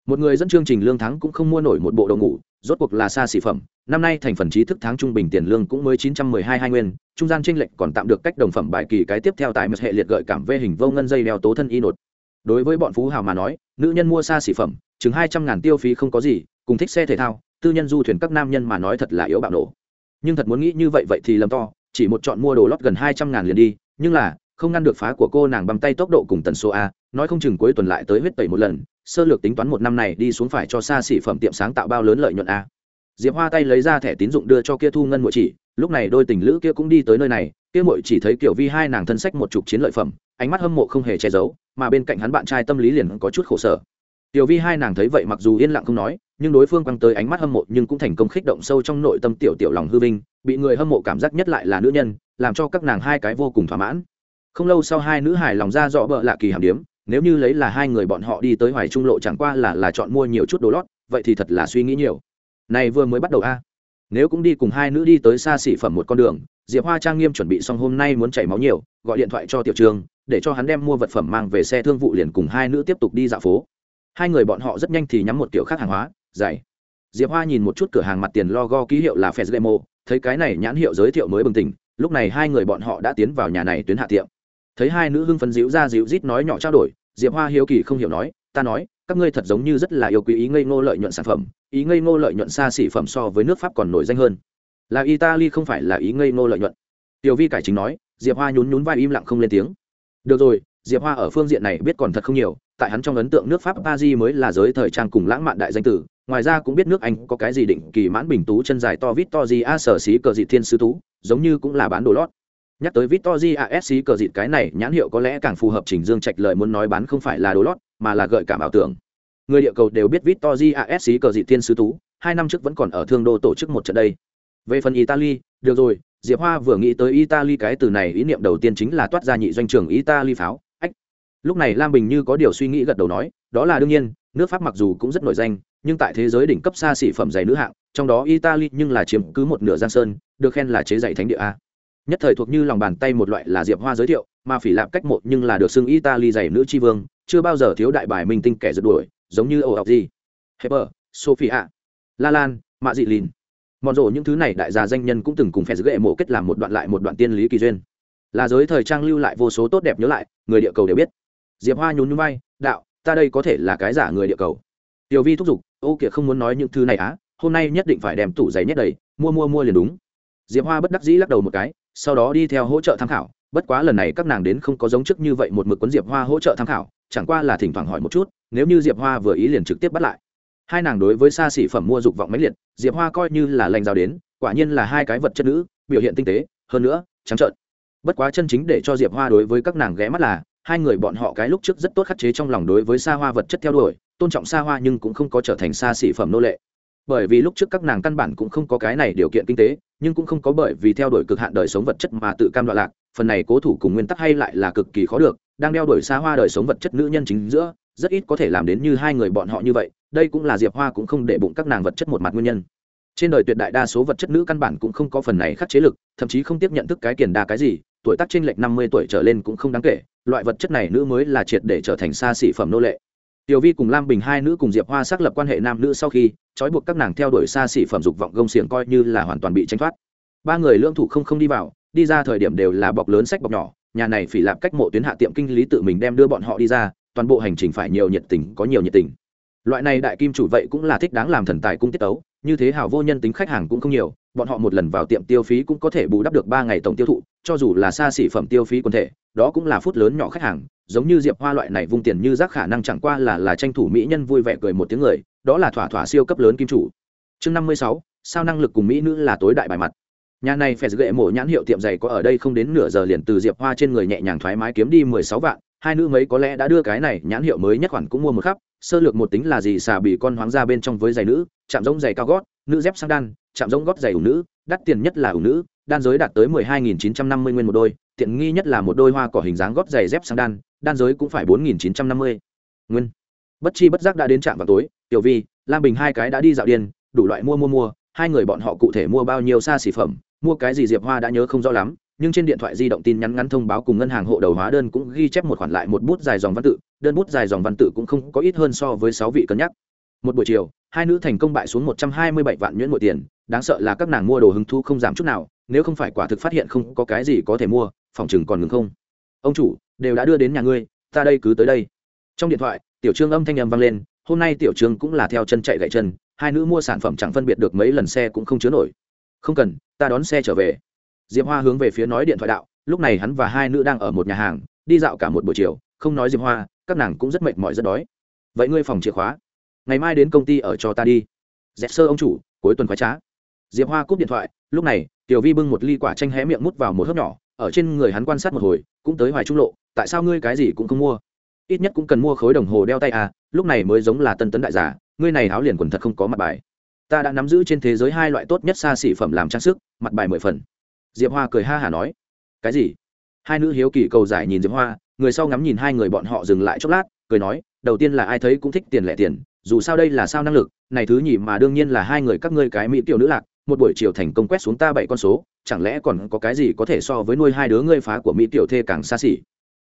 một người dẫn chương trình lương tháng cũng không mua nổi một bộ đồ ngủ, rốt cuộc là xa xỉ phẩm. Năm nay thành phần trí thức tháng trung bình tiền lương cũng mới chín trăm mười hai hai nguyên, trung gian tranh lệch còn tạm được cách đồng phẩm bài kỳ cái tiếp theo tại một hệ liệt gợi cảm vê hình vô ngân dây đeo tố thân y nột. Đối với bọn phú hào mà nói, nữ nhân mua xa xỉ phẩm, chừng hai trăm ngàn tiêu phí không có gì, cùng thích xe thể thao, tư nhân du thuyền các nam nhân mà nói thật là yếu bạo nổ. Nhưng thật muốn nghĩ như vậy vậy thì lầm to, chỉ một chọn mua đồ lót gần hai trăm ngàn liền đi, nhưng là không ngăn được phá của cô nàng băm tay tốc độ cùng tần số a, nói không chừng cuối tuần lại tới huyết tẩy một lần, sơ lược tính toán một năm này đi xuống phải cho xa xỉ phẩm tiệm sáng tạo bao lớn lợi nhuận a. Diệp hoa tay lấy ra thẻ tín dụng đưa cho kia thu ngân mội chỉ, lúc này đôi tình lữ kia cũng đi tới nơi này, kia mội chỉ thấy kiểu vi hai nàng thân sách một chục chiến lợi phẩm, ánh mắt hâm mộ không hề che giấu, mà bên cạnh hắn bạn trai tâm lý liền có chút khổ sở. Tiểu vi hai nàng thấy vậy mặc dù yên lặng không nói, nhưng đối phương quăng tới ánh mắt hâm mộ nhưng cũng thành công khích động sâu trong nội tâm tiểu tiểu lòng hư vinh, bị người hâm mộ cảm giác nhất lại là nữ nhân, làm cho các nàng hai cái vô cùng thỏa mãn không lâu sau hai nữ hài lòng ra dọ bợ lạ kỳ hàm điếm, nếu như lấy là hai người bọn họ đi tới hoài trung lộ chẳng qua là là chọn mua nhiều chút đồ lót, vậy thì thật là suy nghĩ nhiều. Này vừa mới bắt đầu a. Nếu cũng đi cùng hai nữ đi tới xa xỉ phẩm một con đường, diệp hoa trang nghiêm chuẩn bị xong hôm nay muốn chảy máu nhiều, gọi điện thoại cho tiểu trường, để cho hắn đem mua vật phẩm mang về xe thương vụ liền cùng hai nữ tiếp tục đi dạo phố. Hai người bọn họ rất nhanh thì nhắm một kiểu khác hàng hóa dày diệp hoa nhìn một chút cửa hàng mặt tiền logo ký hiệu là fezlemo, thấy cái này nhãn hiệu giới thiệu mới bừng tỉnh, lúc này hai người bọn họ đã tiến vào nhà này tuyến hạ tiệm thấy hai nữ hưng phấn dịu ra dịu rít nói nhỏ trao đổi, diệp hoa hiếu kỳ không hiểu nói, ta nói, các ngươi thật giống như rất là yêu quý ý ngây ngô lợi nhuận sản phẩm, ý ngây ngô lợi nhuận xa xỉ phẩm so với nước pháp còn nổi danh hơn. Là italy không phải là ý ngây ngô lợi nhuận. Tiểu vi cải chính nói, diệp hoa nhún nhún vai im lặng không lên tiếng. Được rồi, diệp hoa ở phương diện này biết còn thật không nhiều, tại hắn trong ấn tượng nước pháp paris mới là giới thời trang cùng lãng mạn đại danh tử, ngoài ra cũng biết nước anh có cái gì định kỳ mãn bình tú chân dài to vít to gì a sở xí cờ dị thiên sư tú, giống như cũng là bán đồ lót nhắc tới Victory asc cờ dịt cái này, nhãn hiệu có lẽ càng phù hợp trình dương trạch lời muốn nói bán không phải là đồ lót, mà là gợi cảm ảo tưởng. Người địa cầu đều biết Victory asc cờ dịt thiên sứ tú, hai năm trước vẫn còn ở thương đô tổ chức một trận đây. Về phần italy, được rồi, diệp hoa vừa nghĩ tới italy, cái từ này ý niệm đầu tiên chính là toát ra nhị doanh trưởng italy pháo, ách. Lúc này lam bình như có điều suy nghĩ gật đầu nói, đó là đương nhiên, nước pháp mặc dù cũng rất nổi danh, nhưng tại thế giới đỉnh cấp xa xỉ phẩm giày nữ hạng, trong đó italy nhưng là chiếm cứ một nửa giang sơn, được khen là chế giày thánh địa a nhất thời thuộc như lòng bàn tay một loại là diệp hoa giới thiệu, mà phỉ lạp cách một nhưng là được xưng italy giày nữ tri vương, chưa bao giờ thiếu đại bài minh tinh kẻ rượt đuổi, giống như ổ học gì heber, sophia, la lan, mạ dị lìn. Mòn rộ những thứ này đại gia danh nhân cũng từng cùng phe giữ ghệ mộ kết làm một đoạn lại một đoạn tiên lý kỳ duyên. Là giới thời trang lưu lại vô số tốt đẹp nhớ lại, người địa cầu đều biết. Diệp hoa nhún nhún vai, đạo, ta đây có thể là cái giả người địa cầu. Tiểu vi thúc giục, ô kìa, không muốn nói những thứ này á, hôm nay nhất định phải đem tủ giày nhét đầy, mua mua mua liền đúng. Diệp hoa bất đắc dĩ lắc đầu một cái sau đó đi theo hỗ trợ tham khảo, bất quá lần này các nàng đến không có giống chức như vậy một mực quấn diệp hoa hỗ trợ tham khảo, chẳng qua là thỉnh thoảng hỏi một chút, nếu như diệp hoa vừa ý liền trực tiếp bắt lại. Hai nàng đối với xa xỉ phẩm mua dục vọng máy liệt, diệp hoa coi như là lành giao đến, quả nhiên là hai cái vật chất nữ, biểu hiện tinh tế, hơn nữa, trắng trợn. Bất quá chân chính để cho diệp hoa đối với các nàng ghé mắt là, hai người bọn họ cái lúc trước rất tốt khắc chế trong lòng đối với xa hoa vật chất theo đuổi, tôn trọng xa hoa nhưng cũng không có trở thành xa xỉ phẩm nô lệ bởi vì lúc trước các nàng căn bản cũng không có cái này điều kiện kinh tế, nhưng cũng không có bởi vì theo đuổi cực hạn đời sống vật chất mà tự cam đoạn lạc, phần này cố thủ cùng nguyên tắc hay lại là cực kỳ khó được, đang đeo đuổi xa hoa đời sống vật chất nữ nhân chính giữa, rất ít có thể làm đến như hai người bọn họ như vậy, đây cũng là diệp hoa cũng không để bụng các nàng vật chất một mặt nguyên nhân. Trên đời tuyệt đại đa số vật chất nữ căn bản cũng không có phần này khắc chế lực, thậm chí không tiếp nhận thức cái kiền đa cái gì, tuổi tác trên lệch năm mươi tuổi trở lên cũng không đáng kể, loại vật chất này nữ mới là triệt để trở thành xa xỉ phẩm nô lệ tiểu vi cùng lam bình hai nữ cùng diệp hoa xác lập quan hệ nam nữ sau khi, trói buộc các nàng theo đuổi xa xỉ phẩm dục vọng gông xiềng coi như là hoàn toàn bị tranh thoát. Ba người lương thủ không không đi vào, đi ra thời điểm đều là bọc lớn sách bọc nhỏ, nhà này phỉ lạp cách mộ tuyến hạ tiệm kinh lý tự mình đem đưa bọn họ đi ra, toàn bộ hành trình phải nhiều nhiệt tình, có nhiều nhiệt tình. Loại này đại kim chủ vậy cũng là thích đáng làm thần tài cung tiết tấu như thế hào vô nhân tính khách hàng cũng không nhiều, bọn họ một lần vào tiệm tiêu phí cũng có thể bù đắp được ba ngày tổng tiêu thụ, cho dù là xa xỉ phẩm tiêu phí quần thể, đó cũng là phút lớn nhỏ khách hàng, giống như diệp hoa loại này vung tiền như rác khả năng chẳng qua là là tranh thủ mỹ nhân vui vẻ cười một tiếng người, đó là thỏa thỏa siêu cấp lớn kim chủ. Chương năm mươi sáu, sao năng lực cùng mỹ nữ là tối đại bài mặt. Nhà này phải gệ mổ nhãn hiệu tiệm giày có ở đây không đến nửa giờ liền từ diệp hoa trên người nhẹ nhàng thoải mái kiếm đi mười sáu vạn, hai nữ mấy có lẽ đã đưa cái này nhãn hiệu mới nhất khoản cũng mua một khắp sơ lược một tính là gì? Xà bị con hoáng ra bên trong với giày nữ, chạm giống giày cao gót, nữ dép sang đan, chạm giống gót giày ủ nữ, đắt tiền nhất là ủ nữ, đan giới đạt tới mười hai nghìn chín trăm năm mươi nguyên một đôi, tiện nghi nhất là một đôi hoa cỏ hình dáng gót giày dép sang đan đan giới cũng phải bốn nghìn chín trăm năm mươi nguyên. Bất chi bất giác đã đến trạm vào tối, tiểu vi, lam bình hai cái đã đi dạo điên, đủ loại mua mua mua, hai người bọn họ cụ thể mua bao nhiêu xa xỉ phẩm, mua cái gì diệp hoa đã nhớ không rõ lắm nhưng trên điện thoại di động tin nhắn ngắn thông báo cùng ngân hàng hộ đầu hóa đơn cũng ghi chép một khoản lại một bút dài dòng văn tự, đơn bút dài dòng văn tự cũng không có ít hơn so với sáu vị cân nhắc. Một buổi chiều, hai nữ thành công bại xuống một trăm hai mươi bảy vạn nhuyễn mỗi tiền, đáng sợ là các nàng mua đồ hứng thu không giảm chút nào, nếu không phải quả thực phát hiện không có cái gì có thể mua, phòng chừng còn ngừng không. Ông chủ, đều đã đưa đến nhà ngươi, ta đây cứ tới đây. Trong điện thoại, tiểu trương âm thanh âm vang lên, hôm nay tiểu trương cũng là theo chân chạy gậy chân, hai nữ mua sản phẩm chẳng phân biệt được mấy lần xe cũng không chứa nổi. Không cần, ta đón xe trở về diệp hoa hướng về phía nói điện thoại đạo, lúc này hắn và hai nữ đang ở một nhà hàng, đi dạo cả một buổi chiều, không nói diệp hoa, các nàng cũng rất mệt mỏi rất đói. Vậy ngươi phòng chìa khóa, ngày mai đến công ty ở cho ta đi. Dẹp sơ ông chủ, cuối tuần khoái trá. Diệp hoa cúp điện thoại, lúc này, tiểu vi bưng một ly quả chanh hé miệng mút vào một hớp nhỏ, ở trên người hắn quan sát một hồi, cũng tới hoài trung lộ, tại sao ngươi cái gì cũng không mua? Ít nhất cũng cần mua khối đồng hồ đeo tay à lúc này mới giống là tân tấn đại giả, ngươi này áo liền quần thật không có mặt bài. Ta đã nắm giữ trên thế giới hai loại tốt nhất xa xỉ phẩm làm trang sức, mặt bài mười phần diệp hoa cười ha hả nói, cái gì? Hai nữ hiếu kỳ cầu giải nhìn diệp hoa, người sau ngắm nhìn hai người bọn họ dừng lại chốc lát, cười nói, đầu tiên là ai thấy cũng thích tiền lẻ tiền, dù sao đây là sao năng lực, này thứ nhì mà đương nhiên là hai người các ngươi cái mỹ tiểu nữ lạc, một buổi chiều thành công quét xuống ta bảy con số, chẳng lẽ còn có cái gì có thể so với nuôi hai đứa ngươi phá của mỹ tiểu thê càng xa xỉ?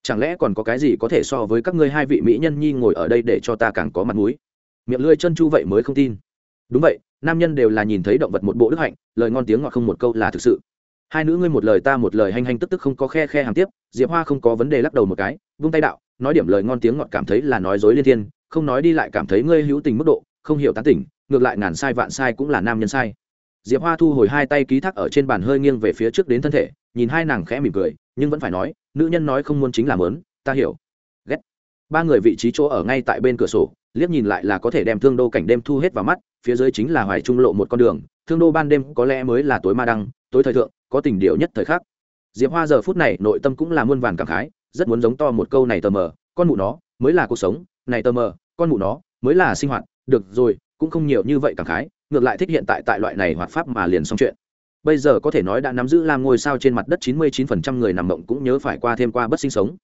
Chẳng lẽ còn có cái gì có thể so với các ngươi hai vị mỹ nhân nhi ngồi ở đây để cho ta càng có mặt mũi? Miệng lưỡi chân chu vậy mới không tin. Đúng vậy, nam nhân đều là nhìn thấy động vật một bộ đức hạnh, lời ngon tiếng ngọt không một câu là thực sự hai nữ ngươi một lời ta một lời hành hành tức tức không có khe khe hàng tiếp, diệp hoa không có vấn đề lắc đầu một cái, vung tay đạo, nói điểm lời ngon tiếng ngọt cảm thấy là nói dối liên thiên, không nói đi lại cảm thấy ngươi hữu tình mức độ, không hiểu tán tỉnh, ngược lại ngàn sai vạn sai cũng là nam nhân sai. Diệp hoa thu hồi hai tay ký thác ở trên bàn hơi nghiêng về phía trước đến thân thể, nhìn hai nàng khẽ mỉm cười, nhưng vẫn phải nói, nữ nhân nói không muốn chính là mớn ta hiểu. Ghét. Ba người vị trí chỗ ở ngay tại bên cửa sổ, liếc nhìn lại là có thể đem thương đô cảnh đêm thu hết vào mắt, phía dưới chính là hoài trung lộ một con đường, thương đô ban đêm có lẽ mới là tối ma đăng, tối thời thượng có tình điệu nhất thời khắc. Diệp hoa giờ phút này, nội tâm cũng là muôn vàn cảm khái, rất muốn giống to một câu này tờ mờ, con mụ nó, mới là cuộc sống, này tờ mờ, con mụ nó, mới là sinh hoạt. Được rồi, cũng không nhiều như vậy cảm khái, ngược lại thích hiện tại tại loại này hoạt pháp mà liền xong chuyện. Bây giờ có thể nói đã nắm giữ làm ngôi sao trên mặt đất chín mươi 99% người nằm mộng cũng nhớ phải qua thêm qua bất sinh sống.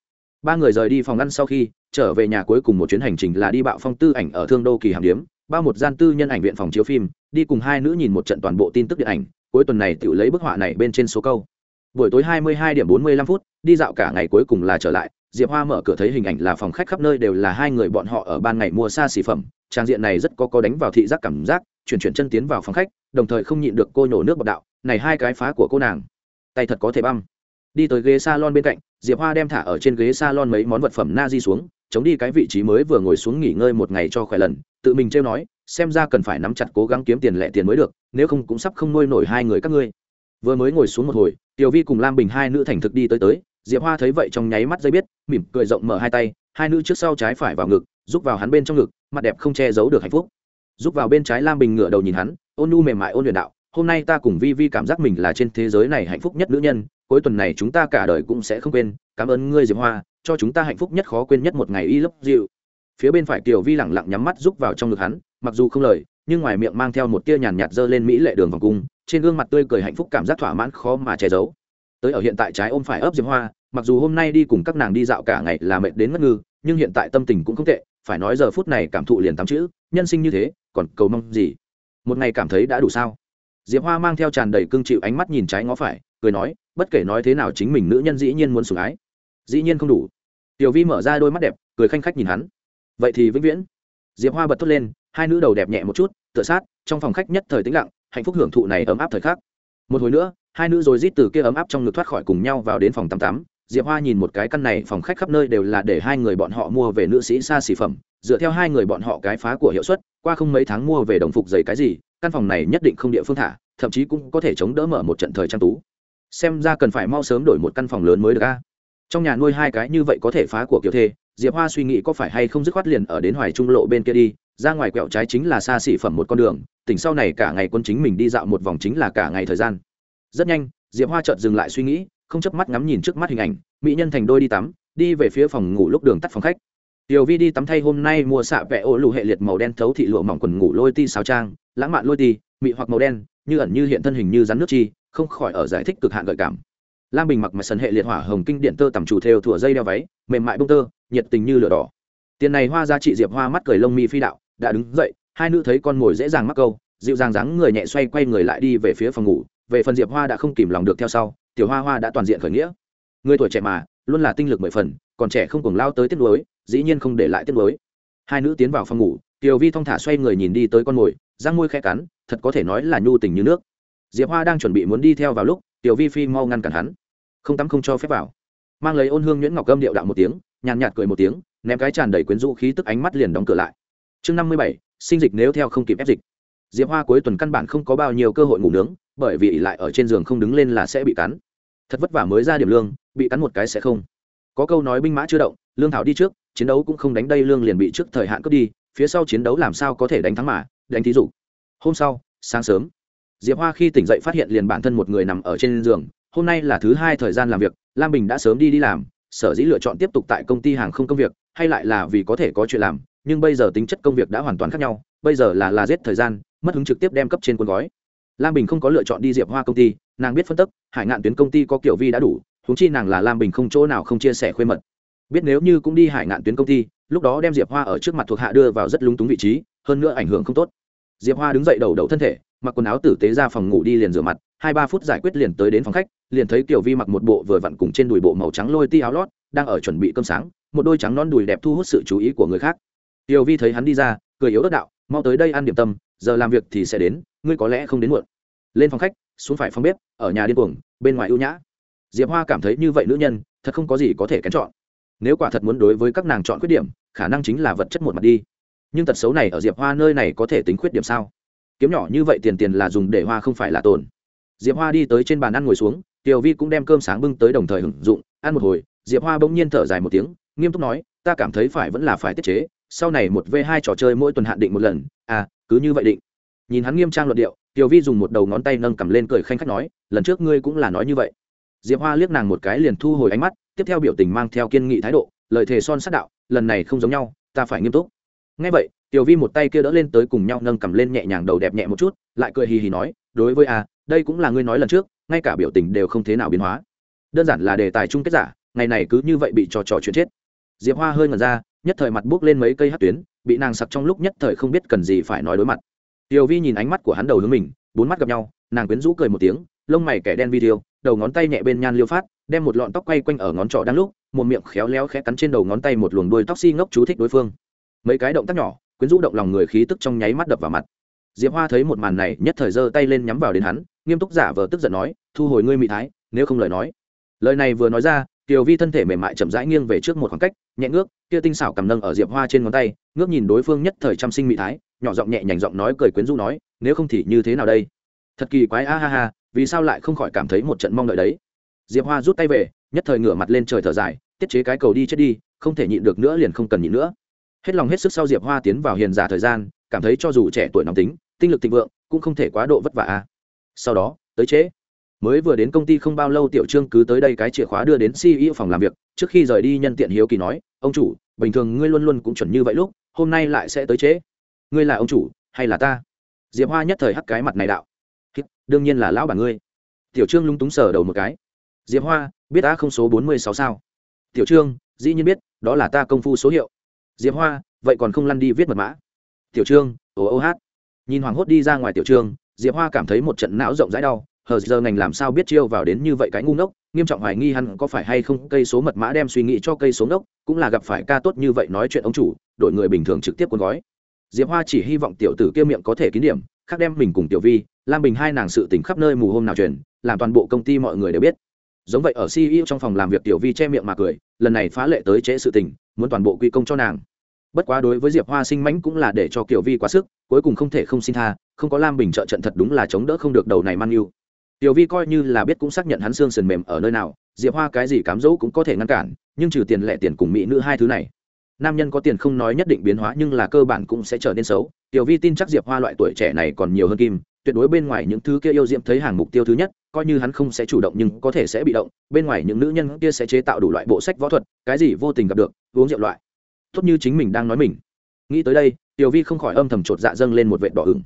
Ba người rời đi phòng ngăn sau khi, trở về nhà cuối cùng một chuyến hành trình là đi bạo phong tư ảnh ở thương đô kỳ hàm điếm ba một gian tư nhân ảnh viện phòng chiếu phim, đi cùng hai nữ nhìn một trận toàn bộ tin tức điện ảnh cuối tuần này tự lấy bức họa này bên trên số câu. Buổi tối hai mươi hai điểm bốn mươi lăm phút, đi dạo cả ngày cuối cùng là trở lại, diệp hoa mở cửa thấy hình ảnh là phòng khách khắp nơi đều là hai người bọn họ ở ban ngày mua xa xỉ phẩm, trang diện này rất có có đánh vào thị giác cảm giác, chuyển chuyển chân tiến vào phòng khách, đồng thời không nhịn được cô nhổ nước bọc đạo, này hai cái phá của cô nàng, tay thật có thể băm. Đi tới ghế salon bên cạnh, diệp hoa đem thả ở trên ghế salon mấy món vật phẩm na di xuống, chống đi cái vị trí mới vừa ngồi xuống nghỉ ngơi một ngày cho khỏe lần, tự mình trêu nói, xem ra cần phải nắm chặt cố gắng kiếm tiền lẻ tiền mới được nếu không cũng sắp không nuôi nổi hai người các ngươi. Vừa mới ngồi xuống một hồi, tiểu vi cùng lam bình hai nữ thành thực đi tới tới, diệp hoa thấy vậy trong nháy mắt dây biết, mỉm cười rộng mở hai tay, hai nữ trước sau trái phải vào ngực giúp vào hắn bên trong ngực, mặt đẹp không che giấu được hạnh phúc. Giúp vào bên trái lam bình ngửa đầu nhìn hắn, ôn nu mềm mại ôn luyện đạo, hôm nay ta cùng vi vi cảm giác mình là trên thế giới này hạnh phúc nhất nữ nhân, cuối tuần này chúng ta cả đời cũng sẽ không quên, cảm ơn ngươi diệp hoa, cho chúng ta hạnh phúc nhất khó quên nhất một ngày y lấp dịu. Phía bên phải tiểu vi lẳng lặng nhắm mắt giúp vào trong ngực hắn, mặc dù không lời nhưng ngoài miệng mang theo một tia nhàn nhạt dơ lên mỹ lệ đường vòng cung, trên gương mặt tươi cười hạnh phúc cảm giác thỏa mãn khó mà che giấu. Tới ở hiện tại trái ôm phải ấp diệp hoa, mặc dù hôm nay đi cùng các nàng đi dạo cả ngày là mệt đến ngất ngư, nhưng hiện tại tâm tình cũng không tệ, phải nói giờ phút này cảm thụ liền tám chữ, nhân sinh như thế, còn cầu mong gì? Một ngày cảm thấy đã đủ sao? Diệp hoa mang theo tràn đầy cương chịu ánh mắt nhìn trái ngó phải, cười nói, bất kể nói thế nào chính mình nữ nhân dĩ nhiên muốn sủng ái. Dĩ nhiên không đủ. Tiểu vi mở ra đôi mắt đẹp, cười khanh khách nhìn hắn. Vậy thì vĩnh viễn diệp hoa bật thốt lên, hai nữ đầu đẹp nhẹ một chút, tựa sát, trong phòng khách nhất thời tĩnh lặng, hạnh phúc hưởng thụ này ấm áp thời khắc. Một hồi nữa, hai nữ rồi rít từ kia ấm áp trong ngực thoát khỏi cùng nhau vào đến phòng tắm tắm. Diệp hoa nhìn một cái căn này, phòng khách khắp nơi đều là để hai người bọn họ mua về nữ sĩ xa xỉ phẩm. Dựa theo hai người bọn họ cái phá của hiệu suất, qua không mấy tháng mua về đồng phục giày cái gì, căn phòng này nhất định không địa phương thả, thậm chí cũng có thể chống đỡ mở một trận thời trang tú. Xem ra cần phải mau sớm đổi một căn phòng lớn mới được a. Trong nhà nuôi hai cái như vậy có thể phá của kiểu thê diệp hoa suy nghĩ có phải hay không dứt khoát liền ở đến hoài trung lộ bên kia đi, ra ngoài quẹo trái chính là xa xỉ phẩm một con đường, tỉnh sau này cả ngày quân chính mình đi dạo một vòng chính là cả ngày thời gian. Rất nhanh, diệp hoa chợt dừng lại suy nghĩ, không chớp mắt ngắm nhìn trước mắt hình ảnh, mỹ nhân thành đôi đi tắm, đi về phía phòng ngủ lúc đường tắt phòng khách. Tiểu vi đi tắm thay hôm nay mua xạ vẽ ô lù hệ liệt màu đen thấu thị lụa mỏng quần ngủ lôi ti xào trang, lãng mạn lôi ti, mị hoặc màu đen, như ẩn như hiện thân hình như rắn nước chi, không khỏi ở giải thích cực hạn gợi cảm lam bình mặc mặt sần hệ liệt hỏa hồng kinh điện tơ tầm chủ theo thủa dây đeo váy, mềm mại bông tơ, nhiệt tình như lửa đỏ. Tiền này hoa ra trị diệp hoa mắt cười lông mi phi đạo, đã đứng dậy, hai nữ thấy con mồi dễ dàng mắc câu, dịu dàng dáng người nhẹ xoay quay người lại đi về phía phòng ngủ, về phần diệp hoa đã không kìm lòng được theo sau, tiểu hoa hoa đã toàn diện khởi nghĩa. Người tuổi trẻ mà, luôn là tinh lực mười phần, còn trẻ không cùng lao tới tiết lối dĩ nhiên không để lại tiết lối hai nữ tiến vào phòng ngủ, tiểu vi thong thả xoay người nhìn đi tới con mồi răng môi khẽ cắn, thật có thể nói là nhu tình như nước. Diệp hoa đang chuẩn bị muốn đi theo vào lúc tiểu vi phi mau ngăn cản hắn. Không tắm không cho phép vào. Mang lấy ôn hương nhuyễn ngọc gâm điệu đạo một tiếng, nhàn nhạt cười một tiếng, ném cái tràn đầy quyến rũ khí tức ánh mắt liền đóng cửa lại. Chương năm mươi bảy, sinh dịch nếu theo không kịp ép dịch. Diệp hoa cuối tuần căn bản không có bao nhiêu cơ hội ngủ nướng, bởi vì lại ở trên giường không đứng lên là sẽ bị cắn. Thật vất vả mới ra điểm lương, bị cắn một cái sẽ không. Có câu nói binh mã chưa động, lương thảo đi trước, chiến đấu cũng không đánh đây lương liền bị trước thời hạn cướp đi, phía sau chiến đấu làm sao có thể đánh thắng mà, đánh thí dụ. Hôm sau, sáng sớm diệp hoa khi tỉnh dậy phát hiện liền bản thân một người nằm ở trên giường, hôm nay là thứ hai thời gian làm việc, lam bình đã sớm đi đi làm, sở dĩ lựa chọn tiếp tục tại công ty hàng không công việc, hay lại là vì có thể có chuyện làm, nhưng bây giờ tính chất công việc đã hoàn toàn khác nhau, bây giờ là là giết thời gian, mất hứng trực tiếp đem cấp trên cuốn gói. Lam bình không có lựa chọn đi diệp hoa công ty, nàng biết phân tức, hải ngạn tuyến công ty có kiểu vi đã đủ húng chi nàng là lam bình không chỗ nào không chia sẻ khuê mật. Biết nếu như cũng đi hải ngạn tuyến công ty, lúc đó đem diệp hoa ở trước mặt thuộc hạ đưa vào rất lúng túng vị trí, hơn nữa ảnh hưởng không tốt diệp hoa đứng dậy đầu đầu thân thể, mặc quần áo tử tế ra phòng ngủ đi liền rửa mặt, hai ba phút giải quyết liền tới đến phòng khách, liền thấy Kiều vi mặc một bộ vừa vặn cùng trên đùi bộ màu trắng lôi ti áo lót, đang ở chuẩn bị cơm sáng, một đôi trắng non đùi đẹp thu hút sự chú ý của người khác. Tiểu vi thấy hắn đi ra, cười yếu ớt đạo, mau tới đây ăn điểm tâm, giờ làm việc thì sẽ đến, ngươi có lẽ không đến muộn. Lên phòng khách, xuống phải phòng bếp, ở nhà điên cuồng, bên ngoài ưu nhã. Diệp hoa cảm thấy như vậy nữ nhân, thật không có gì có thể kén chọn. Nếu quả thật muốn đối với các nàng chọn khuyết điểm, khả năng chính là vật chất một mặt đi nhưng tật xấu này ở diệp hoa nơi này có thể tính khuyết điểm sao? Kiếm nhỏ như vậy tiền tiền là dùng để hoa không phải là tồn. Diệp hoa đi tới trên bàn ăn ngồi xuống, tiểu vi cũng đem cơm sáng bưng tới đồng thời hưởng dụng, ăn một hồi, diệp hoa bỗng nhiên thở dài một tiếng, nghiêm túc nói, ta cảm thấy phải vẫn là phải tiết chế, sau này một v hai trò chơi mỗi tuần hạn định một lần à cứ như vậy định. Nhìn hắn nghiêm trang luận điệu, tiểu vi dùng một đầu ngón tay nâng cầm lên cười khanh khách nói, lần trước ngươi cũng là nói như vậy. Diệp hoa liếc nàng một cái liền thu hồi ánh mắt, tiếp theo biểu tình mang theo kiên nghị thái độ lợi thế son sát đạo, lần này không giống nhau, ta phải nghiêm túc ngay vậy, tiểu vi một tay kia đỡ lên tới cùng nhau nâng cầm lên nhẹ nhàng đầu đẹp nhẹ một chút, lại cười hì hì nói, đối với a đây cũng là ngươi nói lần trước, ngay cả biểu tình đều không thế nào biến hóa. Đơn giản là đề tài chung kết giả, ngày này cứ như vậy bị trò trò chuyện chết. Diệp hoa hơi ngẩn ra, nhất thời mặt buốc lên mấy cây hát tuyến, bị nàng sặc trong lúc nhất thời không biết cần gì phải nói đối mặt. Tiểu vi nhìn ánh mắt của hắn đầu hướng mình, bốn mắt gặp nhau, nàng quyến rũ cười một tiếng, lông mày kẻ đen video đầu ngón tay nhẹ bên nhan liêu phát, đem một lọn tóc quay quanh ở ngón trỏ đang lúc, một miệng khéo léo khẽ cắn trên đầu ngón tay một luồng đuôi tóc xi ngốc chú thích đối phương mấy cái động tác nhỏ, quyến rũ động lòng người khí tức trong nháy mắt đập vào mặt. Diệp hoa thấy một màn này, nhất thời giơ tay lên nhắm vào đến hắn, nghiêm túc giả vờ tức giận nói, thu hồi ngươi mỹ thái, nếu không lời nói. Lời này vừa nói ra, kiều vi thân thể mềm mại chậm rãi nghiêng về trước một khoảng cách, nhẹ ngước, kia tinh xảo cầm nâng ở diệp hoa trên ngón tay, ngước nhìn đối phương nhất thời chăm sinh mỹ thái, nhỏ giọng nhẹ nhàng giọng nói cười quyến rũ nói, nếu không thì như thế nào đây? Thật kỳ quái, a ha ha, vì sao lại không khỏi cảm thấy một trận mong đợi đấy. Diệp hoa rút tay về, nhất thời ngửa mặt lên trời thở dài, tiết chế cái cầu đi chết đi, không thể nhịn được nữa liền không cần nhịn nữa hết lòng hết sức sau diệp hoa tiến vào hiền giả thời gian, cảm thấy cho dù trẻ tuổi nóng tính, tinh lực thịnh vượng, cũng không thể quá độ vất vả a sau đó, tới trễ. Mới vừa đến công ty không bao lâu tiểu trương cứ tới đây cái chìa khóa đưa đến ceo phòng làm việc, trước khi rời đi nhân tiện hiếu kỳ nói, ông chủ, bình thường ngươi luôn luôn cũng chuẩn như vậy lúc, hôm nay lại sẽ tới trễ. Ngươi là ông chủ hay là ta? Diệp hoa nhất thời hắc cái mặt này đạo. Đương nhiên là lão bà ngươi. Tiểu trương lung túng sờ đầu một cái. Diệp hoa, biết ta không số bốn mươi sáu sao? Tiểu trương, dĩ nhiên biết, đó là ta công phu số hiệu diệp hoa, vậy còn không lăn đi viết mật mã? Tiểu trương, ồ ô hát. Nhìn hoàng hốt đi ra ngoài tiểu trương, diệp hoa cảm thấy một trận não rộng rãi đau. Hờ, giờ ngành làm sao biết chiêu vào đến như vậy cái ngu ngốc? Nghiêm trọng hoài nghi hắn có phải hay không cây số mật mã đem suy nghĩ cho cây số ngốc, cũng là gặp phải ca tốt như vậy nói chuyện ông chủ đội người bình thường trực tiếp cuốn gói. Diệp hoa chỉ hy vọng tiểu tử kia miệng có thể kín điểm, khác đem mình cùng tiểu vi, lam bình hai nàng sự tình khắp nơi mù hôm nào truyền, làm toàn bộ công ty mọi người đều biết. Giống vậy ở ceo trong phòng làm việc tiểu vi che miệng mà cười, lần này phá lệ tới trễ sự tình muốn toàn bộ quy công cho nàng. Bất quá đối với diệp hoa sinh mãnh cũng là để cho kiều vi quá sức, cuối cùng không thể không xin tha, không có lam bình trợ trận thật đúng là chống đỡ không được đầu này man yêu tiểu vi coi như là biết cũng xác nhận hắn xương sườn mềm ở nơi nào, diệp hoa cái gì cám dỗ cũng có thể ngăn cản, nhưng trừ tiền lẻ tiền cùng mỹ nữ hai thứ này. Nam nhân có tiền không nói nhất định biến hóa nhưng là cơ bản cũng sẽ trở nên xấu. Tiểu vi tin chắc diệp hoa loại tuổi trẻ này còn nhiều hơn kim, tuyệt đối bên ngoài những thứ kia yêu diễm thấy hàng mục tiêu thứ nhất coi như hắn không sẽ chủ động nhưng có thể sẽ bị động, bên ngoài những nữ nhân kia sẽ chế tạo đủ loại bộ sách võ thuật, cái gì vô tình gặp được, uống rượu loại. Tốt như chính mình đang nói mình. Nghĩ tới đây, tiểu vi không khỏi âm thầm chột dạ dâng lên một vệt đỏ ửng.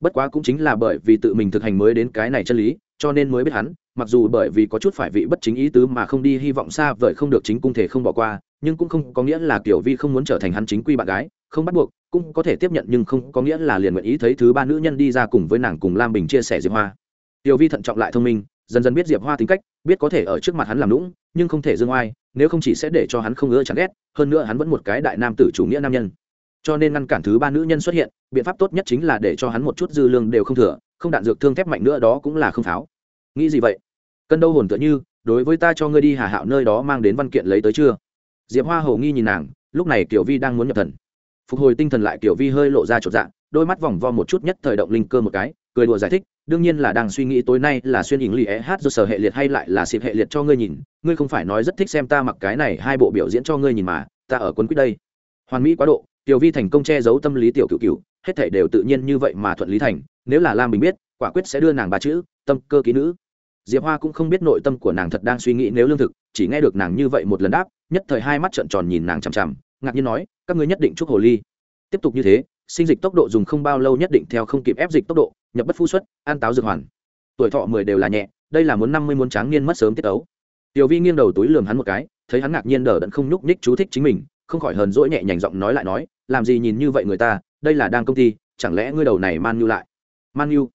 Bất quá cũng chính là bởi vì tự mình thực hành mới đến cái này chân lý, cho nên mới biết hắn, mặc dù bởi vì có chút phải vị bất chính ý tứ mà không đi hy vọng xa vời không được chính cung thể không bỏ qua, nhưng cũng không có nghĩa là tiểu vi không muốn trở thành hắn chính quy bạn gái, không bắt buộc, cũng có thể tiếp nhận nhưng không có nghĩa là liền nguyện ý thấy thứ ba nữ nhân đi ra cùng với nàng cùng lam bình chia sẻ diệp hoa tiểu vi thận trọng lại thông minh, dần dần biết diệp hoa tính cách, biết có thể ở trước mặt hắn làm lũng, nhưng không thể dương oai, nếu không chỉ sẽ để cho hắn không ưa chán ghét, hơn nữa hắn vẫn một cái đại nam tử chủ nghĩa nam nhân. Cho nên ngăn cản thứ ba nữ nhân xuất hiện, biện pháp tốt nhất chính là để cho hắn một chút dư lương đều không thừa, không đạn dược thương thép mạnh nữa đó cũng là không pháo nghĩ gì vậy? Cân đâu hồn tựa như, đối với ta cho ngươi đi hà hạo nơi đó mang đến văn kiện lấy tới chưa? Diệp hoa hầu nghi nhìn nàng, lúc này kiểu vi đang muốn nhập thần. Phục hồi tinh thần lại kiểu vi hơi lộ ra chột dạng đôi mắt vòng vo một chút nhất thời động linh cơ một cái, cười đùa giải thích, đương nhiên là đang suy nghĩ tối nay là xuyên hình lì e hát do sở hệ liệt hay lại là xịp hệ liệt cho ngươi nhìn, ngươi không phải nói rất thích xem ta mặc cái này hai bộ biểu diễn cho ngươi nhìn mà, ta ở quân quyết đây. Hoàn mỹ quá độ, tiểu vi thành công che giấu tâm lý tiểu cựu cựu hết thể đều tự nhiên như vậy mà thuận lý thành, nếu là lam bình biết, quả quyết sẽ đưa nàng ba chữ, tâm cơ ký nữ. Diệp hoa cũng không biết nội tâm của nàng thật đang suy nghĩ nếu lương thực, chỉ nghe được nàng như vậy một lần đáp, nhất thời hai mắt trợn tròn nhìn nàng chằm chằm, ngạc nhiên nói, các ngươi nhất định chúc hồ ly. Tiếp tục như thế sinh dịch tốc độ dùng không bao lâu nhất định theo không kịp ép dịch tốc độ, nhập bất phu xuất, an táo dược hoàn. Tuổi thọ mười đều là nhẹ, đây là muốn năm mươi muốn tráng niên mất sớm tiết ấu tiểu vi nghiêng đầu túi lườm hắn một cái, thấy hắn ngạc nhiên đờ đẫn không nhúc nhích chú thích chính mình, không khỏi hờn dỗi nhẹ nhàng giọng nói lại nói, làm gì nhìn như vậy người ta, đây là đang công ty, chẳng lẽ ngươi đầu này man nhu lại? Man nhu?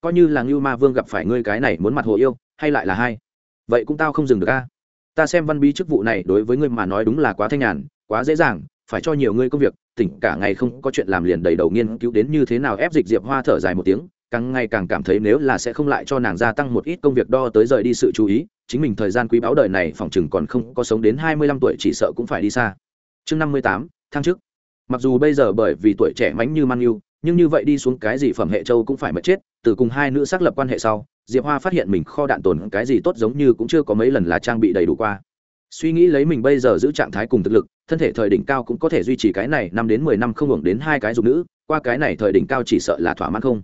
Coi như là ngưu ma vương gặp phải ngươi cái này muốn mặt hồ yêu, hay lại là hai? Vậy cũng tao không dừng được a. Ta xem văn bí chức vụ này đối với ngươi mà nói đúng là quá thanh nhàn, quá dễ dàng phải cho nhiều ngươi công việc, tỉnh cả ngày không có chuyện làm liền đầy đầu nghiên cứu đến như thế nào ép dịch diệp hoa thở dài một tiếng, càng ngày càng cảm thấy nếu là sẽ không lại cho nàng gia tăng một ít công việc đo tới rời đi sự chú ý, chính mình thời gian quý báu đời này phòng chừng còn không có sống đến hai mươi lăm tuổi chỉ sợ cũng phải đi xa. Chương năm mươi tám tháng trước mặc dù bây giờ bởi vì tuổi trẻ mánh như man yêu, nhưng như vậy đi xuống cái gì phẩm hệ châu cũng phải mất chết, từ cùng hai nữ xác lập quan hệ sau, diệp hoa phát hiện mình kho đạn tồn cái gì tốt giống như cũng chưa có mấy lần là trang bị đầy đủ qua. Suy nghĩ lấy mình bây giờ giữ trạng thái cùng thực lực thân thể thời đỉnh cao cũng có thể duy trì cái này năm đến mười năm không hưởng đến hai cái dục nữ, qua cái này thời đỉnh cao chỉ sợ là thỏa mãn không.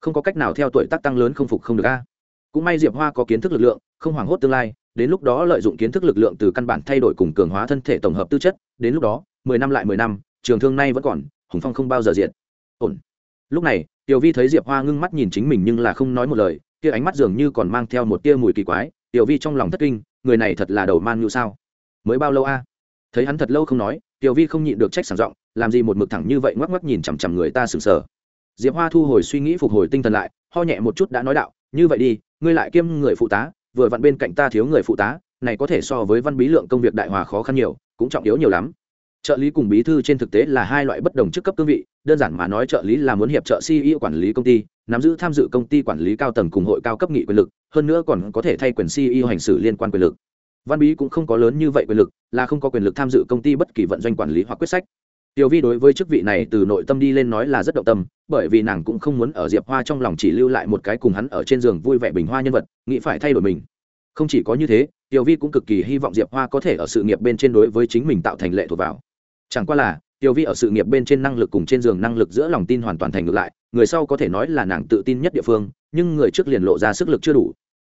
Không có cách nào theo tuổi tác tăng lớn không phục không được a. Cũng may diệp hoa có kiến thức lực lượng, không hoảng hốt tương lai, đến lúc đó lợi dụng kiến thức lực lượng từ căn bản thay đổi cùng cường hóa thân thể tổng hợp tư chất, đến lúc đó, mười năm lại mười năm, trường thương nay vẫn còn, hùng phong không bao giờ diện ổn. Lúc này, tiểu vi thấy diệp hoa ngưng mắt nhìn chính mình nhưng là không nói một lời, kia ánh mắt dường như còn mang theo một tia mùi kỳ quái, tiểu vi trong lòng thất kinh, người này thật là đầu man như sao? Mới bao lâu a? Thấy hắn thật lâu không nói, tiểu vi không nhịn được trách sảng giọng, làm gì một mực thẳng như vậy ngoắc ngoắc nhìn chằm chằm người ta sừng sờ. Diệp hoa thu hồi suy nghĩ phục hồi tinh thần lại, ho nhẹ một chút đã nói đạo, như vậy đi, ngươi lại kiêm người phụ tá, vừa vặn bên cạnh ta thiếu người phụ tá, này có thể so với văn bí lượng công việc đại hòa khó khăn nhiều, cũng trọng yếu nhiều lắm. Trợ lý cùng bí thư trên thực tế là hai loại bất đồng chức cấp cương vị, đơn giản mà nói trợ lý là muốn hiệp trợ ceo quản lý công ty, nắm giữ tham dự công ty quản lý cao tầng cùng hội cao cấp nghị quyền lực, hơn nữa còn có thể thay quyền ceo hành xử liên quan quyền lực văn bí cũng không có lớn như vậy quyền lực là không có quyền lực tham dự công ty bất kỳ vận doanh quản lý hoặc quyết sách Tiểu Vi đối với chức vị này từ nội tâm đi lên nói là rất động tâm, bởi vì nàng cũng không muốn ở Diệp Hoa trong lòng chỉ lưu lại một cái cùng hắn ở trên giường vui vẻ bình hoa nhân vật, nghĩ phải thay đổi mình. Không chỉ có như thế, Tiểu Vi cũng cực kỳ hy vọng Diệp Hoa có thể ở sự nghiệp bên trên đối với chính mình tạo thành lệ thuộc vào. Chẳng qua là, Tiểu Vi ở sự nghiệp bên trên năng lực cùng trên giường năng lực giữa lòng tin hoàn toàn thành ngược lại, người sau có thể nói là nàng tự tin nhất địa phương, nhưng người trước liền lộ ra sức lực chưa đủ.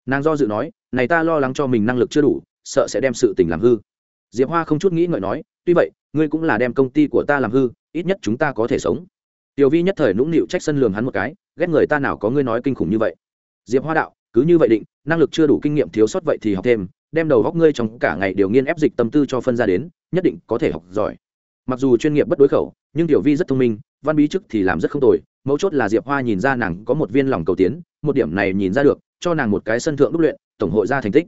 Nàng do dự nói, "Này ta lo lắng cho mình năng lực chưa đủ, sợ sẽ đem sự tình làm hư." Diệp Hoa không chút nghĩ ngợi nói, "Tuy vậy, ngươi cũng là đem công ty của ta làm hư, ít nhất chúng ta có thể sống." Tiểu Vi nhất thời nũng nịu trách sân lường hắn một cái, ghét người ta nào có ngươi nói kinh khủng như vậy. Diệp Hoa đạo, cứ như vậy định, năng lực chưa đủ kinh nghiệm thiếu sót vậy thì học thêm, đem đầu góc ngươi trong cả ngày điều nghiên ép dịch tâm tư cho phân ra đến, nhất định có thể học giỏi mặc dù chuyên nghiệp bất đối khẩu nhưng tiểu vi rất thông minh văn bí chức thì làm rất không tồi mấu chốt là diệp hoa nhìn ra nàng có một viên lòng cầu tiến một điểm này nhìn ra được cho nàng một cái sân thượng đúc luyện tổng hội ra thành tích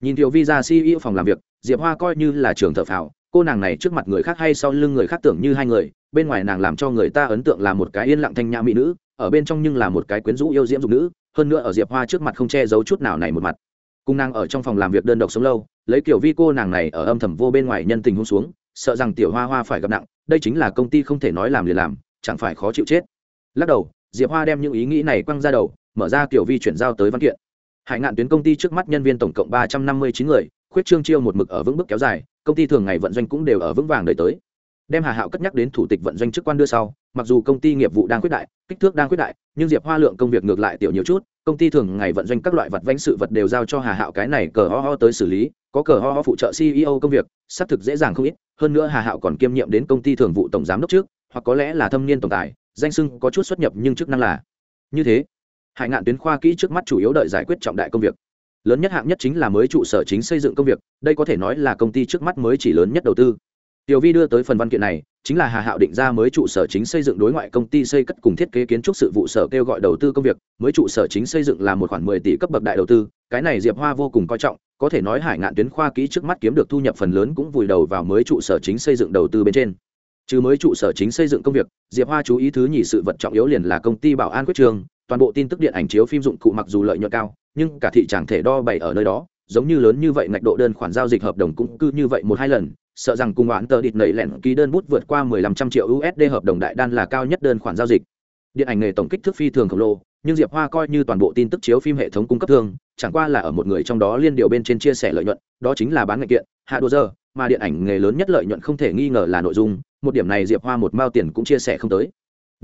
nhìn tiểu vi ra ceo phòng làm việc, diệp hoa coi như là trường thợ phào, cô nàng này trước mặt người khác hay sau lưng người khác tưởng như hai người, bên ngoài nàng làm cho người ta ấn tượng là một cái yên lặng thanh nhã mỹ nữ, ở bên trong nhưng là một cái quyến rũ yêu diễm dục nữ, hơn nữa ở diệp hoa trước mặt không che giấu chút nào này một mặt. Cung nàng ở trong phòng làm việc đơn độc sống lâu, lấy kiểu vi cô nàng này ở âm thầm vô bên ngoài nhân tình hung xuống, sợ rằng tiểu hoa hoa phải gặp nặng, đây chính là công ty không thể nói làm liền làm, chẳng phải khó chịu chết. Lắc đầu, diệp hoa đem những ý nghĩ này quăng ra đầu, mở ra kiểu vi chuyển giao tới văn kiện hải ngạn tuyến công ty trước mắt nhân viên tổng cộng ba trăm năm mươi chín người, khuyết trương chiêu một mực ở vững bước kéo dài, công ty thường ngày vận doanh cũng đều ở vững vàng đời tới. Đem hà hạo cất nhắc đến thủ tịch vận doanh chức quan đưa sau, mặc dù công ty nghiệp vụ đang quyết đại, kích thước đang quyết đại, nhưng diệp hoa lượng công việc ngược lại tiểu nhiều chút, công ty thường ngày vận doanh các loại vật vánh sự vật đều giao cho hà hạo cái này cờ ho ho tới xử lý, có cờ ho ho phụ trợ ceo công việc, xác thực dễ dàng không ít, hơn nữa hà hạo còn kiêm nhiệm đến công ty thường vụ tổng giám đốc trước, hoặc có lẽ là thâm niên tổng tài, danh sưng có chút xuất nhập nhưng chức năng là như thế hải ngạn tuyến khoa kỹ trước mắt chủ yếu đợi giải quyết trọng đại công việc. Lớn nhất hạng nhất chính là mới trụ sở chính xây dựng công việc đây có thể nói là công ty trước mắt mới chỉ lớn nhất đầu tư. Tiểu Vi đưa tới phần văn kiện này, chính là Hà Hạo định ra mới trụ sở chính xây dựng đối ngoại công ty xây cất cùng thiết kế kiến trúc sự vụ sở kêu gọi đầu tư công việc, mới trụ sở chính xây dựng là một khoản 10 tỷ cấp bậc đại đầu tư, cái này Diệp Hoa vô cùng coi trọng, có thể nói Hải Ngạn tuyến khoa kỹ trước mắt kiếm được thu nhập phần lớn cũng vùi đầu vào mới trụ sở chính xây dựng đầu tư bên trên. Trừ mới trụ sở chính xây dựng công việc, Diệp Hoa chú ý thứ nhì sự vật trọng yếu liền là công ty bảo an quyết trường, toàn bộ tin tức điện ảnh chiếu phim dụng cụ mặc dù lợi nhuận cao, nhưng cả thị trường thể đo bày ở nơi đó, giống như lớn như vậy ngạch độ đơn khoản giao dịch hợp đồng cũng cứ như vậy một hai lần, sợ rằng cùng oán tờ địt nảy lẹn ký đơn bút vượt qua 15 trăm triệu USD hợp đồng đại đan là cao nhất đơn khoản giao dịch. Điện ảnh nghề tổng kích thước phi thường khổng lồ, nhưng Diệp Hoa coi như toàn bộ tin tức chiếu phim hệ thống cung cấp thương, chẳng qua là ở một người trong đó liên điều bên trên chia sẻ lợi nhuận, đó chính là bán ngạch kiện, hạ đồ giờ, mà điện ảnh nghề lớn nhất lợi nhuận không thể nghi ngờ là nội dung, một điểm này Diệp Hoa một mao tiền cũng chia sẻ không tới.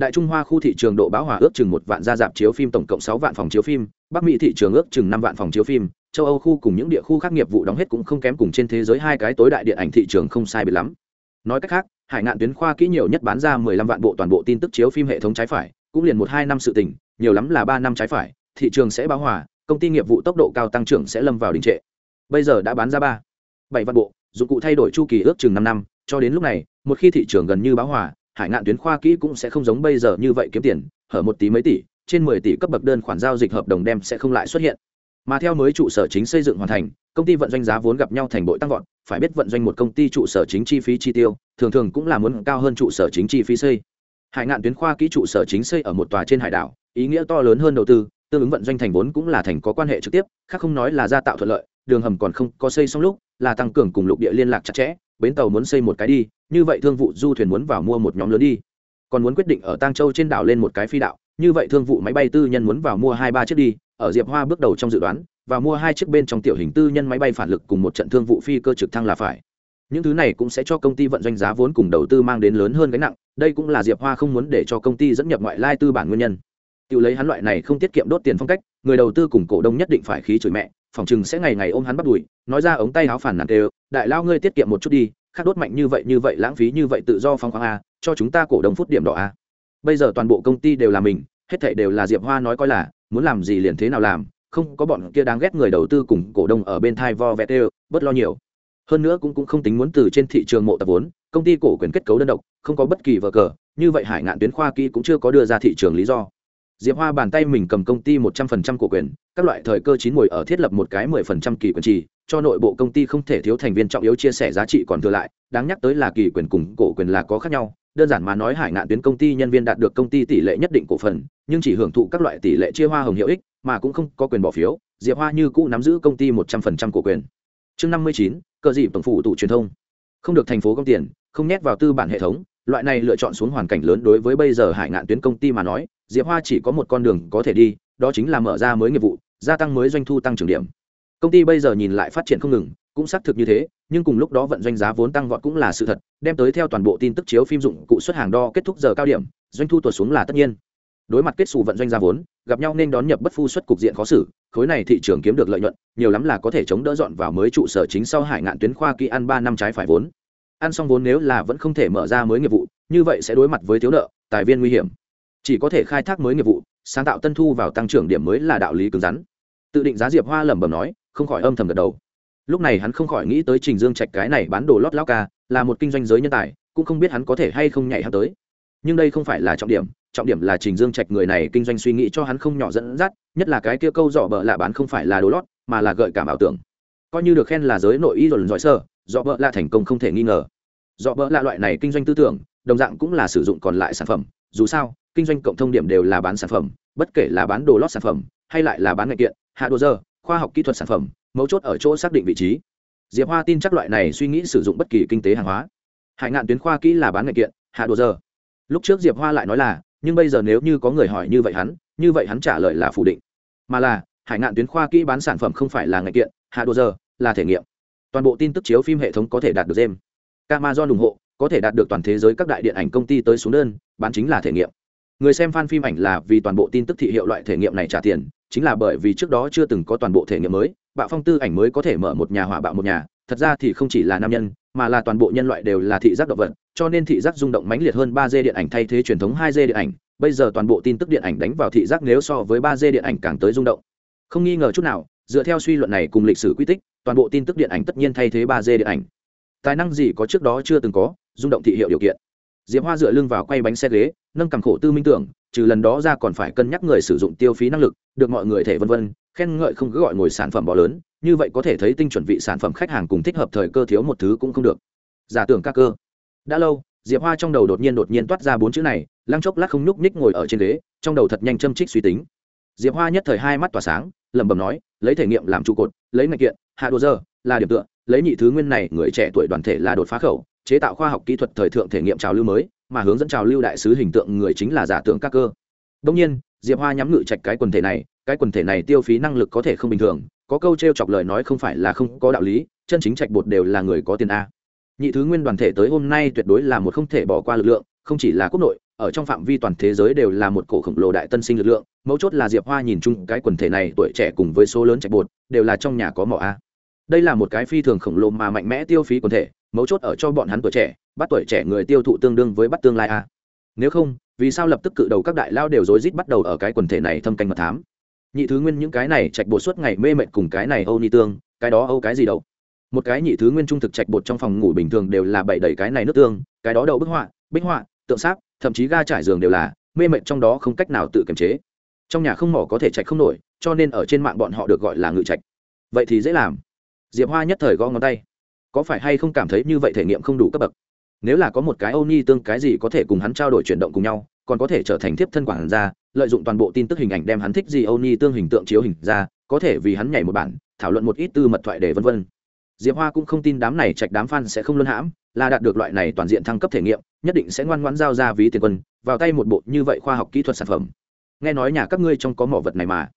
Đại Trung Hoa khu thị trường độ báo hòa ước chừng một vạn gia dạp chiếu phim tổng cộng 6 vạn phòng chiếu phim, Bắc Mỹ thị trường ước chừng 5 vạn phòng chiếu phim, châu Âu khu cùng những địa khu khác nghiệp vụ đóng hết cũng không kém cùng trên thế giới hai cái tối đại điện ảnh thị trường không sai biệt lắm. Nói cách khác, Hải ngạn tuyến khoa kỹ nhiều nhất bán ra 15 vạn bộ toàn bộ tin tức chiếu phim hệ thống trái phải, cũng liền một hai năm sự tình, nhiều lắm là 3 năm trái phải, thị trường sẽ báo hòa, công ty nghiệp vụ tốc độ cao tăng trưởng sẽ lâm vào đình trệ. Bây giờ đã bán ra 3, 7 vạn bộ, dụng cụ thay đổi chu kỳ ước chừng 5 năm, cho đến lúc này, một khi thị trường gần như báo hòa, hải ngạn tuyến khoa kỹ cũng sẽ không giống bây giờ như vậy kiếm tiền, hở một tí mấy tỷ, trên mười tỷ cấp bậc đơn khoản giao dịch hợp đồng đem sẽ không lại xuất hiện. Mà theo mới trụ sở chính xây dựng hoàn thành, công ty vận doanh giá vốn gặp nhau thành bội tăng vọt, phải biết vận doanh một công ty trụ sở chính chi phí chi tiêu, thường thường cũng là muốn cao hơn trụ sở chính chi phí xây. Hải ngạn tuyến khoa kỹ trụ sở chính xây ở một tòa trên hải đảo, ý nghĩa to lớn hơn đầu tư, tương ứng vận doanh thành vốn cũng là thành có quan hệ trực tiếp, khác không nói là gia tạo thuận lợi đường hầm còn không có xây xong lúc, là tăng cường cùng lục địa liên lạc chặt chẽ, bến tàu muốn xây một cái đi, như vậy thương vụ du thuyền muốn vào mua một nhóm lớn đi. Còn muốn quyết định ở tang châu trên đảo lên một cái phi đạo, như vậy thương vụ máy bay tư nhân muốn vào mua hai ba chiếc đi, ở diệp hoa bước đầu trong dự đoán và mua hai chiếc bên trong tiểu hình tư nhân máy bay phản lực cùng một trận thương vụ phi cơ trực thăng là phải. Những thứ này cũng sẽ cho công ty vận doanh giá vốn cùng đầu tư mang đến lớn hơn gánh nặng, đây cũng là diệp hoa không muốn để cho công ty dẫn nhập ngoại lai tư bản nguyên nhân. Tự lấy hắn loại này không tiết kiệm đốt tiền phong cách, người đầu tư cùng cổ đông nhất định phải khí chửi mẹ phòng chừng sẽ ngày ngày ôm hắn bắt đùi, nói ra ống tay áo phản nản đều, đại lao ngươi tiết kiệm một chút đi khác đốt mạnh như vậy như vậy, lãng phí như vậy tự do phong khoáng a, cho chúng ta cổ đông phút điểm đỏ a. Bây giờ toàn bộ công ty đều là mình, hết thảy đều là diệp hoa nói coi là, muốn làm gì liền thế nào làm, không có bọn kia đáng ghét người đầu tư cùng cổ đông ở bên thai vo vẹt đều, bớt lo nhiều. Hơn nữa cũng cũng không tính muốn từ trên thị trường mộ tập vốn, công ty cổ quyền kết cấu đơn độc, không có bất kỳ vờ cờ, như vậy hải ngạn tuyến khoa kỹ cũng chưa có đưa ra thị trường lý do diệp hoa bàn tay mình cầm công ty một trăm phần trăm cổ quyền, các loại thời cơ chín muồi ở thiết lập một cái mười phần trăm kỳ quyền trì, cho nội bộ công ty không thể thiếu thành viên trọng yếu chia sẻ giá trị còn thừa lại, đáng nhắc tới là kỳ quyền cùng cổ quyền là có khác nhau, đơn giản mà nói hải ngạn tuyến công ty nhân viên đạt được công ty tỷ lệ nhất định cổ phần, nhưng chỉ hưởng thụ các loại tỷ lệ chia hoa hồng hiệu ích, mà cũng không có quyền bỏ phiếu, diệp hoa như cũ nắm giữ công ty một trăm phần trăm cổ quyền. Chương năm mươi chín dịp tổng phủ tụ truyền thông. Không được thành phố công tiền, không nhét vào tư bản hệ thống, loại này lựa chọn xuống hoàn cảnh lớn đối với bây giờ hải ngạn tuyến công ty mà nói diệp hoa chỉ có một con đường có thể đi, đó chính là mở ra mới nghiệp vụ, gia tăng mới doanh thu tăng trưởng điểm. Công ty bây giờ nhìn lại phát triển không ngừng, cũng xác thực như thế, nhưng cùng lúc đó vận doanh giá vốn tăng vọt cũng là sự thật, đem tới theo toàn bộ tin tức chiếu phim dụng cụ xuất hàng đo kết thúc giờ cao điểm, doanh thu tuột xuống là tất nhiên. Đối mặt kết xù vận doanh giá vốn, gặp nhau nên đón nhập bất phu xuất cục diện khó xử, khối này thị trường kiếm được lợi nhuận, nhiều lắm là có thể chống đỡ dọn vào mới trụ sở chính sau hải ngạn tuyến khoa kỹ ăn ba năm trái phải vốn. Ăn xong vốn nếu là vẫn không thể mở ra mới nghiệp vụ, như vậy sẽ đối mặt với thiếu nợ, tài viên nguy hiểm chỉ có thể khai thác mới nghiệp vụ, sáng tạo tân thu vào tăng trưởng điểm mới là đạo lý cứng rắn. Tự định giá diệp hoa lẩm bẩm nói, không khỏi âm thầm gật đầu. Lúc này hắn không khỏi nghĩ tới trình dương trạch cái này bán đồ lót lao ca, là một kinh doanh giới nhân tài, cũng không biết hắn có thể hay không nhảy hắn tới. Nhưng đây không phải là trọng điểm trọng điểm là trình dương trạch người này kinh doanh suy nghĩ cho hắn không nhỏ dẫn dắt, nhất là cái kia câu dọ bợ lạ bán không phải là đồ lót, mà là gợi cảm ảo tưởng. Coi như được khen là giới nội y dồn giỏi sơ, dọ bợ lạ thành công không thể nghi ngờ. Dọ bợ lạ loại này kinh doanh tư tưởng, đồng dạng cũng là sử dụng còn lại sản phẩm, dù sao kinh doanh cộng thông điểm đều là bán sản phẩm, bất kể là bán đồ lót sản phẩm, hay lại là bán ngành kiện, hạ đồ dơ khoa học kỹ thuật sản phẩm, mấu chốt ở chỗ xác định vị trí. Diệp hoa tin chắc loại này suy nghĩ sử dụng bất kỳ kinh tế hàng hóa. Hải ngạn tuyến khoa kỹ là bán ngành kiện, hạ đồ dơ lúc trước diệp hoa lại nói là, nhưng bây giờ nếu như có người hỏi như vậy hắn, như vậy hắn trả lời là phủ định. Mà là, hải ngạn tuyến khoa kỹ bán sản phẩm không phải là ngành kiện, hạ đồ dơ là thể nghiệm. Toàn bộ tin tức chiếu phim hệ thống có thể đạt được jem do ủng hộ, có thể đạt được toàn thế giới các đại điện ảnh công ty tới xuống đơn, bán chính là thể nghiệm người xem fan phim ảnh là vì toàn bộ tin tức thị hiệu loại thể nghiệm này trả tiền, chính là bởi vì trước đó chưa từng có toàn bộ thể nghiệm mới, bạo phong tư ảnh mới có thể mở một nhà hỏa bạo một nhà, thật ra thì không chỉ là nam nhân, mà là toàn bộ nhân loại đều là thị giác động vật, cho nên thị giác rung động mãnh liệt hơn ba d điện ảnh thay thế truyền thống hai d điện ảnh, bây giờ toàn bộ tin tức điện ảnh đánh vào thị giác nếu so với ba d điện ảnh càng tới rung động. Không nghi ngờ chút nào, dựa theo suy luận này cùng lịch sử quy tích, toàn bộ tin tức điện ảnh tất nhiên thay thế ba d điện ảnh. Tài năng gì có trước đó chưa từng có, rung động thị hiệu điều kiện diệp hoa dựa lưng vào quay bánh xe ghế, nâng cầm khổ tư minh tưởng, trừ lần đó ra còn phải cân nhắc người sử dụng tiêu phí năng lực, được mọi người thể vân vân, khen ngợi không cứ gọi ngồi sản phẩm bò lớn, như vậy có thể thấy tinh chuẩn vị sản phẩm khách hàng cùng thích hợp thời cơ thiếu một thứ cũng không được. Giả tưởng các cơ. Đã lâu, diệp hoa trong đầu đột nhiên đột nhiên toát ra bốn chữ này, lăng chốc lát không nhúc nhích ngồi ở trên ghế, trong đầu thật nhanh châm trích suy tính. Diệp hoa nhất thời hai mắt tỏa sáng, lẩm bẩm nói, lấy thể nghiệm làm trụ cột, lấy ngạch kiện, hạ đồ dơ là điểm tựa, lấy nhị thứ nguyên này, người trẻ tuổi đoàn thể là đột phá khẩu chế tạo khoa học kỹ thuật thời thượng thể nghiệm trào lưu mới, mà hướng dẫn trào lưu đại sứ hình tượng người chính là giả tưởng các cơ. Đông nhiên, diệp hoa nhắm ngự trạch cái quần thể này, cái quần thể này tiêu phí năng lực có thể không bình thường, có câu t r e o chọc lời nói không phải là không có đạo lý, chân chính trạch bột đều là người có tiền a. Nhị thứ nguyên đoàn thể tới hôm nay tuyệt đối là một không thể bỏ qua lực lượng, không chỉ là quốc nội, ở trong phạm vi toàn thế giới đều là một cổ khổng lồ đại tân sinh lực lượng, mấu chốt là diệp hoa nhìn chung cái quần thể này tuổi trẻ cùng với số lớn trạch bột, đều là trong nhà có mỏ a. Đây là một cái phi thường khổng lồ mà mạnh mẽ tiêu phí quần thể mấu chốt ở cho bọn hắn tuổi trẻ, bắt tuổi trẻ người tiêu thụ tương đương với bắt tương lai a. Nếu không, vì sao lập tức cự đầu các đại lao đều rối rít bắt đầu ở cái quần thể này thâm canh mật thám? Nhị thứ nguyên những cái này chạch bột suốt ngày mê mệt cùng cái này âu ni tương, cái đó âu cái gì đâu? Một cái nhị thứ nguyên trung thực chạch bột trong phòng ngủ bình thường đều là bảy đầy cái này nước tương, cái đó đậu bức họa, bích họa, tượng sáp, thậm chí ga trải giường đều là mê mệt trong đó không cách nào tự kiềm chế. Trong nhà không mỏ có thể chạch không nổi, cho nên ở trên mạng bọn họ được gọi là ngự chạch vậy thì dễ làm. Diệp hoa nhất thời gõ ngón tay có phải hay không cảm thấy như vậy thể nghiệm không đủ cấp bậc? Nếu là có một cái âu nhi tương cái gì có thể cùng hắn trao đổi chuyển động cùng nhau, còn có thể trở thành tiếp thân quản gia, lợi dụng toàn bộ tin tức hình ảnh đem hắn thích gì âu nhi tương hình tượng chiếu hình ra, có thể vì hắn nhảy một bản, thảo luận một ít tư mật thoại để vân vân. Diệp hoa cũng không tin đám này trạch đám fan sẽ không luân hãm, là đạt được loại này toàn diện thăng cấp thể nghiệm, nhất định sẽ ngoan ngoãn giao ra ví tiền quân, vào tay một bộ như vậy khoa học kỹ thuật sản phẩm. Nghe nói nhà các ngươi trong có mỏ vật này mà.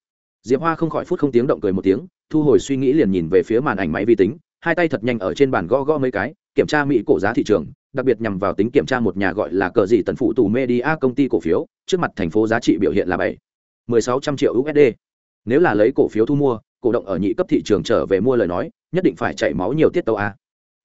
Diệp hoa không khỏi phút không tiếng động cười một tiếng, thu hồi suy nghĩ liền nhìn về phía màn ảnh máy vi tính hai tay thật nhanh ở trên bàn gõ gõ mấy cái, kiểm tra mỹ cổ giá thị trường, đặc biệt nhằm vào tính kiểm tra một nhà gọi là cờ gì tần phụ tù media công ty cổ phiếu, trước mặt thành phố giá trị biểu hiện là bảy, mười sáu trăm triệu usd nếu là lấy cổ phiếu thu mua, cổ động ở nhị cấp thị trường trở về mua lời nói, nhất định phải chảy máu nhiều tiết tàu a.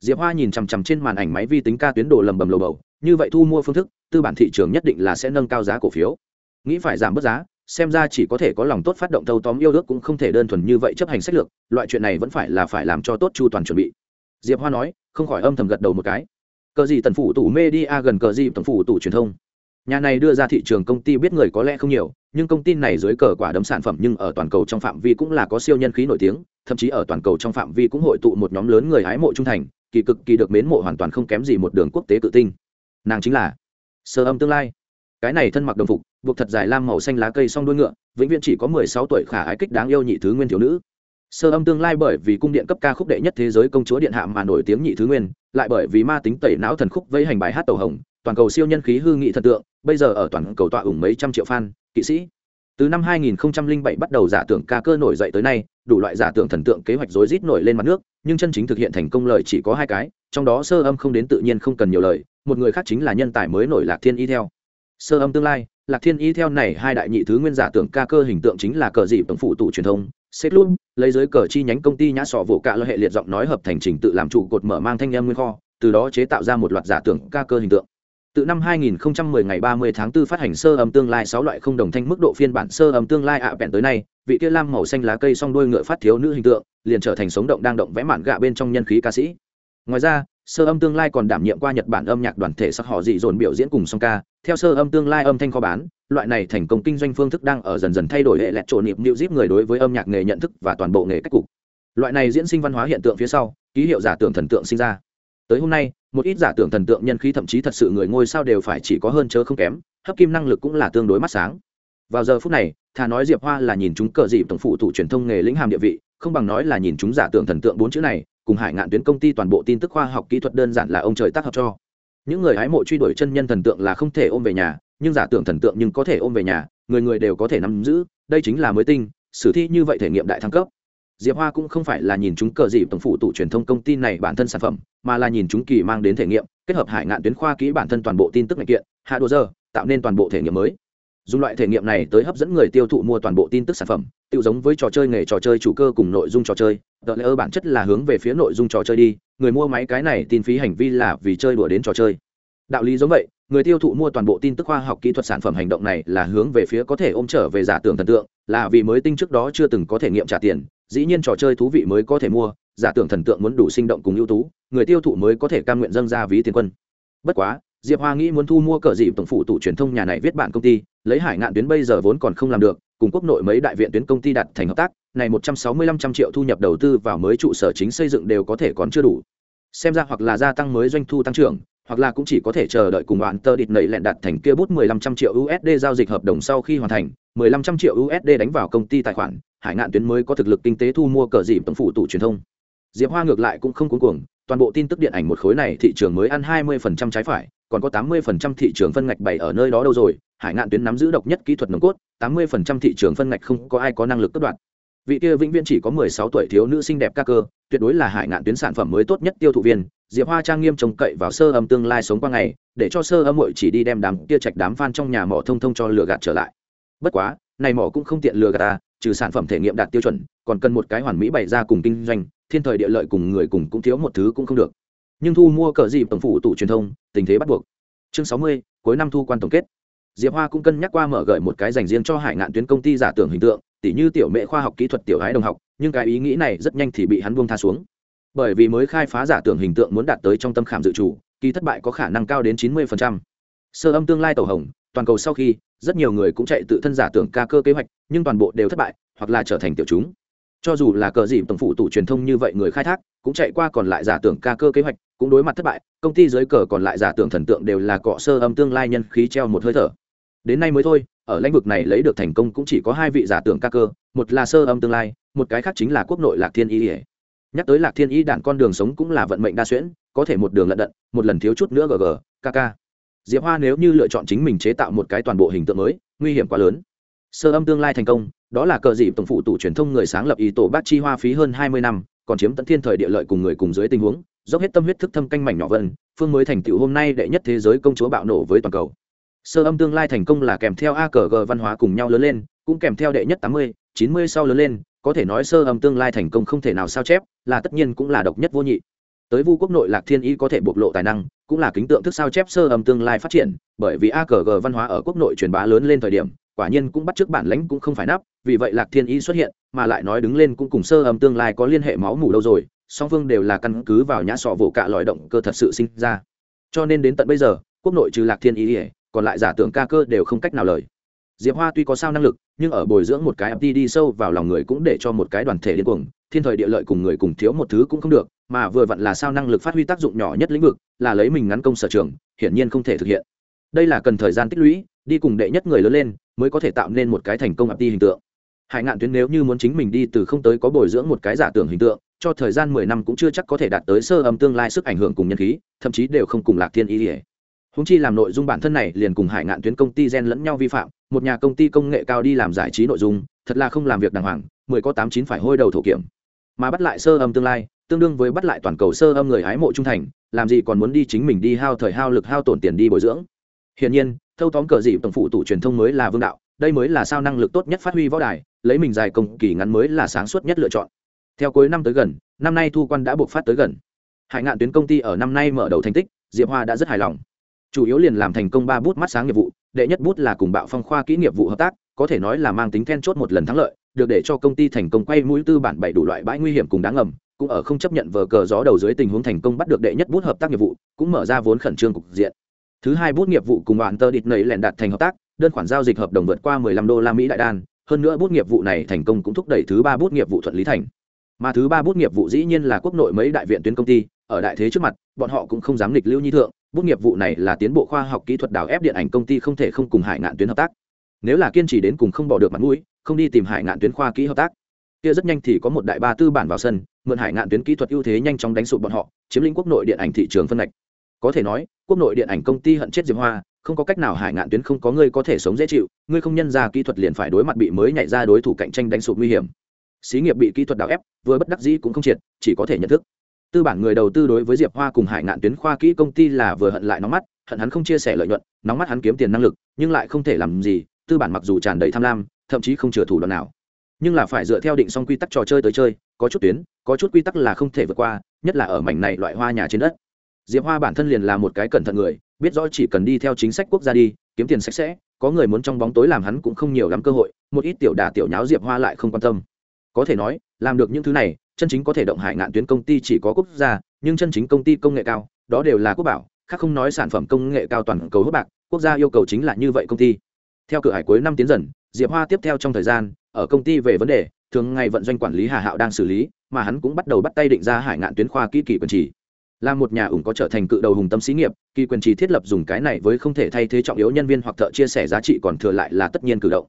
Diệp hoa nhìn chằm chằm trên màn ảnh máy vi tính ca tuyến đồ lầm bầm lầu bầu, như vậy thu mua phương thức, tư bản thị trường nhất định là sẽ nâng cao giá cổ phiếu. Nghĩ phải giảm bớt giá xem ra chỉ có thể có lòng tốt phát động thâu tóm yêu ước cũng không thể đơn thuần như vậy chấp hành sách lược, loại chuyện này vẫn phải là phải làm cho tốt chu toàn chuẩn bị. Diệp hoa nói, không khỏi âm thầm gật đầu một cái. Cờ gì tần phủ tủ media gần cờ gì tần phủ tủ truyền thông? Nhà này đưa ra thị trường công ty biết người có lẽ không nhiều, nhưng công ty này dưới cờ quả đấm sản phẩm nhưng ở toàn cầu trong phạm vi cũng là có siêu nhân khí nổi tiếng, thậm chí ở toàn cầu trong phạm vi cũng hội tụ một nhóm lớn người hái mộ trung thành, kỳ cực kỳ được mến mộ hoàn toàn không kém gì một đường quốc tế tự tinh. Nàng chính là sơ âm tương lai. Cái này thân mặc đồng phục buộc thật dài lam màu xanh lá cây song đuôi ngựa, vĩnh viễn chỉ có mười sáu tuổi khả ái kích đáng yêu nhị thứ nguyên thiếu nữ. Sơ âm tương lai bởi vì cung điện cấp ca khúc đệ nhất thế giới công chúa điện hạ mà nổi tiếng nhị thứ nguyên, lại bởi vì ma tính tẩy não thần khúc vây hành bài hát tàu hồng, toàn cầu siêu nhân khí hư nghị thần tượng, bây giờ ở toàn cầu tọa ủng mấy trăm triệu fan, kỵ sĩ. Từ năm 2007 bắt đầu giả tưởng ca cơ nổi dậy tới nay, đủ loại giả tưởng thần tượng kế hoạch rối rít nổi lên mặt nước, nhưng chân chính thực hiện thành công lời chỉ có hai cái, trong đó sơ âm không đến tự nhiên không cần nhiều lời, một người khác chính là nhân tài mới nổi lạc thiên y theo. Sơ âm tương lai lạc thiên y theo này hai đại nhị thứ nguyên giả tưởng ca cơ hình tượng chính là cờ dị tổng phụ tụ truyền thông xét luôn lấy giới cờ chi nhánh công ty nhã sọ vụ cạ lo hệ liệt giọng nói hợp thành trình tự làm trụ cột mở mang thanh em nguyên kho từ đó chế tạo ra một loạt giả tưởng ca cơ hình tượng từ năm 2010 ngày 30 tháng 4 phát hành sơ âm tương lai 6 loại không đồng thanh mức độ phiên bản sơ âm tương lai ạ à tới nay, vị kia lam màu xanh lá cây song đuôi ngựa phát thiếu nữ hình tượng, liền trở thành sống động đang động vẽ mạn gạ bên trong nhân khí ca sĩ. Ngoài ra, sơ âm tương lai còn đảm nhiệm qua Nhật Bản âm nhạc đoàn thể sắc họ dị dồn biểu diễn cùng song ca, theo sơ âm tương lai âm thanh kho bán, loại này thành công kinh doanh phương thức đang ở dần dần thay đổi hệ lẹt trộn nhịp new zip người đối với âm nhạc nghề nhận thức và toàn bộ nghề cách cục. Loại này diễn sinh văn hóa hiện tượng phía sau, ký hiệu giả tưởng thần tượng sinh ra. Tới hôm nay một ít giả tưởng thần tượng nhân khí thậm chí thật sự người ngôi sao đều phải chỉ có hơn chớ không kém hấp kim năng lực cũng là tương đối mắt sáng. Vào giờ phút này thà nói diệp hoa là nhìn chúng cờ dịp tổng phụ thủ truyền thông nghề lĩnh hàm địa vị không bằng nói là nhìn chúng giả tưởng thần tượng bốn chữ này cùng hải ngạn tuyến công ty toàn bộ tin tức khoa học kỹ thuật đơn giản là ông trời tác hợp cho. Những người hái mộ truy đuổi chân nhân thần tượng là không thể ôm về nhà, nhưng giả tưởng thần tượng nhưng có thể ôm về nhà, người người đều có thể nắm giữ, đây chính là mới tinh, sử thi như vậy thể nghiệm đại thăng cấp. Diệp hoa cũng không phải là nhìn chúng cờ gì tổng phụ tụ truyền thông công ty này bản thân sản phẩm, mà là nhìn chúng kỳ mang đến thể nghiệm, kết hợp hải ngạn tuyến khoa kỹ bản thân toàn bộ tin tức ngạch kiện, hạ đồ giờ, tạo nên toàn bộ thể nghiệm mới. Dùng loại thể nghiệm này tới hấp dẫn người tiêu thụ mua toàn bộ tin tức sản phẩm tự giống với trò chơi nghề trò chơi chủ cơ cùng nội dung trò chơi tờ lễ ơ bản chất là hướng về phía nội dung trò chơi đi, người mua máy cái này tin phí hành vi là vì chơi đùa đến trò chơi. Đạo lý giống vậy, người tiêu thụ mua toàn bộ tin tức khoa học kỹ thuật sản phẩm hành động này là hướng về phía có thể ôm trở về giả tưởng thần tượng, là vì mới tinh trước đó chưa từng có thể nghiệm trả tiền, dĩ nhiên trò chơi thú vị mới có thể mua, giả tưởng thần tượng muốn đủ sinh động cùng ưu tú, người tiêu thụ mới có thể cam nguyện dâng ra ví tiền quân. Bất quá, diệp hoa nghĩ muốn thu mua cờ dịp tổng phụ tụ truyền thông nhà này viết bản công ty, lấy hải ngạn tuyến bây giờ vốn còn không làm được cùng quốc nội mấy đại viện tuyến công ty đặt thành hợp tác này một trăm sáu mươi lăm trăm triệu thu nhập đầu tư vào mới trụ sở chính xây dựng đều có thể còn chưa đủ xem ra hoặc là gia tăng mới doanh thu tăng trưởng hoặc là cũng chỉ có thể chờ đợi cùng bạn tơ địt nảy lẹn đặt thành kia bút 1500 triệu USD giao dịch hợp đồng sau khi hoàn thành, 1500 triệu USD đánh vào công ty tài khoản, Hải Ngạn Tuyến mới có thực lực kinh tế thu mua cờ dịp tổng phụ tụ truyền thông. Diệp Hoa ngược lại cũng không cuống cuồng, toàn bộ tin tức điện ảnh một khối này thị trường mới ăn 20% trái phải, còn có 80% thị trường phân ngạch bày ở nơi đó đâu rồi, Hải Ngạn Tuyến nắm giữ độc nhất kỹ thuật nồng cốt, 80% thị trường phân ngạch không có ai có năng lực cắt đoạn. Vị kia vĩnh viễn chỉ có 16 tuổi thiếu nữ xinh đẹp ca cơ, tuyệt đối là Hải Ngạn Tuyến sản phẩm mới tốt nhất tiêu thụ viên, diệp hoa trang nghiêm trông cậy vào sơ âm tương lai sống qua ngày để cho sơ âm hội chỉ đi đem đám kia trạch đám f trong nhà mỏ thông thông cho lừa gạt trở lại. Bất quá này mỏ cũng không tiện lừa gạt ta trừ sản phẩm thể nghiệm đạt tiêu chuẩn còn cần một cái hoàn mỹ bày ra cùng kinh doanh thiên thời địa lợi cùng người cùng cũng thiếu một thứ cũng không được. Nhưng thu mua cờ dịp tổng phủ tủ truyền thông tình thế bắt buộc. Chương sáu mươi cuối năm thu quan tổng kết diệp hoa cũng cân nhắc qua mở gợi một cái dành riêng cho hải ngạn tuyến công ty giả tưởng hình tượng, tỉ như tiểu mệ khoa học kỹ thuật tiểu hái đồng học, nhưng cái ý nghĩ này rất nhanh thì bị hắn buông tha xuống. Bởi vì mới khai phá giả tưởng hình tượng muốn đạt tới trong tâm khảm dự chủ kỳ thất bại có khả năng cao đến chín mươi sơ âm tương lai tàu hồng, toàn cầu sau khi, rất nhiều người cũng chạy tự thân giả tưởng ca cơ kế hoạch, nhưng toàn bộ đều thất bại, hoặc là trở thành tiểu chúng. Cho dù là cờ gì tổng phụ tủ truyền thông như vậy người khai thác, cũng chạy qua còn lại giả tưởng ca cơ kế hoạch, cũng đối mặt thất bại, công ty dưới cờ còn lại giả tưởng thần tượng đều là cọ sơ âm tương lai nhân khí treo một hơi thở đến nay mới thôi, ở lĩnh vực này lấy được thành công cũng chỉ có hai vị giả tưởng ca cơ, một là sơ âm tương lai, một cái khác chính là quốc nội lạc thiên y. Nhắc tới lạc thiên y đạn con đường sống cũng là vận mệnh đa xuyễn, có thể một đường lận đận, một lần thiếu chút nữa gg kk diệp hoa nếu như lựa chọn chính mình chế tạo một cái toàn bộ hình tượng mới, nguy hiểm quá lớn. Sơ âm tương lai thành công, đó là cờ dị tổng phụ tủ truyền thông người sáng lập ý tổ bát chi hoa phí hơn hai mươi năm, còn chiếm tận thiên thời địa lợi cùng người cùng dưới tình huống, dốc hết tâm huyết thức thâm canh mảnh nhỏ vân, phương mới thành tựu hôm nay đệ nhất thế giới công chúa bạo nổ với toàn cầu sơ âm tương lai thành công là kèm theo a cờ g văn hóa cùng nhau lớn lên, cũng kèm theo đệ nhất tám mươi, chín mươi sau lớn lên, có thể nói sơ âm tương lai thành công không thể nào sao chép, là tất nhiên cũng là độc nhất vô nhị. Tới vu quốc nội lạc thiên y có thể bộc lộ tài năng, cũng là kính tượng thức sao chép sơ âm tương lai phát triển, bởi vì a cờ g văn hóa ở quốc nội truyền bá lớn lên thời điểm, quả nhiên cũng bắt t r ư ớ c bản lãnh cũng không phải nắp, vì vậy lạc thiên y xuất hiện, mà lại nói đứng lên cũng cùng sơ âm tương lai có liên hệ máu mủ đâu rồi, song phương đều là căn cứ vào nhã sọ vỗ cạ lòi động cơ thật sự sinh ra. Cho nên đến tận bây giờ, quốc nội trừ lạc thiên y còn lại giả tưởng ca cơ đều không cách nào lời. Diệp hoa tuy có sao năng lực, nhưng ở bồi dưỡng một cái ft đi sâu vào lòng người cũng để cho một cái đoàn thể điên cuồng, thiên thời địa lợi cùng người cùng thiếu một thứ cũng không được, mà vừa vặn là sao năng lực phát huy tác dụng nhỏ nhất lĩnh vực, là lấy mình ngắn công sở trường, hiển nhiên không thể thực hiện. Đây là cần thời gian tích lũy, đi cùng đệ nhất người lớn lên, mới có thể tạo nên một cái thành công ft hình tượng. Hải ngạn tuyến nếu như muốn chính mình đi từ không tới có bồi dưỡng một cái giả tưởng hình tượng, cho thời gian mười năm cũng chưa chắc có thể đạt tới sơ âm tương lai sức ảnh hưởng cùng nhân khí, thậm chí đều không cùng lạc thiên ý ỉa húng chi làm nội dung bản thân này liền cùng hải ngạn tuyến công ty gen lẫn nhau vi phạm, một nhà công ty công nghệ cao đi làm giải trí nội dung, thật là không làm việc đàng hoàng, mười có tám chín phải hôi đầu thổ kiểm. Mà bắt lại sơ âm tương lai, tương đương với bắt lại toàn cầu sơ âm người hái mộ trung thành, làm gì còn muốn đi chính mình đi hao thời hao lực hao tổn tiền đi bồi dưỡng. Hiển nhiên, thâu tóm cờ dị tổng phụ tủ truyền thông mới là vương đạo, đây mới là sao năng lực tốt nhất phát huy võ đài, lấy mình dài công kỳ ngắn mới là sáng suốt nhất lựa chọn. Theo cuối năm tới gần, năm nay thu quan đã buộc phát tới gần. Hải ngạn tuyến công ty ở năm nay mở đầu thành tích, diệp hoa đã rất hài lòng chủ yếu liền làm thành công ba bút mắt sáng nghiệp vụ, đệ nhất bút là cùng bạo phong khoa kỹ nghiệp vụ hợp tác, có thể nói là mang tính then chốt một lần thắng lợi, được để cho công ty thành công quay mũi tư bản bảy đủ loại bãi nguy hiểm cùng đáng ngầm, cũng ở không chấp nhận vờ cờ gió đầu dưới tình huống thành công bắt được đệ nhất bút hợp tác nghiệp vụ, cũng mở ra vốn khẩn trương cục diện. Thứ hai bút nghiệp vụ cùng đoàn tơ địt nầy lẹn đạt thành hợp tác, đơn khoản giao dịch hợp đồng vượt qua 15 đô la mỹ đại đan, hơn nữa bút nghiệp vụ này thành công cũng thúc đẩy thứ ba bút nghiệp vụ thuận lý thành. Mà thứ ba bút nghiệp vụ dĩ nhiên là quốc nội mấy đại viện tuyến công ty, ở đại thế trước mặt, bọn họ cũng không dám nghịch lưu nhi thượng bút nghiệp vụ này là tiến bộ khoa học kỹ thuật đào ép điện ảnh công ty không thể không cùng hải ngạn tuyến hợp tác. Nếu là kiên trì đến cùng không bỏ được mặt mũi, không đi tìm hải ngạn tuyến khoa kỹ hợp tác. Kia rất nhanh thì có một đại ba tư bản vào sân, mượn hải ngạn tuyến kỹ thuật ưu thế nhanh chóng đánh sụp bọn họ, chiếm lĩnh quốc nội điện ảnh thị trường phân ngạch. Có thể nói, quốc nội điện ảnh công ty hận chết diệp hoa, không có cách nào hải ngạn tuyến không có người có thể sống dễ chịu ngươi không nhân ra kỹ thuật liền phải đối mặt bị mới nhảy ra đối thủ cạnh tranh đánh sụp nguy hiểm. Xí nghiệp bị kỹ thuật đào ép, vừa bất đắc dĩ cũng không triệt, chỉ có thể nhận thức tư bản người đầu tư đối với diệp hoa cùng hải ngạn tuyến khoa kỹ công ty là vừa hận lại nóng mắt, hận hắn không chia sẻ lợi nhuận, nóng mắt hắn kiếm tiền năng lực, nhưng lại không thể làm gì, tư bản mặc dù tràn đầy tham lam, thậm chí không chừa thủ đoạn nào. Nhưng là phải dựa theo định xong quy tắc trò chơi tới chơi, có chút tuyến, có chút quy tắc là không thể vượt qua, nhất là ở mảnh này loại hoa nhà trên đất. Diệp hoa bản thân liền là một cái cẩn thận người, biết rõ chỉ cần đi theo chính sách quốc gia đi, kiếm tiền sạch sẽ, có người muốn trong bóng tối làm hắn cũng không nhiều lắm cơ hội, một ít tiểu đà tiểu nháo diệp hoa lại không quan tâm. Có thể nói, làm được những thứ này chân chính có thể động hải ngạn tuyến công ty chỉ có quốc gia, nhưng chân chính công ty công nghệ cao, đó đều là quốc bảo, khác không nói sản phẩm công nghệ cao toàn cầu hốt bạc, quốc gia yêu cầu chính là như vậy công ty. Theo cửa hải cuối năm tiến dần, diệp hoa tiếp theo trong thời gian, ở công ty về vấn đề, thường ngày vận doanh quản lý hà hạo đang xử lý, mà hắn cũng bắt đầu bắt tay định ra hải ngạn tuyến khoa kỹ kỷ quyền trì. Là một nhà ủng có trở thành cự đầu hùng tâm xí nghiệp, kỳ quyền trì thiết lập dùng cái này với không thể thay thế trọng yếu nhân viên hoặc thợ chia sẻ giá trị còn thừa lại là tất nhiên cử động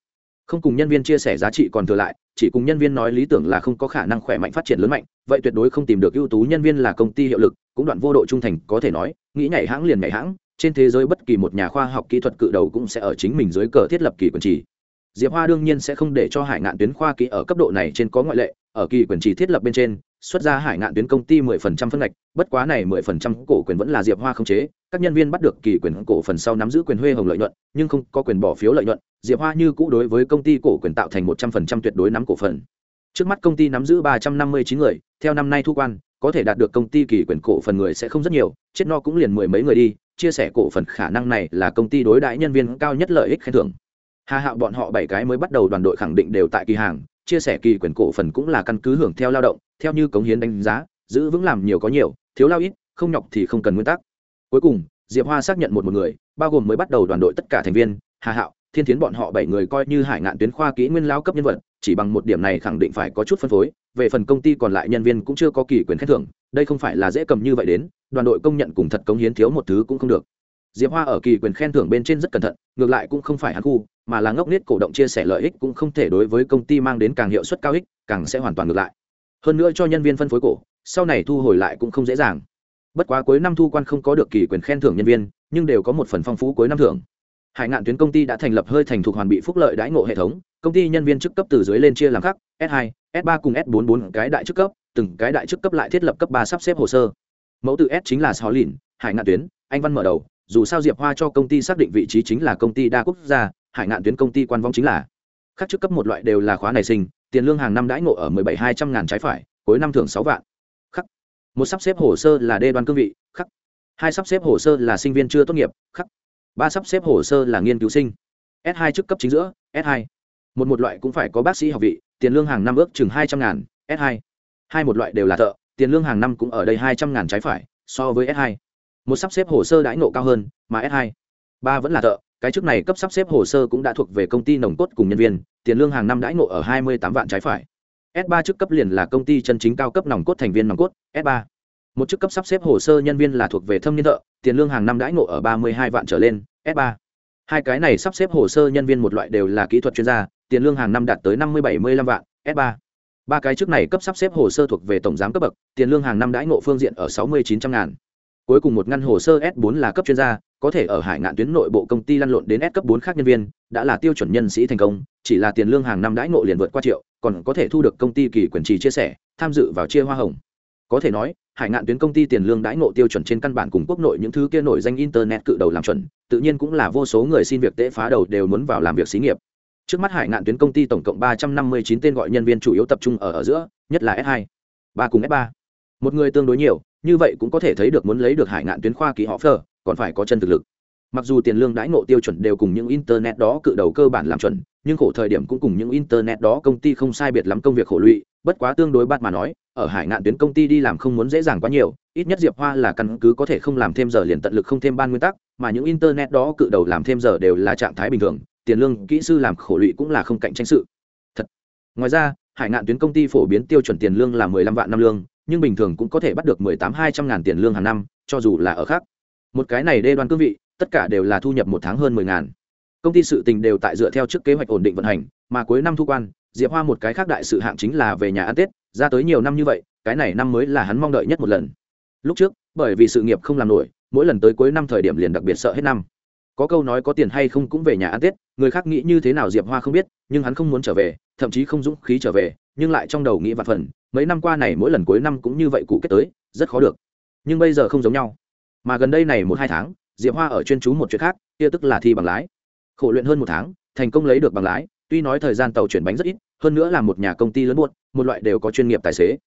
không cùng nhân viên chia sẻ giá trị còn thừa lại, chỉ cùng nhân viên nói lý tưởng là không có khả năng khỏe mạnh phát triển lớn mạnh, vậy tuyệt đối không tìm được ưu tú nhân viên là công ty hiệu lực, cũng đoạn vô độ trung thành, có thể nói, nghĩ nhảy hãng liền nhảy hãng, trên thế giới bất kỳ một nhà khoa học kỹ thuật cự đầu cũng sẽ ở chính mình dưới cờ thiết lập kỳ quyền trì. Diệp hoa đương nhiên sẽ không để cho hải ngạn tuyến khoa kỹ ở cấp độ này trên có ngoại lệ, ở kỳ quyền trì thiết lập bên trên xuất ra hải ngạn tuyến công ty 10% phân ngạch, bất quá này 10% cổ quyền vẫn là Diệp Hoa không chế, các nhân viên bắt được kỳ quyền cổ phần sau nắm giữ quyền huê hồng lợi nhuận, nhưng không có quyền bỏ phiếu lợi nhuận, Diệp Hoa như cũ đối với công ty cổ quyền tạo thành 100% tuyệt đối nắm cổ phần. Trước mắt công ty nắm giữ 359 người, theo năm nay thu quan, có thể đạt được công ty kỳ quyền cổ phần người sẽ không rất nhiều, chết no cũng liền mười mấy người đi, chia sẻ cổ phần khả năng này là công ty đối đãi nhân viên cao nhất lợi ích khen thưởng. Hà Hạo bọn họ bảy cái mới bắt đầu đoàn đội khẳng định đều tại kỳ hàng, chia sẻ kỳ quyền cổ phần cũng là căn cứ hưởng theo lao động, theo như cống hiến đánh giá, giữ vững làm nhiều có nhiều, thiếu lao ít, không nhọc thì không cần nguyên tắc. Cuối cùng, diệp hoa xác nhận một một người, bao gồm mới bắt đầu đoàn đội tất cả thành viên, hà hạo, thiên tiến bọn họ bảy người coi như hải ngạn tuyến khoa kỹ nguyên lao cấp nhân vật, chỉ bằng một điểm này khẳng định phải có chút phân phối, về phần công ty còn lại nhân viên cũng chưa có kỳ quyền khen thưởng, đây không phải là dễ cầm như vậy đến, đoàn đội công nhận cùng thật cống hiến thiếu một thứ cũng không được diệp hoa ở kỳ quyền khen thưởng bên trên rất cẩn thận, ngược lại cũng không phải hắn khu, mà là ngốc nết cổ động chia sẻ lợi ích cũng không thể đối với công ty mang đến càng hiệu suất cao ích, càng sẽ hoàn toàn ngược lại. Hơn nữa cho nhân viên phân phối cổ, sau này thu hồi lại cũng không dễ dàng. Bất quá cuối năm thu quan không có được kỳ quyền khen thưởng nhân viên, nhưng đều có một phần phong phú cuối năm thưởng. Hải ngạn tuyến công ty đã thành lập hơi thành thuộc hoàn bị phúc lợi đãi ngộ hệ thống, công ty nhân viên chức cấp từ dưới lên chia làm khác s 2 s 3 cùng s 4 bốn cái đại chức cấp, từng cái đại chức cấp lại thiết lập cấp ba sắp xếp hồ sơ. Mẫu tự s chính là sáu lìn, hải ngạn tuyến, anh văn mở đầu dù sao diệp hoa cho công ty xác định vị trí chính là công ty đa quốc gia, hải ngạn tuyến công ty quan vong chính là. Khác chức cấp một loại đều là khóa này sinh, tiền lương hàng năm đãi ngộ ở mười bảy hai trăm ngàn trái phải, cuối năm thưởng sáu vạn. Khắc. Một sắp xếp hồ sơ là đê đoan cương vị, khắc. Hai sắp xếp hồ sơ là sinh viên chưa tốt nghiệp, khắc. Ba sắp xếp hồ sơ là nghiên cứu sinh. S hai chức cấp chính giữa, s hai. Một một loại cũng phải có bác sĩ học vị, tiền lương hàng năm ước chừng hai trăm ngàn, s hai. Hai một loại đều là thợ, tiền lương hàng năm cũng ở đây hai trăm ngàn trái phải, so với s hai một sắp xếp hồ sơ đãi ngộ cao hơn, mà s 2 ba vẫn là thợ, cái chức này cấp sắp xếp hồ sơ cũng đã thuộc về công ty nồng cốt cùng nhân viên, tiền lương hàng năm đãi ngộ ở hai mươi tám vạn trái phải. S 3 chức cấp liền là công ty chân chính cao cấp nòng cốt thành viên nòng cốt, s 3 một chức cấp sắp xếp hồ sơ nhân viên là thuộc về thâm niên thợ, tiền lương hàng năm đãi ngộ ở ba mươi hai vạn trở lên, s 3 hai cái này sắp xếp hồ sơ nhân viên một loại đều là kỹ thuật chuyên gia, tiền lương hàng năm đạt tới năm mươi bảy mươi lăm vạn, s 3 ba cái chức này cấp sắp xếp hồ sơ thuộc về tổng giám cấp bậc, tiền lương hàng năm đãi ngộ phương diện ở sáu mươi chín trăm ngàn cuối cùng một ngăn hồ sơ s 4 là cấp chuyên gia có thể ở hải ngạn tuyến nội bộ công ty lăn lộn đến S cấp 4 khác nhân viên, đã là tiêu chuẩn nhân sĩ thành công, chỉ là tiền lương hàng năm đãi ngộ liền vượt qua triệu, còn có thể thu được công ty kỳ quyền trì chia sẻ, tham dự vào chia hoa hồng. Có thể nói, hải ngạn tuyến công ty tiền lương đãi ngộ tiêu chuẩn trên căn bản cùng quốc nội những thứ kia nổi danh internet cự đầu làm chuẩn, tự nhiên cũng là vô số người xin việc tễ phá đầu đều muốn vào làm việc xí nghiệp. Trước mắt hải ngạn tuyến công ty tổng cộng ba trăm năm mươi chín tên gọi nhân viên chủ yếu tập trung ở ở giữa, nhất là S2, ba cùng S3. Một người tương đối nhiều, như vậy cũng có thể thấy được muốn lấy được hải ngạn tuyến khoa kỹ họ phở, còn phải có chân thực lực. Mặc dù tiền lương đãi ngộ tiêu chuẩn đều cùng những internet đó cự đầu cơ bản làm chuẩn nhưng khổ thời điểm cũng cùng những internet đó công ty không sai biệt lắm công việc khổ lụy bất quá tương đối bạn mà nói ở hải ngạn tuyến công ty đi làm không muốn dễ dàng quá nhiều ít nhất diệp hoa là căn cứ có thể không làm thêm giờ liền tận lực không thêm ban nguyên tắc mà những internet đó cự đầu làm thêm giờ đều là trạng thái bình thường tiền lương kỹ sư làm khổ lụy cũng là không cạnh tranh sự. Thật. Ngoài ra hải ngạn tuyến công ty phổ biến tiêu chuẩn tiền lương là mười lăm vạn năm lương nhưng bình thường cũng có thể bắt được mười tám hai trăm ngàn tiền lương hàng năm, cho dù là ở khác. Một cái này đê đoan cương vị, tất cả đều là thu nhập một tháng hơn mười ngàn. Công ty sự tình đều tại dựa theo trước kế hoạch ổn định vận hành, mà cuối năm thu quan, diệp hoa một cái khác đại sự hạng chính là về nhà ăn tết, ra tới nhiều năm như vậy, cái này năm mới là hắn mong đợi nhất một lần. Lúc trước, bởi vì sự nghiệp không làm nổi, mỗi lần tới cuối năm thời điểm liền đặc biệt sợ hết năm. Có câu nói có tiền hay không cũng về nhà ăn tết, người khác nghĩ như thế nào diệp hoa không biết, nhưng hắn không muốn trở về, thậm chí không dũng khí trở về nhưng lại trong đầu nghĩ vạn phần, mấy năm qua này mỗi lần cuối năm cũng như vậy cụ kết tới, rất khó được. Nhưng bây giờ không giống nhau. Mà gần đây này một hai tháng, diệp hoa ở chuyên chú một chuyện khác, kia tức là thi bằng lái. Khổ luyện hơn một tháng, thành công lấy được bằng lái, tuy nói thời gian tàu chuyển bánh rất ít, hơn nữa là một nhà công ty lớn buốt, một loại đều có chuyên nghiệp tài xế.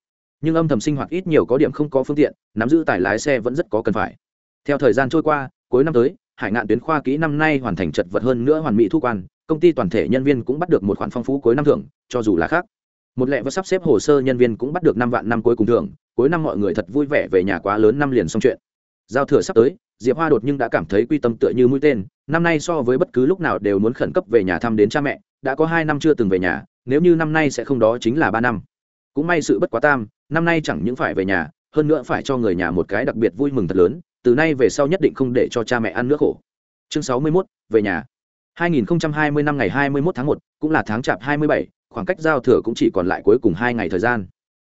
Nhưng âm thầm sinh hoạt ít nhiều có điểm không có phương tiện, nắm giữ tài lái xe vẫn rất có cần phải. Theo thời gian trôi qua, cuối năm tới, hải ngạn tuyến khoa kỹ năm nay hoàn thành chật vật hơn nữa hoàn mỹ thu quan, công ty toàn thể nhân viên cũng bắt được một khoản phong phú cuối năm thưởng, cho dù là khác một lệ và sắp xếp hồ sơ nhân viên cũng bắt được năm vạn năm cuối cùng thưởng cuối năm mọi người thật vui vẻ về nhà quá lớn năm liền xong chuyện. Giao thừa sắp tới diệp hoa đột nhưng đã cảm thấy quy tâm tựa như mũi tên năm nay so với bất cứ lúc nào đều muốn khẩn cấp về nhà thăm đến cha mẹ đã có hai năm chưa từng về nhà nếu như năm nay sẽ không đó chính là ba năm. Cũng may sự bất quá tam năm nay chẳng những phải về nhà hơn nữa phải cho người nhà một cái đặc biệt vui mừng thật lớn từ nay về sau nhất định không để cho cha mẹ ăn nước khổ. Chương sáu mươi 61, về nhà. 2020 năm ngày 21 tháng 1, cũng là tháng chạp 27, khoảng cách giao thừa cũng chỉ còn lại cuối cùng hai ngày thời gian.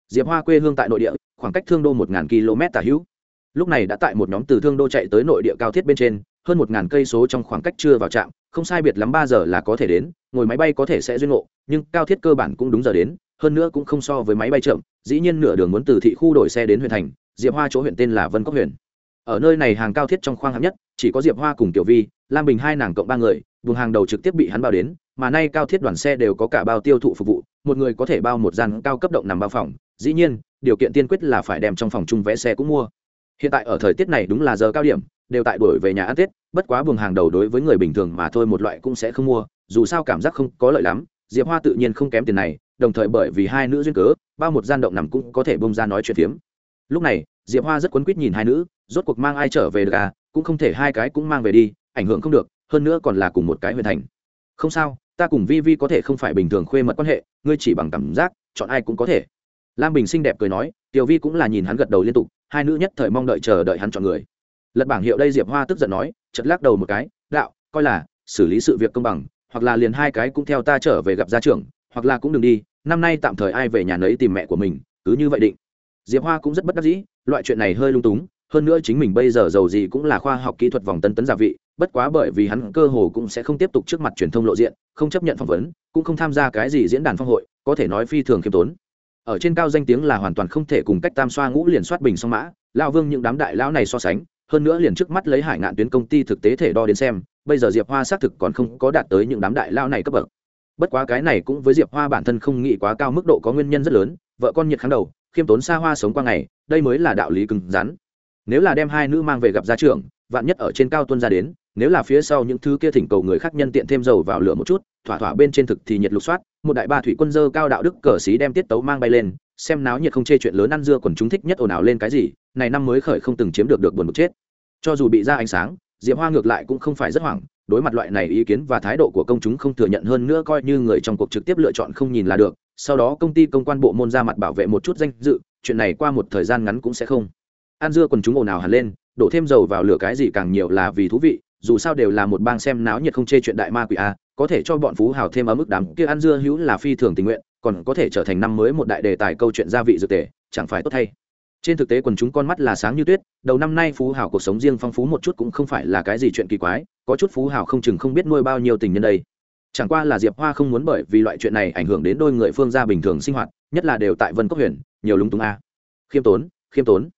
Diệp hoa quê hương tại nội địa, khoảng cách thương đô một km tả hữu. Lúc này đã tại một nhóm từ thương đô chạy tới nội địa cao thiết bên trên, hơn một ngàn cây số trong khoảng cách chưa vào trạm, không sai biệt lắm ba giờ là có thể đến, ngồi máy bay có thể sẽ duyên ngộ, nhưng cao thiết cơ bản cũng đúng giờ đến, hơn nữa cũng không so với máy bay chậm, dĩ nhiên nửa đường muốn từ thị khu đổi xe đến huyện thành, diệp hoa chỗ huyện tên là vân cốc huyện ở nơi này hàng cao thiết trong khoang hạng nhất, chỉ có diệp hoa cùng tiểu vi, lam bình hai nàng cộng ba người, buồng hàng đầu trực tiếp bị hắn bao đến mà nay cao thiết đoàn xe đều có cả bao tiêu thụ phục vụ, một người có thể bao một gian cao cấp động nằm bao phòng. Dĩ nhiên, điều kiện tiên quyết là phải đem trong phòng chung vé xe cũng mua. Hiện tại ở thời tiết này đúng là giờ cao điểm, đều tại đuổi về nhà ăn tết, bất quá buồng hàng đầu đối với người bình thường mà thôi một loại cũng sẽ không mua, dù sao cảm giác không có lợi lắm. Diệp hoa tự nhiên không kém tiền này, đồng thời bởi vì hai nữ duyên cớ, bao một gian động nằm cũng có thể bông ra nói chuyện phiếm. Lúc này, diệp hoa rất quấn quýt nhìn hai nữ, rốt cuộc mang ai trở về được à? Cũng không thể hai cái cũng mang về đi, ảnh hưởng không được, hơn nữa còn là cùng một cái huyền thành không sao, ta cùng vi vi có thể không phải bình thường khuê mật quan hệ, ngươi chỉ bằng cảm giác, chọn ai cũng có thể. Lam bình xinh đẹp cười nói, tiểu vi cũng là nhìn hắn gật đầu liên tục, hai nữ nhất thời mong đợi chờ đợi hắn chọn người. Lật bảng hiệu đây diệp hoa tức giận nói chật lắc đầu một cái, đạo, coi là, xử lý sự việc công bằng, hoặc là liền hai cái cũng theo ta trở về gặp gia trưởng, hoặc là cũng đừng đi, năm nay tạm thời ai về nhà nấy tìm mẹ của mình, cứ như vậy định. Diệp hoa cũng rất bất đắc dĩ, loại chuyện này hơi lung túng hơn nữa chính mình bây giờ giàu gì cũng là khoa học kỹ thuật vòng tân tấn gia vị, bất quá bởi vì hắn cơ hồ cũng sẽ không tiếp tục trước mặt truyền thông lộ diện, không chấp nhận phỏng vấn, cũng không tham gia cái gì diễn đàn phong hội, có thể nói phi thường khiêm tốn. Ở trên cao danh tiếng là hoàn toàn không thể cùng cách tam xoa ngũ liền soát bình song mã lao vương những đám đại lão này so sánh, hơn nữa liền trước mắt lấy hải ngạn tuyến công ty thực tế thể đo đến xem, bây giờ diệp hoa xác thực còn không có đạt tới những đám đại lao này cấp bậc. Bất quá cái này cũng với diệp hoa bản thân không nghĩ quá cao mức độ có nguyên nhân rất lớn, vợ con nhiệt kháng đầu, khiêm tốn xa hoa sống qua ngày, đây mới là đạo lý cứng rắn nếu là đem hai nữ mang về gặp gia trưởng, vạn nhất ở trên cao tuân ra đến, nếu là phía sau những thứ kia thỉnh cầu người khác nhân tiện thêm dầu vào lửa một chút, thỏa thỏa bên trên thực thì nhiệt lục soát, một đại ba thủy quân dơ cao đạo đức cờ xí đem tiết tấu mang bay lên, xem náo nhiệt không chê chuyện lớn ăn dưa còn chúng thích nhất ồn ào lên cái gì, này năm mới khởi không từng chiếm được được buồn một chết. Cho dù bị ra ánh sáng, diệp hoa ngược lại cũng không phải rất hoảng, đối mặt loại này ý kiến và thái độ của công chúng không thừa nhận hơn nữa coi như người trong cuộc trực tiếp lựa chọn không nhìn là được, sau đó công ty công quan bộ môn ra mặt bảo vệ một chút danh dự, chuyện này qua một thời gian ngắn cũng sẽ không an dưa còn chúng ồn ào hẳn lên, đổ thêm dầu vào lửa cái gì càng nhiều là vì thú vị, dù sao đều là một bang xem náo nhiệt không chê chuyện đại ma quỷ a có thể cho bọn phú hào thêm ở mức đám kia ăn dưa hữu là phi thường tình nguyện, còn có thể trở thành năm mới một đại đề tài câu chuyện gia vị dược tề, chẳng phải tốt thay. Trên thực tế quần chúng con mắt là sáng như tuyết, đầu năm nay phú hào cuộc sống riêng phong phú một chút cũng không phải là cái gì chuyện kỳ quái, có chút phú hào không chừng không biết nuôi bao nhiêu tình nhân đây. Chẳng qua là diệp hoa không muốn bởi vì loại chuyện này ảnh hưởng đến đôi người phương gia bình thường sinh hoạt, nhất là đều tại vân cốc huyền, nhiều lúng túng a. Khiêm tốn khiêm tốn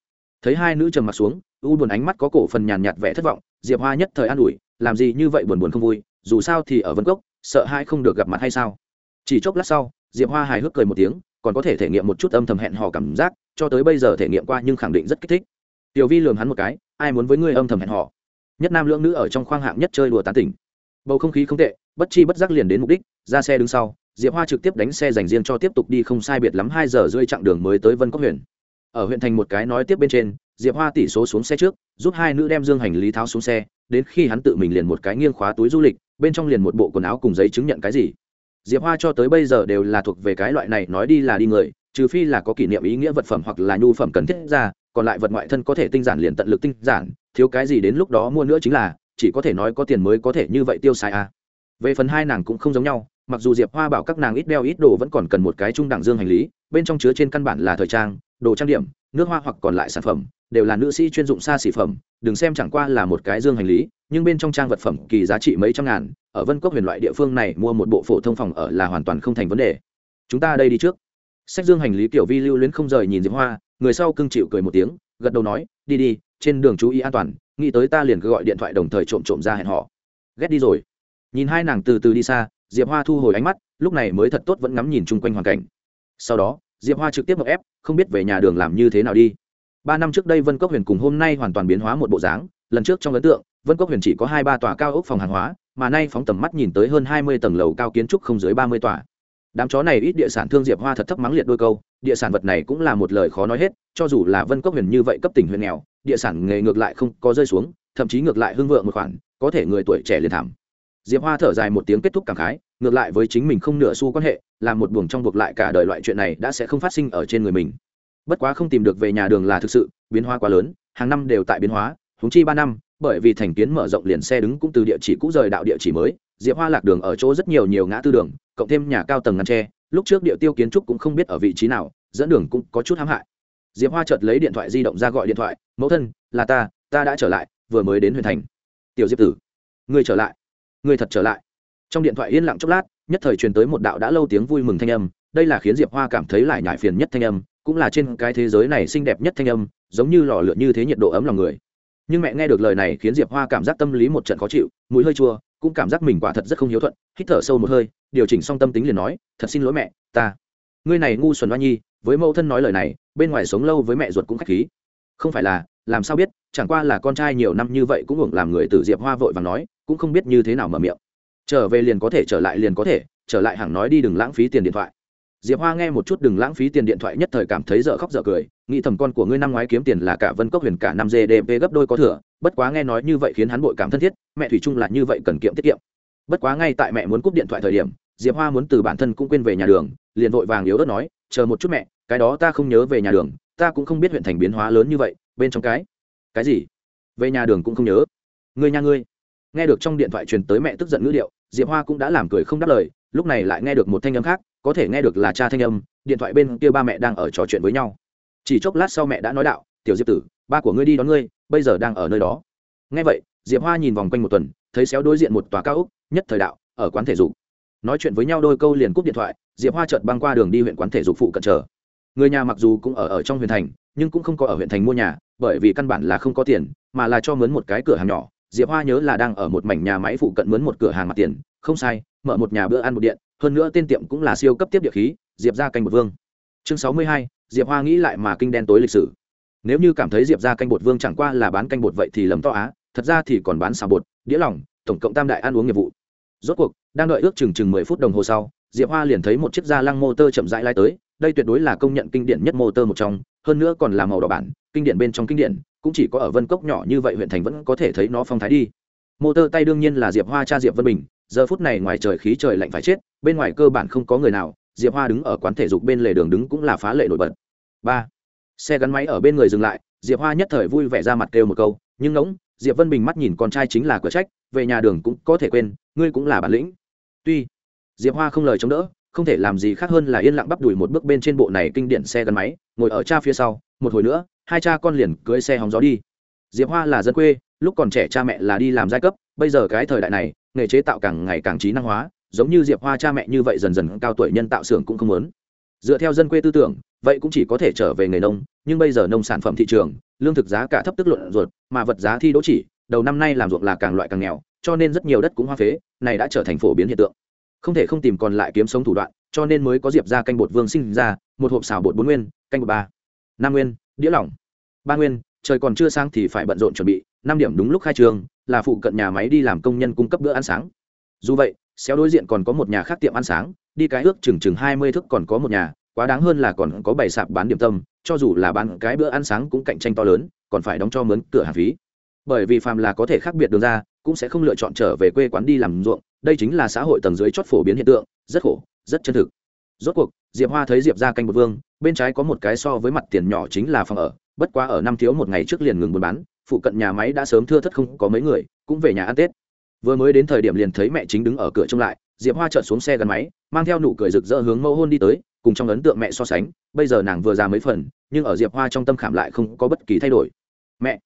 thấy hai nữ trầm mặt xuống, u buồn ánh mắt có cổ phần nhàn nhạt vẻ thất vọng, diệp hoa nhất thời an ủi, làm gì như vậy buồn buồn không vui, dù sao thì ở vân cốc, sợ hai không được gặp mặt hay sao? Chỉ chốc lát sau, diệp hoa hài hước cười một tiếng, còn có thể thể nghiệm một chút âm thầm hẹn hò cảm giác, cho tới bây giờ thể nghiệm qua nhưng khẳng định rất kích thích. Tiểu vi lường hắn một cái, ai muốn với ngươi âm thầm hẹn hò? Nhất nam lưỡng nữ ở trong khoang hạng nhất chơi đùa tán tỉnh. Bầu không khí không tệ, bất chi bất giác liền đến mục đích, ra xe đứng sau, diệp hoa trực tiếp đánh xe dành riêng cho tiếp tục đi không sai biệt lắm hai giờ rơi chặng đường mới tới vân cốc huyện ở huyện thành một cái nói tiếp bên trên, diệp hoa tỷ số xuống xe trước, giúp hai nữ đem dương hành lý tháo xuống xe, đến khi hắn tự mình liền một cái nghiêng khóa túi du lịch, bên trong liền một bộ quần áo cùng giấy chứng nhận cái gì diệp hoa cho tới bây giờ đều là thuộc về cái loại này nói đi là đi người, trừ phi là có kỷ niệm ý nghĩa vật phẩm hoặc là nhu phẩm cần thiết ra, còn lại vật ngoại thân có thể tinh giản liền tận lực tinh giản, thiếu cái gì đến lúc đó mua nữa chính là, chỉ có thể nói có tiền mới có thể như vậy tiêu xài à. về phần hai nàng cũng không giống nhau, mặc dù diệp hoa bảo các nàng ít đeo ít đồ vẫn còn cần một cái trung đẳng dương hành lý, bên trong chứa trên căn bản là thời trang đồ trang điểm, nước hoa hoặc còn lại sản phẩm, đều là nữ sĩ chuyên dụng xa xỉ phẩm, đừng xem chẳng qua là một cái dương hành lý, nhưng bên trong trang vật phẩm kỳ giá trị mấy trăm ngàn, ở vân cốc huyền loại địa phương này mua một bộ phổ thông phòng ở là hoàn toàn không thành vấn đề. Chúng ta đây đi trước. Sách dương hành lý kiểu vi lưu luyến không rời nhìn diệp hoa, người sau cưng chịu cười một tiếng, gật đầu nói, đi đi, trên đường chú ý an toàn, nghĩ tới ta liền gọi điện thoại đồng thời trộm trộm ra hẹn họ ghét đi rồi. Nhìn hai nàng từ từ đi xa, diệp hoa thu hồi ánh mắt, lúc này mới thật tốt vẫn ngắm nhìn chung quanh hoàn cảnh. Sau đó diệp hoa trực tiếp ngọc ép, không biết về nhà đường làm như thế nào đi. Ba năm trước đây vân cốc huyền cùng hôm nay hoàn toàn biến hóa một bộ dáng. Lần trước trong ấn tượng, vân cốc huyền chỉ có hai ba tòa cao ốc phòng hàng hóa, mà nay phóng tầm mắt nhìn tới hơn hai mươi tầng lầu cao kiến trúc không dưới ba mươi tòa. Đám chó này ít địa sản thương diệp hoa thật thấp mắng liệt đôi câu, địa sản vật này cũng là một lời khó nói hết, cho dù là vân cốc huyền như vậy cấp tỉnh huyền nghèo, địa sản nghề ngược lại không có rơi xuống, thậm chí ngược lại hưng vượng một khoản, có thể người tuổi trẻ liền thảm diệp hoa thở dài một tiếng kết thúc cảm khái, ngược lại với chính mình không nửa xu quan hệ làm một buồng trong buộc lại cả đời loại chuyện này đã sẽ không phát sinh ở trên người mình. Bất quá không tìm được về nhà đường là thực sự, biến hóa quá lớn, hàng năm đều tại biến hóa húng chi ba năm, bởi vì thành kiến mở rộng liền xe đứng cũng từ địa chỉ cũ rời đạo địa chỉ mới, diệp hoa lạc đường ở chỗ rất nhiều nhiều ngã tư đường, cộng thêm nhà cao tầng ngăn tre, lúc trước địa tiêu kiến trúc cũng không biết ở vị trí nào, dẫn đường cũng có chút hãm hại. Diệp hoa chợt lấy điện thoại di động ra gọi điện thoại, mẫu thân, là ta ta đã trở lại, vừa mới đến huyền thành. Tiểu diệp tử người trở lại người thật trở lại. Trong điện thoại yên lặng chốc lát, nhất thời truyền tới một đạo đã lâu tiếng vui mừng thanh âm, đây là khiến diệp hoa cảm thấy lại nhải phiền nhất thanh âm, cũng là trên cái thế giới này xinh đẹp nhất thanh âm, giống như lò lửa như thế nhiệt độ ấm lòng người. Nhưng mẹ nghe được lời này khiến diệp hoa cảm giác tâm lý một trận khó chịu mũi hơi chua, cũng cảm giác mình quả thật rất không hiếu thuận, hít thở sâu một hơi, điều chỉnh xong tâm tính liền nói, thật xin lỗi mẹ, ta, ngươi này ngu xuẩn hoa nhi, với mẫu thân nói lời này, bên ngoài sống lâu với mẹ ruột cũng k h á c h khí. Không phải là, làm sao biết, chẳng qua là con trai nhiều năm như vậy cũng hưởng làm người từ diệp hoa vội và nói cũng không biết như thế nào mở miệng. Trở về liền có thể, trở lại liền có thể, trở lại hẳn nói đi đừng lãng phí tiền điện thoại. Diệp hoa nghe một chút đừng lãng phí tiền điện thoại nhất thời cảm thấy dở khóc dở cười, nghĩ thầm con của ngươi năm ngoái kiếm tiền là cả vân cốc huyền cả năm gdp gấp đôi có thừa, bất quá nghe nói như vậy khiến hắn bội cảm thân thiết, mẹ thủy chung là như vậy cần kiệm tiết kiệm. Bất quá ngay tại mẹ muốn cúp điện thoại thời điểm, diệp hoa muốn từ bản thân cũng quên về nhà đường, liền vội vàng yếu ớt nói, chờ một chút mẹ, cái đó ta không nhớ về nhà đường, ta cũng không biết huyện thành biến hóa lớn như vậy, bên trong cái cái gì? Về nhà đường cũng không nhớ. Ngươi nhà ngươi nghe được trong điện thoại truyền tới mẹ tức giận ngữ điệu, diệp hoa cũng đã làm cười không đáp lời, lúc này lại nghe được một thanh âm khác, có thể nghe được là cha thanh âm, điện thoại bên kia ba mẹ đang ở trò chuyện với nhau. Chỉ chốc lát sau mẹ đã nói đạo, tiểu diệp tử, ba của ngươi đi đón ngươi, bây giờ đang ở nơi đó. Nghe vậy, diệp hoa nhìn vòng quanh một tuần, thấy xéo đối diện một tòa cao úc nhất thời đạo, ở quán thể dục. Nói chuyện với nhau đôi câu liền cúp điện thoại, diệp hoa chợt băng qua đường đi huyện quán thể dục phụ cận chờ. Người nhà mặc dù cũng ở ở trong huyện thành, nhưng cũng không có ở huyện thành mua nhà, bởi vì căn bản là không có tiền, mà là cho mướn một cái cửa hàng nhỏ diệp hoa nhớ là đang ở một mảnh nhà máy phụ cận mướn một cửa hàng mặt tiền, không sai, mở một nhà bữa ăn một điện, hơn nữa tên tiệm cũng là siêu cấp tiếp địa khí, diệp ra canh một vương. Chương sáu mươi hai, diệp hoa nghĩ lại mà kinh đen tối lịch sử. Nếu như cảm thấy diệp ra canh bột vương chẳng qua là bán canh bột vậy thì lầm to á, thật ra thì còn bán xào bột, đĩa lỏng, tổng cộng tam đại ăn uống nghiệp vụ. Rốt cuộc, đang đợi ước chừng chừng mười phút đồng hồ sau, diệp hoa liền thấy một chiếc da lăng motor chậm rãi lai tới, đây tuyệt đối là công nhận kinh điển nhất motor một trong hơn nữa còn là màu đỏ bản, kinh điển bên trong kinh điển, cũng chỉ có ở vân cốc nhỏ như vậy huyện thành vẫn có thể thấy nó phong thái đi. Mô tơ tay đương nhiên là diệp hoa cha diệp vân bình, giờ phút này ngoài trời khí trời lạnh phải chết, bên ngoài cơ bản không có người nào, diệp hoa đứng ở quán thể dục bên lề đường đứng cũng là phá lệ nổi bật. Ba, xe gắn máy ở bên người dừng lại, diệp hoa nhất thời vui vẻ ra mặt kêu một câu, nhưng ngỗng, diệp vân bình mắt nhìn con trai chính là cửa trách, về nhà đường cũng có thể quên, ngươi cũng là bản lĩnh. Tuy, diệp hoa không lời chống đỡ không thể làm gì khác hơn là yên lặng bắp đùi một bước bên trên bộ này kinh điển xe gắn máy, ngồi ở cha phía sau, một hồi nữa, hai cha con liền cưới xe hóng gió đi. Diệp hoa là dân quê, lúc còn trẻ cha mẹ là đi làm giai cấp, bây giờ cái thời đại này, nghề chế tạo càng ngày càng trí năng hóa, giống như diệp hoa cha mẹ như vậy dần dần cao tuổi nhân tạo xưởng cũng không muốn. Dựa theo dân quê tư tưởng, vậy cũng chỉ có thể trở về nghề nông, nhưng bây giờ nông sản phẩm thị trường, lương thực giá cả thấp tức luận ruột, mà vật giá thi đỗ chỉ, đầu năm nay làm ruộng là càng loại càng nghèo, cho nên rất nhiều đất cũng hoa phế, này đã trở thành phổ biến hiện tượng không thể không tìm còn lại kiếm sống thủ đoạn, cho nên mới có diệp ra canh bột vương sinh ra, một hộp xào bột bốn nguyên, canh bột ba, năm nguyên, đĩa lỏng, ba nguyên, trời còn chưa sang thì phải bận rộn chuẩn bị, năm điểm đúng lúc khai trường, là phụ cận nhà máy đi làm công nhân cung cấp bữa ăn sáng. Dù vậy, xéo đối diện còn có một nhà khác tiệm ăn sáng, đi cái ước chừng chừng hai mươi thức còn có một nhà, quá đáng hơn là còn có bảy sạp bán điểm tâm, cho dù là bán cái bữa ăn sáng cũng cạnh tranh to lớn, còn phải đóng cho mướn cửa hàng phí bởi vì phàm là có thể khác biệt đường ra, cũng sẽ không lựa chọn trở về quê quán đi làm ruộng, đây chính là xã hội tầng dưới chót phổ biến hiện tượng, rất khổ, rất chân thực. Rốt cuộc, diệp hoa thấy diệp ra canh một vương, bên trái có một cái so với mặt tiền nhỏ chính là phòng ở, bất quá ở năm thiếu một ngày trước liền ngừng buôn bán, phụ cận nhà máy đã sớm thưa thất không có mấy người, cũng về nhà ăn tết. Vừa mới đến thời điểm liền thấy mẹ chính đứng ở cửa trông lại, diệp hoa chợt xuống xe gắn máy, mang theo nụ cười rực rỡ hướng mẫu hôn đi tới, cùng trong ấn tượng mẹ so sánh, bây giờ nàng vừa ra mấy phần, nhưng ở diệp hoa trong tâm khảm lại không có bất kỳ thay đổi. Mẹ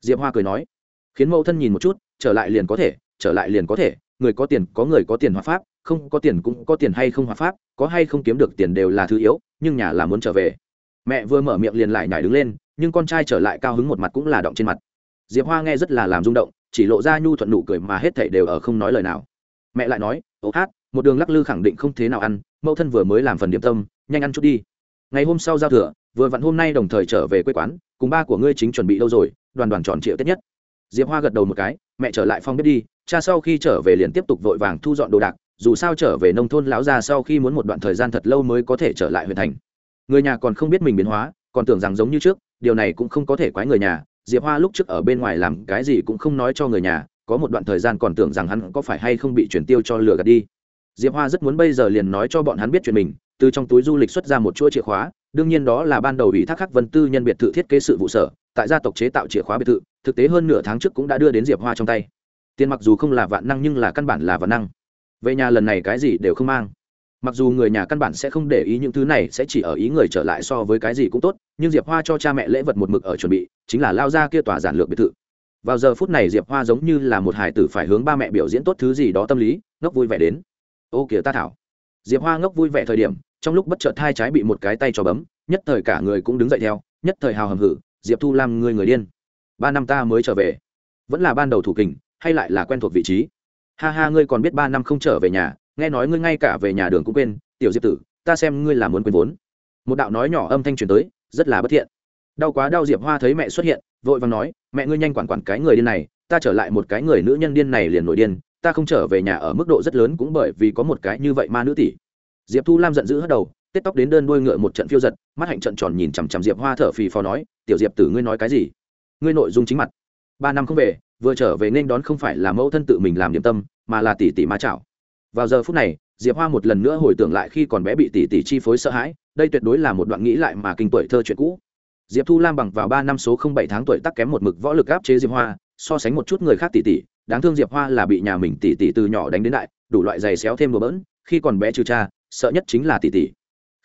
diệp hoa cười nói, khiến mẫu thân nhìn một chút, trở lại liền có thể, trở lại liền có thể, người có tiền có người có tiền hóa pháp, không có tiền cũng có tiền hay không hóa pháp, có hay không kiếm được tiền đều là thứ yếu, nhưng nhà là muốn trở về. Mẹ vừa mở miệng liền lại nhảy đứng lên, nhưng con trai trở lại cao hứng một mặt cũng là động trên mặt. Diệp hoa nghe rất là làm rung động, chỉ lộ ra nhu thuận nụ cười mà hết thảy đều ở không nói lời nào. Mẹ lại nói ố hát, một đường lắc lư khẳng định không thế nào ăn, mẫu thân vừa mới làm phần điểm tâm, nhanh ăn chút đi. Ngày hôm sau giao thừa, vừa vặn hôm nay đồng thời trở về quê quán, cùng ba của ngươi chính chuẩn bị đâu rồi đoàn đoàn tròn triệu tết nhất. Diệp hoa gật đầu một cái, mẹ trở lại phong bếp đi, cha sau khi trở về liền tiếp tục vội vàng thu dọn đồ đạc, dù sao trở về nông thôn lão già sau khi muốn một đoạn thời gian thật lâu mới có thể trở lại huyện thành. Người nhà còn không biết mình biến hóa, còn tưởng rằng giống như trước, điều này cũng không có thể quái người nhà, diệp hoa lúc trước ở bên ngoài làm cái gì cũng không nói cho người nhà, có một đoạn thời gian còn tưởng rằng hắn có phải hay không bị chuyển tiêu cho lừa gạt đi. Diệp hoa rất muốn bây giờ liền nói cho bọn hắn biết chuyện mình, từ trong túi du lịch xuất ra một chuỗi chìa khóa, đương nhiên đó là ban đầu ủy thác khắc vân tư nhân biệt thự thiết kế sự vụ sở tại gia tộc chế tạo chìa khóa biệt thự, thực tế hơn nửa tháng trước cũng đã đưa đến diệp hoa trong tay. Tiền mặc dù không là vạn năng nhưng là căn bản là vạn năng. Về nhà lần này cái gì đều không mang. Mặc dù người nhà căn bản sẽ không để ý những thứ này, sẽ chỉ ở ý người trở lại so với cái gì cũng tốt, nhưng diệp hoa cho cha mẹ lễ vật một mực ở chuẩn bị, chính là lao ra kia tòa giản lược biệt thự. Vào giờ phút này diệp hoa giống như là một hải tử phải hướng ba mẹ biểu diễn tốt thứ gì đó tâm lý, ngốc vui vẻ đến. Ô kìa ta thảo. Diệp hoa ngốc vui vẻ thời điểm, trong lúc bất chợt hai trái bị một cái tay cho bấm, nhất thời cả người cũng đứng dậy theo, nhất thời hào hầm hử diệp thu làm người người điên. Ba năm ta mới trở về. Vẫn là ban đầu thủ kình, hay lại là quen thuộc vị trí. Ha ha, ngươi còn biết ba năm không trở về nhà, nghe nói ngươi ngay cả về nhà đường cũng quên. Tiểu diệp tử, ta xem ngươi là muốn quên vốn. Một đạo nói nhỏ âm thanh truyền tới, rất là bất thiện. Đau quá đau, diệp hoa thấy mẹ xuất hiện, vội vàng nói, mẹ ngươi nhanh quản quản cái người điên này, ta trở lại một cái người nữ nhân điên này liền nổi điên, ta không trở về nhà ở mức độ rất lớn cũng bởi vì có một cái như vậy ma nữ tỷ. Diệp thu lam giận dữ hất đầu tết tóc đến đơn đuôi ngựa một trận phiêu giật, mắt hạnh trận tròn nhìn chằm chằm diệp hoa thở phì phò nói, tiểu diệp tử ngươi nói cái gì? Ngươi nội dung chính mặt. Ba năm không về, vừa trở về nên đón không phải là mẫu thân tự mình làm điểm tâm, mà là tỷ tỷ ma chảo. Vào giờ phút này, diệp hoa một lần nữa hồi tưởng lại khi còn bé bị tỷ tỷ chi phối sợ hãi, đây tuyệt đối là một đoạn nghĩ lại mà kinh tuổi thơ chuyện cũ. Diệp thu lam bằng vào ba năm số không bảy tháng tuổi tắc kém một mực võ lực áp chế diệp hoa, so sánh một chút người khác tỷ tỷ, đáng thương diệp hoa là bị nhà mình tỷ tỷ từ nhỏ đánh đến đại, đủ loại giày xéo thêm đồ bỡn, khi còn bé trừ cha, sợ nhất chính là tỷ tỷ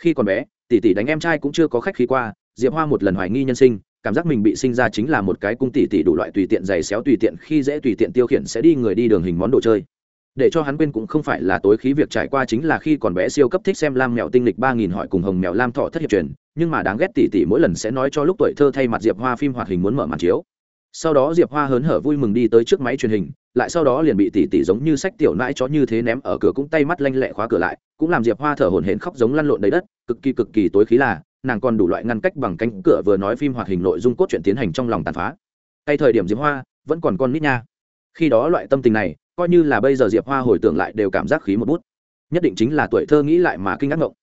khi còn bé, tỷ tỷ đánh em trai cũng chưa có khách khí qua, diệp hoa một lần hoài nghi nhân sinh, cảm giác mình bị sinh ra chính là một cái cung tỷ tỷ đủ loại tùy tiện giày xéo tùy tiện khi dễ tùy tiện tiêu khiển sẽ đi người đi đường hình món đồ chơi. Để cho hắn quên cũng không phải là tối khí việc trải qua chính là khi còn bé siêu cấp thích xem lam mèo tinh lịch ba nghìn hỏi cùng hồng mèo lam thọ thất hiệp truyền, nhưng mà đáng ghét tỷ tỷ mỗi lần sẽ nói cho lúc tuổi thơ thay mặt diệp hoa phim hoạt hình muốn mở màn chiếu sau đó diệp hoa hớn hở vui mừng đi tới trước máy truyền hình, lại sau đó liền bị tỷ tỷ giống như sách tiểu nãi chó như thế ném ở cửa cũng tay mắt lanh lẹ khóa cửa lại, cũng làm diệp hoa thở hổn hển khóc giống lăn lộn đầy đất, cực kỳ cực kỳ tối khí là, nàng còn đủ loại ngăn cách bằng cánh cửa vừa nói phim hoạt hình nội dung cốt truyện tiến hành trong lòng tàn phá. Tay thời điểm diệp hoa vẫn còn con nít nha. Khi đó loại tâm tình này, coi như là bây giờ diệp hoa hồi tưởng lại đều cảm giác khí một bút. Nhất định chính là tuổi thơ nghĩ lại mà kinh ngạc ngộng.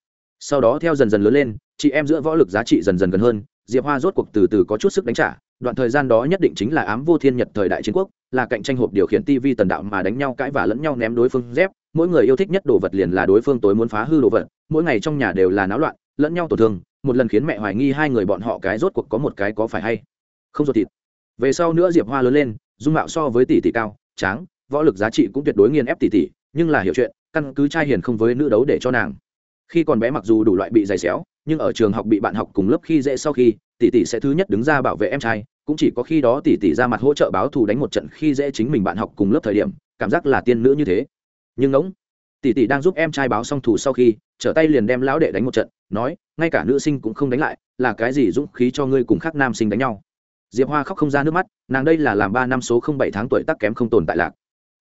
Sau đó theo dần dần lớn lên, chị em giữa võ lực giá trị dần dần gần hơn, diệp hoa rốt cuộc từ từ có chút sức đánh trả đoạn thời gian đó nhất định chính là ám vô thiên nhật thời đại chiến quốc, là cạnh tranh hộp điều khiển tv tần đạo mà đánh nhau cãi và lẫn nhau ném đối phương dép, mỗi người yêu thích nhất đồ vật liền là đối phương tối muốn phá hư đồ vật, mỗi ngày trong nhà đều là náo loạn, lẫn nhau tổn thương, một lần khiến mẹ hoài nghi hai người bọn họ cái rốt cuộc có một cái có phải hay. Không ruột thịt. Về sau nữa diệp hoa lớn lên, dung mạo so với tỷ tỷ cao, tráng, võ lực giá trị cũng tuyệt đối nghiền ép tỷ tỷ, nhưng là hiểu chuyện, căn cứ trai hiền không với nữ đấu để cho nàng. Khi còn bé mặc dù đủ loại bị dày xéo, nhưng ở trường học bị bạn học cùng lớp khi dễ sau khi, tỷ tỷ sẽ thứ nhất đứng ra bảo vệ em trai cũng chỉ có khi đó tỷ tỷ ra mặt hỗ trợ báo thù đánh một trận khi dễ chính mình bạn học cùng lớp thời điểm, cảm giác là tiên nữ như thế. Nhưng ngỗng tỷ tỷ đang giúp em trai báo xong thù sau khi, trở tay liền đem lão đệ đánh một trận, nói, ngay cả nữ sinh cũng không đánh lại, là cái gì dũng khí cho ngươi cùng khác nam sinh đánh nhau? Diệp hoa khóc không ra nước mắt, nàng đây là làm ba năm số không bảy tháng tuổi tắc kém không tồn tại lạc.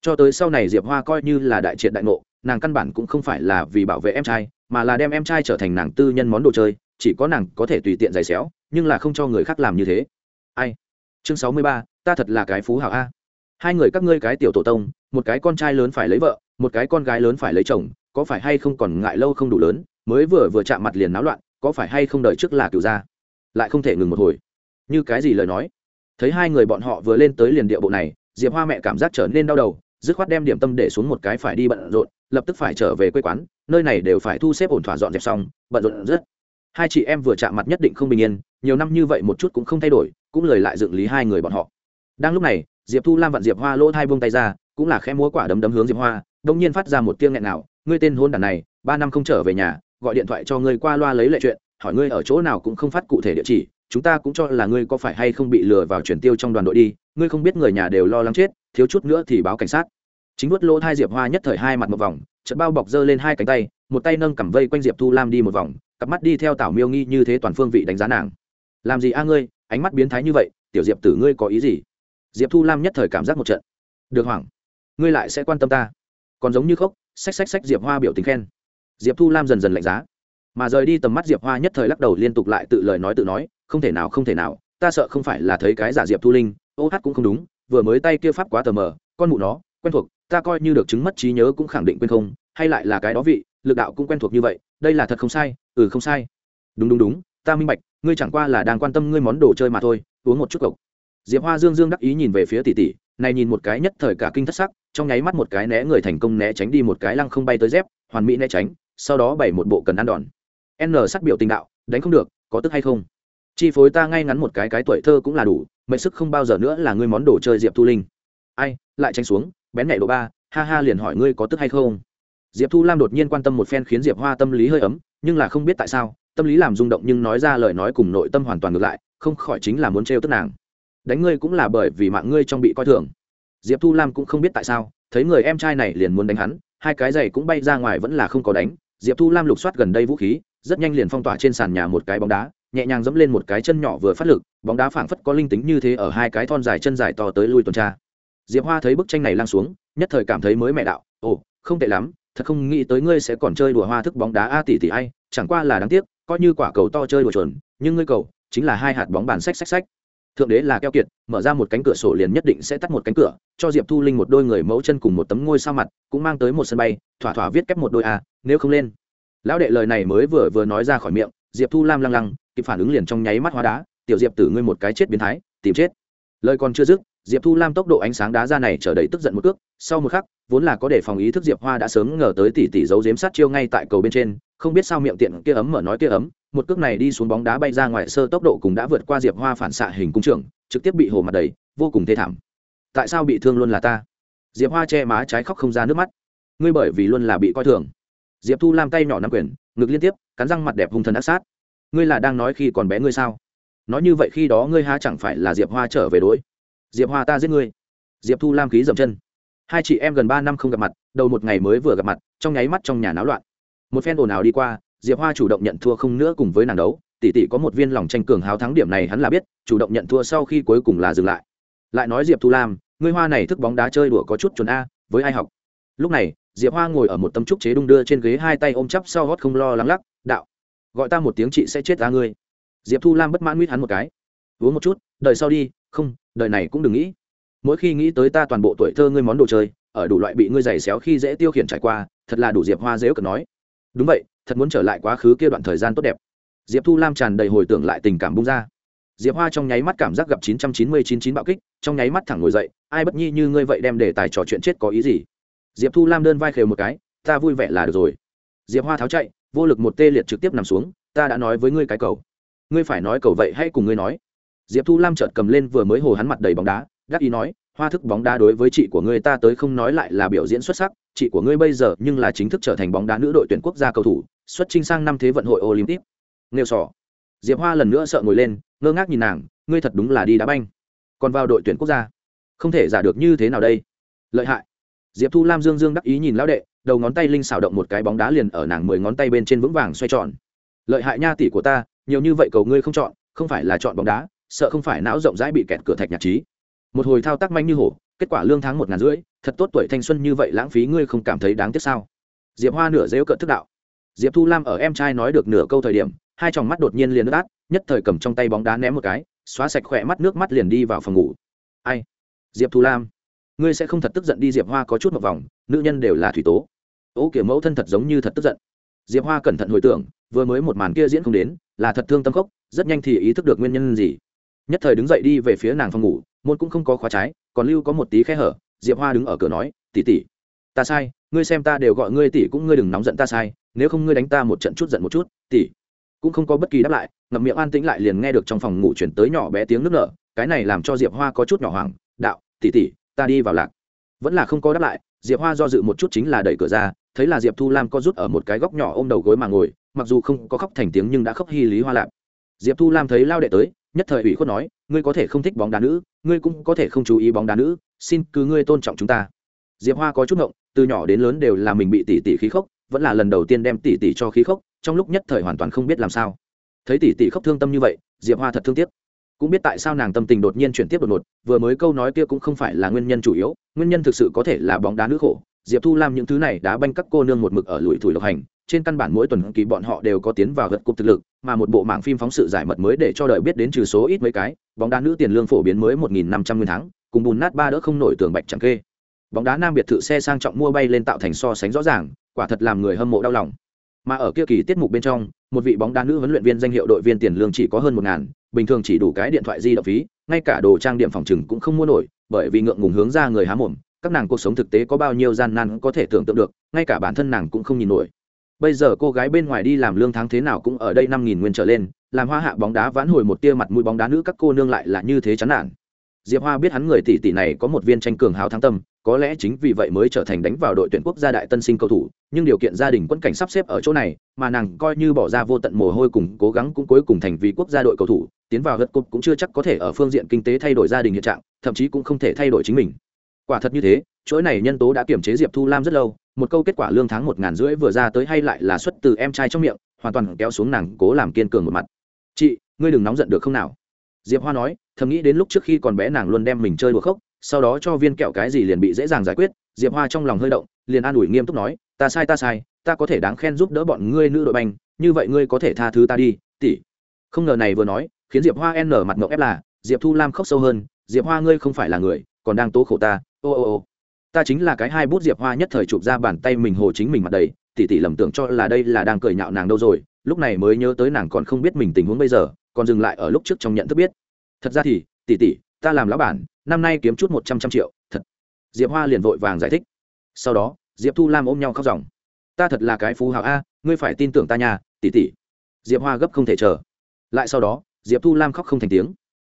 Cho tới sau này diệp hoa coi như là đại triệt đại ngộ, nàng căn bản cũng không phải là vì bảo vệ em trai, mà là đem em trai trở thành nàng tư nhân món đồ chơi, chỉ có nàng có thể tùy tiện giày xéo, nhưng là không cho người khác làm như thế ai? Chương sáu mươi ba, ta thật là cái phú hảo a. Hai người các ngươi cái tiểu tổ tông, một cái con trai lớn phải lấy vợ, một cái con gái lớn phải lấy chồng, có phải hay không còn ngại lâu không đủ lớn, mới vừa vừa chạm mặt liền náo loạn, có phải hay không đợi trước là cựu gia? Lại không thể ngừng một hồi. Như cái gì lời nói? Thấy hai người bọn họ vừa lên tới liền địa bộ này, diệp hoa mẹ cảm giác trở nên đau đầu, dứt khoát đem điểm tâm để xuống một cái phải đi bận rộn, lập tức phải trở về quê quán, nơi này đều phải thu xếp ổn thỏa dọn dẹp xong, bận rộn rất. Hai chị em vừa chạm mặt nhất định không bình yên, nhiều năm như vậy một chút cũng không thay đổi cũng lời lại dựng lý hai người bọn họ. Đang lúc này, diệp thu lam vặn diệp hoa lỗ Thai buông tay ra, cũng là khẽ múa quả đấm đấm hướng diệp hoa đông nhiên phát ra một tiếng nghẹn nào ngươi tên hôn đàn này, ba năm không trở về nhà, gọi điện thoại cho ngươi qua loa lấy lệ chuyện, hỏi ngươi ở chỗ nào cũng không phát cụ thể địa chỉ, chúng ta cũng cho là ngươi có phải hay không bị lừa vào chuyển tiêu trong đoàn đội đi, ngươi không biết người nhà đều lo lắng chết, thiếu chút nữa thì báo cảnh sát. Chính vuốt lỗ thai diệp hoa nhất thời hai mặt một vòng, chợt bao bọc dơ lên hai cánh tay, một tay nâng cầm vây quanh diệp thu lam đi một vòng, cặp mắt đi theo tảo miêu nghi như thế toàn phương vị đánh giá nàng làm gì a ngươi, ánh mắt biến thái như vậy, tiểu diệp tử ngươi có ý gì? Diệp thu lam nhất thời cảm giác một trận. Được hoảng, ngươi lại sẽ quan tâm ta. Còn giống như khóc, xách xách xách diệp hoa biểu tình khen. Diệp thu lam dần dần lạnh giá. Mà rời đi tầm mắt diệp hoa nhất thời lắc đầu liên tục lại tự lời nói tự nói, không thể nào, không thể nào, ta sợ không phải là thấy cái giả diệp thu linh, ô hát cũng không đúng, vừa mới tay kia pháp quá tờ mờ, con mụ nó, quen thuộc, ta coi như được chứng mất trí nhớ cũng khẳng định quên không, hay lại là cái đó vị, lực đạo cũng quen thuộc như vậy, đây là thật không sai ừ không sai. Đúng đúng đúng, ta minh bạch ngươi chẳng qua là đang quan tâm ngươi món đồ chơi mà thôi, uống một chút cộc diệp hoa dương dương đắc ý nhìn về phía tỷ tỷ, này nhìn một cái nhất thời cả kinh thất sắc, trong nháy mắt một cái né người thành công né tránh đi một cái lăng không bay tới dép, hoàn mỹ né tránh, sau đó bày một bộ cần ăn đòn. N sắc biểu tình đạo, đánh không được, có tức hay không? Chi phối ta ngay ngắn một cái cái tuổi thơ cũng là đủ mệnh sức không bao giờ nữa là ngươi món đồ chơi diệp thu linh. Ai, lại tránh xuống, bén nhảy độ ba, ha ha liền hỏi ngươi có tức hay không? Diệp thu lam đột nhiên quan tâm một phen khiến diệp hoa tâm lý hơi ấm, nhưng là không biết tại sao tâm lý làm rung động nhưng nói ra lời nói cùng nội tâm hoàn toàn ngược lại, không khỏi chính là muốn trêu tức nàng. Đánh ngươi cũng là bởi vì mạng ngươi trong bị coi thường. Diệp thu lam cũng không biết tại sao, thấy người em trai này liền muốn đánh hắn, hai cái giày cũng bay ra ngoài vẫn là không có đánh. Diệp thu lam lục soát gần đây vũ khí, rất nhanh liền phong tỏa trên sàn nhà một cái bóng đá, nhẹ nhàng dẫm lên một cái chân nhỏ vừa phát lực, bóng đá phảng phất có linh tính như thế ở hai cái thon dài chân dài to tới lui tuần tra. Diệp hoa thấy bức tranh này lan xuống, nhất thời cảm thấy mới mẹ đạo, ồ, không tệ lắm, thật không nghĩ tới ngươi sẽ còn chơi đùa hoa thức bóng đá a tỷ tỷ ai, chẳng qua là đáng tiếc coi như quả cầu to chơi đùa chuẩn, nhưng ngươi cầu chính là hai hạt bóng bàn sách sách sách thượng đế là keo kiệt, mở ra một cánh cửa sổ liền nhất định sẽ tắt một cánh cửa, cho diệp thu linh một đôi người mẫu chân cùng một tấm ngôi sao mặt, cũng mang tới một sân bay, thỏa thỏa viết kép một đôi a, nếu không lên. Lão đệ lời này mới vừa vừa nói ra khỏi miệng, diệp thu lam lăng lăng, kịp phản ứng liền trong nháy mắt hóa đá, tiểu diệp tử ngươi một cái chết biến thái, tìm chết. Lời còn chưa dứt diệp thu lam tốc độ ánh sáng đá ra này trở đầy tức giận một cước, sau một khắc, vốn là có để phòng ý thức diệp hoa đã sớm ngờ tới tỷ tỷ giấu giếm sát chiêu ngay tại cầu bên trên, không biết sao miệng tiện kia ấm mở nói kia ấm, một cước này đi xuống bóng đá bay ra ngoài sơ tốc độ cũng đã vượt qua diệp hoa phản xạ hình cung trưởng trực tiếp bị hồ mặt đầy, vô cùng thê thảm. Tại sao bị thương luôn là ta? Diệp hoa che má trái khóc không ra nước mắt. Ngươi bởi vì luôn là bị coi thường. Diệp thu lam tay nhỏ nắm quyền, ngực liên tiếp, cắn răng mặt đẹp hung thần ác sát. Ngươi là đang nói khi còn bé ngươi sao? Nói như vậy khi đó ngươi ha chẳng phải là diệp hoa trở về đối diệp hoa ta giết ngươi. Diệp thu lam khí dậm chân. Hai chị em gần ba năm không gặp mặt, đầu một ngày mới vừa gặp mặt, trong nháy mắt trong nhà náo loạn. Một phen ồn ào đi qua, diệp hoa chủ động nhận thua không nữa cùng với nàng đấu. Tỷ tỷ có một viên lòng tranh cường háo thắng điểm này hắn là biết, chủ động nhận thua sau khi cuối cùng là dừng lại. Lại nói diệp thu lam, ngươi hoa này thức bóng đá chơi đùa có chút chuẩn a, với ai học? Lúc này, diệp hoa ngồi ở một tấm trúc chế đung đưa trên ghế hai tay ôm chắp sau gót không lo lắng lắc, đạo, gọi ta một tiếng chị sẽ chết ta ngươi. Diệp thu lam bất mãn nguyết hắn một cái. Uống một chút, đợi sau đi không, đời này cũng đừng nghĩ. Mỗi khi nghĩ tới ta toàn bộ tuổi thơ ngươi món đồ chơi, ở đủ loại bị ngươi giày xéo khi dễ tiêu khiển trải qua, thật là đủ diệp hoa dễ cần nói. Đúng vậy, thật muốn trở lại quá khứ kia đoạn thời gian tốt đẹp. Diệp thu lam tràn đầy hồi tưởng lại tình cảm bung ra. Diệp hoa trong nháy mắt cảm giác gặp chín trăm chín mươi chín chín bạo kích, trong nháy mắt thẳng ngồi dậy, ai bất nhi như ngươi vậy đem để tài trò chuyện chết có ý gì? Diệp thu lam đơn vai khều một cái, ta vui vẻ là được rồi. Diệp hoa tháo chạy, vô lực một tê liệt trực tiếp nằm xuống, ta đã nói với ngươi cái cầu. Ngươi phải nói cầu vậy hay cùng ngươi nói? Diệp thu lam chợt cầm lên vừa mới hồ hắn mặt đầy bóng đá gác ý nói, hoa thức bóng đá đối với chị của ngươi ta tới không nói lại là biểu diễn xuất sắc, chị của ngươi bây giờ nhưng là chính thức trở thành bóng đá nữ đội tuyển quốc gia cầu thủ, xuất chinh sang năm thế vận hội olympic. Nghêu sỏ diệp hoa lần nữa sợ ngồi lên, ngơ ngác nhìn nàng, ngươi thật đúng là đi đá banh. Còn vào đội tuyển quốc gia. Không thể giả được như thế nào đây. Lợi hại. Diệp thu lam dương dương đắc ý nhìn lão đệ, đầu ngón tay linh xảo động một cái bóng đá liền ở nàng mười ngón tay bên trên vững vàng xoay tròn. Lợi hại nha tỷ của ta, nhiều như vậy cầu ngươi không chọn, không phải là chọn bóng đá sợ không phải não rộng rãi bị kẹt cửa thạch nhạc trí. Một hồi thao tác manh như hổ, kết quả lương tháng một ngàn rưỡi, thật tốt tuổi thanh xuân như vậy lãng phí ngươi không cảm thấy đáng tiếc sao? Diệp hoa nửa dễu cận thức đạo. Diệp thu lam ở em trai nói được nửa câu thời điểm, hai tròng mắt đột nhiên liền nước át, nhất thời cầm trong tay bóng đá ném một cái, xóa sạch khỏe mắt nước mắt liền đi vào phòng ngủ. Ai? Diệp thu lam. Ngươi sẽ không thật tức giận đi, diệp hoa có chút một vòng, nữ nhân đều là thủy tố. Ố kiểu mẫu thân thật giống như thật tức giận. Diệp hoa cẩn thận hồi tưởng, vừa mới một màn kia diễn không đến, là thật thương tâm khốc, rất nhanh thì ý thức được nguyên nhân gì nhất thời đứng dậy đi về phía nàng phòng ngủ, môn cũng không có khóa trái, còn lưu có một tí khe hở, diệp hoa đứng ở cửa nói tỉ tỉ ta sai, ngươi xem ta đều gọi ngươi tỉ cũng ngươi đừng nóng giận ta sai, nếu không ngươi đánh ta một trận chút giận một chút tỉ cũng không có bất kỳ đáp lại, ngậm miệng an tĩnh lại liền nghe được trong phòng ngủ chuyển tới nhỏ bé tiếng nước nở, cái này làm cho diệp hoa có chút nhỏ hoàng đạo tỉ tỉ ta đi vào lạc. Vẫn là không có đáp lại, diệp hoa do dự một chút chính là đẩy cửa ra, thấy là diệp thu lam có rút ở một cái góc nhỏ ôm đầu gối mà ngồi, mặc dù không có khóc thành tiếng nhưng đã khóc hy lý hoa lạp diệp thu lam thấy lao đệ tới nhất thời ủy khuất nói, ngươi có thể không thích bóng đá nữ, ngươi cũng có thể không chú ý bóng đá nữ, xin cứ ngươi tôn trọng chúng ta. Diệp hoa có chút ngộng, từ nhỏ đến lớn đều là mình bị tỷ tỷ khí khốc, vẫn là lần đầu tiên đem tỷ tỷ cho khí khốc, trong lúc nhất thời hoàn toàn không biết làm sao. Thấy tỷ tỷ khóc thương tâm như vậy, diệp hoa thật thương tiếc. Cũng biết tại sao nàng tâm tình đột nhiên chuyển tiếp đột ngột, vừa mới câu nói kia cũng không phải là nguyên nhân chủ yếu, nguyên nhân thực sự có thể là bóng đá nữ khổ. Diệp thu làm những thứ này đã banh các cô nương một mực ở lùi thủi lộc hành, trên căn bản mỗi tuần kỳ bọn họ đều có tiến vào gật cục thực lực mà một bộ mạng phim phóng sự giải mật mới để cho đời biết đến trừ số ít mấy cái, bóng đá nữ tiền lương phổ biến mới một nghìn năm trăm nguyên tháng cùng bùn nát ba đỡ không nổi tường bạch chẳng kê. Bóng đá nam biệt thự xe sang trọng mua bay lên tạo thành so sánh rõ ràng, quả thật làm người hâm mộ đau lòng. Mà ở kia kỳ tiết mục bên trong, một vị bóng đá nữ huấn luyện viên danh hiệu đội viên tiền lương chỉ có hơn một ngàn, bình thường chỉ đủ cái điện thoại di động phí, ngay cả đồ trang điểm phòng trừng cũng không mua nổi, bởi vì ngượng ngùng hướng ra người há mồm, các nàng cuộc sống thực tế có bao nhiêu gian nan có thể tưởng tượng được, ngay cả bản thân nàng cũng không nhìn nổi bây giờ cô gái bên ngoài đi làm lương tháng thế nào cũng ở đây năm nghìn nguyên trở lên, làm hoa hạ bóng đá vãn hồi một tia mặt mũi bóng đá nữ các cô nương lại là như thế chán nản. Diệp hoa biết hắn người tỷ tỷ này có một viên tranh cường hào thắng tâm, có lẽ chính vì vậy mới trở thành đánh vào đội tuyển quốc gia đại tân sinh cầu thủ, nhưng điều kiện gia đình quân cảnh sắp xếp ở chỗ này, mà nàng coi như bỏ ra vô tận mồ hôi cùng cố gắng cũng cuối cùng thành vì quốc gia đội cầu thủ, tiến vào gật cục cũng chưa chắc có thể ở phương diện kinh tế thay đổi gia đình hiện trạng, thậm chí cũng không thể thay đổi chính mình. Quả thật như thế, chuỗi này nhân tố đã kiểm chế diệp thu lam rất lâu một câu kết quả lương tháng một ngàn rưỡi vừa ra tới hay lại là xuất từ em trai trong miệng, hoàn toàn kéo xuống nàng cố làm kiên cường một mặt. Chị, ngươi đừng nóng giận được không nào? Diệp hoa nói, thầm nghĩ đến lúc trước khi còn bé nàng luôn đem mình chơi đùa khốc sau đó cho viên kẹo cái gì liền bị dễ dàng giải quyết, diệp hoa trong lòng hơi động, liền an ủi nghiêm túc nói, ta sai ta sai, ta có thể đáng khen giúp đỡ bọn ngươi nữ đội banh, như vậy ngươi có thể tha thứ ta đi, tỷ. Không ngờ này vừa nói, khiến diệp hoa e n mặt ngậu ép là, diệp thu lam khóc sâu hơn, diệp hoa ngươi không phải là người, còn đang tố khổ ta, ô ô ô ta chính là cái hai bút diệp hoa nhất thời chụp ra bàn tay mình hồ chính mình mặt đầy tỷ tỷ lầm tưởng cho là đây là đang cười nhạo nàng đâu rồi, lúc này mới nhớ tới nàng còn không biết mình tình huống bây giờ, còn dừng lại ở lúc trước trong nhận thức biết. Thật ra thì tỷ tỷ ta làm lão bản, năm nay kiếm chút một trăm trăm triệu, thật. Diệp hoa liền vội vàng giải thích. Sau đó, diệp thu lam ôm nhau khóc ròng. Ta thật là cái phú hào a, ngươi phải tin tưởng ta nhà tỷ tỷ diệp hoa gấp không thể chờ. Lại sau đó, diệp thu lam khóc không thành tiếng.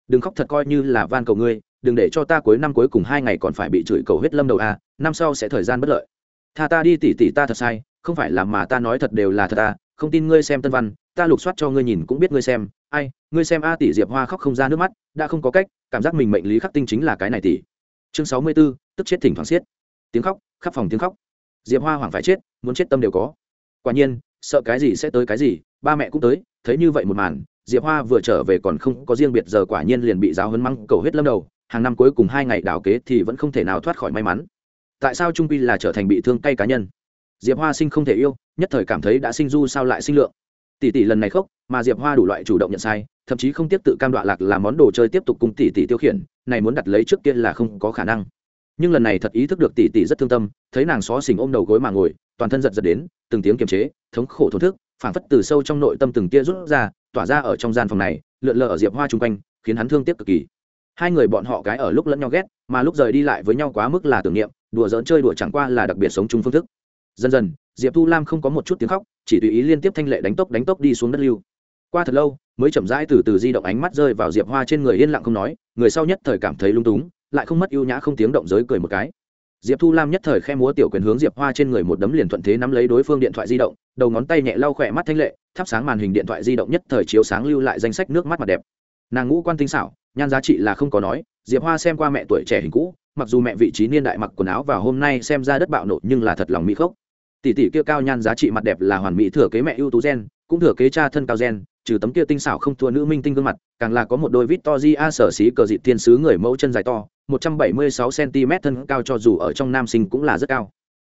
Đừng khóc thật coi như là van cầu ngươi đừng để cho ta cuối năm cuối cùng hai ngày còn phải bị chửi cầu huyết lâm đầu a, năm sau sẽ thời gian bất lợi. Tha ta đi tỷ tỷ ta thật sai, không phải là mà ta nói thật đều là thật ta không tin ngươi xem tân văn, ta lục soát cho ngươi nhìn cũng biết ngươi xem. Ai, ngươi xem a tỷ diệp hoa khóc không ra nước mắt, đã không có cách, cảm giác mình mệnh lý khắc tinh chính là cái này tỷ. Chương sáu mươi b ố tức chết thỉnh thoảng xiết. Tiếng khóc, khắp phòng tiếng khóc. Diệp hoa hoảng phải chết, muốn chết tâm đều có. Quả nhiên, sợ cái gì sẽ tới cái gì, ba mẹ cũng tới, thấy như vậy một màn, diệp hoa vừa trở về còn không có riêng biệt, giờ quả nhiên liền bị giáo hấn măng cầu hết lâm đầu hàng năm cuối cùng hai ngày đào kế thì vẫn không thể nào thoát khỏi may mắn. Tại sao trung quy là trở thành bị thương cay cá nhân? Diệp hoa sinh không thể yêu, nhất thời cảm thấy đã sinh du sao lại sinh lượng. Tỷ tỷ lần này khóc, mà diệp hoa đủ loại chủ động nhận sai, thậm chí không tiếp tự cam đoạ lạc làm món đồ chơi tiếp tục cùng tỷ tỷ tiêu khiển, này muốn đặt lấy trước kia là không có khả năng. Nhưng lần này thật ý thức được tỷ tỷ rất thương tâm, thấy nàng xó xỉnh ôm đầu gối mà ngồi, toàn thân giật giật đến, từng tiếng kiềm chế, thống khổ thổn thức, phảng phất từ sâu trong nội tâm từng tia rút ra, tỏa ra ở trong gian phòng này, lượn lờ ở diệp hoa chung quanh, khiến hắn thương tiếc cực kỳ hai người bọn họ cái ở lúc lẫn nhau ghét, mà lúc rời đi lại với nhau quá mức là tưởng niệm, đùa dỡn chơi đùa chẳng qua là đặc biệt sống chung phương thức. Dần dần, diệp thu lam không có một chút tiếng khóc, chỉ tùy ý liên tiếp thanh lệ đánh tốc đánh tốc đi xuống đất lưu. Qua thật lâu, mới chậm rãi từ từ di động ánh mắt rơi vào diệp hoa trên người yên lặng không nói, người sau nhất thời cảm thấy lung túng, lại không mất ưu nhã không tiếng động giới cười một cái. Diệp thu lam nhất thời khe múa tiểu quyền hướng diệp hoa trên người một đấm liền thuận thế nắm lấy đối phương điện thoại di động, đầu ngón tay nhẹ lau khỏe mắt thanh lệ, thắp sáng màn hình điện thoại di động nhất thời chiếu sáng lưu lại danh sách nước mắt mặt đẹp. Nàng ngũ quan tinh xảo nhan giá trị là không có nói, diệp hoa xem qua mẹ tuổi trẻ hình cũ, mặc dù mẹ vị trí niên đại mặc quần áo và hôm nay xem ra đất bạo nộ nhưng là thật lòng mỹ khốc. Tỷ tỷ kia cao nhan giá trị mặt đẹp là hoàn mỹ thừa kế mẹ ưu tú gen, cũng thừa kế cha thân cao gen, trừ tấm kia tinh xảo không thua nữ minh tinh gương mặt, càng là có một đôi vít to di a sở xí cờ dịt thiên sứ người mẫu chân dài to 176 cm thân cao cho dù ở trong nam sinh cũng là rất cao.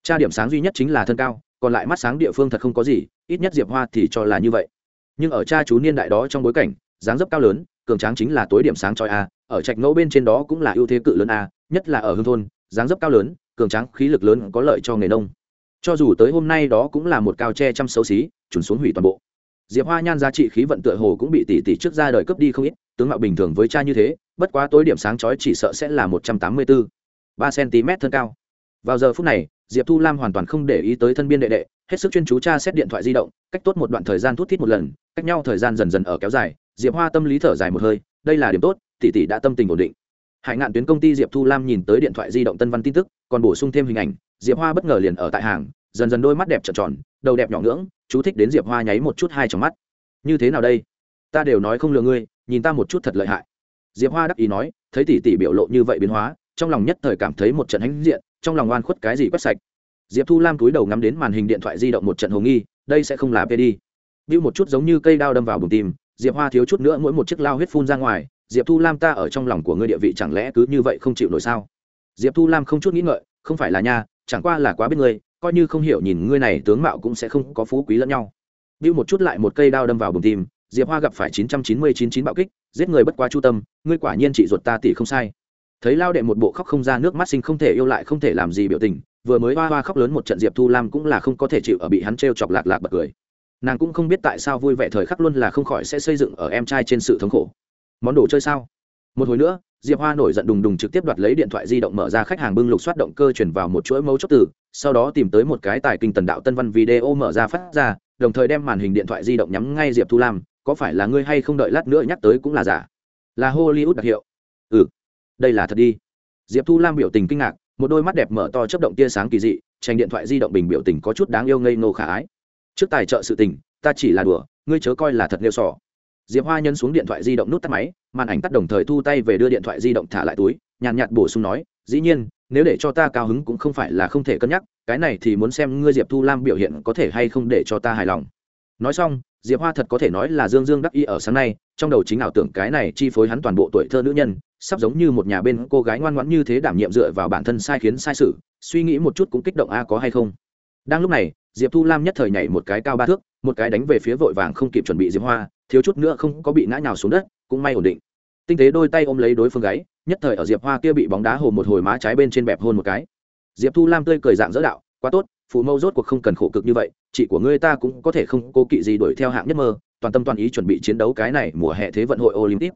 Cha điểm sáng duy nhất chính là thân cao, còn lại mắt sáng địa phương thật không có gì, ít nhất diệp hoa thì cho là như vậy. Nhưng ở cha chú niên đại đó trong bối cảnh, dáng dấp cao lớn cường tráng chính là tối điểm sáng chói a, ở trạch ngẫu bên trên đó cũng là ưu thế cự lớn a, nhất là ở hương thôn, dáng dấp cao lớn, cường tráng, khí lực lớn có lợi cho nghề nông. Cho dù tới hôm nay đó cũng là một cao tre chăm xấu xí trùn xuống hủy toàn bộ. Diệp hoa nhan giá trị khí vận tựa hồ cũng bị tỷ tỷ trước ra đời cướp đi không ít, tướng mạo bình thường với cha như thế, bất quá tối điểm sáng chói chỉ sợ sẽ là một trăm tám mươi bốn ba cm thân cao. Vào giờ phút này, diệp thu lam hoàn toàn không để ý tới thân biên đệ đệ, hết sức chuyên chú tra xét điện thoại di động, cách tốt một đoạn thời gian thút thít một lần, cách nhau thời gian dần dần ở kéo dài diệp hoa tâm lý thở dài một hơi, đây là điểm tốt, tỷ tỷ đã tâm tình ổn định. Hải ngạn tuyến công ty diệp thu lam nhìn tới điện thoại di động tân văn tin tức, còn bổ sung thêm hình ảnh, diệp hoa bất ngờ liền ở tại hàng, dần dần đôi mắt đẹp trợn tròn, đầu đẹp nhỏ ngưỡng, chú thích đến diệp hoa nháy một chút hai trong mắt. Như thế nào đây? Ta đều nói không lừa ngươi, nhìn ta một chút thật lợi hại. Diệp hoa đắc ý nói, thấy tỷ tỷ biểu lộ như vậy biến hóa, trong lòng nhất thời cảm thấy một trận hãnh diện, trong lòng oan khuất cái gì quét sạch. Diệp thu lam túi đầu ngắm đến màn hình điện thoại di động một trận hồ nghi, đây sẽ không là pd bưu một chút giống như cây đao đâm vào bụng tim diệp hoa thiếu chút nữa mỗi một chiếc lao huyết phun ra ngoài, diệp thu lam ta ở trong lòng của ngươi địa vị chẳng lẽ cứ như vậy không chịu nổi sao? Diệp thu lam không chút nghĩ ngợi, không phải là nha, chẳng qua là quá biết ngươi, coi như không hiểu nhìn ngươi này tướng mạo cũng sẽ không có phú quý lẫn nhau. Bưu một chút lại một cây đao đâm vào bùng tim, diệp hoa gặp phải chín trăm chín mươi chín chín bạo kích, giết người bất quá chu tâm, ngươi quả nhiên chị ruột ta tỷ không sai. Thấy lao đệ một bộ khóc không ra nước mắt sinh không thể yêu lại không thể làm gì biểu tình, vừa mới hoa hoa khóc lớn một trận diệp thu lam cũng là không có thể chịu ở bị hắn t r e o chọc lạc lạc bật cười nàng cũng không biết tại sao vui vẻ thời khắc luôn là không khỏi sẽ xây dựng ở em trai trên sự thống khổ. Món đồ chơi sao? Một hồi nữa, diệp hoa nổi giận đùng đùng trực tiếp đoạt lấy điện thoại di động mở ra khách hàng bưng lục xoát động cơ chuyển vào một chuỗi mấu chốt từ, sau đó tìm tới một cái tài kinh tần đạo tân văn video mở ra phát ra, đồng thời đem màn hình điện thoại di động nhắm ngay diệp thu lam, có phải là ngươi hay không đợi lát nữa nhắc tới cũng là giả? Là hollywood đặc hiệu. Ừ đây là thật đi. Diệp thu lam biểu tình kinh ngạc, một đôi mắt đẹp mở to chấp động tia sáng kỳ dị, tranh điện thoại di động bình biểu tình có chút đáng yêu ngây ngô khả ái trước tài trợ sự tình, ta chỉ là đùa, ngươi chớ coi là thật nêu sò. Diệp hoa nhân xuống điện thoại di động nút tắt máy, màn ảnh tắt đồng thời thu tay về đưa điện thoại di động thả lại túi, nhàn nhạt bổ sung nói, dĩ nhiên, nếu để cho ta cao hứng cũng không phải là không thể cân nhắc, cái này thì muốn xem ngươi diệp thu lam biểu hiện có thể hay không để cho ta hài lòng. Nói xong, diệp hoa thật có thể nói là dương dương đắc y ở sáng nay, trong đầu chính ảo tưởng cái này chi phối hắn toàn bộ tuổi thơ nữ nhân, sắp giống như một nhà bên cô gái ngoan ngoãn như thế đảm nhiệm dựa vào bản thân sai khiến sai sự, suy nghĩ một chút cũng kích động a có hay không. Đang lúc này diệp thu lam nhất thời nhảy một cái cao ba thước, một cái đánh về phía vội vàng không kịp chuẩn bị diệp hoa, thiếu chút nữa không có bị ngã nhào xuống đất, cũng may ổn định. Tinh tế đôi tay ôm lấy đối phương gáy, nhất thời ở diệp hoa kia bị bóng đá hồ một hồi má trái bên trên bẹp hôn một cái. Diệp thu lam tươi cười dạng dỡ đạo, quá tốt, phụ mâu rốt cuộc không cần khổ cực như vậy, chị của ngươi ta cũng có thể không cố kỵ gì đuổi theo hạng nhất mơ, toàn tâm toàn ý chuẩn bị chiến đấu cái này mùa hè thế vận hội olympic.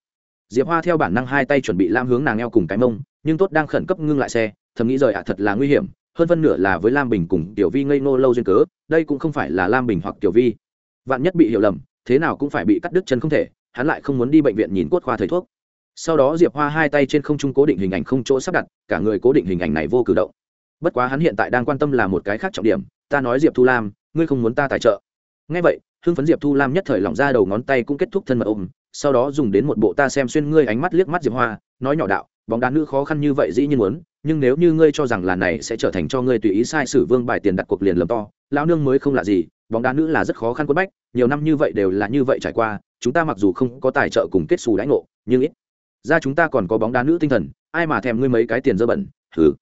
Diệp hoa theo bản năng hai tay chuẩn bị lam hướng nàng eo cùng cái mông, nhưng tốt đang khẩn cấp ngưng lại xe, thầm nghĩ rời ạ, thật là nguy hiểm hơn phân nửa là với lam bình cùng tiểu vi ngây ngô lâu duyên cớ, đây cũng không phải là lam bình hoặc tiểu vi. Vạn nhất bị hiểu lầm, thế nào cũng phải bị cắt đứt chân không thể, hắn lại không muốn đi bệnh viện nhìn cốt khoa thầy thuốc. Sau đó diệp hoa hai tay trên không trung cố định hình ảnh không chỗ sắp đặt, cả người cố định hình ảnh này vô cử động. Bất quá hắn hiện tại đang quan tâm là một cái khác trọng điểm, ta nói diệp thu lam, ngươi không muốn ta tài trợ. Ngay vậy, hưng phấn diệp thu lam nhất thời lỏng ra đầu ngón tay cũng kết thúc thân mật ôm, sau đó dùng đến một bộ ta xem xuyên ngươi ánh mắt liếc mắt diệp hoa, nói nhỏ đạo bóng đá nữ khó khăn như vậy dĩ nhiên muốn, nhưng nếu như ngươi cho rằng là này sẽ trở thành cho ngươi tùy ý sai sử vương bài tiền đặt cuộc liền lầm to, lão nương mới không là gì, bóng đá nữ là rất khó khăn quất bách, nhiều năm như vậy đều là như vậy trải qua, chúng ta mặc dù không có tài trợ cùng kết xù đãi ngộ, nhưng ít ra chúng ta còn có bóng đá nữ tinh thần, ai mà thèm ngươi mấy cái tiền dơ bẩn thử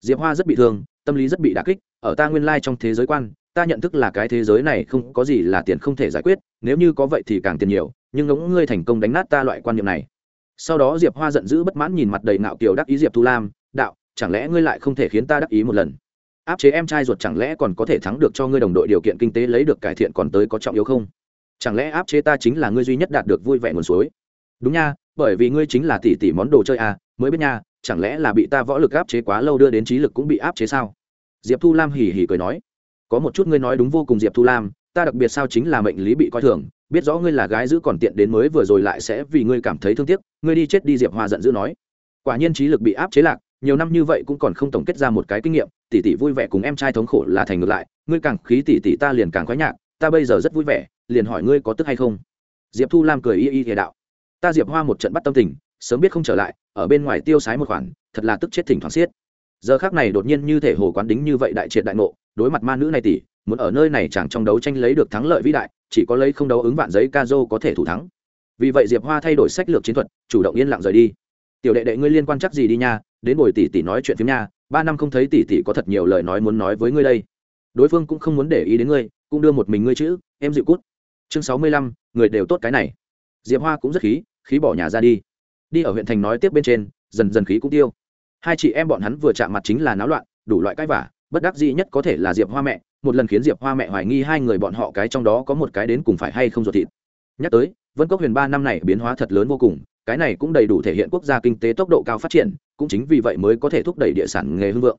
diệp hoa rất bị thương, tâm lý rất bị đà kích, ở ta nguyên lai trong thế giới quan, ta nhận thức là cái thế giới này không có gì là tiền không thể giải quyết, nếu như có vậy thì càng tiền nhiều, nhưng ngỗng ngươi thành công đánh nát ta loại quan niệm này sau đó diệp hoa giận dữ bất mãn nhìn mặt đầy ngạo kiều đắc ý diệp thu lam, đạo, chẳng lẽ ngươi lại không thể khiến ta đắc ý một lần? Áp chế em trai ruột chẳng lẽ còn có thể thắng được cho ngươi đồng đội điều kiện kinh tế lấy được cải thiện còn tới có trọng yếu không? Chẳng lẽ áp chế ta chính là ngươi duy nhất đạt được vui vẻ nguồn suối? Đúng nha, bởi vì ngươi chính là tỷ tỷ món đồ chơi à mới biết nha, chẳng lẽ là bị ta võ lực áp chế quá lâu đưa đến trí lực cũng bị áp chế sao? Diệp thu lam hỉ hỉ cười nói, có một chút ngươi nói đúng vô cùng diệp thu lam, ta đặc biệt sao chính là mệnh lý bị coi thường biết rõ ngươi là gái giữ còn tiện đến mới vừa rồi lại sẽ vì ngươi cảm thấy thương tiếc, ngươi đi chết đi diệp hoa giận dữ nói. Quả nhiên trí lực bị áp chế lạc, nhiều năm như vậy cũng còn không tổng kết ra một cái kinh nghiệm, tỷ tỷ vui vẻ cùng em trai thống khổ là thành ngược lại, ngươi càng khí tỷ tỷ ta liền càng khoái nhạc, ta bây giờ rất vui vẻ, liền hỏi ngươi có tức hay không? Diệp thu lam cười y y thề đạo. Ta diệp hoa một trận bắt tâm tình, sớm biết không trở lại, ở bên ngoài tiêu sái một khoản, thật là tức chết thỉnh thoảng xiết. Giờ khác này đột nhiên như thể hồ quán đính như vậy đại triệt đại ngộ, đối mặt ma nữ này tỷ, muốn ở nơi này chẳng trong đấu tranh lấy được thắng lợi vĩ đại chỉ có lấy không đấu ứng vạn giấy ca dô có thể thủ thắng. Vì vậy diệp hoa thay đổi sách lược chiến thuật, chủ động yên lặng rời đi. Tiểu đệ đệ ngươi liên quan chắc gì đi nha, đến buổi tỷ tỷ nói chuyện phim nha, ba năm không thấy tỷ tỷ có thật nhiều lời nói muốn nói với ngươi đây. Đối phương cũng không muốn để ý đến ngươi, cũng đưa một mình ngươi chữ em dịu cút. Chương sáu mươi lăm, người đều tốt cái này. Diệp hoa cũng rất khí khí bỏ nhà ra đi. Đi ở huyện thành nói tiếp bên trên, dần dần khí cũng tiêu. Hai chị em bọn hắn vừa chạm mặt chính là náo loạn, đủ loại cãi vả, bất đắc dĩ nhất có thể là diệp hoa mẹ một lần khiến diệp hoa mẹ hoài nghi hai người bọn họ cái trong đó có một cái đến cùng phải hay không ruột thịt. Nhắc tới, vân cốc huyền ba năm này biến hóa thật lớn vô cùng, cái này cũng đầy đủ thể hiện quốc gia kinh tế tốc độ cao phát triển, cũng chính vì vậy mới có thể thúc đẩy địa sản nghề hưng vượng.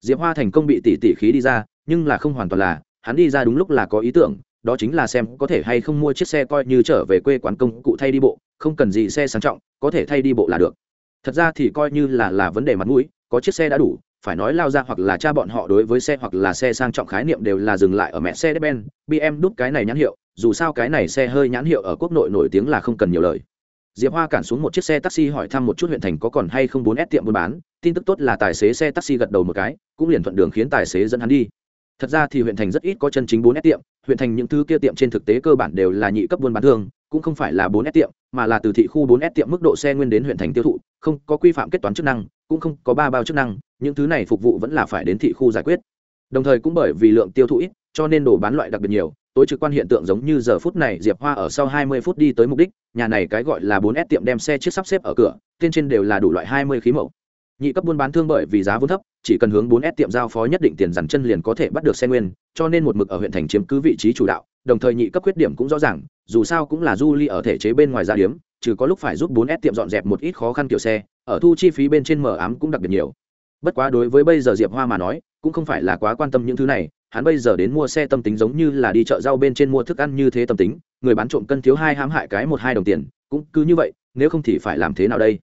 Diệp hoa thành công bị tỷ tỷ khí đi ra, nhưng là không hoàn toàn là, hắn đi ra đúng lúc là có ý tưởng, đó chính là xem có thể hay không mua chiếc xe coi như trở về quê quán công cụ thay đi bộ, không cần gì xe sang trọng, có thể thay đi bộ là được. Thật ra thì coi như là là vấn đề mặt mũi, có chiếc xe đã đủ phải nói lao ra hoặc là cha bọn họ đối với xe hoặc là xe sang trọng khái niệm đều là dừng lại ở mẹ xe ben bm đúc cái này nhãn hiệu, dù sao cái này xe hơi nhãn hiệu ở quốc nội nổi tiếng là không cần nhiều lời. Diệp hoa cản xuống một chiếc xe taxi hỏi thăm một chút huyện thành có còn hay không bốn s tiệm buôn bán, tin tức tốt là tài xế xe taxi gật đầu một cái, cũng liền thuận đường khiến tài xế dẫn hắn đi. Thật ra thì huyện thành rất ít có chân chính bốn s tiệm, huyện thành những thứ kia tiệm trên thực tế cơ bản đều là nhị cấp buôn bán thương cũng không phải là bốn s tiệm, mà là từ thị khu bốn s tiệm mức độ xe nguyên đến huyện thành tiêu thụ, không có quy phạm kết toán chức năng cũng không có ba bao chức năng, những thứ này phục vụ vẫn là phải đến thị khu giải quyết. Đồng thời cũng bởi vì lượng tiêu thụ ít, cho nên đồ bán loại đặc biệt nhiều, tối trực quan hiện tượng giống như giờ phút này diệp hoa ở sau 20 phút đi tới mục đích, nhà này cái gọi là 4S tiệm đem xe chiếc sắp xếp ở cửa, tên trên đều là đủ loại 20 khí mẫu. Nhị cấp buôn bán thương bởi vì giá vốn thấp, chỉ cần hướng 4S tiệm giao phó nhất định tiền dằn chân liền có thể bắt được xe nguyên, cho nên một mực ở huyện thành chiếm cứ vị trí chủ đạo, đồng thời nhị cấp khuyết điểm cũng rõ ràng, dù sao cũng là du ly ở thể chế bên ngoài gia điếm trừ có lúc phải giúp 4S tiệm dọn dẹp một ít khó khăn kiểu xe, ở thu chi phí bên trên mở ám cũng đặc biệt nhiều. Bất quá đối với bây giờ diệp hoa mà nói, cũng không phải là quá quan tâm những thứ này, hắn bây giờ đến mua xe tâm tính giống như là đi chợ rau bên trên mua thức ăn như thế tâm tính, người bán trộm cân thiếu hai hãm hại cái một hai đồng tiền, cũng cứ như vậy, nếu không thì phải làm thế nào đây?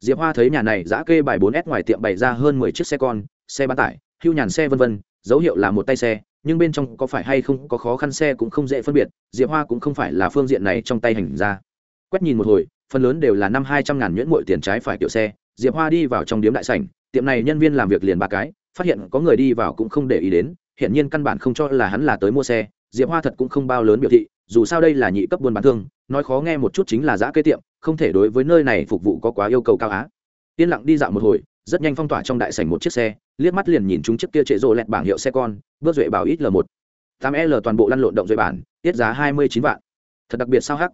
Diệp hoa thấy nhà này giá kê bài bốn s ngoài tiệm bày ra hơn mười chiếc xe con, xe bán tải, hưu nhàn xe vân vân, dấu hiệu là một tay xe, nhưng bên trong có phải hay không có khó khăn xe cũng không dễ phân biệt, diệp hoa cũng không phải là phương diện này trong tay hành ra quét nhìn một hồi, phần lớn đều là năm hai trăm ngàn nhuyễn mội tiền trái phải kiểu xe, diệp hoa đi vào trong điếm đại sảnh, tiệm này nhân viên làm việc liền ba cái, phát hiện có người đi vào cũng không để ý đến hiện nhiên căn bản không cho là hắn là tới mua xe, diệp hoa thật cũng không bao lớn biểu thị, dù sao đây là nhị cấp buôn bán thương, nói khó nghe một chút chính là giã kế tiệm, không thể đối với nơi này phục vụ có quá yêu cầu cao á. Yên lặng đi dạo một hồi, rất nhanh phong tỏa trong đại sảnh một chiếc xe, liếc mắt liền nhìn chúng chiếc kia trệ rộ lẹt bảng hiệu xe con, bước duệ bảo ít l một. tám l toàn bộ lăn lộn động duệ bản, tiết giá hai mươi chín vạn. Thật đặc biệt sao hắc.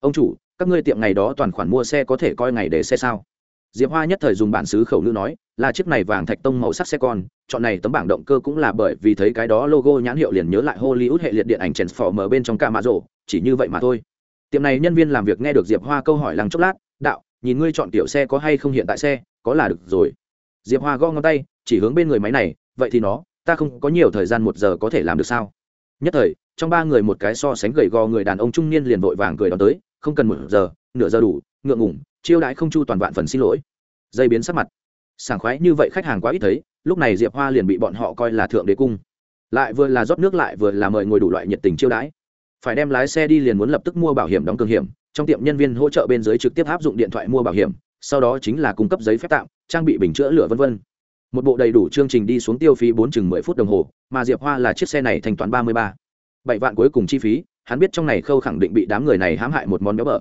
Ông chủ các ngươi tiệm ngày đó toàn khoản mua xe có thể coi ngày để xe sao? Diệp hoa nhất thời dùng bản xứ khẩu ngữ nói, là chiếc này vàng thạch tông màu sắc xe con, chọn này tấm bảng động cơ cũng là bởi vì thấy cái đó logo nhãn hiệu liền nhớ lại hollywood hệ liệt điện ảnh transformer bên trong ca mã rổ chỉ như vậy mà thôi. Tiệm này nhân viên làm việc nghe được diệp hoa câu hỏi lăng chốc lát, đạo, nhìn ngươi chọn kiểu xe có hay không hiện tại xe, có là được rồi? Diệp hoa gõ ngón tay, chỉ hướng bên người máy này, vậy thì nó, ta không có nhiều thời gian một giờ có thể làm được sao? Nhất thời, trong ba người một cái so sánh gầy gò người đàn ông trung niên liền vội vàng cười đón tới không cần một giờ, nửa giờ đủ, ngượng ngủng chiêu đãi không chu toàn vạn phần xin lỗi. Dây biến sắc mặt. Sảng khoái như vậy khách hàng quá ít thấy, lúc này diệp hoa liền bị bọn họ coi là thượng đế cung. Lại vừa là rót nước lại vừa là mời ngồi đủ loại nhiệt tình chiêu đãi. Phải đem lái xe đi liền muốn lập tức mua bảo hiểm đóng cường hiểm, trong tiệm nhân viên hỗ trợ bên dưới trực tiếp áp dụng điện thoại mua bảo hiểm, sau đó chính là cung cấp giấy phép tạm, trang bị bình chữa lửa v v một bộ đầy đủ chương trình đi xuống tiêu phí bốn chừng mười phút đồng hồ, mà diệp hoa là chiếc xe này thanh toán ba mươi ba. Bảy vạn cuối cùng chi phí hắn biết trong này khâu khẳng định bị đám người này hãm hại một món béo bở.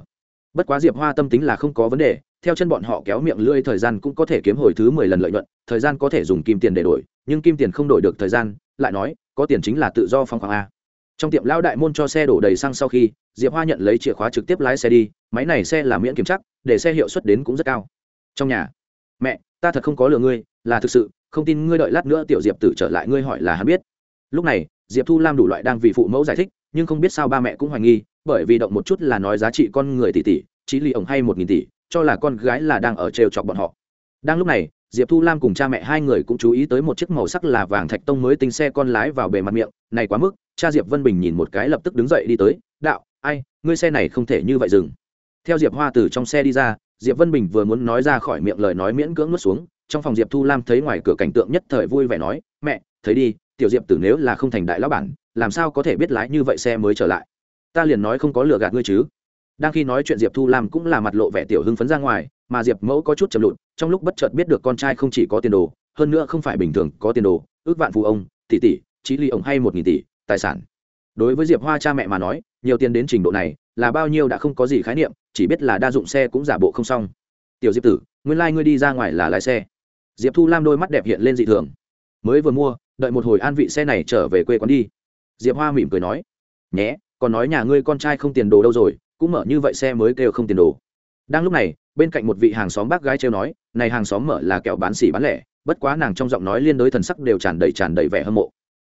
Bất quá diệp hoa tâm tính là không có vấn đề, theo chân bọn họ kéo miệng lưỡi thời gian cũng có thể kiếm hồi thứ mười lần lợi nhuận, thời gian có thể dùng kim tiền để đổi, nhưng kim tiền không đổi được thời gian, lại nói, có tiền chính là tự do phong khoảng a. Trong tiệm lão đại môn cho xe đổ đầy xăng sau khi, diệp hoa nhận lấy chìa khóa trực tiếp lái xe đi, máy này xe là miễn kiểm chắc, để xe hiệu suất đến cũng rất cao. Trong nhà, mẹ, ta thật không có lừa ngươi, là thực sự, không tin ngươi đợi lát nữa tiểu diệp tử trở lại ngươi hỏi là hắn biết. Lúc này, diệp thu lam đủ loại đang vì phụ mẫu giải thích nhưng không biết sao ba mẹ cũng hoài nghi, bởi vì động một chút là nói giá trị con người tỷ tỷ trí lì ổng hay một nghìn tỷ, cho là con gái là đang ở trêu chọc bọn họ. Đang lúc này, diệp thu lam cùng cha mẹ hai người cũng chú ý tới một chiếc màu sắc là vàng thạch tông mới tinh xe con lái vào bề mặt miệng, này quá mức. Cha diệp vân bình nhìn một cái lập tức đứng dậy đi tới, đạo, ai, ngươi xe này không thể như vậy dừng. Theo diệp hoa từ trong xe đi ra, diệp vân bình vừa muốn nói ra khỏi miệng lời nói miễn cưỡng nuốt xuống, trong phòng diệp thu lam thấy ngoài cửa cảnh tượng nhất thời vui vẻ nói, mẹ, thấy đi, tiểu diệp tử nếu là không thành đại lão bản làm sao có thể biết lái như vậy xe mới trở lại? Ta liền nói không có lừa gạt ngươi chứ. Đang khi nói chuyện diệp thu lam cũng là mặt lộ vẻ tiểu hưng phấn ra ngoài, mà diệp mẫu có chút chậm lụt trong lúc bất chợt biết được con trai không chỉ có tiền đồ, hơn nữa không phải bình thường, có tiền đồ, ước vạn phụ ông, tỷ tỷ trí ly ông hay một nghìn tỷ, tài sản. Đối với diệp hoa cha mẹ mà nói, nhiều tiền đến trình độ này, là bao nhiêu đã không có gì khái niệm, chỉ biết là đa dụng xe cũng giả bộ không xong. Tiểu diệp tử, nguyên lai、like、ngươi đi ra ngoài là lái xe. Diệp thu lam đôi mắt đẹp hiện lên dị thường. Mới vừa mua, đợi một hồi an vị xe này trở về quê quán đi diệp hoa mỉm cười nói, nhé, còn nói nhà ngươi con trai không tiền đồ đâu rồi, cũng mở như vậy xe mới kêu không tiền đồ. Đang lúc này, bên cạnh một vị hàng xóm bác gái trêu nói, này hàng xóm mở là kẹo bán xỉ bán lẻ, bất quá nàng trong giọng nói liên đối thần sắc đều tràn đầy tràn đầy vẻ hâm mộ.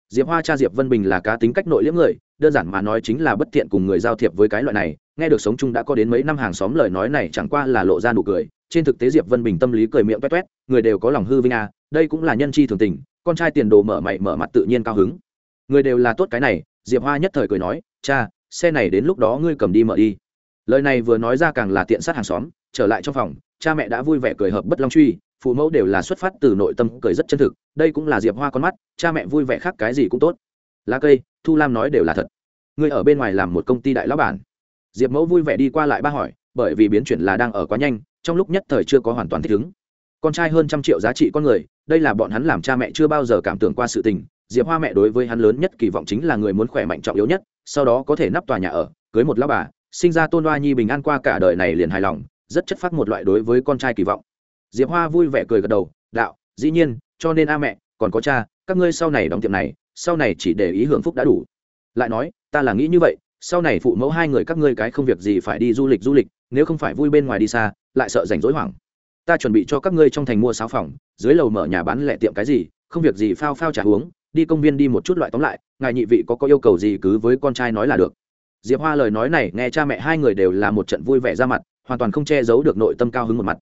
Diệp hoa cha diệp vân bình là cá tính cách nội liễm người, đơn giản mà nói chính là bất thiện cùng người giao thiệp với cái loại này, nghe được sống chung đã có đến mấy năm hàng xóm lời nói này chẳng qua là lộ ra nụ cười. Trên thực tế diệp vân bình tâm lý cười miệng toét toét người đều có lòng hư vinh à đây cũng là nhân chi thường tình, con trai tiền đồ mở mày mở mặt tự nhiên cao hứng người đều là tốt cái này, diệp hoa nhất thời cười nói, cha, xe này đến lúc đó ngươi cầm đi mở đi. Lời này vừa nói ra càng là tiện sát hàng xóm, trở lại trong phòng, cha mẹ đã vui vẻ cười hợp bất long truy, phụ mẫu đều là xuất phát từ nội tâm cười rất chân thực, đây cũng là diệp hoa con mắt, cha mẹ vui vẻ khác cái gì cũng tốt. Lá cây, thu lam nói đều là thật. Ngươi ở bên ngoài làm một công ty đại lão bản. Diệp mẫu vui vẻ đi qua lại ba hỏi, bởi vì biến chuyển là đang ở quá nhanh, trong lúc nhất thời chưa có hoàn toàn thích ứng. Con trai hơn trăm triệu giá trị con người, đây là bọn hắn làm cha mẹ chưa bao giờ cảm tưởng qua sự tình diệp hoa mẹ đối với hắn lớn nhất kỳ vọng chính là người muốn khỏe mạnh trọng yếu nhất, sau đó có thể nắp tòa nhà ở, cưới một lão bà, sinh ra tôn đoa nhi bình an qua cả đời này liền hài lòng, rất chất phát một loại đối với con trai kỳ vọng. Diệp hoa vui vẻ cười gật đầu, đạo, dĩ nhiên, cho nên a mẹ, còn có cha, các ngươi sau này đóng tiệm này, sau này chỉ để ý hưởng phúc đã đủ. Lại nói, ta là nghĩ như vậy, sau này phụ mẫu hai người các ngươi cái không việc gì phải đi du lịch du lịch, nếu không phải vui bên ngoài đi xa, lại sợ rảnh rỗi hoảng. Ta chuẩn bị cho các ngươi trong thành mua sáu phòng, dưới lầu mở nhà bán lẻ tiệm cái gì, không việc gì phao phao trả uống đi công viên đi một chút loại tóm lại, ngài nhị vị có có yêu cầu gì cứ với con trai nói là được. Diệp hoa lời nói này nghe cha mẹ hai người đều là một trận vui vẻ ra mặt, hoàn toàn không che giấu được nội tâm cao hứng một mặt.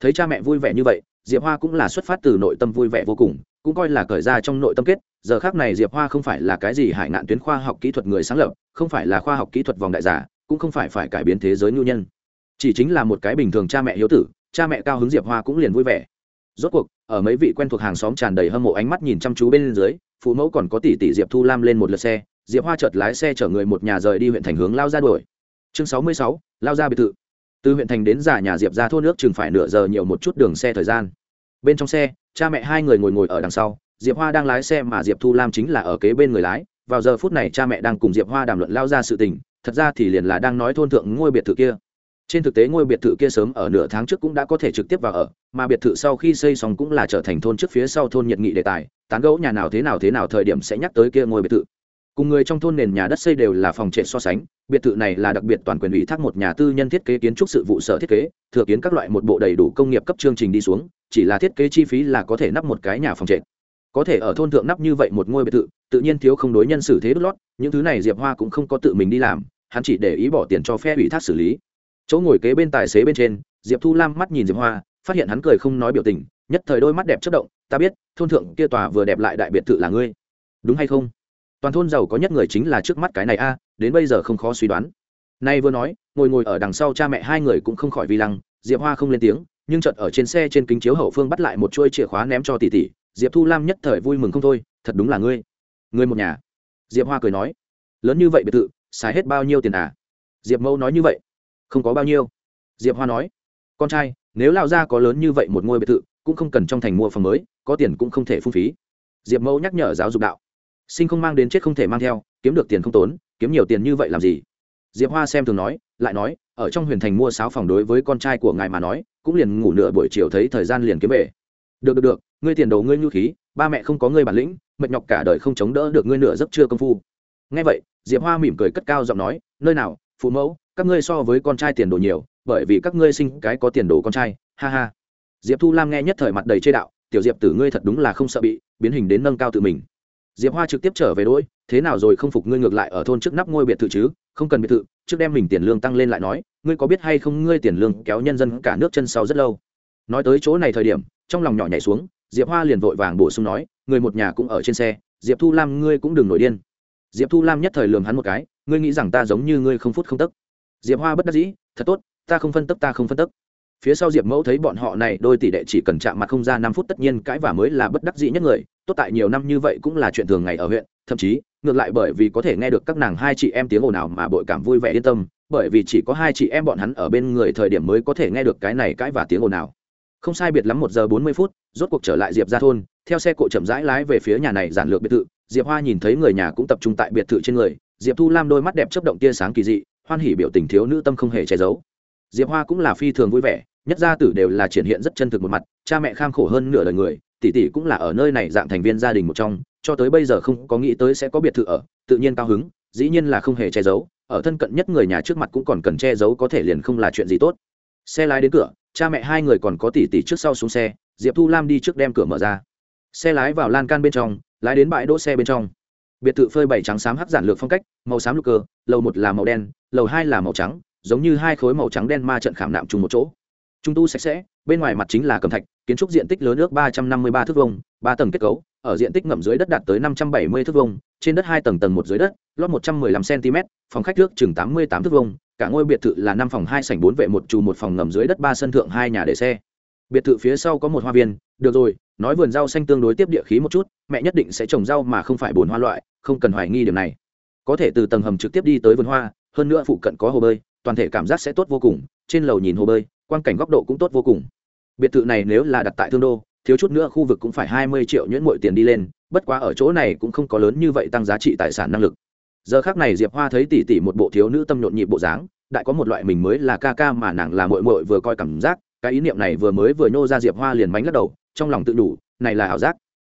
Thấy cha mẹ vui vẻ như vậy, diệp hoa cũng là xuất phát từ nội tâm vui vẻ vô cùng, cũng coi là cởi ra trong nội tâm kết, giờ khác này diệp hoa không phải là cái gì hải ngạn tuyến khoa học kỹ thuật người sáng lập, không phải là khoa học kỹ thuật vòng đại giả, cũng không phải phải cải biến thế giới ngưu nhân. Chỉ chính là một cái bình thường cha mẹ hiếu tử, cha mẹ cao hứng diệp hoa cũng liền vui vẻ rốt cuộc, ở mấy vị quen thuộc hàng xóm tràn đầy hâm mộ ánh mắt nhìn chăm chú bên dưới, phụ mẫu còn có tỷ tỷ diệp thu lam lên một lượt xe, diệp hoa chợt lái xe chở người một nhà rời đi huyện thành hướng lao ra đuổi. Chương sáu mươi sáu, lao ra biệt thự. Từ huyện thành đến giả nhà diệp ra thô nước chừng phải nửa giờ nhiều một chút đường xe thời gian. Bên trong xe, cha mẹ hai người ngồi ngồi ở đằng sau, diệp hoa đang lái xe mà diệp thu lam chính là ở kế bên người lái. Vào giờ phút này cha mẹ đang cùng diệp hoa đàm luận lao ra sự tình, thật ra thì liền là đang nói thôn thượng ngôi biệt thự kia trên thực tế ngôi biệt thự kia sớm ở nửa tháng trước cũng đã có thể trực tiếp vào ở, mà biệt thự sau khi xây xong cũng là trở thành thôn trước phía sau thôn nhiệt nghị đề tài, tán gẫu nhà nào thế nào thế nào thời điểm sẽ nhắc tới kia ngôi biệt thự. Cùng người trong thôn nền nhà đất xây đều là phòng trệ so sánh, biệt thự này là đặc biệt toàn quyền ủy thác một nhà tư nhân thiết kế kiến trúc sự vụ sở thiết kế, thừa kiến các loại một bộ đầy đủ công nghiệp cấp chương trình đi xuống, chỉ là thiết kế chi phí là có thể nắp một cái nhà phòng trệ có thể ở thôn thượng nắp như vậy một ngôi biệt thự, tự nhiên thiếu không đối nhân xử thế đốt lót, những thứ này diệp hoa cũng không có tự mình đi làm, hắn chỉ để ý bỏ tiền cho phe ủy thác xử lý chỗ ngồi kế bên tài xế bên trên, diệp thu lam mắt nhìn diệp hoa, phát hiện hắn cười không nói biểu tình, nhất thời đôi mắt đẹp chất động, ta biết, thôn thượng kia tòa vừa đẹp lại đại biệt thự là ngươi. Đúng hay không? Toàn thôn giàu có nhất người chính là trước mắt cái này a, đến bây giờ không khó suy đoán. Nay vừa nói, ngồi ngồi ở đằng sau cha mẹ hai người cũng không khỏi vi lăng, diệp hoa không lên tiếng, nhưng chợt ở trên xe trên kính chiếu hậu phương bắt lại một chuôi chìa khóa ném cho tỷ tỷ, diệp thu lam nhất thời vui mừng không thôi, thật đúng là ngươi. Ngươi một nhà? Diệp hoa cười nói. Lớn như vậy biệt thự, xài hết bao nhiêu tiền à? Diệp mẫu nói như vậy không có bao nhiêu. Diệp hoa nói, con trai, nếu lao ra có lớn như vậy một ngôi biệt thự, cũng không cần trong thành mua phòng mới, có tiền cũng không thể phung phí. Diệp mẫu nhắc nhở giáo dục đạo, sinh không mang đến chết không thể mang theo, kiếm được tiền không tốn, kiếm nhiều tiền như vậy làm gì? Diệp hoa xem thường nói, lại nói, ở trong huyền thành mua sáo phòng đối với con trai của ngài mà nói, cũng liền ngủ nửa buổi chiều thấy thời gian liền kiếm về. Được được được, ngươi tiền đồ ngươi nhu khí, ba mẹ không có ngươi bản lĩnh, mệt nhọc cả đời không chống đỡ được ngươi nửa giấc chưa công phu. Ngay vậy, diệp hoa mỉm cười cất cao giọng nói, nơi nào, phụ mẫu các ngươi so với con trai tiền đồ nhiều, bởi vì các ngươi sinh cái có tiền đồ con trai, ha ha. Diệp thu lam nghe nhất thời mặt đầy chê đạo, tiểu diệp tử ngươi thật đúng là không sợ bị biến hình đến nâng cao tự mình. Diệp hoa trực tiếp trở về đỗi, thế nào rồi không phục ngươi ngược lại ở thôn trước nắp ngôi biệt thự chứ? Không cần biệt thự, trước đem mình tiền lương tăng lên lại nói, ngươi có biết hay không ngươi tiền lương kéo nhân dân cả nước chân sau rất lâu? Nói tới chỗ này thời điểm, trong lòng nhỏ nhảy xuống, diệp hoa liền vội vàng bổ sung nói, người một nhà cũng ở trên xe, diệp thu lam ngươi cũng đừng nổi điên. Diệp thu lam nhất thời lường hắn một cái, ngươi nghĩ rằng ta giống như ngươi không phút không tấc diệp hoa bất đắc dĩ, thật tốt, ta không phân tức, ta không phân tức. Phía sau diệp mẫu thấy bọn họ này, đôi tỷ đệ chỉ cần chạm mặt không ra năm phút tất nhiên cãi vả mới là bất đắc dĩ nhất người, tốt tại nhiều năm như vậy cũng là chuyện thường ngày ở huyện, thậm chí, ngược lại bởi vì có thể nghe được các nàng hai chị em tiếng ồn nào mà bội cảm vui vẻ yên tâm, bởi vì chỉ có hai chị em bọn hắn ở bên người thời điểm mới có thể nghe được cái này cãi và tiếng ồn nào không sai biệt lắm một giờ bốn mươi phút, rốt cuộc trở lại diệp ra thôn, theo xe cộ chậm rãi lái về phía nhà này giản lược biệt thự, diệp hoa nhìn thấy người nhà cũng tập trung tại biệt thự trên người, diệp thu lam đôi mắt đẹp chấp động tia sáng kỳ dị hoan hỉ biểu tình thiếu nữ tâm không hề che giấu. Diệp hoa cũng là phi thường vui vẻ, nhất gia tử đều là triển hiện rất chân thực một mặt, cha mẹ kham khổ hơn nửa đời người, tỷ tỷ cũng là ở nơi này dạng thành viên gia đình một trong, cho tới bây giờ không có nghĩ tới sẽ có biệt thự ở, tự nhiên cao hứng, dĩ nhiên là không hề che giấu, ở thân cận nhất người nhà trước mặt cũng còn cần che giấu có thể liền không là chuyện gì tốt. Xe lái đến cửa, cha mẹ hai người còn có tỷ tỷ trước sau xuống xe, diệp thu lam đi trước đem cửa mở ra. Xe lái vào lan can bên trong, lái đến bãi đỗ xe bên trong. Biệt thự phơi bảy trắng xám hắc giản lược phong cách, màu xám lục cơ, lầu một là màu đen lầu hai là màu trắng, giống như hai khối màu trắng đen ma trận khảm nạm chung một chỗ. Trung tu sạch sẽ, bên ngoài mặt chính là cầm thạch, kiến trúc diện tích lớn nước ba trăm năm mươi ba thước vông ba tầng kết cấu, ở diện tích ngầm dưới đất đạt tới năm trăm bảy mươi thước vông trên đất hai tầng tầng một dưới đất, lót một trăm mười lăm cm phòng khách nước chừng tám mươi tám thước vông cả ngôi biệt thự là năm phòng hai sảnh bốn vệ một trù một phòng ngầm dưới đất ba sân thượng hai nhà để xe. Biệt thự phía sau có một hoa viên, được rồi, nói vườn rau xanh tương đối tiếp địa khí một chút, mẹ nhất định sẽ trồng rau mà không phải bồn hoa loại, không cần hoài nghi điểm này. Có thể từ tầng hầm trực tiếp đi tới vườn hoa hơn nữa phụ cận có hồ bơi, toàn thể cảm giác sẽ tốt vô cùng, trên lầu nhìn hồ bơi quan cảnh góc độ cũng tốt vô cùng. Biệt thự này nếu là đặt tại thương đô, thiếu chút nữa khu vực cũng phải hai mươi triệu nhuyễn mọi tiền đi lên, bất quá ở chỗ này cũng không có lớn như vậy tăng giá trị tài sản năng lực. Giờ khác này diệp hoa thấy tỉ tỉ một bộ thiếu nữ tâm nhộn nhịp bộ dáng, đại có một loại mình mới là ca ca mà nàng là mội mội vừa coi cảm giác, cái ý niệm này vừa mới vừa nhô ra diệp hoa liền mánh lắc đầu, trong lòng tự đủ, này là ảo giác.